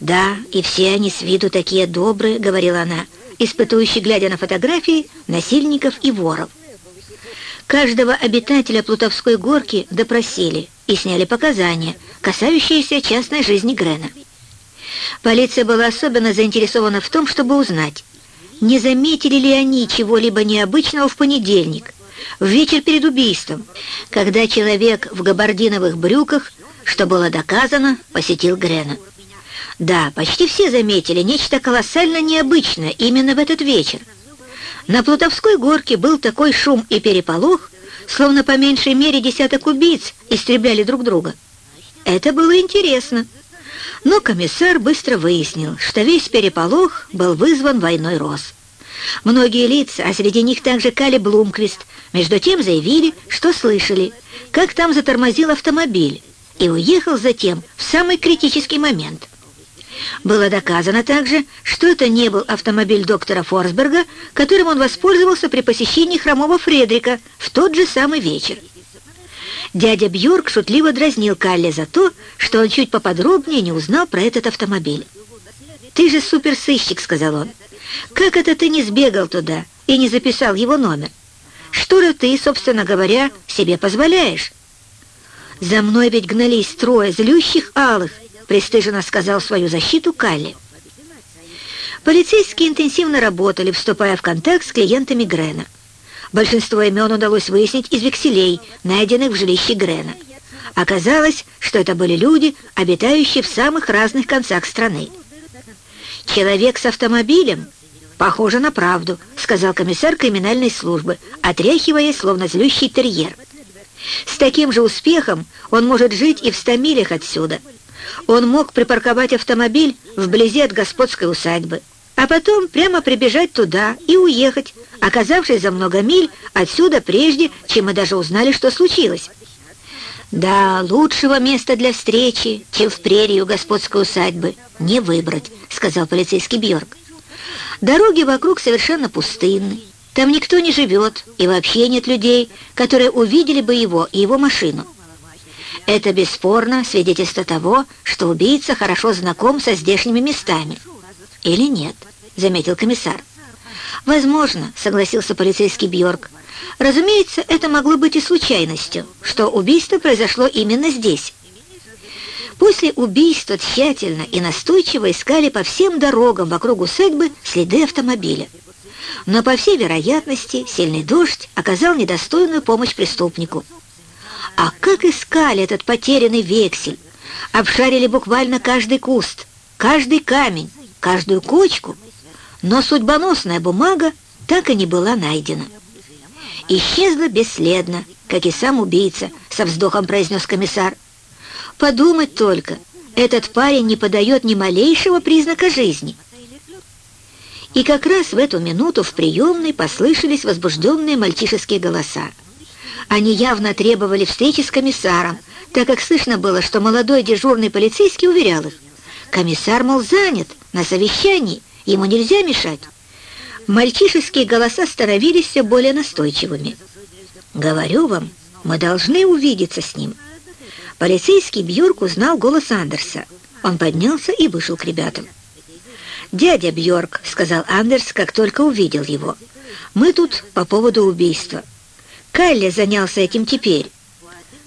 «Да, и все они с виду такие добрые», — говорила она, испытывающе глядя на фотографии насильников и воров. Каждого обитателя Плутовской горки допросили и сняли показания, касающиеся частной жизни Грена. Полиция была особенно заинтересована в том, чтобы узнать, не заметили ли они чего-либо необычного в понедельник, в вечер перед убийством, когда человек в габардиновых брюках, что было доказано, посетил Грена. Да, почти все заметили нечто колоссально необычное именно в этот вечер. На Плутовской горке был такой шум и переполох, словно по меньшей мере десяток убийц истребляли друг друга. Это было интересно. Но комиссар быстро выяснил, что весь переполох был вызван войной роз. Многие лица, а среди них также Кали Блумквист, между тем заявили, что слышали, как там затормозил автомобиль и уехал затем в самый критический момент. Было доказано также, что это не был автомобиль доктора Форсберга, которым он воспользовался при посещении хромого Фредрика в тот же самый вечер. Дядя Бьорк шутливо дразнил Калли за то, что он чуть поподробнее не узнал про этот автомобиль. «Ты же суперсыщик», — сказал он. «Как это ты не сбегал туда и не записал его номер? Что же ты, собственно говоря, себе позволяешь?» «За мной ведь гнались трое злющих алых», — пристыженно сказал свою защиту Калли. Полицейские интенсивно работали, вступая в контакт с клиентами Грена. Большинство имен удалось выяснить из векселей, найденных в жилище Грена. Оказалось, что это были люди, обитающие в самых разных концах страны. «Человек с автомобилем? Похоже на правду», — сказал комиссар криминальной службы, отряхиваясь, словно злющий терьер. «С таким же успехом он может жить и в ста милях отсюда. Он мог припарковать автомобиль вблизи от господской усадьбы, а потом прямо прибежать туда и уехать, оказавшись за много миль отсюда прежде, чем мы даже узнали, что случилось. «Да, лучшего места для встречи, чем в прерию господской усадьбы, не выбрать», — сказал полицейский Бьорк. «Дороги вокруг совершенно пустынны, там никто не живет, и вообще нет людей, которые увидели бы его и его машину. Это бесспорно свидетельство того, что убийца хорошо знаком со здешними местами». «Или нет?» — заметил комиссар. «Возможно», — согласился полицейский Бьорк. «Разумеется, это могло быть и случайностью, что убийство произошло именно здесь». После убийства тщательно и настойчиво искали по всем дорогам вокруг усадьбы следы автомобиля. Но, по всей вероятности, сильный дождь оказал недостойную помощь преступнику. А как искали этот потерянный вексель? Обшарили буквально каждый куст, каждый камень, каждую кочку, но судьбоносная бумага так и не была найдена. Исчезла бесследно, как и сам убийца, со вздохом произнес комиссар. Подумать только, этот парень не подает ни малейшего признака жизни. И как раз в эту минуту в приемной послышались возбужденные мальчишеские голоса. Они явно требовали встречи с комиссаром, так как слышно было, что молодой дежурный полицейский уверял их. Комиссар, мол, занят, на совещании, ему нельзя мешать. Мальчишеские голоса становились все более настойчивыми. «Говорю вам, мы должны увидеться с ним». Полицейский Бьорк узнал голос Андерса. Он поднялся и вышел к ребятам. «Дядя Бьорк», — сказал Андерс, как только увидел его, — «мы тут по поводу убийства. Калли занялся этим теперь».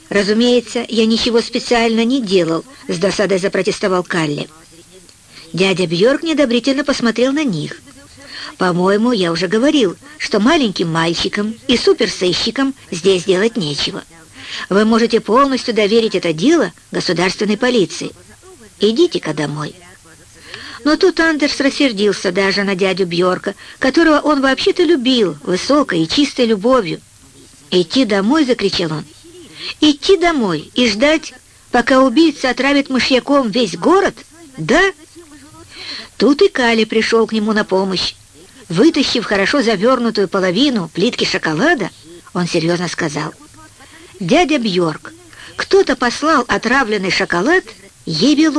«Разумеется, я ничего специально не делал», — с досадой запротестовал Калли. Дядя Бьорк недобрительно посмотрел на них. «По-моему, я уже говорил, что маленьким мальчикам и суперсыщикам здесь делать нечего. Вы можете полностью доверить это дело государственной полиции. Идите-ка домой». Но тут Андерс рассердился даже на дядю Бьорка, которого он вообще-то любил высокой и чистой любовью. «Идти домой!» — закричал он. Идти домой и ждать, пока убийца отравит мышьяком весь город? Да? Тут и Кали пришел к нему на помощь. Вытащив хорошо завернутую половину плитки шоколада, он серьезно сказал, «Дядя Бьорк, кто-то послал отравленный шоколад Еве.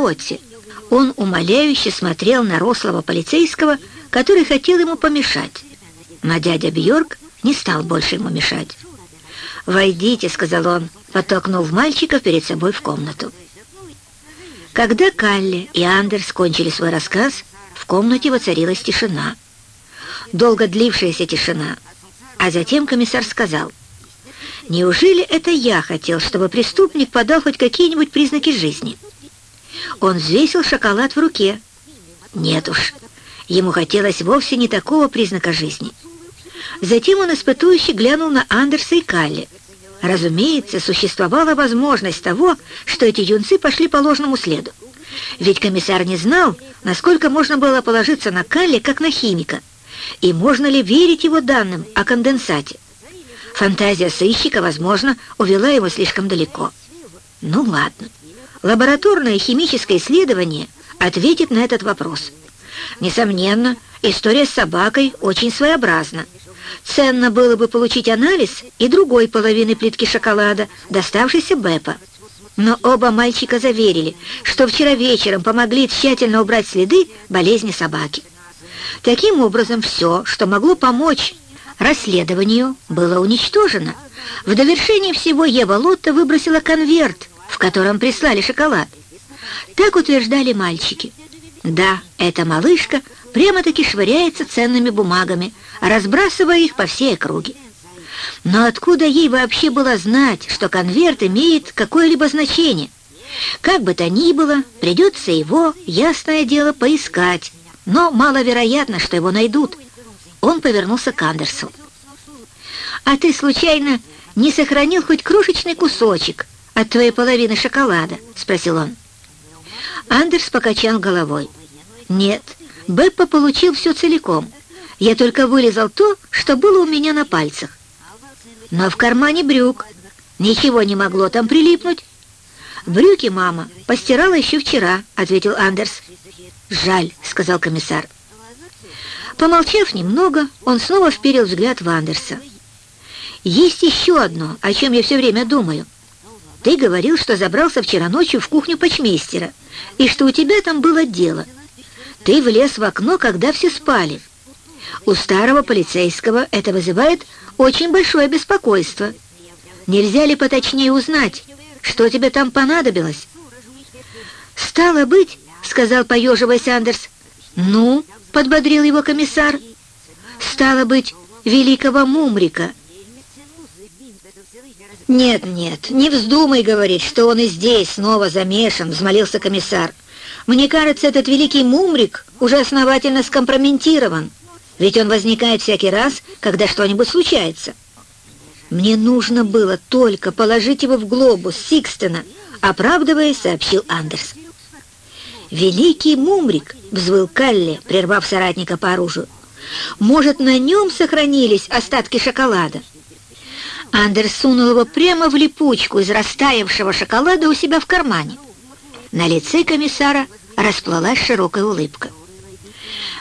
Он умоляюще смотрел на рослого полицейского, который хотел ему помешать. Но дядя Бьорк не стал больше ему мешать. «Войдите», — сказал он, подтолкнув мальчика перед собой в комнату. Когда Калли и Андерс кончили свой рассказ, в комнате воцарилась тишина. Долго длившаяся тишина. А затем комиссар сказал, «Неужели это я хотел, чтобы преступник подал хоть какие-нибудь признаки жизни?» Он взвесил шоколад в руке. Нет уж, ему хотелось вовсе не такого признака жизни. Затем он испытующе глянул на Андерса и Калли. Разумеется, существовала возможность того, что эти юнцы пошли по ложному следу. Ведь комиссар не знал, насколько можно было положиться на Калли, как на химика, и можно ли верить его данным о конденсате. Фантазия сыщика, возможно, увела его слишком далеко. Ну ладно. Лабораторное химическое исследование ответит на этот вопрос. Несомненно, история с собакой очень своеобразна. Ценно было бы получить анализ и другой половины плитки шоколада, доставшейся Беппа. Но оба мальчика заверили, что вчера вечером помогли тщательно убрать следы болезни собаки. Таким образом, все, что могло помочь расследованию, было уничтожено. В довершение всего Ева Лотта выбросила конверт, в котором прислали шоколад. Так утверждали мальчики. Да, эта малышка прямо-таки швыряется ценными бумагами, разбрасывая их по всей округе. Но откуда ей вообще было знать, что конверт имеет какое-либо значение? Как бы то ни было, придется его, ясное дело, поискать, но маловероятно, что его найдут. Он повернулся к Андерсу. «А ты, случайно, не сохранил хоть крошечный кусочек от твоей половины шоколада?» — спросил он. Андерс покачал головой. «Нет, Беппа получил все целиком. Я только вырезал то, что было у меня на пальцах. Но в кармане брюк ничего не могло там прилипнуть. «Брюки мама постирала еще вчера», — ответил Андерс. «Жаль», — сказал комиссар. Помолчав немного, он снова вперил взгляд в Андерса. «Есть еще одно, о чем я все время думаю. Ты говорил, что забрался вчера ночью в кухню почмейстера, и что у тебя там было дело». Ты влез в окно, когда все спали. У старого полицейского это вызывает очень большое беспокойство. Нельзя ли поточнее узнать, что тебе там понадобилось?» «Стало быть», — сказал поеживаясь Андерс. «Ну», — подбодрил его комиссар, — «стало быть, великого Мумрика». «Нет, нет, не вздумай говорить, что он и здесь снова замешан», — взмолился комиссар. Мне кажется, этот великий мумрик уже основательно скомпрометирован, ведь он возникает всякий раз, когда что-нибудь случается. Мне нужно было только положить его в глобус Сикстона, оправдываясь, сообщил Андерс. «Великий мумрик!» — взвыл Калли, прервав соратника по оружию. «Может, на нем сохранились остатки шоколада?» Андерс сунул его прямо в липучку из растаявшего шоколада у себя в кармане. На лице комиссара расплылась широкая улыбка.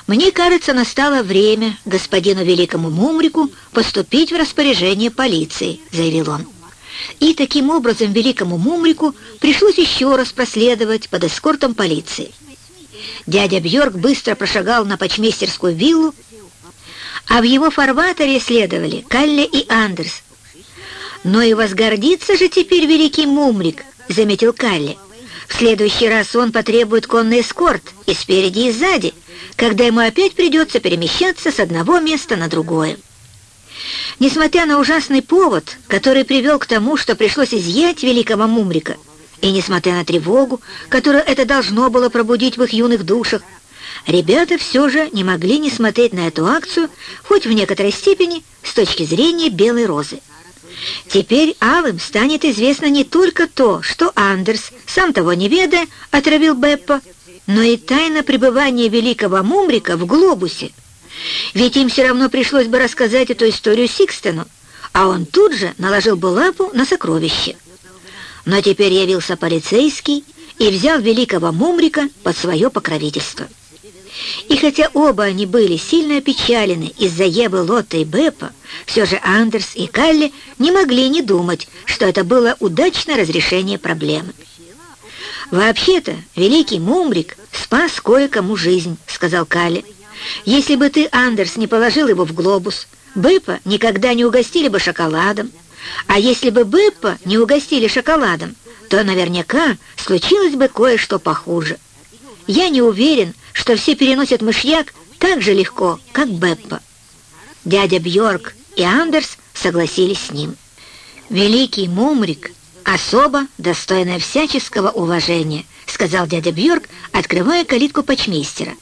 «Мне кажется, настало время господину великому Мумрику поступить в распоряжение полиции», — заявил он. И таким образом великому Мумрику пришлось еще раз проследовать под эскортом полиции. Дядя Бьорк быстро прошагал на почмейстерскую виллу, а в его фарватере следовали Калле и Андерс. «Но и возгордится же теперь великий Мумрик», — заметил Калле. В следующий раз он потребует конный эскорт и спереди, и сзади, когда ему опять придется перемещаться с одного места на другое. Несмотря на ужасный повод, который привел к тому, что пришлось изъять великого Мумрика, и несмотря на тревогу, которую это должно было пробудить в их юных душах, ребята все же не могли не смотреть на эту акцию, хоть в некоторой степени с точки зрения Белой Розы. Теперь Алым станет известно не только то, что Андерс, сам того не ведая, отравил Беппа, но и тайна пребывания великого Мумрика в глобусе. Ведь им все равно пришлось бы рассказать эту историю Сикстену, а он тут же наложил бы лапу на сокровище. Но теперь явился полицейский и взял великого Мумрика под свое покровительство. И хотя оба они были сильно опечалены из-за Ебы, Лотта и Беппа, все же Андерс и Калли не могли не думать, что это было удачное разрешение проблемы. «Вообще-то, великий Мумрик спас кое-кому жизнь», — сказал Калли. «Если бы ты, Андерс, не положил его в глобус, Беппа никогда не угостили бы шоколадом. А если бы Беппа не угостили шоколадом, то наверняка случилось бы кое-что похуже. Я не уверен, что все переносят мышьяк так же легко, как Беппа. Дядя Бьорк и Андерс согласились с ним. «Великий Мумрик особо достойная всяческого уважения», сказал дядя Бьорк, открывая калитку почмейстера.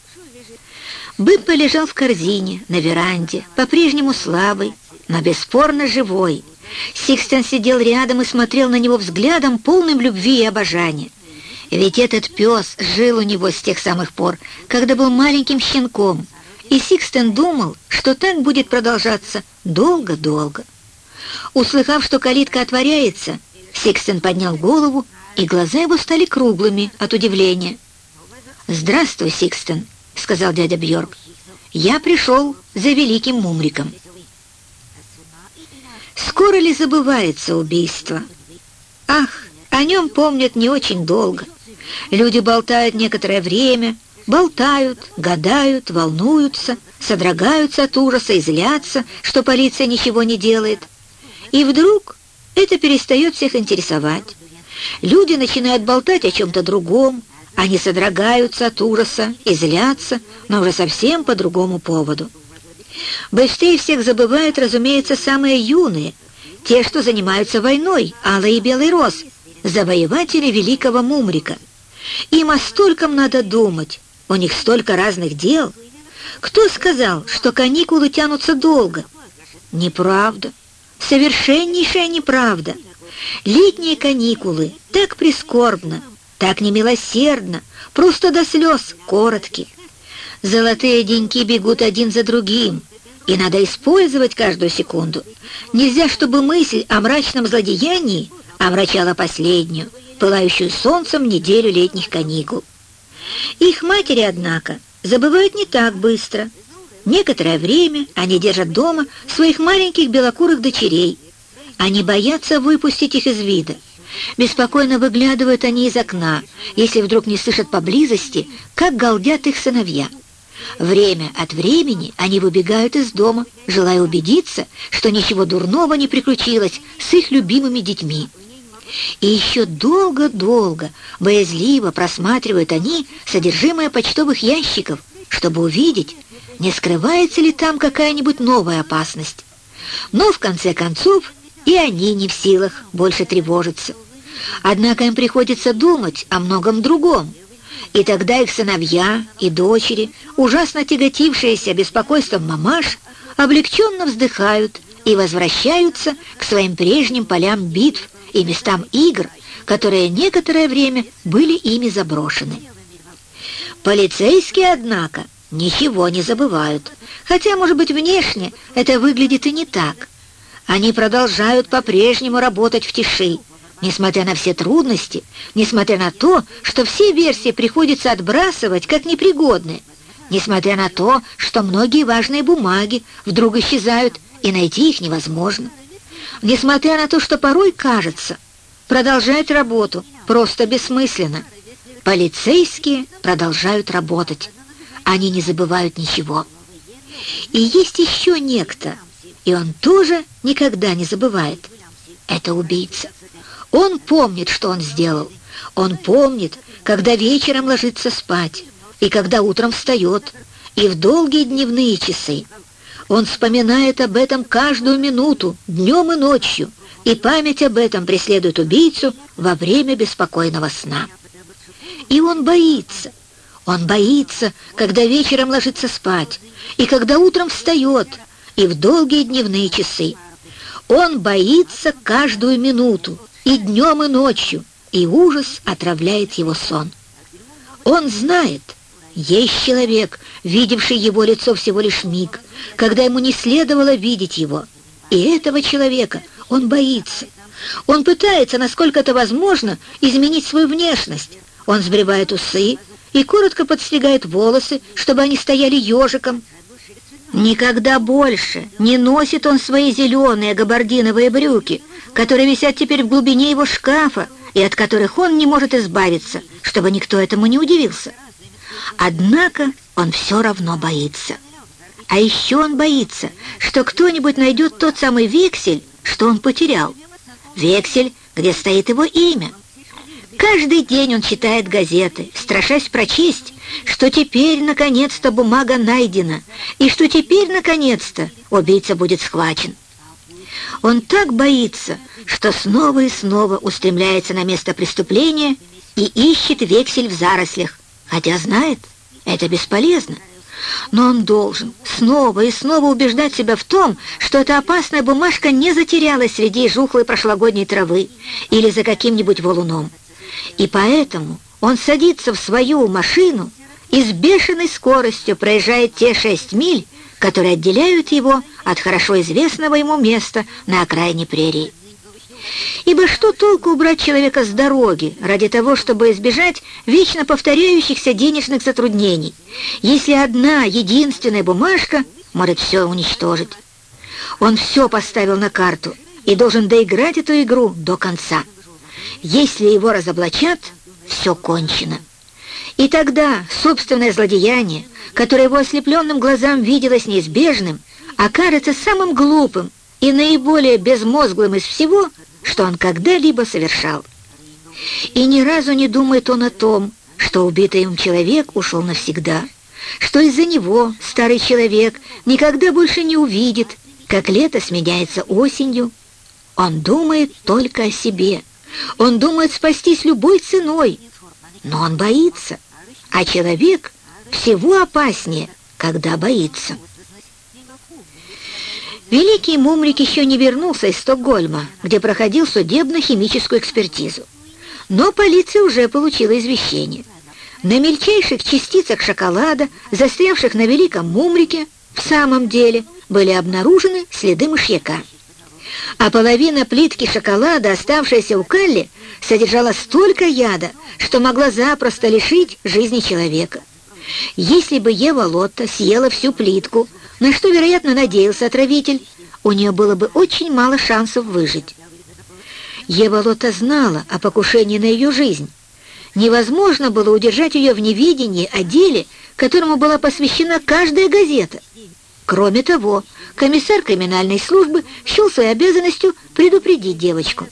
Беппо лежал в корзине на веранде, по-прежнему слабый, но бесспорно живой. Сикстен сидел рядом и смотрел на него взглядом, полным любви и обожания. Ведь этот пес жил у него с тех самых пор, когда был маленьким щенком, и Сикстен думал, что так будет продолжаться долго-долго. Услыхав, что калитка отворяется, Сикстен поднял голову, и глаза его стали круглыми от удивления. «Здравствуй, Сикстен», — сказал дядя Бьорк. «Я пришел за великим мумриком». Скоро ли забывается убийство? Ах, о нем помнят не очень долго. Люди болтают некоторое время, болтают, гадают, волнуются, содрогаются от ужаса и злятся, что полиция ничего не делает. И вдруг это перестает всех интересовать. Люди начинают болтать о чем-то другом, они содрогаются от ужаса и злятся, но уже совсем по другому поводу. Быстрее всех забывают, разумеется, самые юные, те, что занимаются войной, Алый и Белый Роз, завоеватели великого Мумрика. Им о стольком надо думать, у них столько разных дел. Кто сказал, что каникулы тянутся долго? Неправда, совершеннейшая неправда. Летние каникулы так прискорбно, так немилосердно, просто до слез коротки. Золотые деньки бегут один за другим, и надо использовать каждую секунду. Нельзя, чтобы мысль о мрачном злодеянии омрачала последнюю, пылающую солнцем неделю летних каникул. Их матери, однако, забывают не так быстро. Некоторое время они держат дома своих маленьких белокурых дочерей. Они боятся выпустить их из вида. Беспокойно выглядывают они из окна, если вдруг не слышат поблизости, как галдят их сыновья. Время от времени они выбегают из дома, желая убедиться, что ничего дурного не приключилось с их любимыми детьми. И еще долго-долго, боязливо просматривают они содержимое почтовых ящиков, чтобы увидеть, не скрывается ли там какая-нибудь новая опасность. Но, в конце концов, и они не в силах больше тревожиться. Однако им приходится думать о многом другом, и тогда их сыновья и дочери, ужасно тяготившиеся беспокойством мамаш, облегченно вздыхают и возвращаются к своим прежним полям битв и местам игр, которые некоторое время были ими заброшены. Полицейские, однако, ничего не забывают, хотя, может быть, внешне это выглядит и не так. Они продолжают по-прежнему работать в тиши, несмотря на все трудности, несмотря на то, что все версии приходится отбрасывать как непригодные, несмотря на то, что многие важные бумаги вдруг исчезают, и найти их невозможно, несмотря на то, что порой кажется, продолжать работу просто бессмысленно. Полицейские продолжают работать, они не забывают ничего. И есть еще некто, и он тоже никогда не забывает. Это убийца. Он помнит, что он сделал. Он помнит, когда вечером ложится спать, и когда утром встает, и в долгие дневные часы. Он вспоминает об этом каждую минуту, днем и ночью, и память об этом преследует убийцу во время беспокойного сна. И он боится. Он боится, когда вечером ложится спать, и когда утром встает, и в долгие дневные часы. Он боится каждую минуту, и днем, и ночью, и ужас отравляет его сон. Он знает, есть человек, видевший его лицо всего лишь миг, когда ему не следовало видеть его. И этого человека он боится. Он пытается, насколько это возможно, изменить свою внешность. Он сбривает усы и коротко подстригает волосы, чтобы они стояли ежиком. Никогда больше не носит он свои зеленые габардиновые брюки, которые висят теперь в глубине его шкафа и от которых он не может избавиться, чтобы никто этому не удивился. Однако он все равно боится. А еще он боится, что кто-нибудь найдет тот самый вексель, что он потерял. Вексель, где стоит его имя. Каждый день он читает газеты, страшась прочесть, что теперь, наконец-то, бумага найдена, и что теперь, наконец-то, убийца будет схвачен. Он так боится, что снова и снова устремляется на место преступления и ищет вексель в зарослях, хотя знает, это бесполезно. Но он должен снова и снова убеждать себя в том, что эта опасная бумажка не затерялась среди жухлой прошлогодней травы или за каким-нибудь валуном. И поэтому он садится в свою машину и с бешеной скоростью проезжает те шесть миль, которые отделяют его от хорошо известного ему места на окраине прерии. Ибо что толку убрать человека с дороги ради того, чтобы избежать вечно повторяющихся денежных затруднений, если одна единственная бумажка может все уничтожить? Он все поставил на карту и должен доиграть эту игру до конца. Если его разоблачат, все кончено. И тогда собственное злодеяние, которое его ослепленным глазам виделось неизбежным, окажется самым глупым и наиболее безмозглым из всего — что он когда-либо совершал. И ни разу не думает он о том, что убитый им человек ушел навсегда, что из-за него старый человек никогда больше не увидит, как лето сменяется осенью. Он думает только о себе. Он думает спастись любой ценой, но он боится, а человек всего опаснее, когда боится. Великий Мумрик еще не вернулся из Стокгольма, где проходил судебно-химическую экспертизу. Но полиция уже получила извещение. На мельчайших частицах шоколада, застрявших на Великом Мумрике, в самом деле были обнаружены следы мышьяка. А половина плитки шоколада, оставшаяся у Калли, содержала столько яда, что могла запросто лишить жизни человека. Если бы Ева Лотта съела всю плитку, на что, вероятно, надеялся отравитель, у нее было бы очень мало шансов выжить. Ева Лота знала о покушении на ее жизнь. Невозможно было удержать ее в неведении о деле, которому была посвящена каждая газета. Кроме того, комиссар криминальной службы счел своей обязанностью предупредить девочку.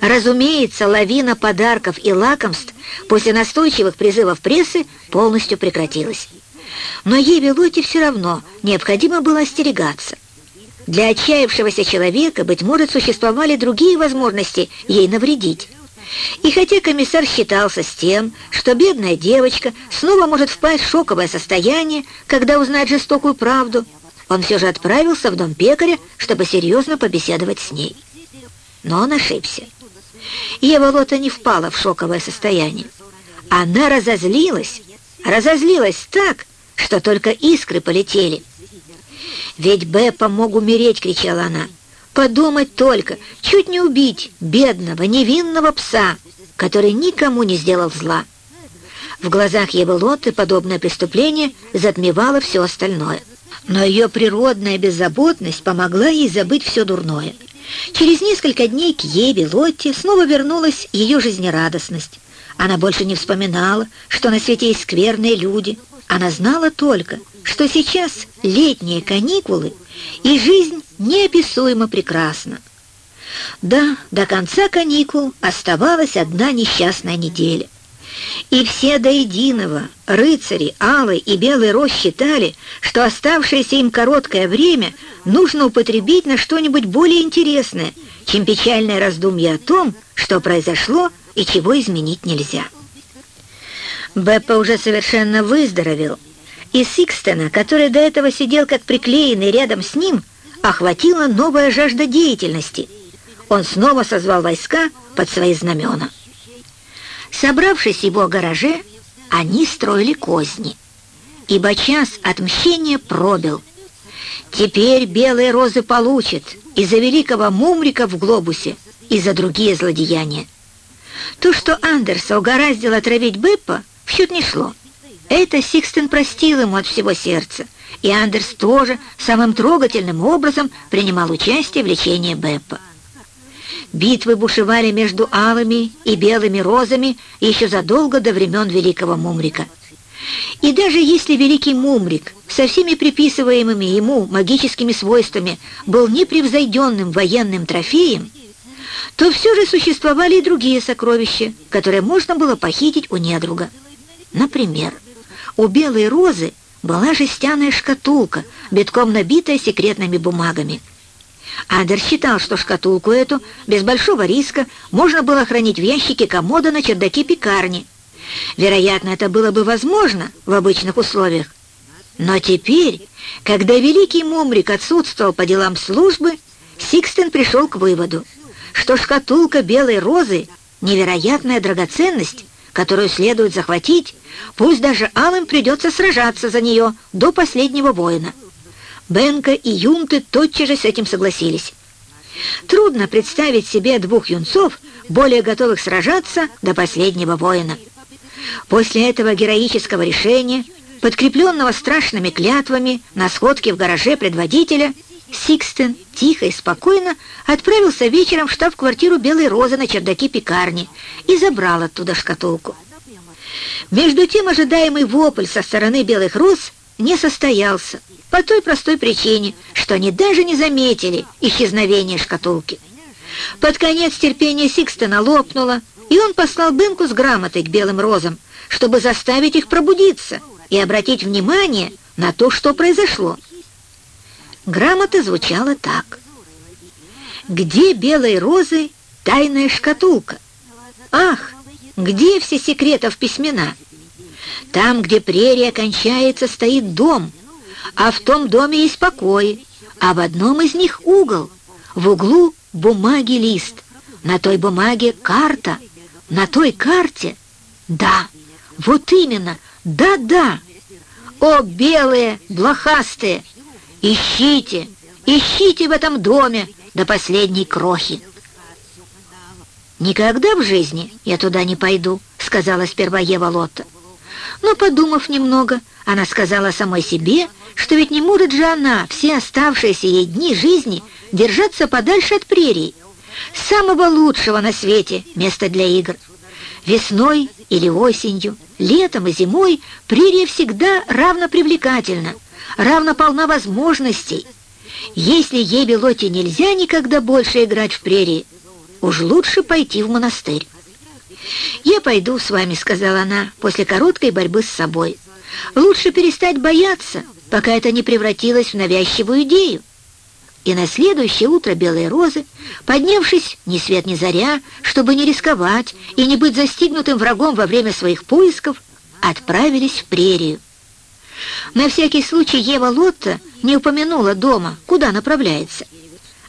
Разумеется, лавина подарков и лакомств после настойчивых призывов прессы полностью прекратилась но Еве Лоте все равно необходимо было остерегаться. Для отчаявшегося человека, быть может, существовали другие возможности ей навредить. И хотя комиссар считался с тем, что бедная девочка снова может впасть в шоковое состояние, когда узнает жестокую правду, он все же отправился в дом пекаря, чтобы серьезно побеседовать с ней. Но он ошибся. Ева Лота не впала в шоковое состояние. Она разозлилась, разозлилась так, что только искры полетели. «Ведь Беппа мог умереть!» — кричала она. «Подумать только, чуть не убить бедного, невинного пса, который никому не сделал зла». В глазах Евелоты подобное преступление затмевало все остальное. Но ее природная беззаботность помогла ей забыть все дурное. Через несколько дней к Еве Лотте снова вернулась ее жизнерадостность. Она больше не вспоминала, что на свете есть скверные люди, она знала только, что сейчас летние каникулы, и жизнь неописуемо прекрасна. Да, до конца каникул оставалась одна несчастная неделя. И все до единого, рыцари, Алый и Белый Рос считали, что оставшееся им короткое время нужно употребить на что-нибудь более интересное, чем печальное раздумье о том, что произошло и чего изменить нельзя. Беппа уже совершенно выздоровел, и Сикстена, который до этого сидел как приклеенный рядом с ним, охватила новая жажда деятельности. Он снова созвал войска под свои знамена. Собравшись в его гараже, они строили козни, ибо час отмщения пробил. Теперь белые розы получат и за великого Мумрика в глобусе, и за другие злодеяния. То, что Андерса угораздил отравить Беппа, в счет не шло. Это Сикстен простил ему от всего сердца, и Андерс тоже самым трогательным образом принимал участие в лечении Беппа. Битвы бушевали между алыми и белыми розами еще задолго до времен Великого Мумрика. И даже если Великий Мумрик со всеми приписываемыми ему магическими свойствами был непревзойденным военным трофеем, то все же существовали и другие сокровища, которые можно было похитить у недруга. Например, у белой розы была жестяная шкатулка, битком набитая секретными бумагами. Андер считал, что шкатулку эту без большого риска можно было хранить в ящике комода на чердаке пекарни. Вероятно, это было бы возможно в обычных условиях. Но теперь, когда великий Мумрик отсутствовал по делам службы, Сикстен пришел к выводу, что шкатулка белой розы — невероятная драгоценность, которую следует захватить, пусть даже алым придется сражаться за нее до последнего воина. Бенка и Юнты тотчас же с этим согласились. Трудно представить себе двух юнцов, более готовых сражаться до последнего воина. После этого героического решения, подкрепленного страшными клятвами на сходке в гараже предводителя, Сикстен тихо и спокойно отправился вечером в штаб-квартиру Белой Розы на чердаке пекарни и забрал оттуда шкатулку. Между тем ожидаемый вопль со стороны Белых Роз не состоялся, по той простой причине, что они даже не заметили исчезновения шкатулки. Под конец терпение Сикстена лопнуло, и он послал Бенку с грамотой к Белым Розам, чтобы заставить их пробудиться и обратить внимание на то, что произошло. Грамота звучала так. «Где белые розы тайная шкатулка? Ах, где все секретов письмена? Там, где прерия кончается, стоит дом, а в том доме есть покои, а в одном из них угол, в углу бумаги лист, на той бумаге карта, на той карте, да, вот именно, да-да, о, белые, блохастые, Ищите, ищите в этом доме до последней крохи. «Никогда в жизни я туда не пойду», — сказала сперва Ева Лотта. Но, подумав немного, она сказала самой себе, что ведь не может же она все оставшиеся ей дни жизни держаться подальше от прерий, самого лучшего на свете места для игр. Весной или осенью, летом и зимой прерия всегда равно привлекательна, равно полна возможностей. Если ей, Белоте, нельзя никогда больше играть в прерии, уж лучше пойти в монастырь. «Я пойду с вами», — сказала она после короткой борьбы с собой. «Лучше перестать бояться, пока это не превратилось в навязчивую идею». И на следующее утро Белые Розы, поднявшись ни свет ни заря, чтобы не рисковать и не быть застигнутым врагом во время своих поисков, отправились в прерию. На всякий случай Ева Лотта не упомянула дома, куда направляется.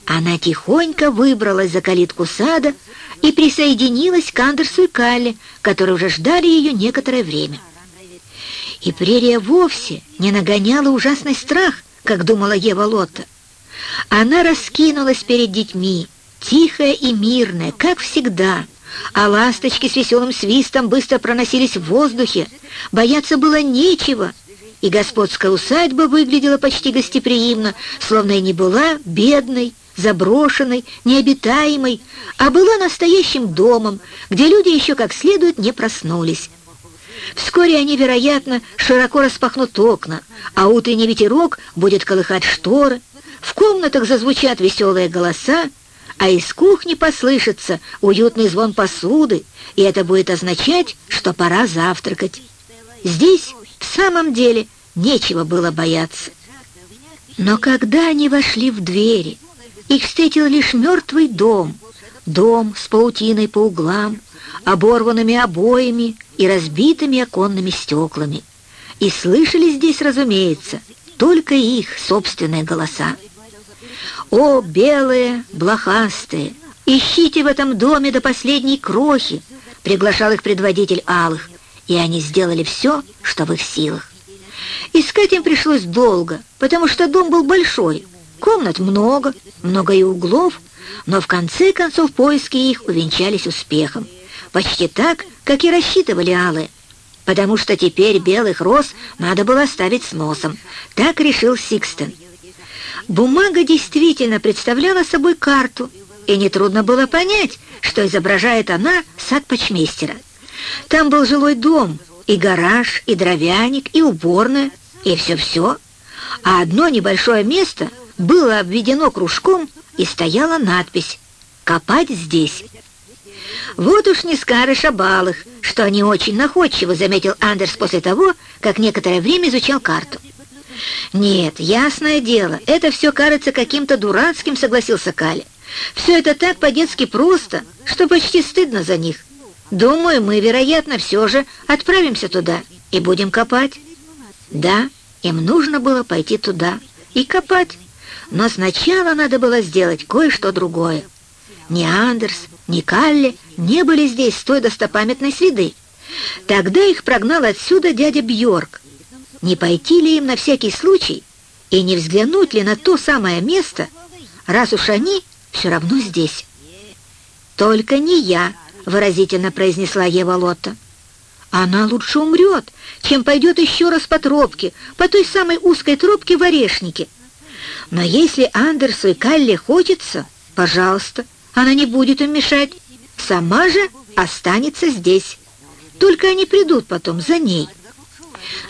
Она тихонько выбралась за калитку сада и присоединилась к Андерсу и Калле, которые уже ждали ее некоторое время. И прерия вовсе не нагоняла ужасный страх, как думала Ева Лотта. Она раскинулась перед детьми, тихая и мирная, как всегда, а ласточки с веселым свистом быстро проносились в воздухе. Бояться было нечего — и господская усадьба выглядела почти гостеприимно, словно и не была бедной, заброшенной, необитаемой, а была настоящим домом, где люди еще как следует не проснулись. Вскоре они, вероятно, широко распахнут окна, а утренний ветерок будет колыхать шторы, в комнатах зазвучат веселые голоса, а из кухни послышится уютный звон посуды, и это будет означать, что пора завтракать. Здесь в самом деле нечего было бояться. Но когда они вошли в двери, их встретил лишь мертвый дом, дом с паутиной по углам, оборванными обоями и разбитыми оконными стеклами. И слышали здесь, разумеется, только их собственные голоса. «О, белые, блохастые, ищите в этом доме до последней крохи!» приглашал их предводитель Алых, и они сделали все, что в их силах. Искать им пришлось долго, потому что дом был большой, комнат много, много и углов, но в конце концов поиски их увенчались успехом. Почти так, как и рассчитывали Аллы, потому что теперь белых роз надо было оставить с носом. Так решил Сикстен. Бумага действительно представляла собой карту, и нетрудно было понять, что изображает она сад почмейстера. Там был жилой дом, и гараж, и дровяник, и уборная, и все-все. А одно небольшое место было обведено кружком, и стояла надпись «Копать здесь». «Вот уж не скажешь о балах, что они очень находчивы», заметил Андерс после того, как некоторое время изучал карту. «Нет, ясное дело, это все кажется каким-то дурацким», — согласился Кали. «Все это так по-детски просто, что почти стыдно за них. Думаю, мы, вероятно, все же отправимся туда и будем копать». Да, им нужно было пойти туда и копать, но сначала надо было сделать кое-что другое. Ни Андерс, ни Калли не были здесь с той достопамятной среды. Тогда их прогнал отсюда дядя Бьорк, не пойти ли им на всякий случай и не взглянуть ли на то самое место, раз уж они все равно здесь. «Только не я», — выразительно произнесла Ева Лотта. «Она лучше умрет, чем пойдет еще раз по тропке, по той самой узкой тропке в Орешнике. Но если Андерсу и Калле хочется, пожалуйста, она не будет им мешать, сама же останется здесь. Только они придут потом за ней».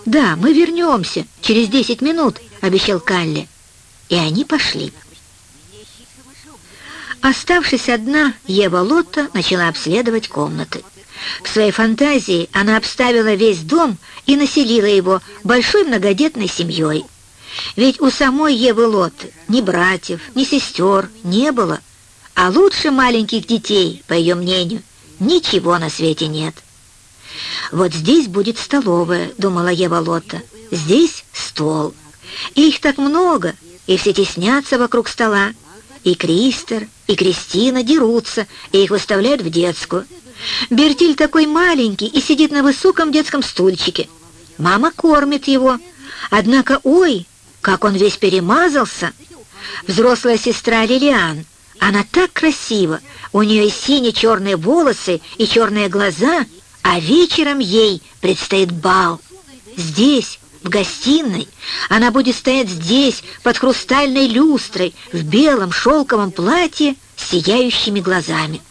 «Да, мы вернемся через десять минут», — обещал Калли. И они пошли. Оставшись одна, Ева Лотта начала обследовать комнаты. В своей фантазии она обставила весь дом и населила его большой многодетной семьей. Ведь у самой Евы Лотты ни братьев, ни сестер не было, а лучше маленьких детей, по ее мнению, ничего на свете нет. «Вот здесь будет столовая», — думала Ева Лотта. «Здесь стол. Их так много, и все теснятся вокруг стола. И Кристер, и Кристина дерутся, и их выставляют в детскую. Бертиль такой маленький и сидит на высоком детском стульчике. Мама кормит его. Однако, ой, как он весь перемазался. Взрослая сестра Лилиан, она так красива, у нее синие-черные волосы и черные глаза — а вечером ей предстоит бал. Здесь, в гостиной, она будет стоять здесь, под хрустальной люстрой, в белом шелковом платье с сияющими глазами.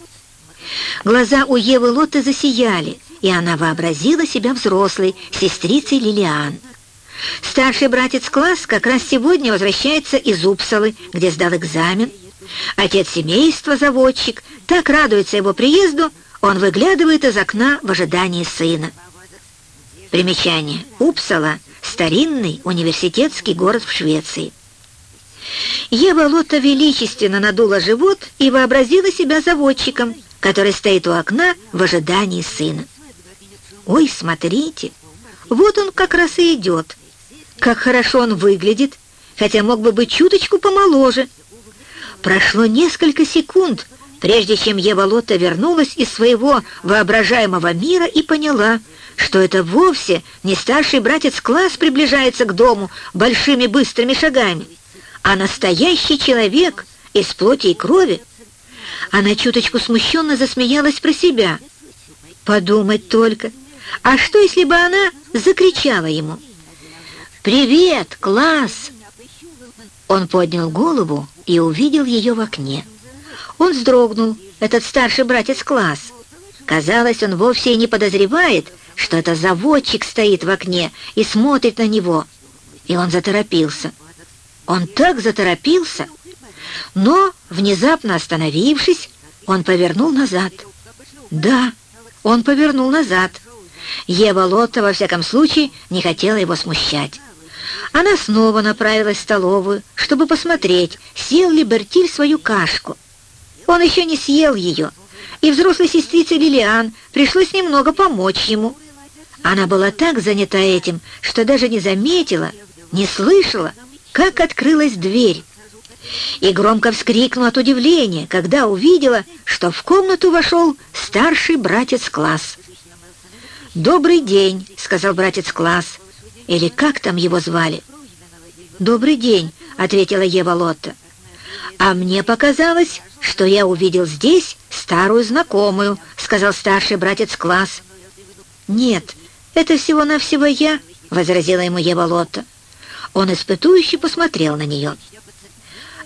Глаза у Евы Лотты засияли, и она вообразила себя взрослой, сестрицей Лилиан. Старший братец класс как раз сегодня возвращается из Упсалы, где сдал экзамен. Отец семейства, заводчик, так радуется его приезду, он выглядывает из окна в ожидании сына. Примечание. Упсала — старинный университетский город в Швеции. Ева Лотта величественно надула живот и вообразила себя заводчиком, который стоит у окна в ожидании сына. «Ой, смотрите, вот он как раз и идет. Как хорошо он выглядит, хотя мог бы быть чуточку помоложе». Прошло несколько секунд, прежде чем Ева Лотта вернулась из своего воображаемого мира и поняла, что это вовсе не старший братец-класс приближается к дому большими быстрыми шагами, а настоящий человек из плоти и крови. Она чуточку смущенно засмеялась про себя. Подумать только, а что, если бы она закричала ему? «Привет, класс!» Он поднял голову и увидел ее в окне. Он вздрогнул, этот старший братец класс. Казалось, он вовсе и не подозревает, что это заводчик стоит в окне и смотрит на него. И он заторопился. Он так заторопился, но, внезапно остановившись, он повернул назад. Да, он повернул назад. Ева Лотта, во всяком случае, не хотела его смущать. Она снова направилась в столовую, чтобы посмотреть, съел ли Бертиль свою кашку. Он еще не съел ее, и взрослой сестрице Лилиан пришлось немного помочь ему. Она была так занята этим, что даже не заметила, не слышала, как открылась дверь. И громко вскрикнула от удивления, когда увидела, что в комнату вошел старший братец класс. «Добрый день», — сказал братец класс. или как там его звали. «Добрый день», — ответила Ева Лотта. «А мне показалось, что я увидел здесь старую знакомую», — сказал старший братец класс. «Нет, это всего-навсего я», — возразила ему Ева Лотта. Он испытующе посмотрел на нее.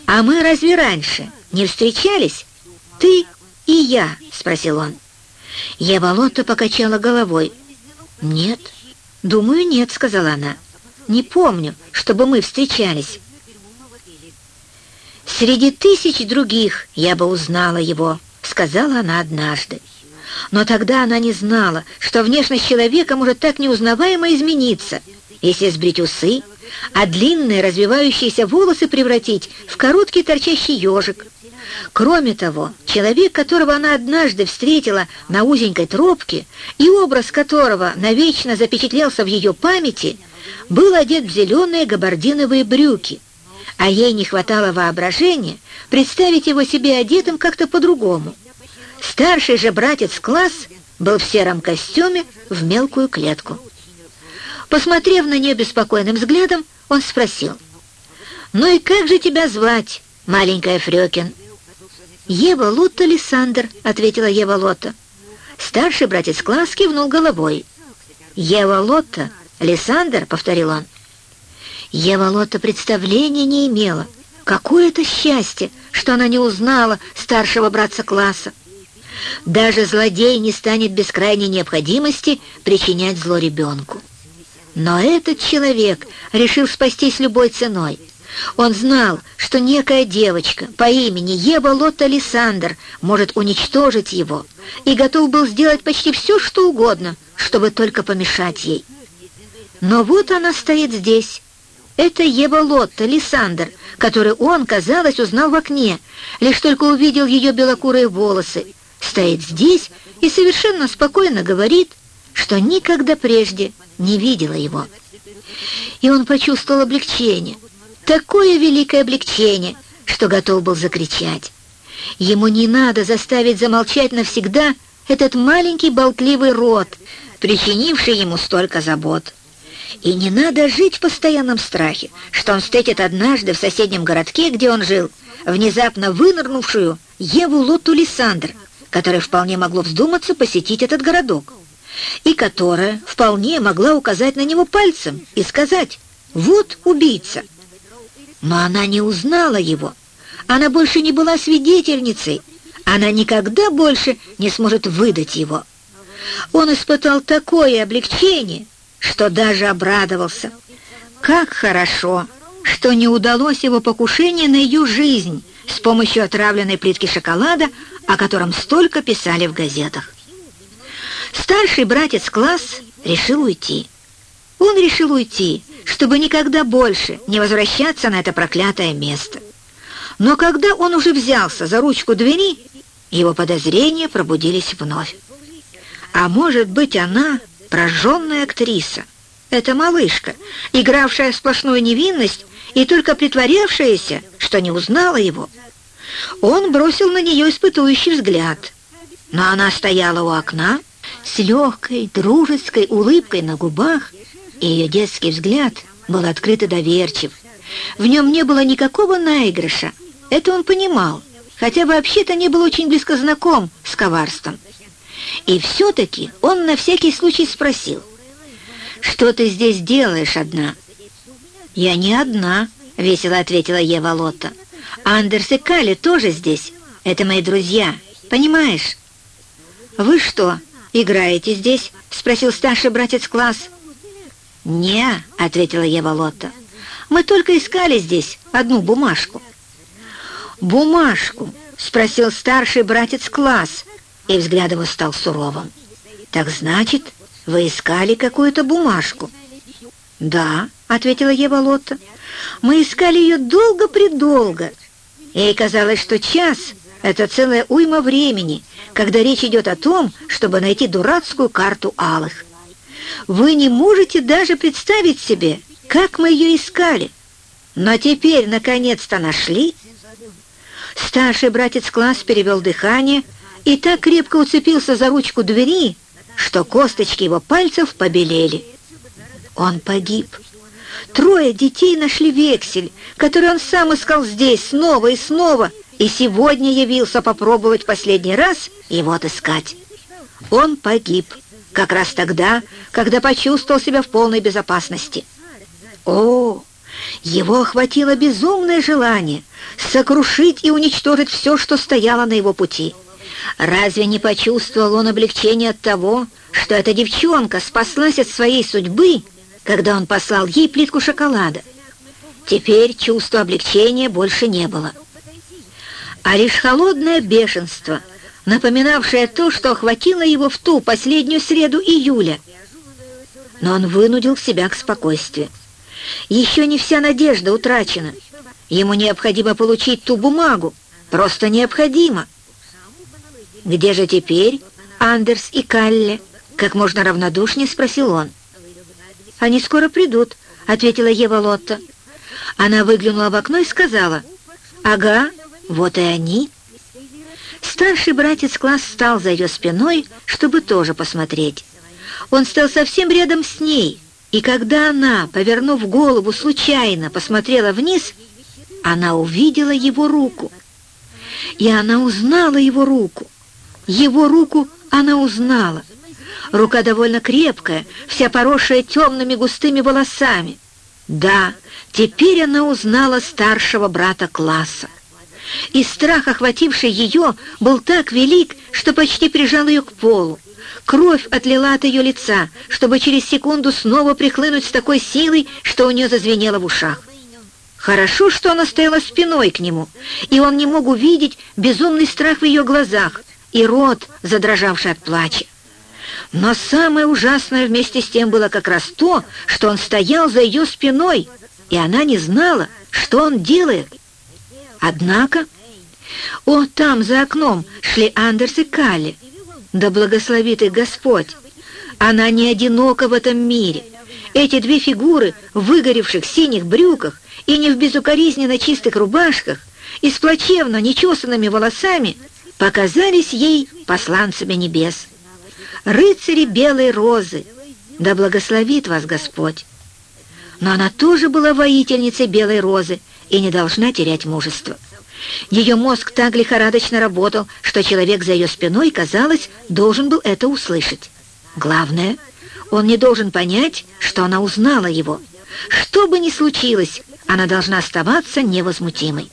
«А мы разве раньше не встречались? Ты и я?» — спросил он. Ева Лотта покачала головой. «Нет, думаю, нет», — сказала она. «Не помню, чтобы мы встречались». «Среди тысяч других я бы узнала его», — сказала она однажды. Но тогда она не знала, что внешность человека может так неузнаваемо измениться, если сбрить усы, а длинные развивающиеся волосы превратить в короткий торчащий ежик. Кроме того, человек, которого она однажды встретила на узенькой тропке и образ которого навечно запечатлелся в ее памяти, был одет в зеленые габардиновые брюки, а ей не хватало воображения представить его себе одетым как-то по-другому. Старший же братец класс был в сером костюме в мелкую клетку. Посмотрев на нее беспокойным взглядом, он спросил, «Ну и как же тебя звать, маленькая Фрёкин?» «Ева Лотта Лиссандр», — ответила Ева Лотта. Старший братец класс кивнул головой. «Ева Лотта Лиссандр», — повторил он. Ева Лотта представления не имела. Какое это счастье, что она не узнала старшего братца класса. Даже злодей не станет без крайней необходимости причинять зло ребенку. Но этот человек решил спастись любой ценой. Он знал, что некая девочка по имени Ева Лотта Лиссандр может уничтожить его и готов был сделать почти все, что угодно, чтобы только помешать ей. Но вот она стоит здесь. Это Ева Лотта Лиссандр, которую он, казалось, узнал в окне, лишь только увидел ее белокурые волосы, стоит здесь и совершенно спокойно говорит, что никогда прежде не видела его. И он почувствовал облегчение, такое великое облегчение, что готов был закричать. Ему не надо заставить замолчать навсегда этот маленький болтливый рот, причинивший ему столько забот. И не надо жить в постоянном страхе, что он встретит однажды в соседнем городке, где он жил, внезапно вынырнувшую Еву Лоту Лиссандр, которой вполне могло вздуматься посетить этот городок, и которая вполне могла указать на него пальцем и сказать «Вот убийца». Но она не узнала его. Она больше не была свидетельницей. Она никогда больше не сможет выдать его. Он испытал такое облегчение, что даже обрадовался. Как хорошо, что не удалось его покушение на ее жизнь с помощью отравленной плитки шоколада, о котором столько писали в газетах. Старший братец класс решил уйти. Он решил уйти, чтобы никогда больше не возвращаться на это проклятое место. Но когда он уже взялся за ручку двери, его подозрения пробудились вновь. А может быть, она прожженная актриса. Это малышка, игравшая сплошную невинность и только притворявшаяся, что не узнала его. Он бросил на нее испытующий взгляд, но она стояла у окна с легкой, дружеской улыбкой на губах, и ее детский взгляд был открыт и доверчив. В нем не было никакого наигрыша, это он понимал, хотя вообще-то не был очень близко знаком с коварством. И все-таки он на всякий случай спросил, «Что ты здесь делаешь одна?» «Я не одна», — весело ответила Ева Лотта. «Андерс и Кали тоже здесь. Это мои друзья, понимаешь?» «Вы что, играете здесь?» — спросил старший братец класс. «Не», — ответила Ева Лотта. «Мы только искали здесь одну бумажку». «Бумажку?» — спросил старший братец класс, и взгляд его стал суровым. «Так значит, вы искали какую-то бумажку?» «Да», — ответила Ева Лотта. «Мы искали ее долго-предолго. Ей казалось, что час — это целая уйма времени, когда речь идет о том, чтобы найти дурацкую карту алых. Вы не можете даже представить себе, как мы ее искали. Но теперь, наконец-то, нашли». Старший братец класс перевел дыхание и так крепко уцепился за ручку двери, что косточки его пальцев побелели. Он погиб. Трое детей нашли вексель, который он сам искал здесь снова и снова, и сегодня явился попробовать последний раз его отыскать. Он погиб как раз тогда, когда почувствовал себя в полной безопасности. О, его охватило безумное желание сокрушить и уничтожить все, что стояло на его пути. Разве не почувствовал он облегчение от того, что эта девчонка спаслась от своей судьбы, когда он послал ей плитку шоколада? Теперь чувства облегчения больше не было. А лишь холодное бешенство, напоминавшее то, что охватило его в ту последнюю среду июля. Но он вынудил себя к спокойствию. Еще не вся надежда утрачена. Ему необходимо получить ту бумагу. Просто необходимо. «Где же теперь Андерс и Калле?» Как можно равнодушнее спросил он. «Они скоро придут», — ответила Ева Лотта. Она выглянула в окно и сказала, «Ага, вот и они». Старший братец класс стал за ее спиной, чтобы тоже посмотреть. Он стал совсем рядом с ней, и когда она, повернув голову, случайно посмотрела вниз, она увидела его руку. И она узнала его руку. Его руку она узнала. Рука довольно крепкая, вся поросшая темными густыми волосами. Да, теперь она узнала старшего брата класса. И страх, охвативший ее, был так велик, что почти прижал ее к полу. Кровь отлила от ее лица, чтобы через секунду снова прихлынуть с такой силой, что у нее зазвенело в ушах. Хорошо, что она стояла спиной к нему, и он не мог увидеть безумный страх в ее глазах и рот, задрожавший от плача. Но самое ужасное вместе с тем было как раз то, что он стоял за ее спиной, и она не знала, что он делает. Однако... О, там, за окном, шли Андерс и Калли. Да благословит их Господь! Она не одинока в этом мире. Эти две фигуры в выгоревших синих брюках и не в безукоризненно чистых рубашках и с плачевно нечесанными волосами показались ей посланцами небес. Рыцари белой розы, да благословит вас Господь! Но она тоже была воительницей белой розы и не должна терять мужество. Ее мозг так лихорадочно работал, что человек за ее спиной, казалось, должен был это услышать. Главное, он не должен понять, что она узнала его. Что бы ни случилось, она должна оставаться невозмутимой.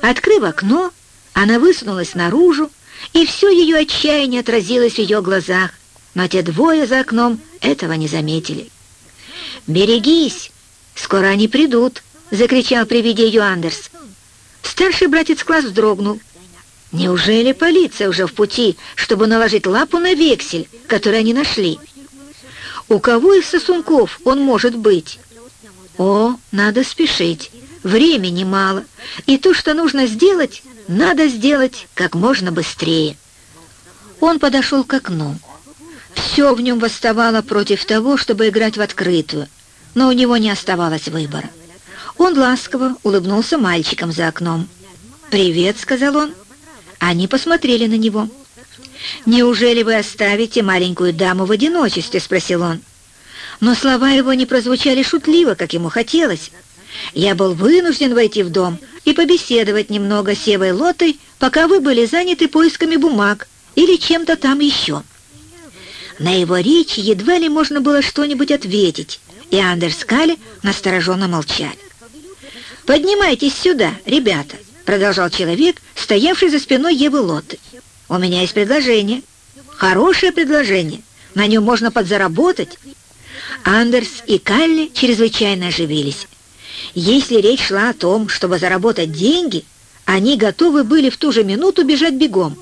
Открыв окно, она высунулась наружу, и все ее отчаяние отразилось в ее глазах, но те двое за окном этого не заметили. «Берегись! Скоро они придут!» — закричал при виде ее Андерс. Старший братец класс вздрогнул. Неужели полиция уже в пути, чтобы наложить лапу на вексель, который они нашли? У кого из сосунков он может быть? О, надо спешить. Времени мало. И то, что нужно сделать, надо сделать как можно быстрее. Он подошел к окну. Все в нем восставало против того, чтобы играть в открытую, но у него не оставалось выбора. Он ласково улыбнулся мальчикам за окном. «Привет», — сказал он. Они посмотрели на него. «Неужели вы оставите маленькую даму в одиночестве?» — спросил он. Но слова его не прозвучали шутливо, как ему хотелось. «Я был вынужден войти в дом и побеседовать немного с Евой Лотой, пока вы были заняты поисками бумаг или чем-то там еще». На его речи едва ли можно было что-нибудь ответить, и Андерс Калли настороженно молчали. «Поднимайтесь сюда, ребята», — продолжал человек, стоявший за спиной Евы Лотты. «У меня есть предложение. Хорошее предложение. На нем можно подзаработать». Андерс и Калли чрезвычайно оживились. Если речь шла о том, чтобы заработать деньги, они готовы были в ту же минуту бежать бегом.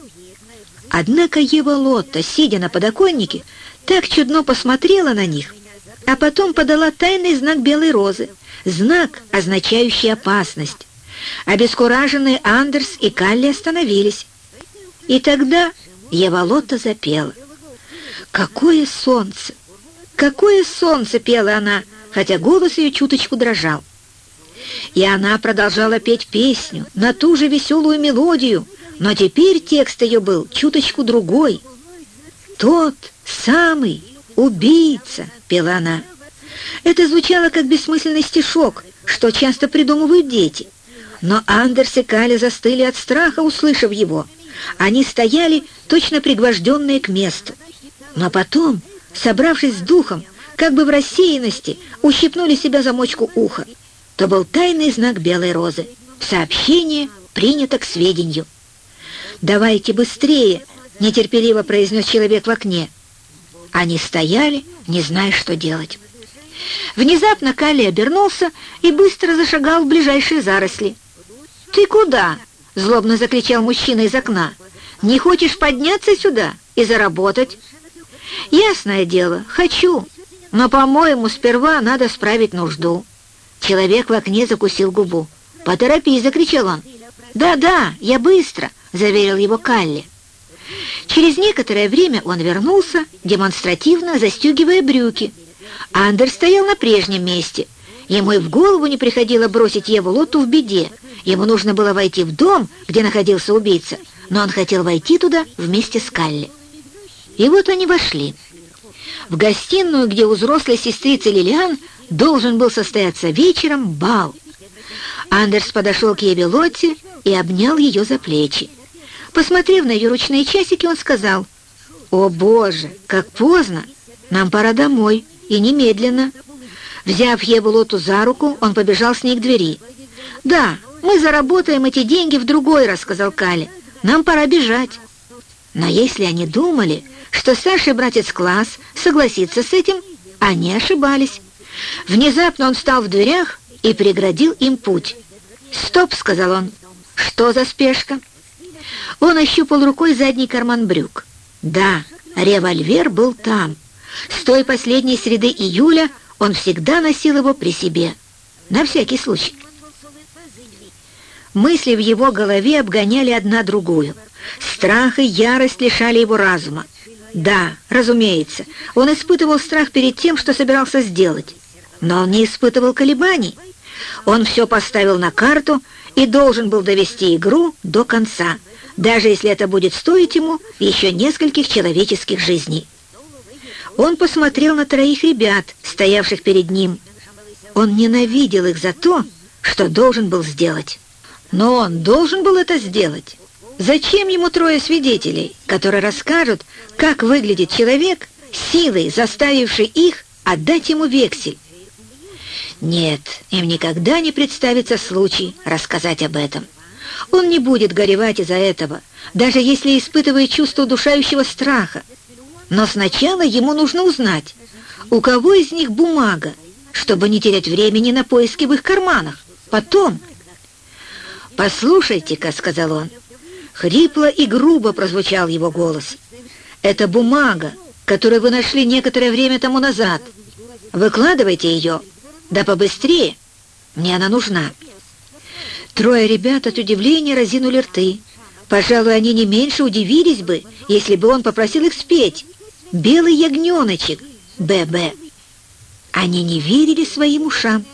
Однако Ева Лотта, сидя на подоконнике, так чудно посмотрела на них, а потом подала тайный знак белой розы — знак, означающий опасность. Обескураженные Андерс и Калли остановились. И тогда Еволота запела. «Какое солнце! Какое солнце!» — пела она, хотя голос ее чуточку дрожал. И она продолжала петь песню на ту же веселую мелодию, но теперь текст ее был чуточку другой. «Тот самый убийца!» — пела она. Это звучало как бессмысленный стишок, что часто придумывают дети. Но Андерс и Кали застыли от страха, услышав его. Они стояли, точно пригвожденные к месту. Но потом, собравшись с духом, как бы в рассеянности, ущипнули себя за мочку уха. То был тайный знак белой розы. Сообщение принято к сведению. «Давайте быстрее!» — нетерпеливо произнес человек в окне. Они стояли, не зная, что делать. Внезапно Калли обернулся и быстро зашагал в ближайшие заросли. «Ты куда?» — злобно закричал мужчина из окна. «Не хочешь подняться сюда и заработать?» «Ясное дело, хочу, но, по-моему, сперва надо справить нужду». Человек в окне закусил губу. «Поторопись!» — закричал он. «Да-да, я быстро!» — заверил его Калли. Через некоторое время он вернулся, демонстративно застегивая брюки. Андер стоял на прежнем месте. Ему и в голову не приходило бросить Еву Лоту в беде. Ему нужно было войти в дом, где находился убийца, но он хотел войти туда вместе с Калли. И вот они вошли. В гостиную, где у взрослой сестрицы Лилиан должен был состояться вечером бал. Андерс подошел к Еве и обнял ее за плечи. Посмотрев на ее ручные часики, он сказал, «О, Боже, как поздно! Нам пора домой, и немедленно!» Взяв Еву за руку, он побежал с ней к двери. «Да, мы заработаем эти деньги в другой раз», — сказал Кали. «Нам пора бежать». Но если они думали, что старший братец Класс согласится с этим, они ошибались. Внезапно он встал в дверях и преградил им путь. «Стоп!» — сказал он. «Что за спешка?» Он ощупал рукой задний карман брюк. Да, револьвер был там. С той последней среды июля он всегда носил его при себе. На всякий случай. Мысли в его голове обгоняли одна другую. Страх и ярость лишали его разума. Да, разумеется, он испытывал страх перед тем, что собирался сделать. Но он не испытывал колебаний. Он все поставил на карту и должен был довести игру до конца — даже если это будет стоить ему еще нескольких человеческих жизней. Он посмотрел на троих ребят, стоявших перед ним. Он ненавидел их за то, что должен был сделать. Но он должен был это сделать. Зачем ему трое свидетелей, которые расскажут, как выглядит человек, силой заставивший их отдать ему вексель? Нет, им никогда не представится случай рассказать об этом. Он не будет горевать из-за этого, даже если испытывает чувство удушающего страха. Но сначала ему нужно узнать, у кого из них бумага, чтобы не терять времени на поиски в их карманах. Потом... «Послушайте-ка», — сказал он, — хрипло и грубо прозвучал его голос. «Это бумага, которую вы нашли некоторое время тому назад. Выкладывайте ее, да побыстрее. Мне она нужна». Трое ребят от удивления разинули рты. Пожалуй, они не меньше удивились бы, если бы он попросил их спеть. «Белый ягненочек» Б.Б. Они не верили своим ушам.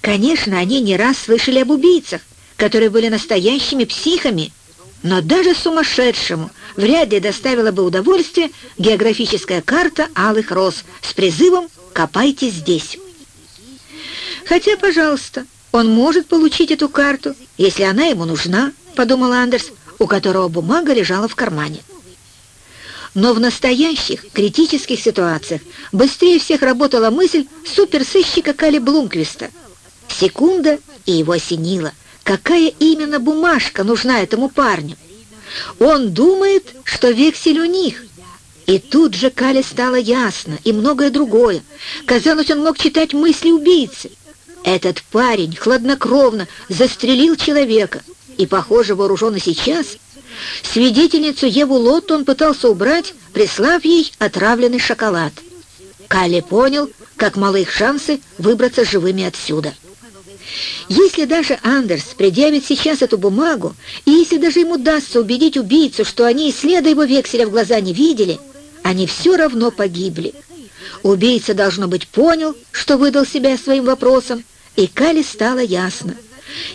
Конечно, они не раз слышали об убийцах, которые были настоящими психами, но даже сумасшедшему вряд ли доставила бы удовольствие географическая карта алых роз с призывом «Копайте здесь». Хотя, пожалуйста, он может получить эту карту, если она ему нужна, подумал Андерс, у которого бумага лежала в кармане. Но в настоящих критических ситуациях быстрее всех работала мысль суперсыщика Кали Блумквиста. Секунда, и его осенило. Какая именно бумажка нужна этому парню? Он думает, что вексель у них. И тут же Кале стало ясно, и многое другое. Казалось, он мог читать мысли убийцы. Этот парень хладнокровно застрелил человека и, похоже, вооружен и сейчас. Свидетельницу Еву Лотту он пытался убрать, прислав ей отравленный шоколад. Калли понял, как малы их шансы выбраться живыми отсюда. Если даже Андерс предъявит сейчас эту бумагу, и если даже ему удастся убедить убийцу, что они, исследуя его векселя, в глаза не видели, они все равно погибли. Убийца, должно быть, понял, что выдал себя своим вопросом, и Кали стало ясно.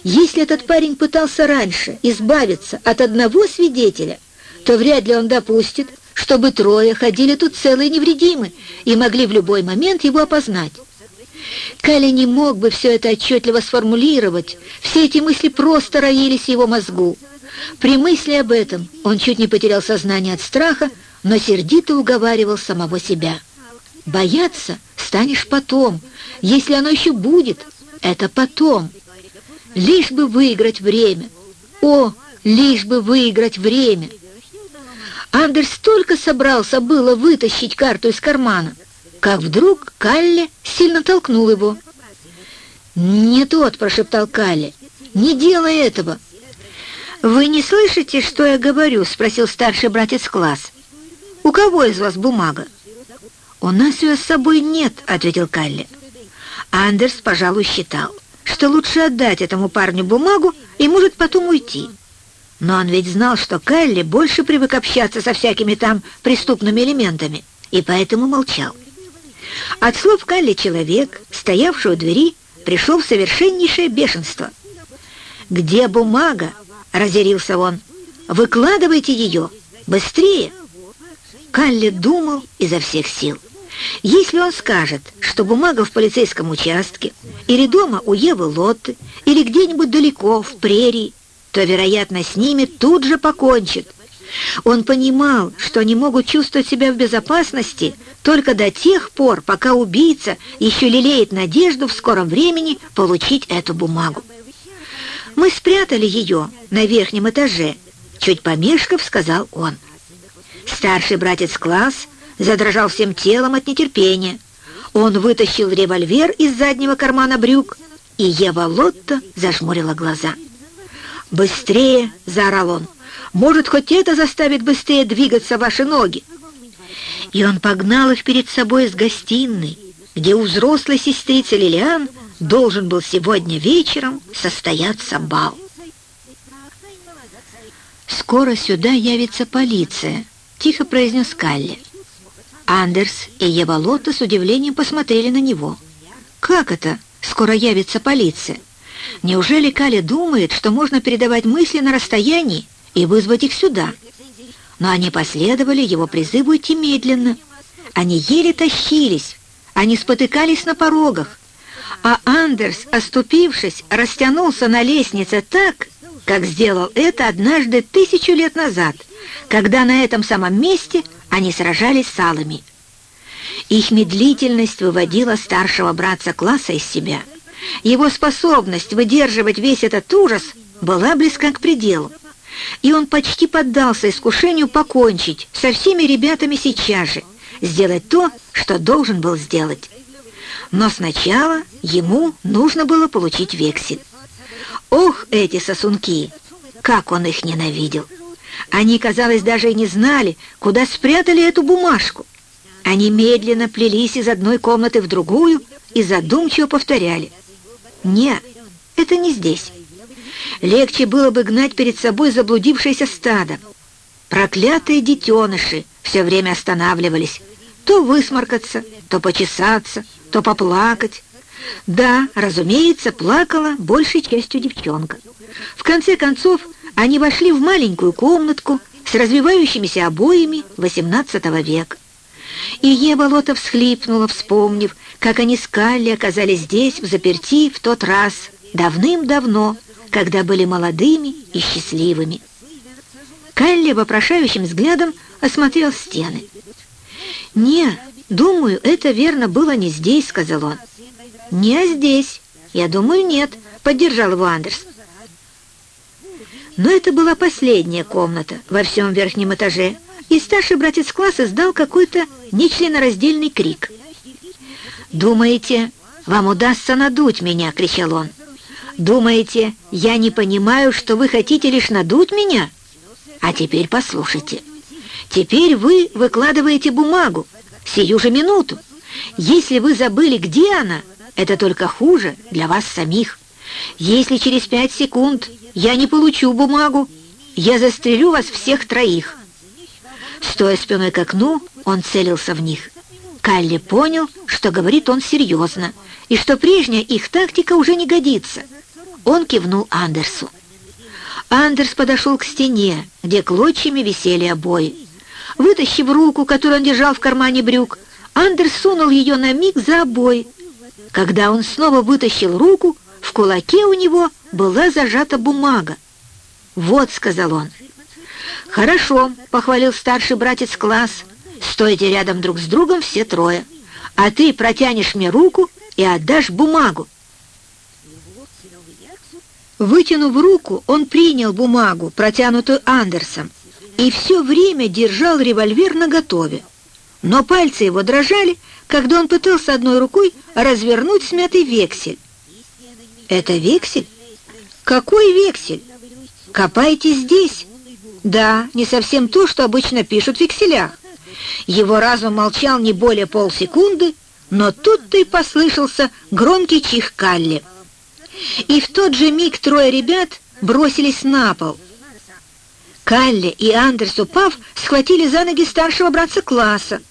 Если этот парень пытался раньше избавиться от одного свидетеля, то вряд ли он допустит, чтобы трое ходили тут целые невредимы и могли в любой момент его опознать. Калли не мог бы все это отчетливо сформулировать, все эти мысли просто роились в его мозгу. При мысли об этом он чуть не потерял сознание от страха, но сердито уговаривал самого себя. «Бояться станешь потом, если оно еще будет, это потом. Лишь бы выиграть время. О, лишь бы выиграть время!» Андерс только собрался было вытащить карту из кармана, как вдруг Калли сильно толкнул его. «Не тот», — прошептал Калли, — «не делай этого». «Вы не слышите, что я говорю?» — спросил старший братец класс. «У кого из вас бумага?» «У нас ее с собой нет», — ответил Калли. Андерс, пожалуй, считал, что лучше отдать этому парню бумагу и может потом уйти. Но он ведь знал, что Калли больше привык общаться со всякими там преступными элементами, и поэтому молчал. От слов Калли человек, стоявший у двери, пришел в совершеннейшее бешенство. «Где бумага?» — разъярился он. «Выкладывайте ее! Быстрее!» Калли думал изо всех сил. Если он скажет, что бумага в полицейском участке, или дома у Евы Лотты, или где-нибудь далеко, в прерии, то, вероятно, с ними тут же покончит. Он понимал, что они могут чувствовать себя в безопасности только до тех пор, пока убийца еще лелеет надежду в скором времени получить эту бумагу. «Мы спрятали ее на верхнем этаже», — чуть помешков сказал он. Старший братец класс задрожал всем телом от нетерпения. Он вытащил револьвер из заднего кармана брюк, и Ева Лотта зажмурила глаза. «Быстрее!» — заорал он. «Может, хоть это заставит быстрее двигаться ваши ноги?» И он погнал их перед собой из гостиной, где у взрослой сестрицы Лилиан должен был сегодня вечером состояться бал. «Скоро сюда явится полиция», — тихо произнес Калли. Андерс и Ева Лотта с удивлением посмотрели на него. «Как это? Скоро явится полиция? Неужели Калли думает, что можно передавать мысли на расстоянии и вызвать их сюда?» Но они последовали его призыву идти медленно. Они еле тащились, они спотыкались на порогах, а Андерс, оступившись, растянулся на лестнице так, как сделал это однажды тысячу лет назад, когда на этом самом месте они сражались с алами. Их медлительность выводила старшего братца класса из себя. Его способность выдерживать весь этот ужас была близка к пределу и он почти поддался искушению покончить со всеми ребятами сейчас же, сделать то, что должен был сделать. Но сначала ему нужно было получить вексель. Ох, эти сосунки! Как он их ненавидел! Они, казалось, даже и не знали, куда спрятали эту бумажку. Они медленно плелись из одной комнаты в другую и задумчиво повторяли. «Нет, это не здесь». Легче было бы гнать перед собой заблудившееся стадо. Проклятые детеныши все время останавливались. То высморкаться, то почесаться, то поплакать. Да, разумеется, плакала большей частью девчонка. В конце концов, они вошли в маленькую комнатку с развивающимися обоями XVIII века. И Ева всхлипнула, вспомнив, как они с Калли оказались здесь, в заперти, в тот раз, давным-давно, когда были молодыми и счастливыми. Калли вопрошающим взглядом осмотрел стены. «Не, думаю, это верно было не здесь», — сказал он. «Не а здесь. Я думаю, нет», — поддержал его Андерс. Но это была последняя комната во всем верхнем этаже, и старший братец класса издал какой-то нечленораздельный крик. «Думаете, вам удастся надуть меня?» — кричал он. Думаете, я не понимаю, что вы хотите лишь надуть меня? А теперь послушайте. Теперь вы выкладываете бумагу, сию же минуту. Если вы забыли, где она, это только хуже для вас самих. Если через пять секунд я не получу бумагу, я застрелю вас всех троих». Стоя спиной к окну, он целился в них. Калли понял, что говорит он серьезно, и что прежняя их тактика уже не годится — он кивнул Андерсу. Андерс подошел к стене, где клочьями висели обои. Вытащив руку, которую он держал в кармане брюк, Андерс сунул ее на миг за обои. Когда он снова вытащил руку, в кулаке у него была зажата бумага. «Вот», — сказал он. «Хорошо», — похвалил старший братец класс. «Стойте рядом друг с другом все трое, а ты протянешь мне руку и отдашь бумагу». Вытянув руку, он принял бумагу, протянутую Андерсом, и все время держал револьвер наготове. Но пальцы его дрожали, когда он пытался одной рукой развернуть смятый вексель. «Это вексель? Какой вексель? Копайте здесь!» «Да, не совсем то, что обычно пишут в векселях». Его разум молчал не более полсекунды, но тут-то и послышался громкий чих Калли. И в тот же миг трое ребят бросились на пол. Калли и Андерс, упав, схватили за ноги старшего братца класса.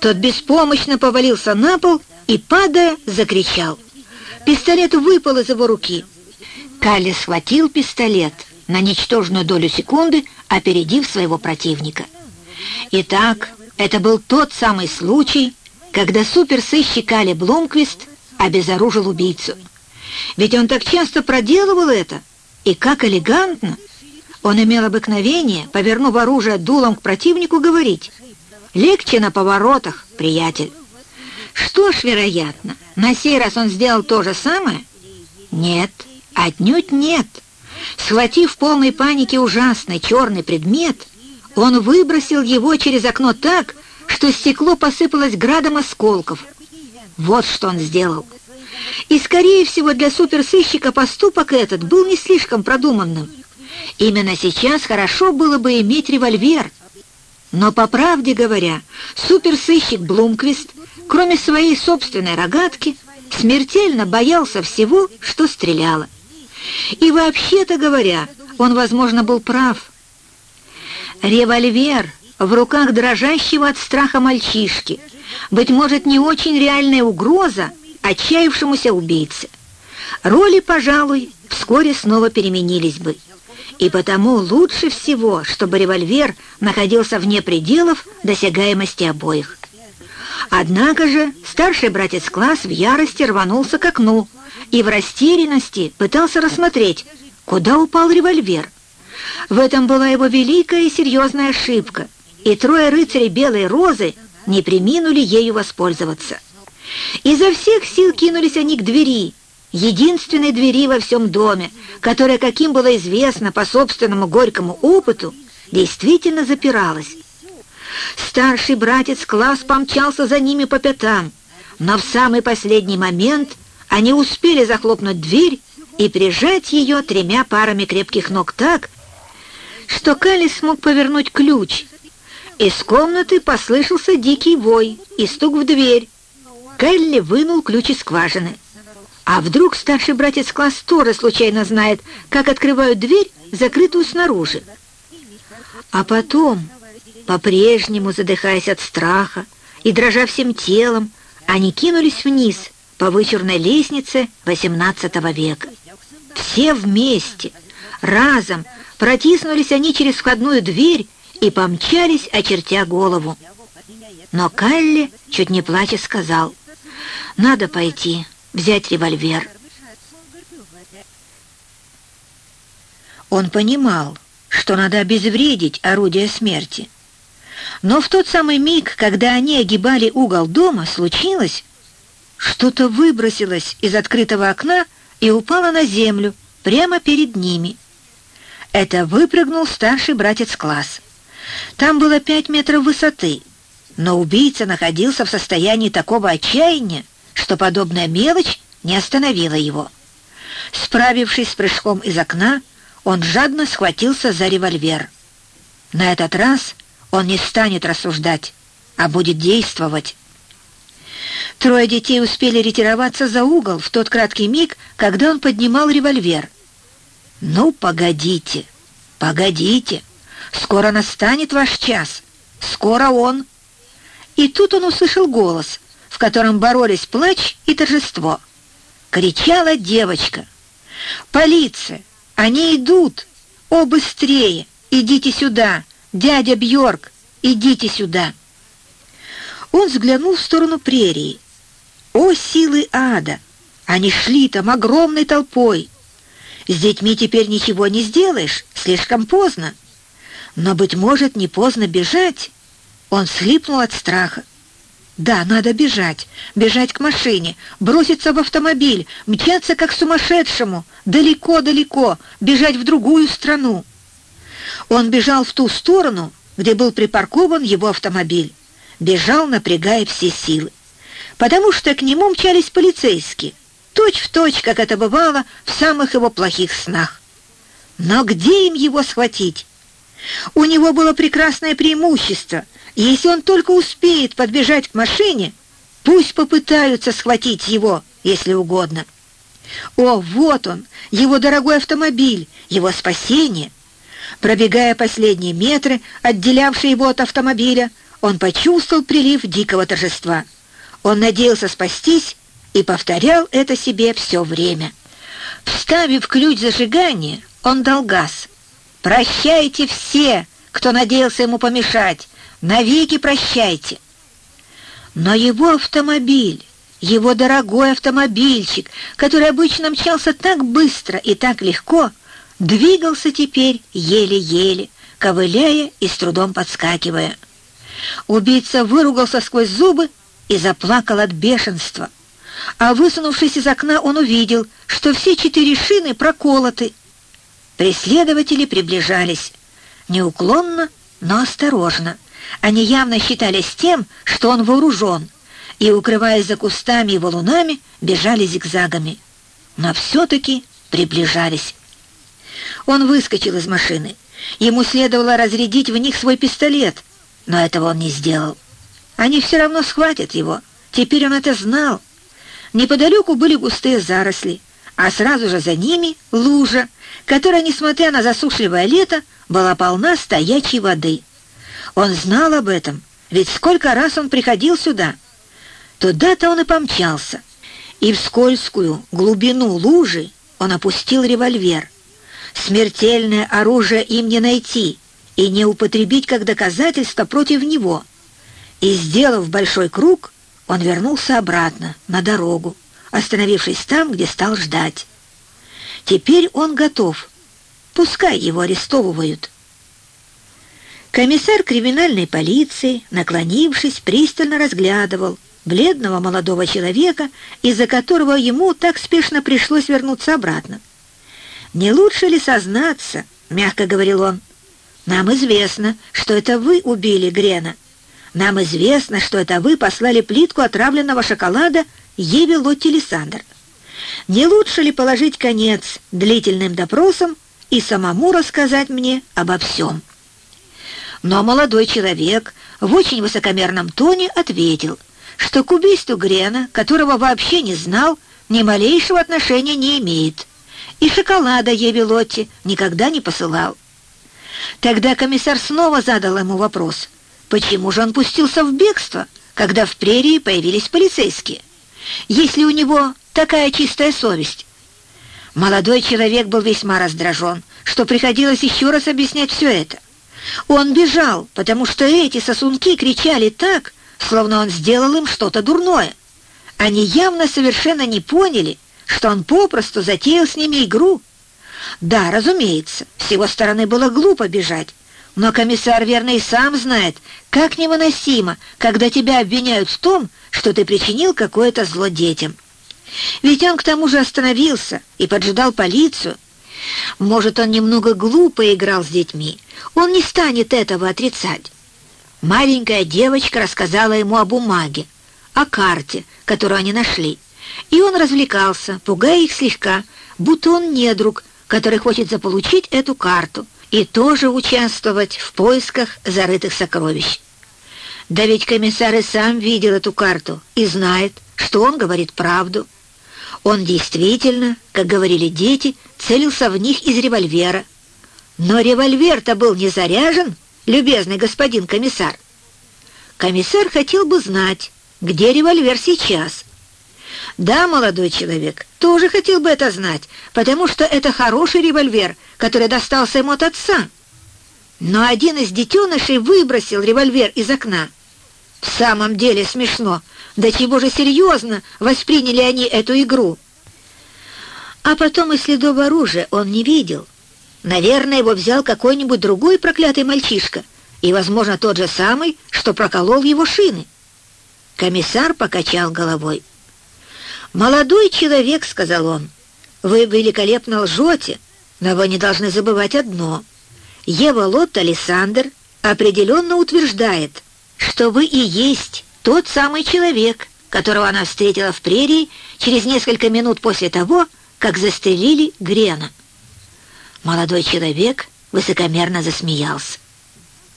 Тот беспомощно повалился на пол и, падая, закричал. Пистолет выпал из его руки. Калли схватил пистолет на ничтожную долю секунды, опередив своего противника. Итак, это был тот самый случай, когда суперсыщик Калли Блумквист обезоружил убийцу. Ведь он так часто проделывал это, и как элегантно. Он имел обыкновение, повернув оружие дулом к противнику, говорить «Легче на поворотах, приятель». Что ж, вероятно, на сей раз он сделал то же самое? Нет, отнюдь нет. Схватив в полной панике ужасный черный предмет, он выбросил его через окно так, что стекло посыпалось градом осколков. Вот что он сделал. И, скорее всего, для суперсыщика поступок этот был не слишком продуманным. Именно сейчас хорошо было бы иметь револьвер. Но, по правде говоря, суперсыщик Блумквист, кроме своей собственной рогатки, смертельно боялся всего, что стреляло. И вообще-то говоря, он, возможно, был прав. Револьвер в руках дрожащего от страха мальчишки, быть может, не очень реальная угроза, отчаявшемуся убийце. Роли, пожалуй, вскоре снова переменились бы. И потому лучше всего, чтобы револьвер находился вне пределов досягаемости обоих. Однако же старший братец класс в ярости рванулся к окну и в растерянности пытался рассмотреть, куда упал револьвер. В этом была его великая и серьезная ошибка, и трое рыцарей Белой Розы не приминули ею воспользоваться. Изо всех сил кинулись они к двери, единственной двери во всем доме, которая, каким было известно по собственному горькому опыту, действительно запиралась. Старший братец Класс помчался за ними по пятам, но в самый последний момент они успели захлопнуть дверь и прижать ее тремя парами крепких ног так, что Калли смог повернуть ключ. Из комнаты послышался дикий вой и стук в дверь, Келли вынул ключ из скважины. А вдруг старший братец класс тоже случайно знает, как открывают дверь, закрытую снаружи? А потом, по-прежнему задыхаясь от страха и дрожа всем телом, они кинулись вниз по вычурной лестнице XVIII века. Все вместе, разом, протиснулись они через входную дверь и помчались, очертя голову. Но Калли, чуть не плача, сказал — надо пойти, взять револьвер. Он понимал, что надо обезвредить орудие смерти. Но в тот самый миг, когда они огибали угол дома, случилось, что-то выбросилось из открытого окна и упало на землю прямо перед ними. Это выпрыгнул старший братец класс. Там было пять метров высоты, но убийца находился в состоянии такого отчаяния, что подобная мелочь не остановила его. Справившись с прыжком из окна, он жадно схватился за револьвер. На этот раз он не станет рассуждать, а будет действовать. Трое детей успели ретироваться за угол в тот краткий миг, когда он поднимал револьвер. «Ну, погодите, погодите, скоро настанет ваш час, скоро он...» И тут он услышал голос, в котором боролись плач и торжество. Кричала девочка. «Полиция! Они идут! О, быстрее! Идите сюда! Дядя Бьорк, идите сюда!» Он взглянул в сторону прерии. О, силы ада! Они шли там огромной толпой. С детьми теперь ничего не сделаешь, слишком поздно. Но, быть может, не поздно бежать. Он слипнул от страха. Да, надо бежать, бежать к машине, броситься в автомобиль, мчаться как сумасшедшему, далеко-далеко, бежать в другую страну. Он бежал в ту сторону, где был припаркован его автомобиль. Бежал, напрягая все силы. Потому что к нему мчались полицейские, точь в точь, как это бывало в самых его плохих снах. Но где им его схватить? У него было прекрасное преимущество, если он только успеет подбежать к машине, пусть попытаются схватить его, если угодно. О, вот он, его дорогой автомобиль, его спасение — Пробегая последние метры, отделявшие его от автомобиля, он почувствовал прилив дикого торжества. Он надеялся спастись и повторял это себе все время. Вставив ключ зажигания, он дал газ. «Прощайте все, кто надеялся ему помешать! Навеки прощайте!» Но его автомобиль, его дорогой автомобильчик, который обычно мчался так быстро и так легко, двигался теперь еле-еле, ковыляя и с трудом подскакивая. Убийца выругался сквозь зубы и заплакал от бешенства. А высунувшись из окна, он увидел, что все четыре шины проколоты. Преследователи приближались. Неуклонно, но осторожно. Они явно считались тем, что он вооружен, и, укрываясь за кустами и валунами, бежали зигзагами. Но все-таки приближались. Он выскочил из машины. Ему следовало разрядить в них свой пистолет, но этого он не сделал. Они все равно схватят его. Теперь он это знал. Неподалеку были густые заросли, а сразу же за ними лужа, которая, несмотря на засушливое лето, была полна стоячей воды. Он знал об этом, ведь сколько раз он приходил сюда. Туда-то он и помчался. И в скользкую глубину лужи он опустил револьвер. Смертельное оружие им не найти и не употребить как доказательство против него. И, сделав большой круг, он вернулся обратно, на дорогу, остановившись там, где стал ждать. Теперь он готов. Пускай его арестовывают. Комиссар криминальной полиции, наклонившись, пристально разглядывал бледного молодого человека, из-за которого ему так спешно пришлось вернуться обратно. «Не лучше ли сознаться?» — мягко говорил он. «Нам известно, что это вы убили Грена. Нам известно, что это вы послали плитку отравленного шоколада Еве Лотти Лиссандр. Не лучше ли положить конец длительным допросам и самому рассказать мне обо всем?» Но молодой человек в очень высокомерном тоне ответил, что к убийству Грена, которого вообще не знал, ни малейшего отношения не имеет и шоколада Еве Лотти никогда не посылал. Тогда комиссар снова задал ему вопрос, почему же он пустился в бегство, когда в прерии появились полицейские, если у него такая чистая совесть. Молодой человек был весьма раздражен, что приходилось еще раз объяснять все это. Он бежал, потому что эти сосунки кричали так, словно он сделал им что-то дурное. Они явно совершенно не поняли, что он попросту затеял с ними игру. Да, разумеется, с его стороны было глупо бежать, но комиссар верно и сам знает, как невыносимо, когда тебя обвиняют в том, что ты причинил какое-то зло детям. Ведь он к тому же остановился и поджидал полицию. Может, он немного глупо играл с детьми. Он не станет этого отрицать. Маленькая девочка рассказала ему о бумаге, о карте, которую они нашли. И он развлекался, пугая их слегка, будто он недруг, который хочет заполучить эту карту и тоже участвовать в поисках зарытых сокровищ. Да ведь комиссар и сам видел эту карту и знает, что он говорит правду. Он действительно, как говорили дети, целился в них из револьвера. Но револьвер-то был не заряжен, любезный господин комиссар. Комиссар хотел бы знать, где револьвер сейчас — да, молодой человек, тоже хотел бы это знать, потому что это хороший револьвер, который достался ему от отца. Но один из детенышей выбросил револьвер из окна. В самом деле смешно. Да чего же серьезно восприняли они эту игру? А потом и следов оружия он не видел. Наверное, его взял какой-нибудь другой проклятый мальчишка, и, возможно, тот же самый, что проколол его шины. Комиссар покачал головой. «Молодой человек», — сказал он, — «вы великолепно лжете, но вы не должны забывать одно. Ева Лотт Александр определенно утверждает, что вы и есть тот самый человек, которого она встретила в прерии через несколько минут после того, как застрелили Грена. Молодой человек высокомерно засмеялся.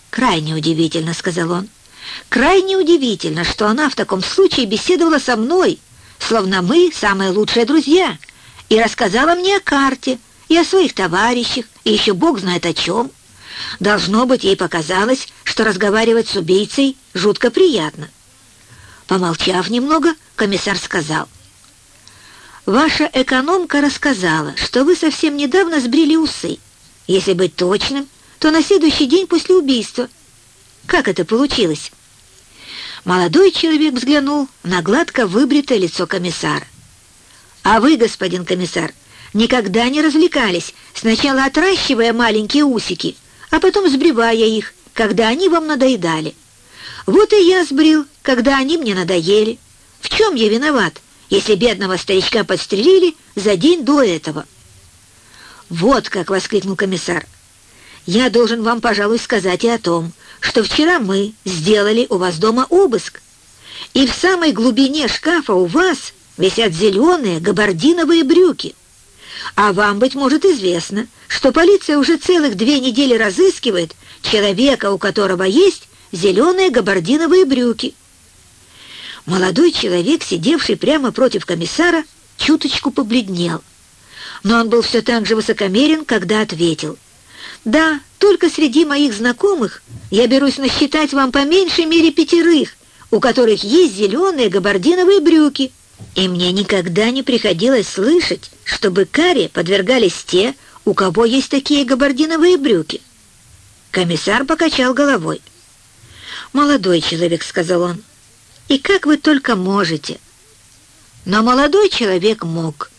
«Крайне удивительно», — сказал он. «Крайне удивительно, что она в таком случае беседовала со мной, словно мы самые лучшие друзья, и рассказала мне о карте, и о своих товарищах, и еще бог знает о чем. Должно быть, ей показалось, что разговаривать с убийцей жутко приятно. Помолчав немного, комиссар сказал, «Ваша экономка рассказала, что вы совсем недавно сбрили усы. Если быть точным, то на следующий день после убийства. Как это получилось?» Молодой человек взглянул на гладко выбритое лицо комиссара. «А вы, господин комиссар, никогда не развлекались, сначала отращивая маленькие усики, а потом сбривая их, когда они вам надоедали. Вот и я сбрил, когда они мне надоели. В чем я виноват, если бедного старичка подстрелили за день до этого?» «Вот как!» — воскликнул комиссар. «Я должен вам, пожалуй, сказать и о том, что вчера мы сделали у вас дома обыск, и в самой глубине шкафа у вас висят зеленые габардиновые брюки. А вам, быть может, известно, что полиция уже целых две недели разыскивает человека, у которого есть зеленые габардиновые брюки. Молодой человек, сидевший прямо против комиссара, чуточку побледнел. Но он был все так же высокомерен, когда ответил. «Да, только среди моих знакомых я берусь насчитать вам по меньшей мере пятерых, у которых есть зеленые габардиновые брюки. И мне никогда не приходилось слышать, чтобы каре подвергались те, у кого есть такие габардиновые брюки». Комиссар покачал головой. «Молодой человек», — сказал он, — «и как вы только можете». Но молодой человек мог.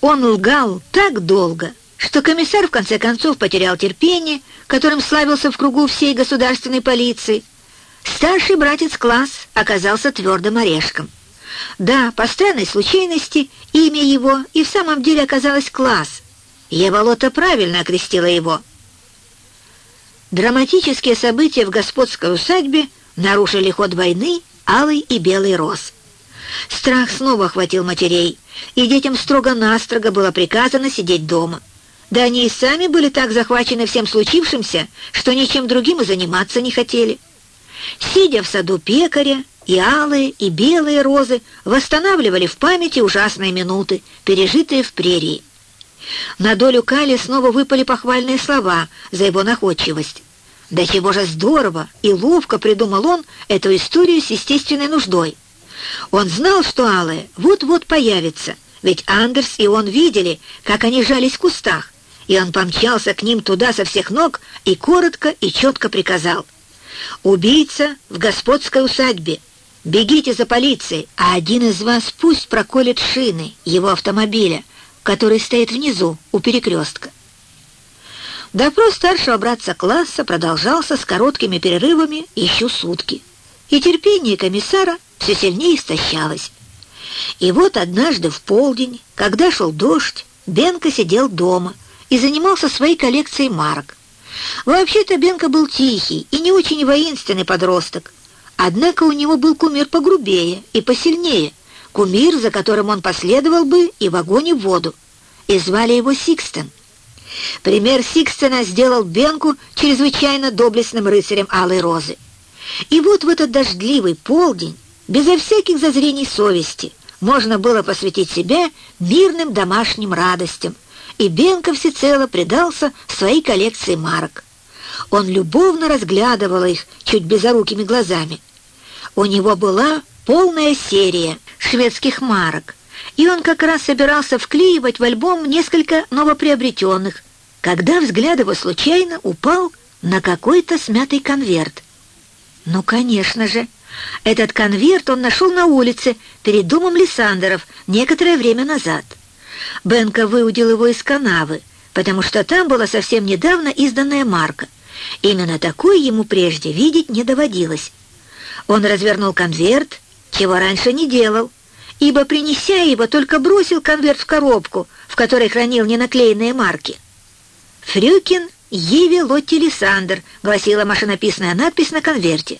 Он лгал так долго, что комиссар в конце концов потерял терпение, которым славился в кругу всей государственной полиции. Старший братец класс оказался твердым орешком. Да, по странной случайности, имя его и в самом деле оказалось класс. Еволота правильно окрестила его. Драматические события в господской усадьбе нарушили ход войны алый и белый роз. Страх снова охватил матерей, и детям строго-настрого было приказано сидеть дома. Да они и сами были так захвачены всем случившимся, что ничем другим и заниматься не хотели. Сидя в саду пекаря, и алые, и белые розы восстанавливали в памяти ужасные минуты, пережитые в прерии. На долю Кали снова выпали похвальные слова за его находчивость. Да чего же здорово и ловко придумал он эту историю с естественной нуждой. Он знал, что алые вот-вот появится, ведь Андерс и он видели, как они жались в кустах, и он помчался к ним туда со всех ног и коротко и четко приказал. «Убийца в господской усадьбе. Бегите за полицией, а один из вас пусть проколет шины его автомобиля, который стоит внизу, у перекрестка». Допрос старшего братца класса продолжался с короткими перерывами еще сутки, и терпение комиссара все сильнее истощалось. И вот однажды в полдень, когда шел дождь, Бенка сидел дома — и занимался своей коллекцией марок. Вообще-то Бенка был тихий и не очень воинственный подросток, однако у него был кумир погрубее и посильнее, кумир, за которым он последовал бы и в огонь и в воду, и звали его Сикстен. Пример Сикстена сделал Бенку чрезвычайно доблестным рыцарем Алой Розы. И вот в этот дождливый полдень, безо всяких зазрений совести, можно было посвятить себя мирным домашним радостям, и Бенко всецело предался своей коллекции марок. Он любовно разглядывал их чуть безорукими глазами. У него была полная серия шведских марок, и он как раз собирался вклеивать в альбом несколько новоприобретенных, когда взгляд его случайно упал на какой-то смятый конверт. Ну, конечно же, Этот конверт он нашел на улице перед домом Лиссандеров некоторое время назад. Бенка выудил его из канавы, потому что там была совсем недавно изданная марка. Именно такой ему прежде видеть не доводилось. Он развернул конверт, чего раньше не делал, ибо, принеся его, только бросил конверт в коробку, в которой хранил ненаклеенные марки. «Фрюкин Еве Лотти Лиссандр», — гласила машинописная надпись на конверте.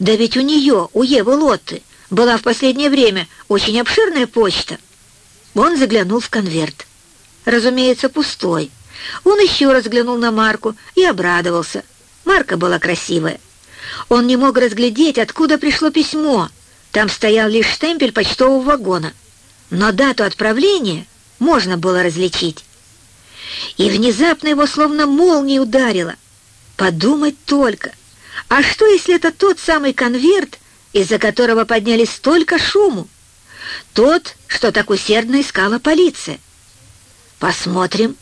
«Да ведь у нее, у Евы Лотты, была в последнее время очень обширная почта». Он заглянул в конверт. Разумеется, пустой. Он еще раз взглянул на Марку и обрадовался. Марка была красивая. Он не мог разглядеть, откуда пришло письмо. Там стоял лишь штемпель почтового вагона. Но дату отправления можно было различить. И внезапно его словно молнией ударило. Подумать только. А что, если это тот самый конверт, из-за которого поднялись столько шуму? Тот, что так усердно искала полиция. Посмотрим.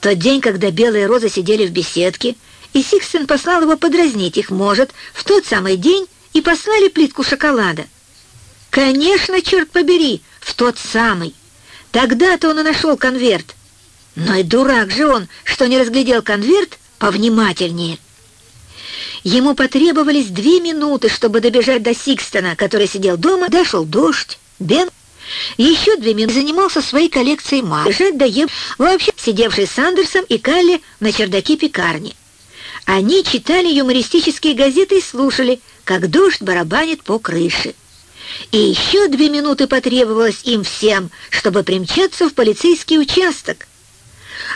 Тот день, когда белые розы сидели в беседке, и Сикстен послал его подразнить их, может, в тот самый день и послали плитку шоколада. Конечно, черт побери, в тот самый. Тогда-то он и нашел конверт. Но и дурак же он, что не разглядел конверт повнимательнее. Ему потребовались две минуты, чтобы добежать до Сикстона, который сидел дома. Дошел дождь, Бен еще две минуты занимался своей коллекцией мар. Бежать до Еб, вообще сидевший с Андерсом и Калли на чердаке пекарни. Они читали юмористические газеты и слушали, как дождь барабанит по крыше. И еще две минуты потребовалось им всем, чтобы примчаться в полицейский участок.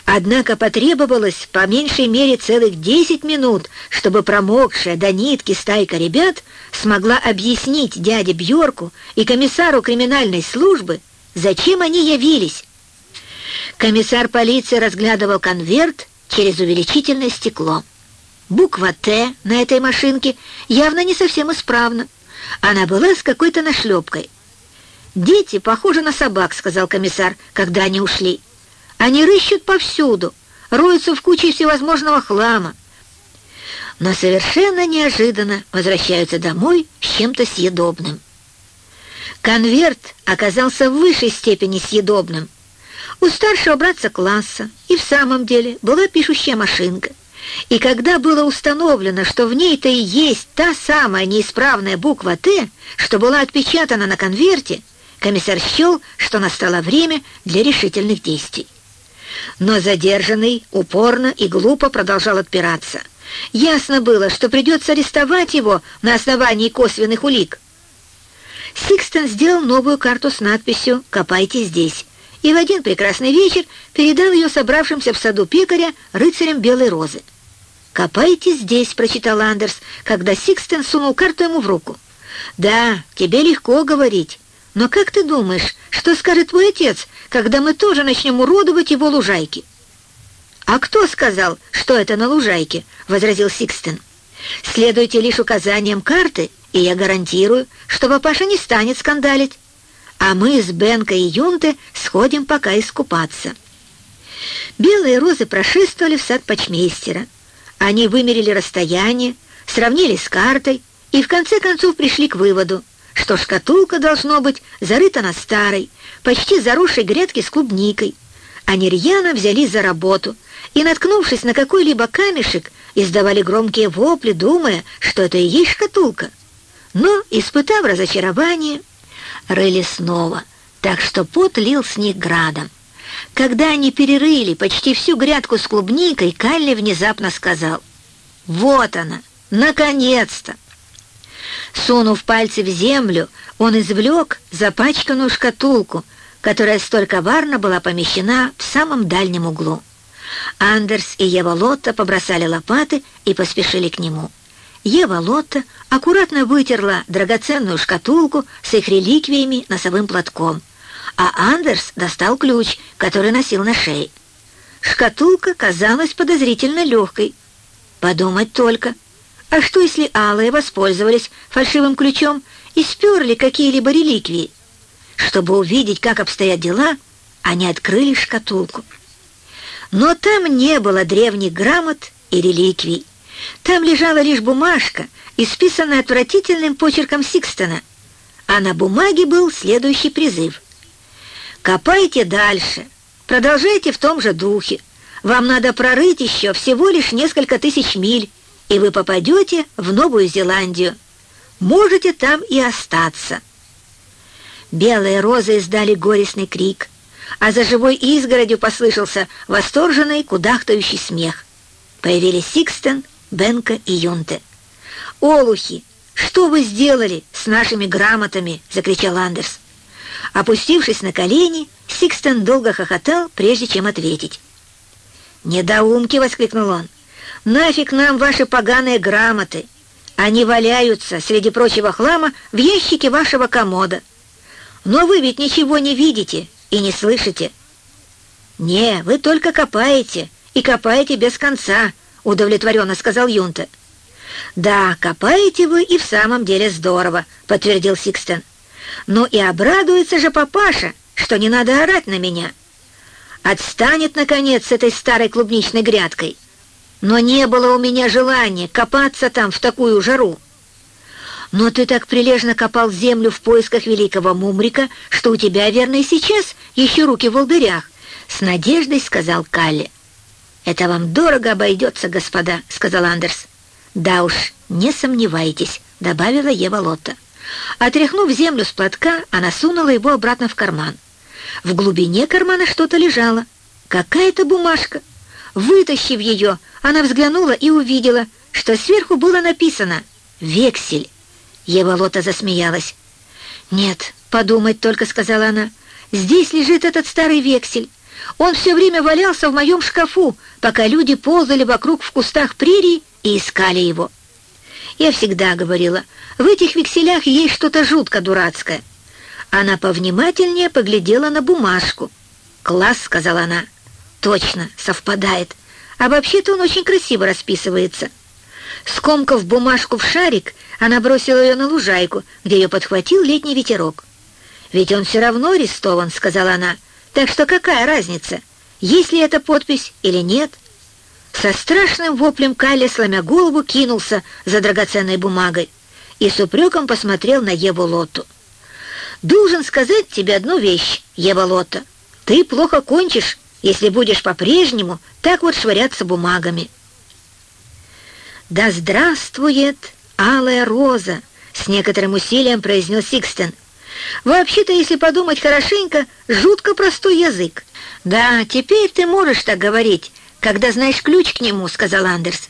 Однако потребовалось по меньшей мере целых десять минут, чтобы промокшая до нитки стайка ребят смогла объяснить дяде Бьорку и комиссару криминальной службы, зачем они явились. Комиссар полиции разглядывал конверт через увеличительное стекло. Буква «Т» на этой машинке явно не совсем исправна. Она была с какой-то нашлепкой. «Дети похожи на собак», — сказал комиссар, когда они ушли. «Они рыщут повсюду, роются в куче всевозможного хлама, но совершенно неожиданно возвращаются домой с чем-то съедобным. Конверт оказался в высшей степени съедобным. У старшего братца класса и в самом деле была пишущая машинка. И когда было установлено, что в ней-то и есть та самая неисправная буква «Т», что была отпечатана на конверте, комиссар счел, что настало время для решительных действий. Но задержанный упорно и глупо продолжал отпираться. Ясно было, что придется арестовать его на основании косвенных улик. Сикстен сделал новую карту с надписью «Копайте здесь» и в один прекрасный вечер передал ее собравшимся в саду пекаря рыцарям Белой Розы. «Копайте здесь», — прочитал Андерс, когда Сикстен сунул карту ему в руку. «Да, тебе легко говорить, но как ты думаешь, что скажет твой отец, когда мы тоже начнем уродовать его лужайки?» «А кто сказал, что это на лужайке?» — возразил Сикстен. «Следуйте лишь указаниям карты, и я гарантирую, что папаша не станет скандалить. А мы с Бенкой и Юнте сходим пока искупаться». Белые розы прошествовали в сад почмейстера. Они вымерили расстояние, сравнили с картой и в конце концов пришли к выводу, что шкатулка должно быть зарыта на старой, почти заросшей грядке с клубникой. Они рьяно взялись за работу — и, наткнувшись на какой-либо камешек, издавали громкие вопли, думая, что это и есть шкатулка. Но, испытав разочарование, рыли снова, так что пот лил с них градом. Когда они перерыли почти всю грядку с клубникой, Калли внезапно сказал, «Вот она, наконец-то!» Сунув пальцы в землю, он извлек запачканную шкатулку, которая столь коварно была помещена в самом дальнем углу. Андерс и Ева Лотта побросали лопаты и поспешили к нему. Ева Лотта аккуратно вытерла драгоценную шкатулку с их реликвиями носовым платком, а Андерс достал ключ, который носил на шее. Шкатулка казалась подозрительно легкой. Подумать только. А что, если алые воспользовались фальшивым ключом и сперли какие-либо реликвии? Чтобы увидеть, как обстоят дела, они открыли шкатулку. Но там не было древних грамот и реликвий. Там лежала лишь бумажка, исписанное отвратительным почерком Сикстона, а на бумаге был следующий призыв. «Копайте дальше, продолжайте в том же духе. Вам надо прорыть еще всего лишь несколько тысяч миль, и вы попадете в Новую Зеландию. Можете там и остаться». Белые розы издали горестный крик, а за живой изгородью послышался восторженный кудахтающий смех. Появились Сикстон, Бенка и Юнте. «Олухи, что вы сделали с нашими грамотами?» — закричал Андерс. Опустившись на колени, Сикстон долго хохотал, прежде чем ответить. «Недоумки!» — воскликнул он. «Нафиг нам ваши поганые грамоты! Они валяются среди прочего хлама в ящике вашего комода. Но вы ведь ничего не видите и не слышите». «Не, вы только копаете, и копаете без конца», — удовлетворенно сказал Юнта. «Да, копаете вы и в самом деле здорово», — подтвердил Сикстен. «Ну и обрадуется же папаша, что не надо орать на меня. Отстанет, наконец, с этой старой клубничной грядкой. Но не было у меня желания копаться там в такую жару». «Но ты так прилежно копал землю в поисках великого мумрика, что у тебя, верно, и сейчас еще руки в волдырях», — с надеждой сказал Калли. «Это вам дорого обойдется, господа», — сказал Андерс. «Да уж, не сомневайтесь», — добавила Ева Лотта. Отряхнув землю с платка, она сунула его обратно в карман. В глубине кармана что-то лежало. Какая-то бумажка. Вытащив ее, она взглянула и увидела, что сверху было написано «Вексель». Ева Лота засмеялась. «Нет, подумать только», — сказала она. «Здесь лежит этот старый вексель. Он все время валялся в моем шкафу, пока люди ползали вокруг в кустах прерий и искали его. Я всегда говорила, в этих векселях есть что-то жутко дурацкое. Она повнимательнее поглядела на бумажку. «Класс», — сказала она. «Точно, совпадает. А вообще-то он очень красиво расписывается». Скомкав бумажку в шарик, она бросила ее на лужайку, где ее подхватил летний ветерок. «Ведь он все равно арестован», — сказала она. «Так что какая разница, есть ли эта подпись или нет?» Со страшным воплем Калли, сломя голову, кинулся за драгоценной бумагой и с упреком посмотрел на Еву Лотту. «Должен сказать тебе одну вещь, Ева Лотта. Ты плохо кончишь, если будешь по-прежнему так вот швыряться бумагами». «Да здравствует алая роза!» — с некоторым усилием произнес Сикстен. «Вообще-то, если подумать хорошенько, жутко простой язык. Да, теперь ты можешь так говорить, когда знаешь ключ к нему», — сказал Андерс.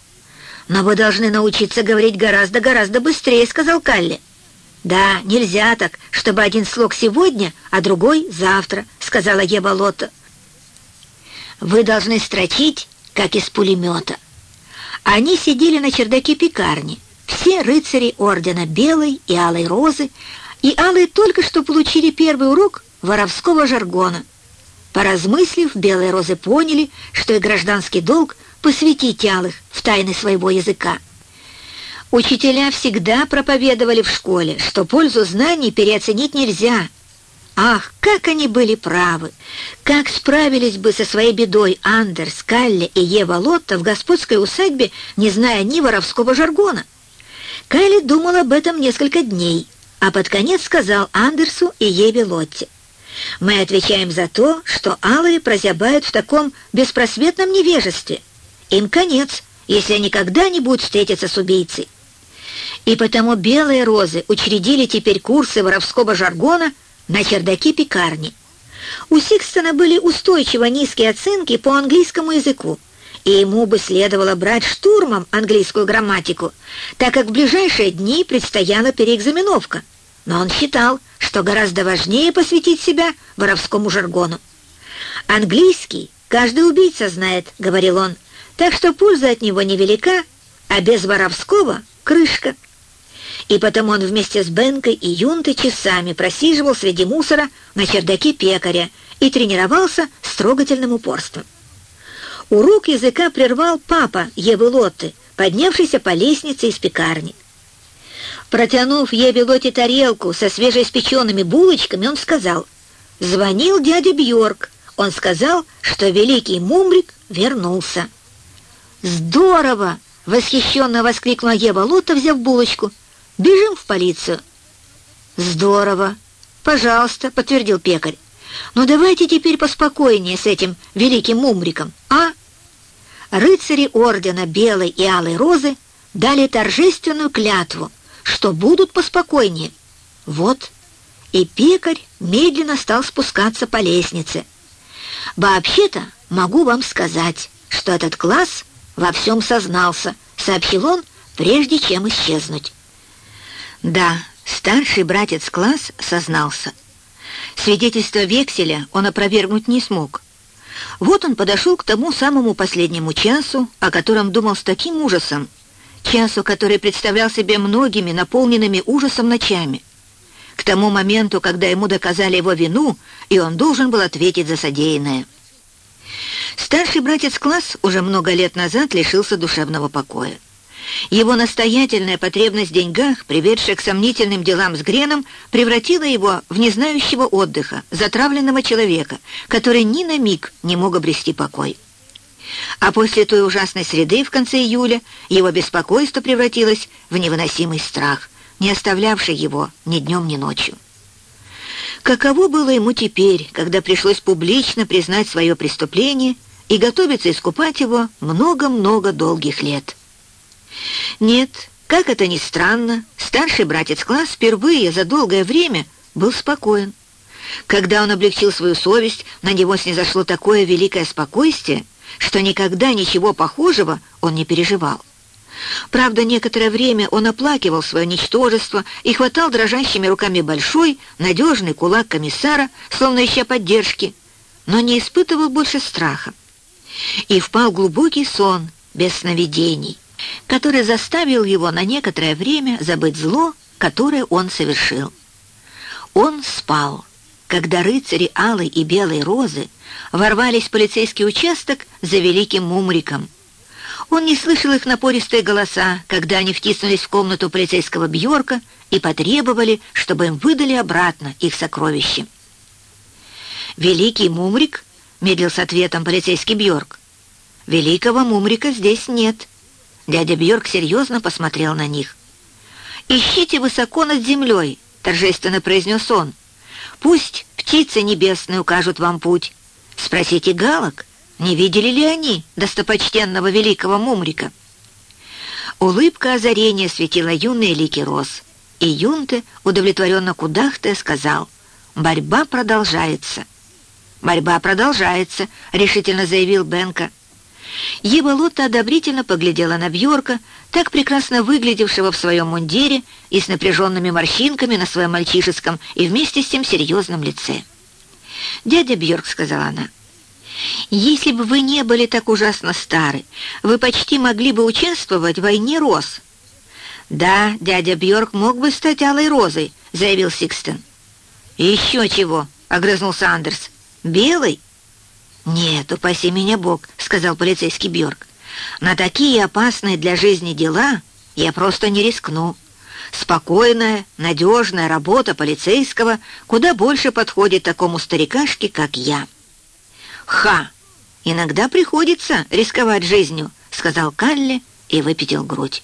«Но вы должны научиться говорить гораздо-гораздо быстрее», — сказал Калли. «Да, нельзя так, чтобы один слог сегодня, а другой завтра», — сказала Ева Лотта. «Вы должны строчить, как из пулемета». Они сидели на чердаке пекарни, все рыцари ордена Белой и Алой Розы, и Алые только что получили первый урок воровского жаргона. Поразмыслив, белые розы поняли, что и гражданский долг посвятить алых в тайны своего языка. Учителя всегда проповедовали в школе, что пользу знаний переоценить нельзя. Ах, как они были правы! Как справились бы со своей бедой Андерс, Калли и Ева Лотта в господской усадьбе, не зная ни воровского жаргона? Калли думал об этом несколько дней, а под конец сказал Андерсу и Еве Лотте — мы отвечаем за то, что алые прозябают в таком беспросветном невежестве. Им конец, если они когда-нибудь встретятся с убийцей. И потому белые розы учредили теперь курсы воровского жаргона на чердаке пекарни. У Сикстона были устойчиво низкие оценки по английскому языку, и ему бы следовало брать штурмом английскую грамматику, так как в ближайшие дни предстояла переэкзаменовка. Но он считал, что гораздо важнее посвятить себя воровскому жаргону. «Английский каждый убийца знает», — говорил он, «так что польза от него невелика, а без воровского — крышка». И потому он вместе с Бенкой и Юнтой часами просиживал среди мусора на чердаке пекаря и тренировался с трогательным упорством. Урок языка прервал папа Евы Лотты, поднявшийся по лестнице из пекарни. Протянув Еве Лоте тарелку со свежеиспеченными булочками, он сказал, «Звонил дядя Бьорк. Он сказал, что великий Мумрик вернулся». «Здорово!» — Восхищенно воскликнула Ева Лотта, взяв булочку. «Бежим в полицию!» «Здорово! Пожалуйста!» — подтвердил пекарь. «Но давайте теперь поспокойнее с этим великим мумриком, а?» Рыцари ордена Белой и Алой Розы дали торжественную клятву, что будут поспокойнее. Вот, и пекарь медленно стал спускаться по лестнице. «Вообще-то могу вам сказать, что этот класс во всем сознался», — сообщил он, прежде чем исчезнуть. Да, старший братец класс сознался. Свидетельство векселя он опровергнуть не смог. Вот он подошел к тому самому последнему часу, о котором думал с таким ужасом, часу, который представлял себе многими наполненными ужасом ночами, к тому моменту, когда ему доказали его вину, и он должен был ответить за содеянное. Старший братец класс уже много лет назад лишился душевного покоя. Его настоятельная потребность в деньгах, приведшая к сомнительным делам с Греном, превратила его в незнающего отдыха, затравленного человека, который ни на миг не мог обрести покой. А после той ужасной среды в конце июля его беспокойство превратилось в невыносимый страх, не оставлявший его ни днем, ни ночью. Каково было ему теперь, когда пришлось публично признать свое преступление и готовиться искупать его много-много долгих лет? Нет, как это ни странно, старший братец класс впервые за долгое время был спокоен. Когда он облегчил свою совесть, на него снизошло такое великое спокойствие, что никогда ничего похожего он не переживал. Правда, некоторое время он оплакивал свое ничтожество и хватал дрожащими руками большой, надежный кулак комиссара, словно ища поддержки, но не испытывал больше страха. И впал глубокий сон без сновидений, который заставил его на некоторое время забыть зло, которое он совершил. Он спал, когда рыцари Алой и Белой Розы ворвались в полицейский участок за Великим Мумриком. Он не слышал их напористые голоса, когда они втиснулись в комнату полицейского Бьорка и потребовали, чтобы им выдали обратно их сокровища. «Великий Мумрик?» — медлил с ответом полицейский Бьорк. «Великого Мумрика здесь нет». Дядя Бьорк серьезно посмотрел на них. «Ищите высоко над землей», — торжественно произнес он. «Пусть птицы небесные укажут вам путь. Спросите галок, не видели ли они достопочтенного великого Мумрика?» Улыбка озарения светила юные лики роз, и Юнте, удовлетворенно кудахтая, сказал, «Борьба продолжается». «Борьба продолжается», — решительно заявил Бенка. Ева Лотта одобрительно поглядела на Бьорка, так прекрасно выглядевшего в своем мундире и с напряженными морщинками на своем мальчишеском и вместе с тем серьезном лице. «Дядя Бьорк», — сказала она, — «если бы вы не были так ужасно стары, вы почти могли бы участвовать в войне роз». «Да, дядя Бьорк мог бы стать алой розой», — заявил Сикстен. «Еще чего», — огрызнулся Андерс. «Белый?» «Нет, упаси меня Бог», — сказал полицейский Бьорк. «На такие опасные для жизни дела я просто не рискну. Спокойная, надежная работа полицейского куда больше подходит такому старикашке, как я». «Ха! Иногда приходится рисковать жизнью», — сказал Калли и выпятил грудь.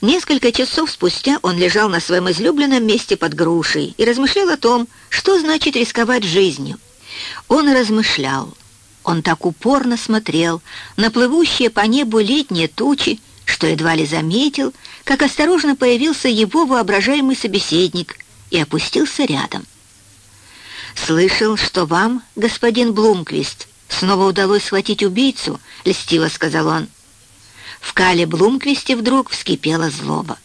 Несколько часов спустя он лежал на своем излюбленном месте под грушей и размышлял о том, что значит рисковать жизнью. Он размышлял. Он так упорно смотрел на плывущие по небу летние тучи, что едва ли заметил, как осторожно появился его воображаемый собеседник и опустился рядом. «Слышал, что вам, господин Блумквист, снова удалось схватить убийцу», — льстиво сказал он. В Кале Блумквисте вдруг вскипела злоба.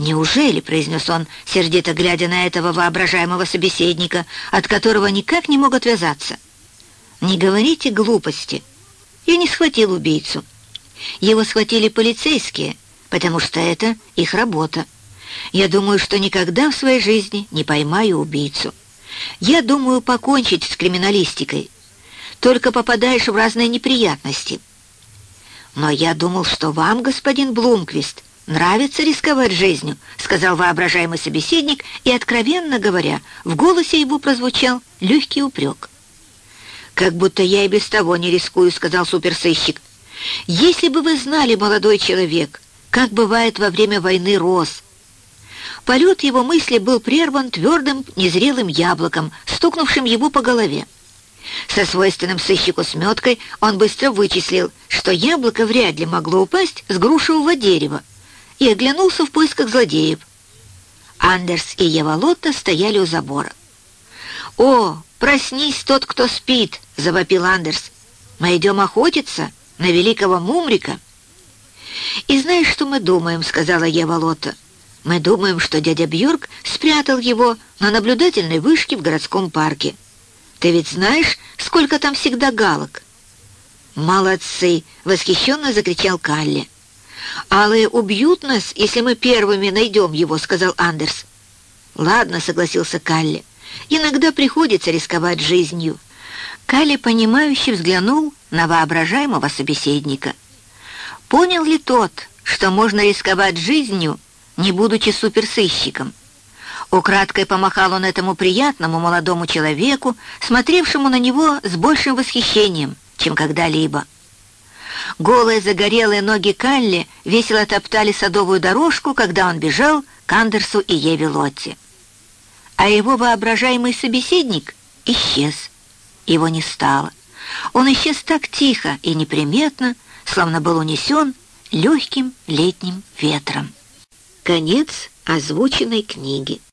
«Неужели?» — произнес он, сердито глядя на этого воображаемого собеседника, от которого никак не мог отвязаться. «Не говорите глупости. Я не схватил убийцу. Его схватили полицейские, потому что это их работа. Я думаю, что никогда в своей жизни не поймаю убийцу. Я думаю покончить с криминалистикой. Только попадаешь в разные неприятности. Но я думал, что вам, господин Блумквист, «Нравится рисковать жизнью», — сказал воображаемый собеседник, и, откровенно говоря, в голосе его прозвучал легкий упрек. «Как будто я и без того не рискую», — сказал суперсыщик. Если бы вы знали, молодой человек, как бывает во время войны роз. Полет его мысли был прерван твердым, незрелым яблоком, стукнувшим его по голове. Со свойственным сыщику сметкой он быстро вычислил, что яблоко вряд ли могло упасть с грушевого дерева, и оглянулся в поисках злодеев. Андерс и Ева Лотта стояли у забора. «О, проснись тот, кто спит!» — завопил Андерс. «Мы идем охотиться на великого Мумрика». «И знаешь, что мы думаем?» — сказала Ева Лотта. «Мы думаем, что дядя Бьорк спрятал его на наблюдательной вышке в городском парке. Ты ведь знаешь, сколько там всегда галок?» «Молодцы!» — восхищенно закричал Калли. «Алые убьют нас, если мы первыми найдем его», — сказал Андерс. «Ладно», — согласился Калли. «Иногда приходится рисковать жизнью». Калли, понимающе взглянул на воображаемого собеседника. Понял ли тот, что можно рисковать жизнью, не будучи суперсыщиком? Украдкой помахал он этому приятному молодому человеку, смотревшему на него с большим восхищением, чем когда-либо. Голые загорелые ноги Калли весело топтали садовую дорожку, когда он бежал к Андерсу и Еве Лотти. А его воображаемый собеседник исчез. Его не стало. Он исчез так тихо и неприметно, словно был унесен легким летним ветром. Конец озвученной книги.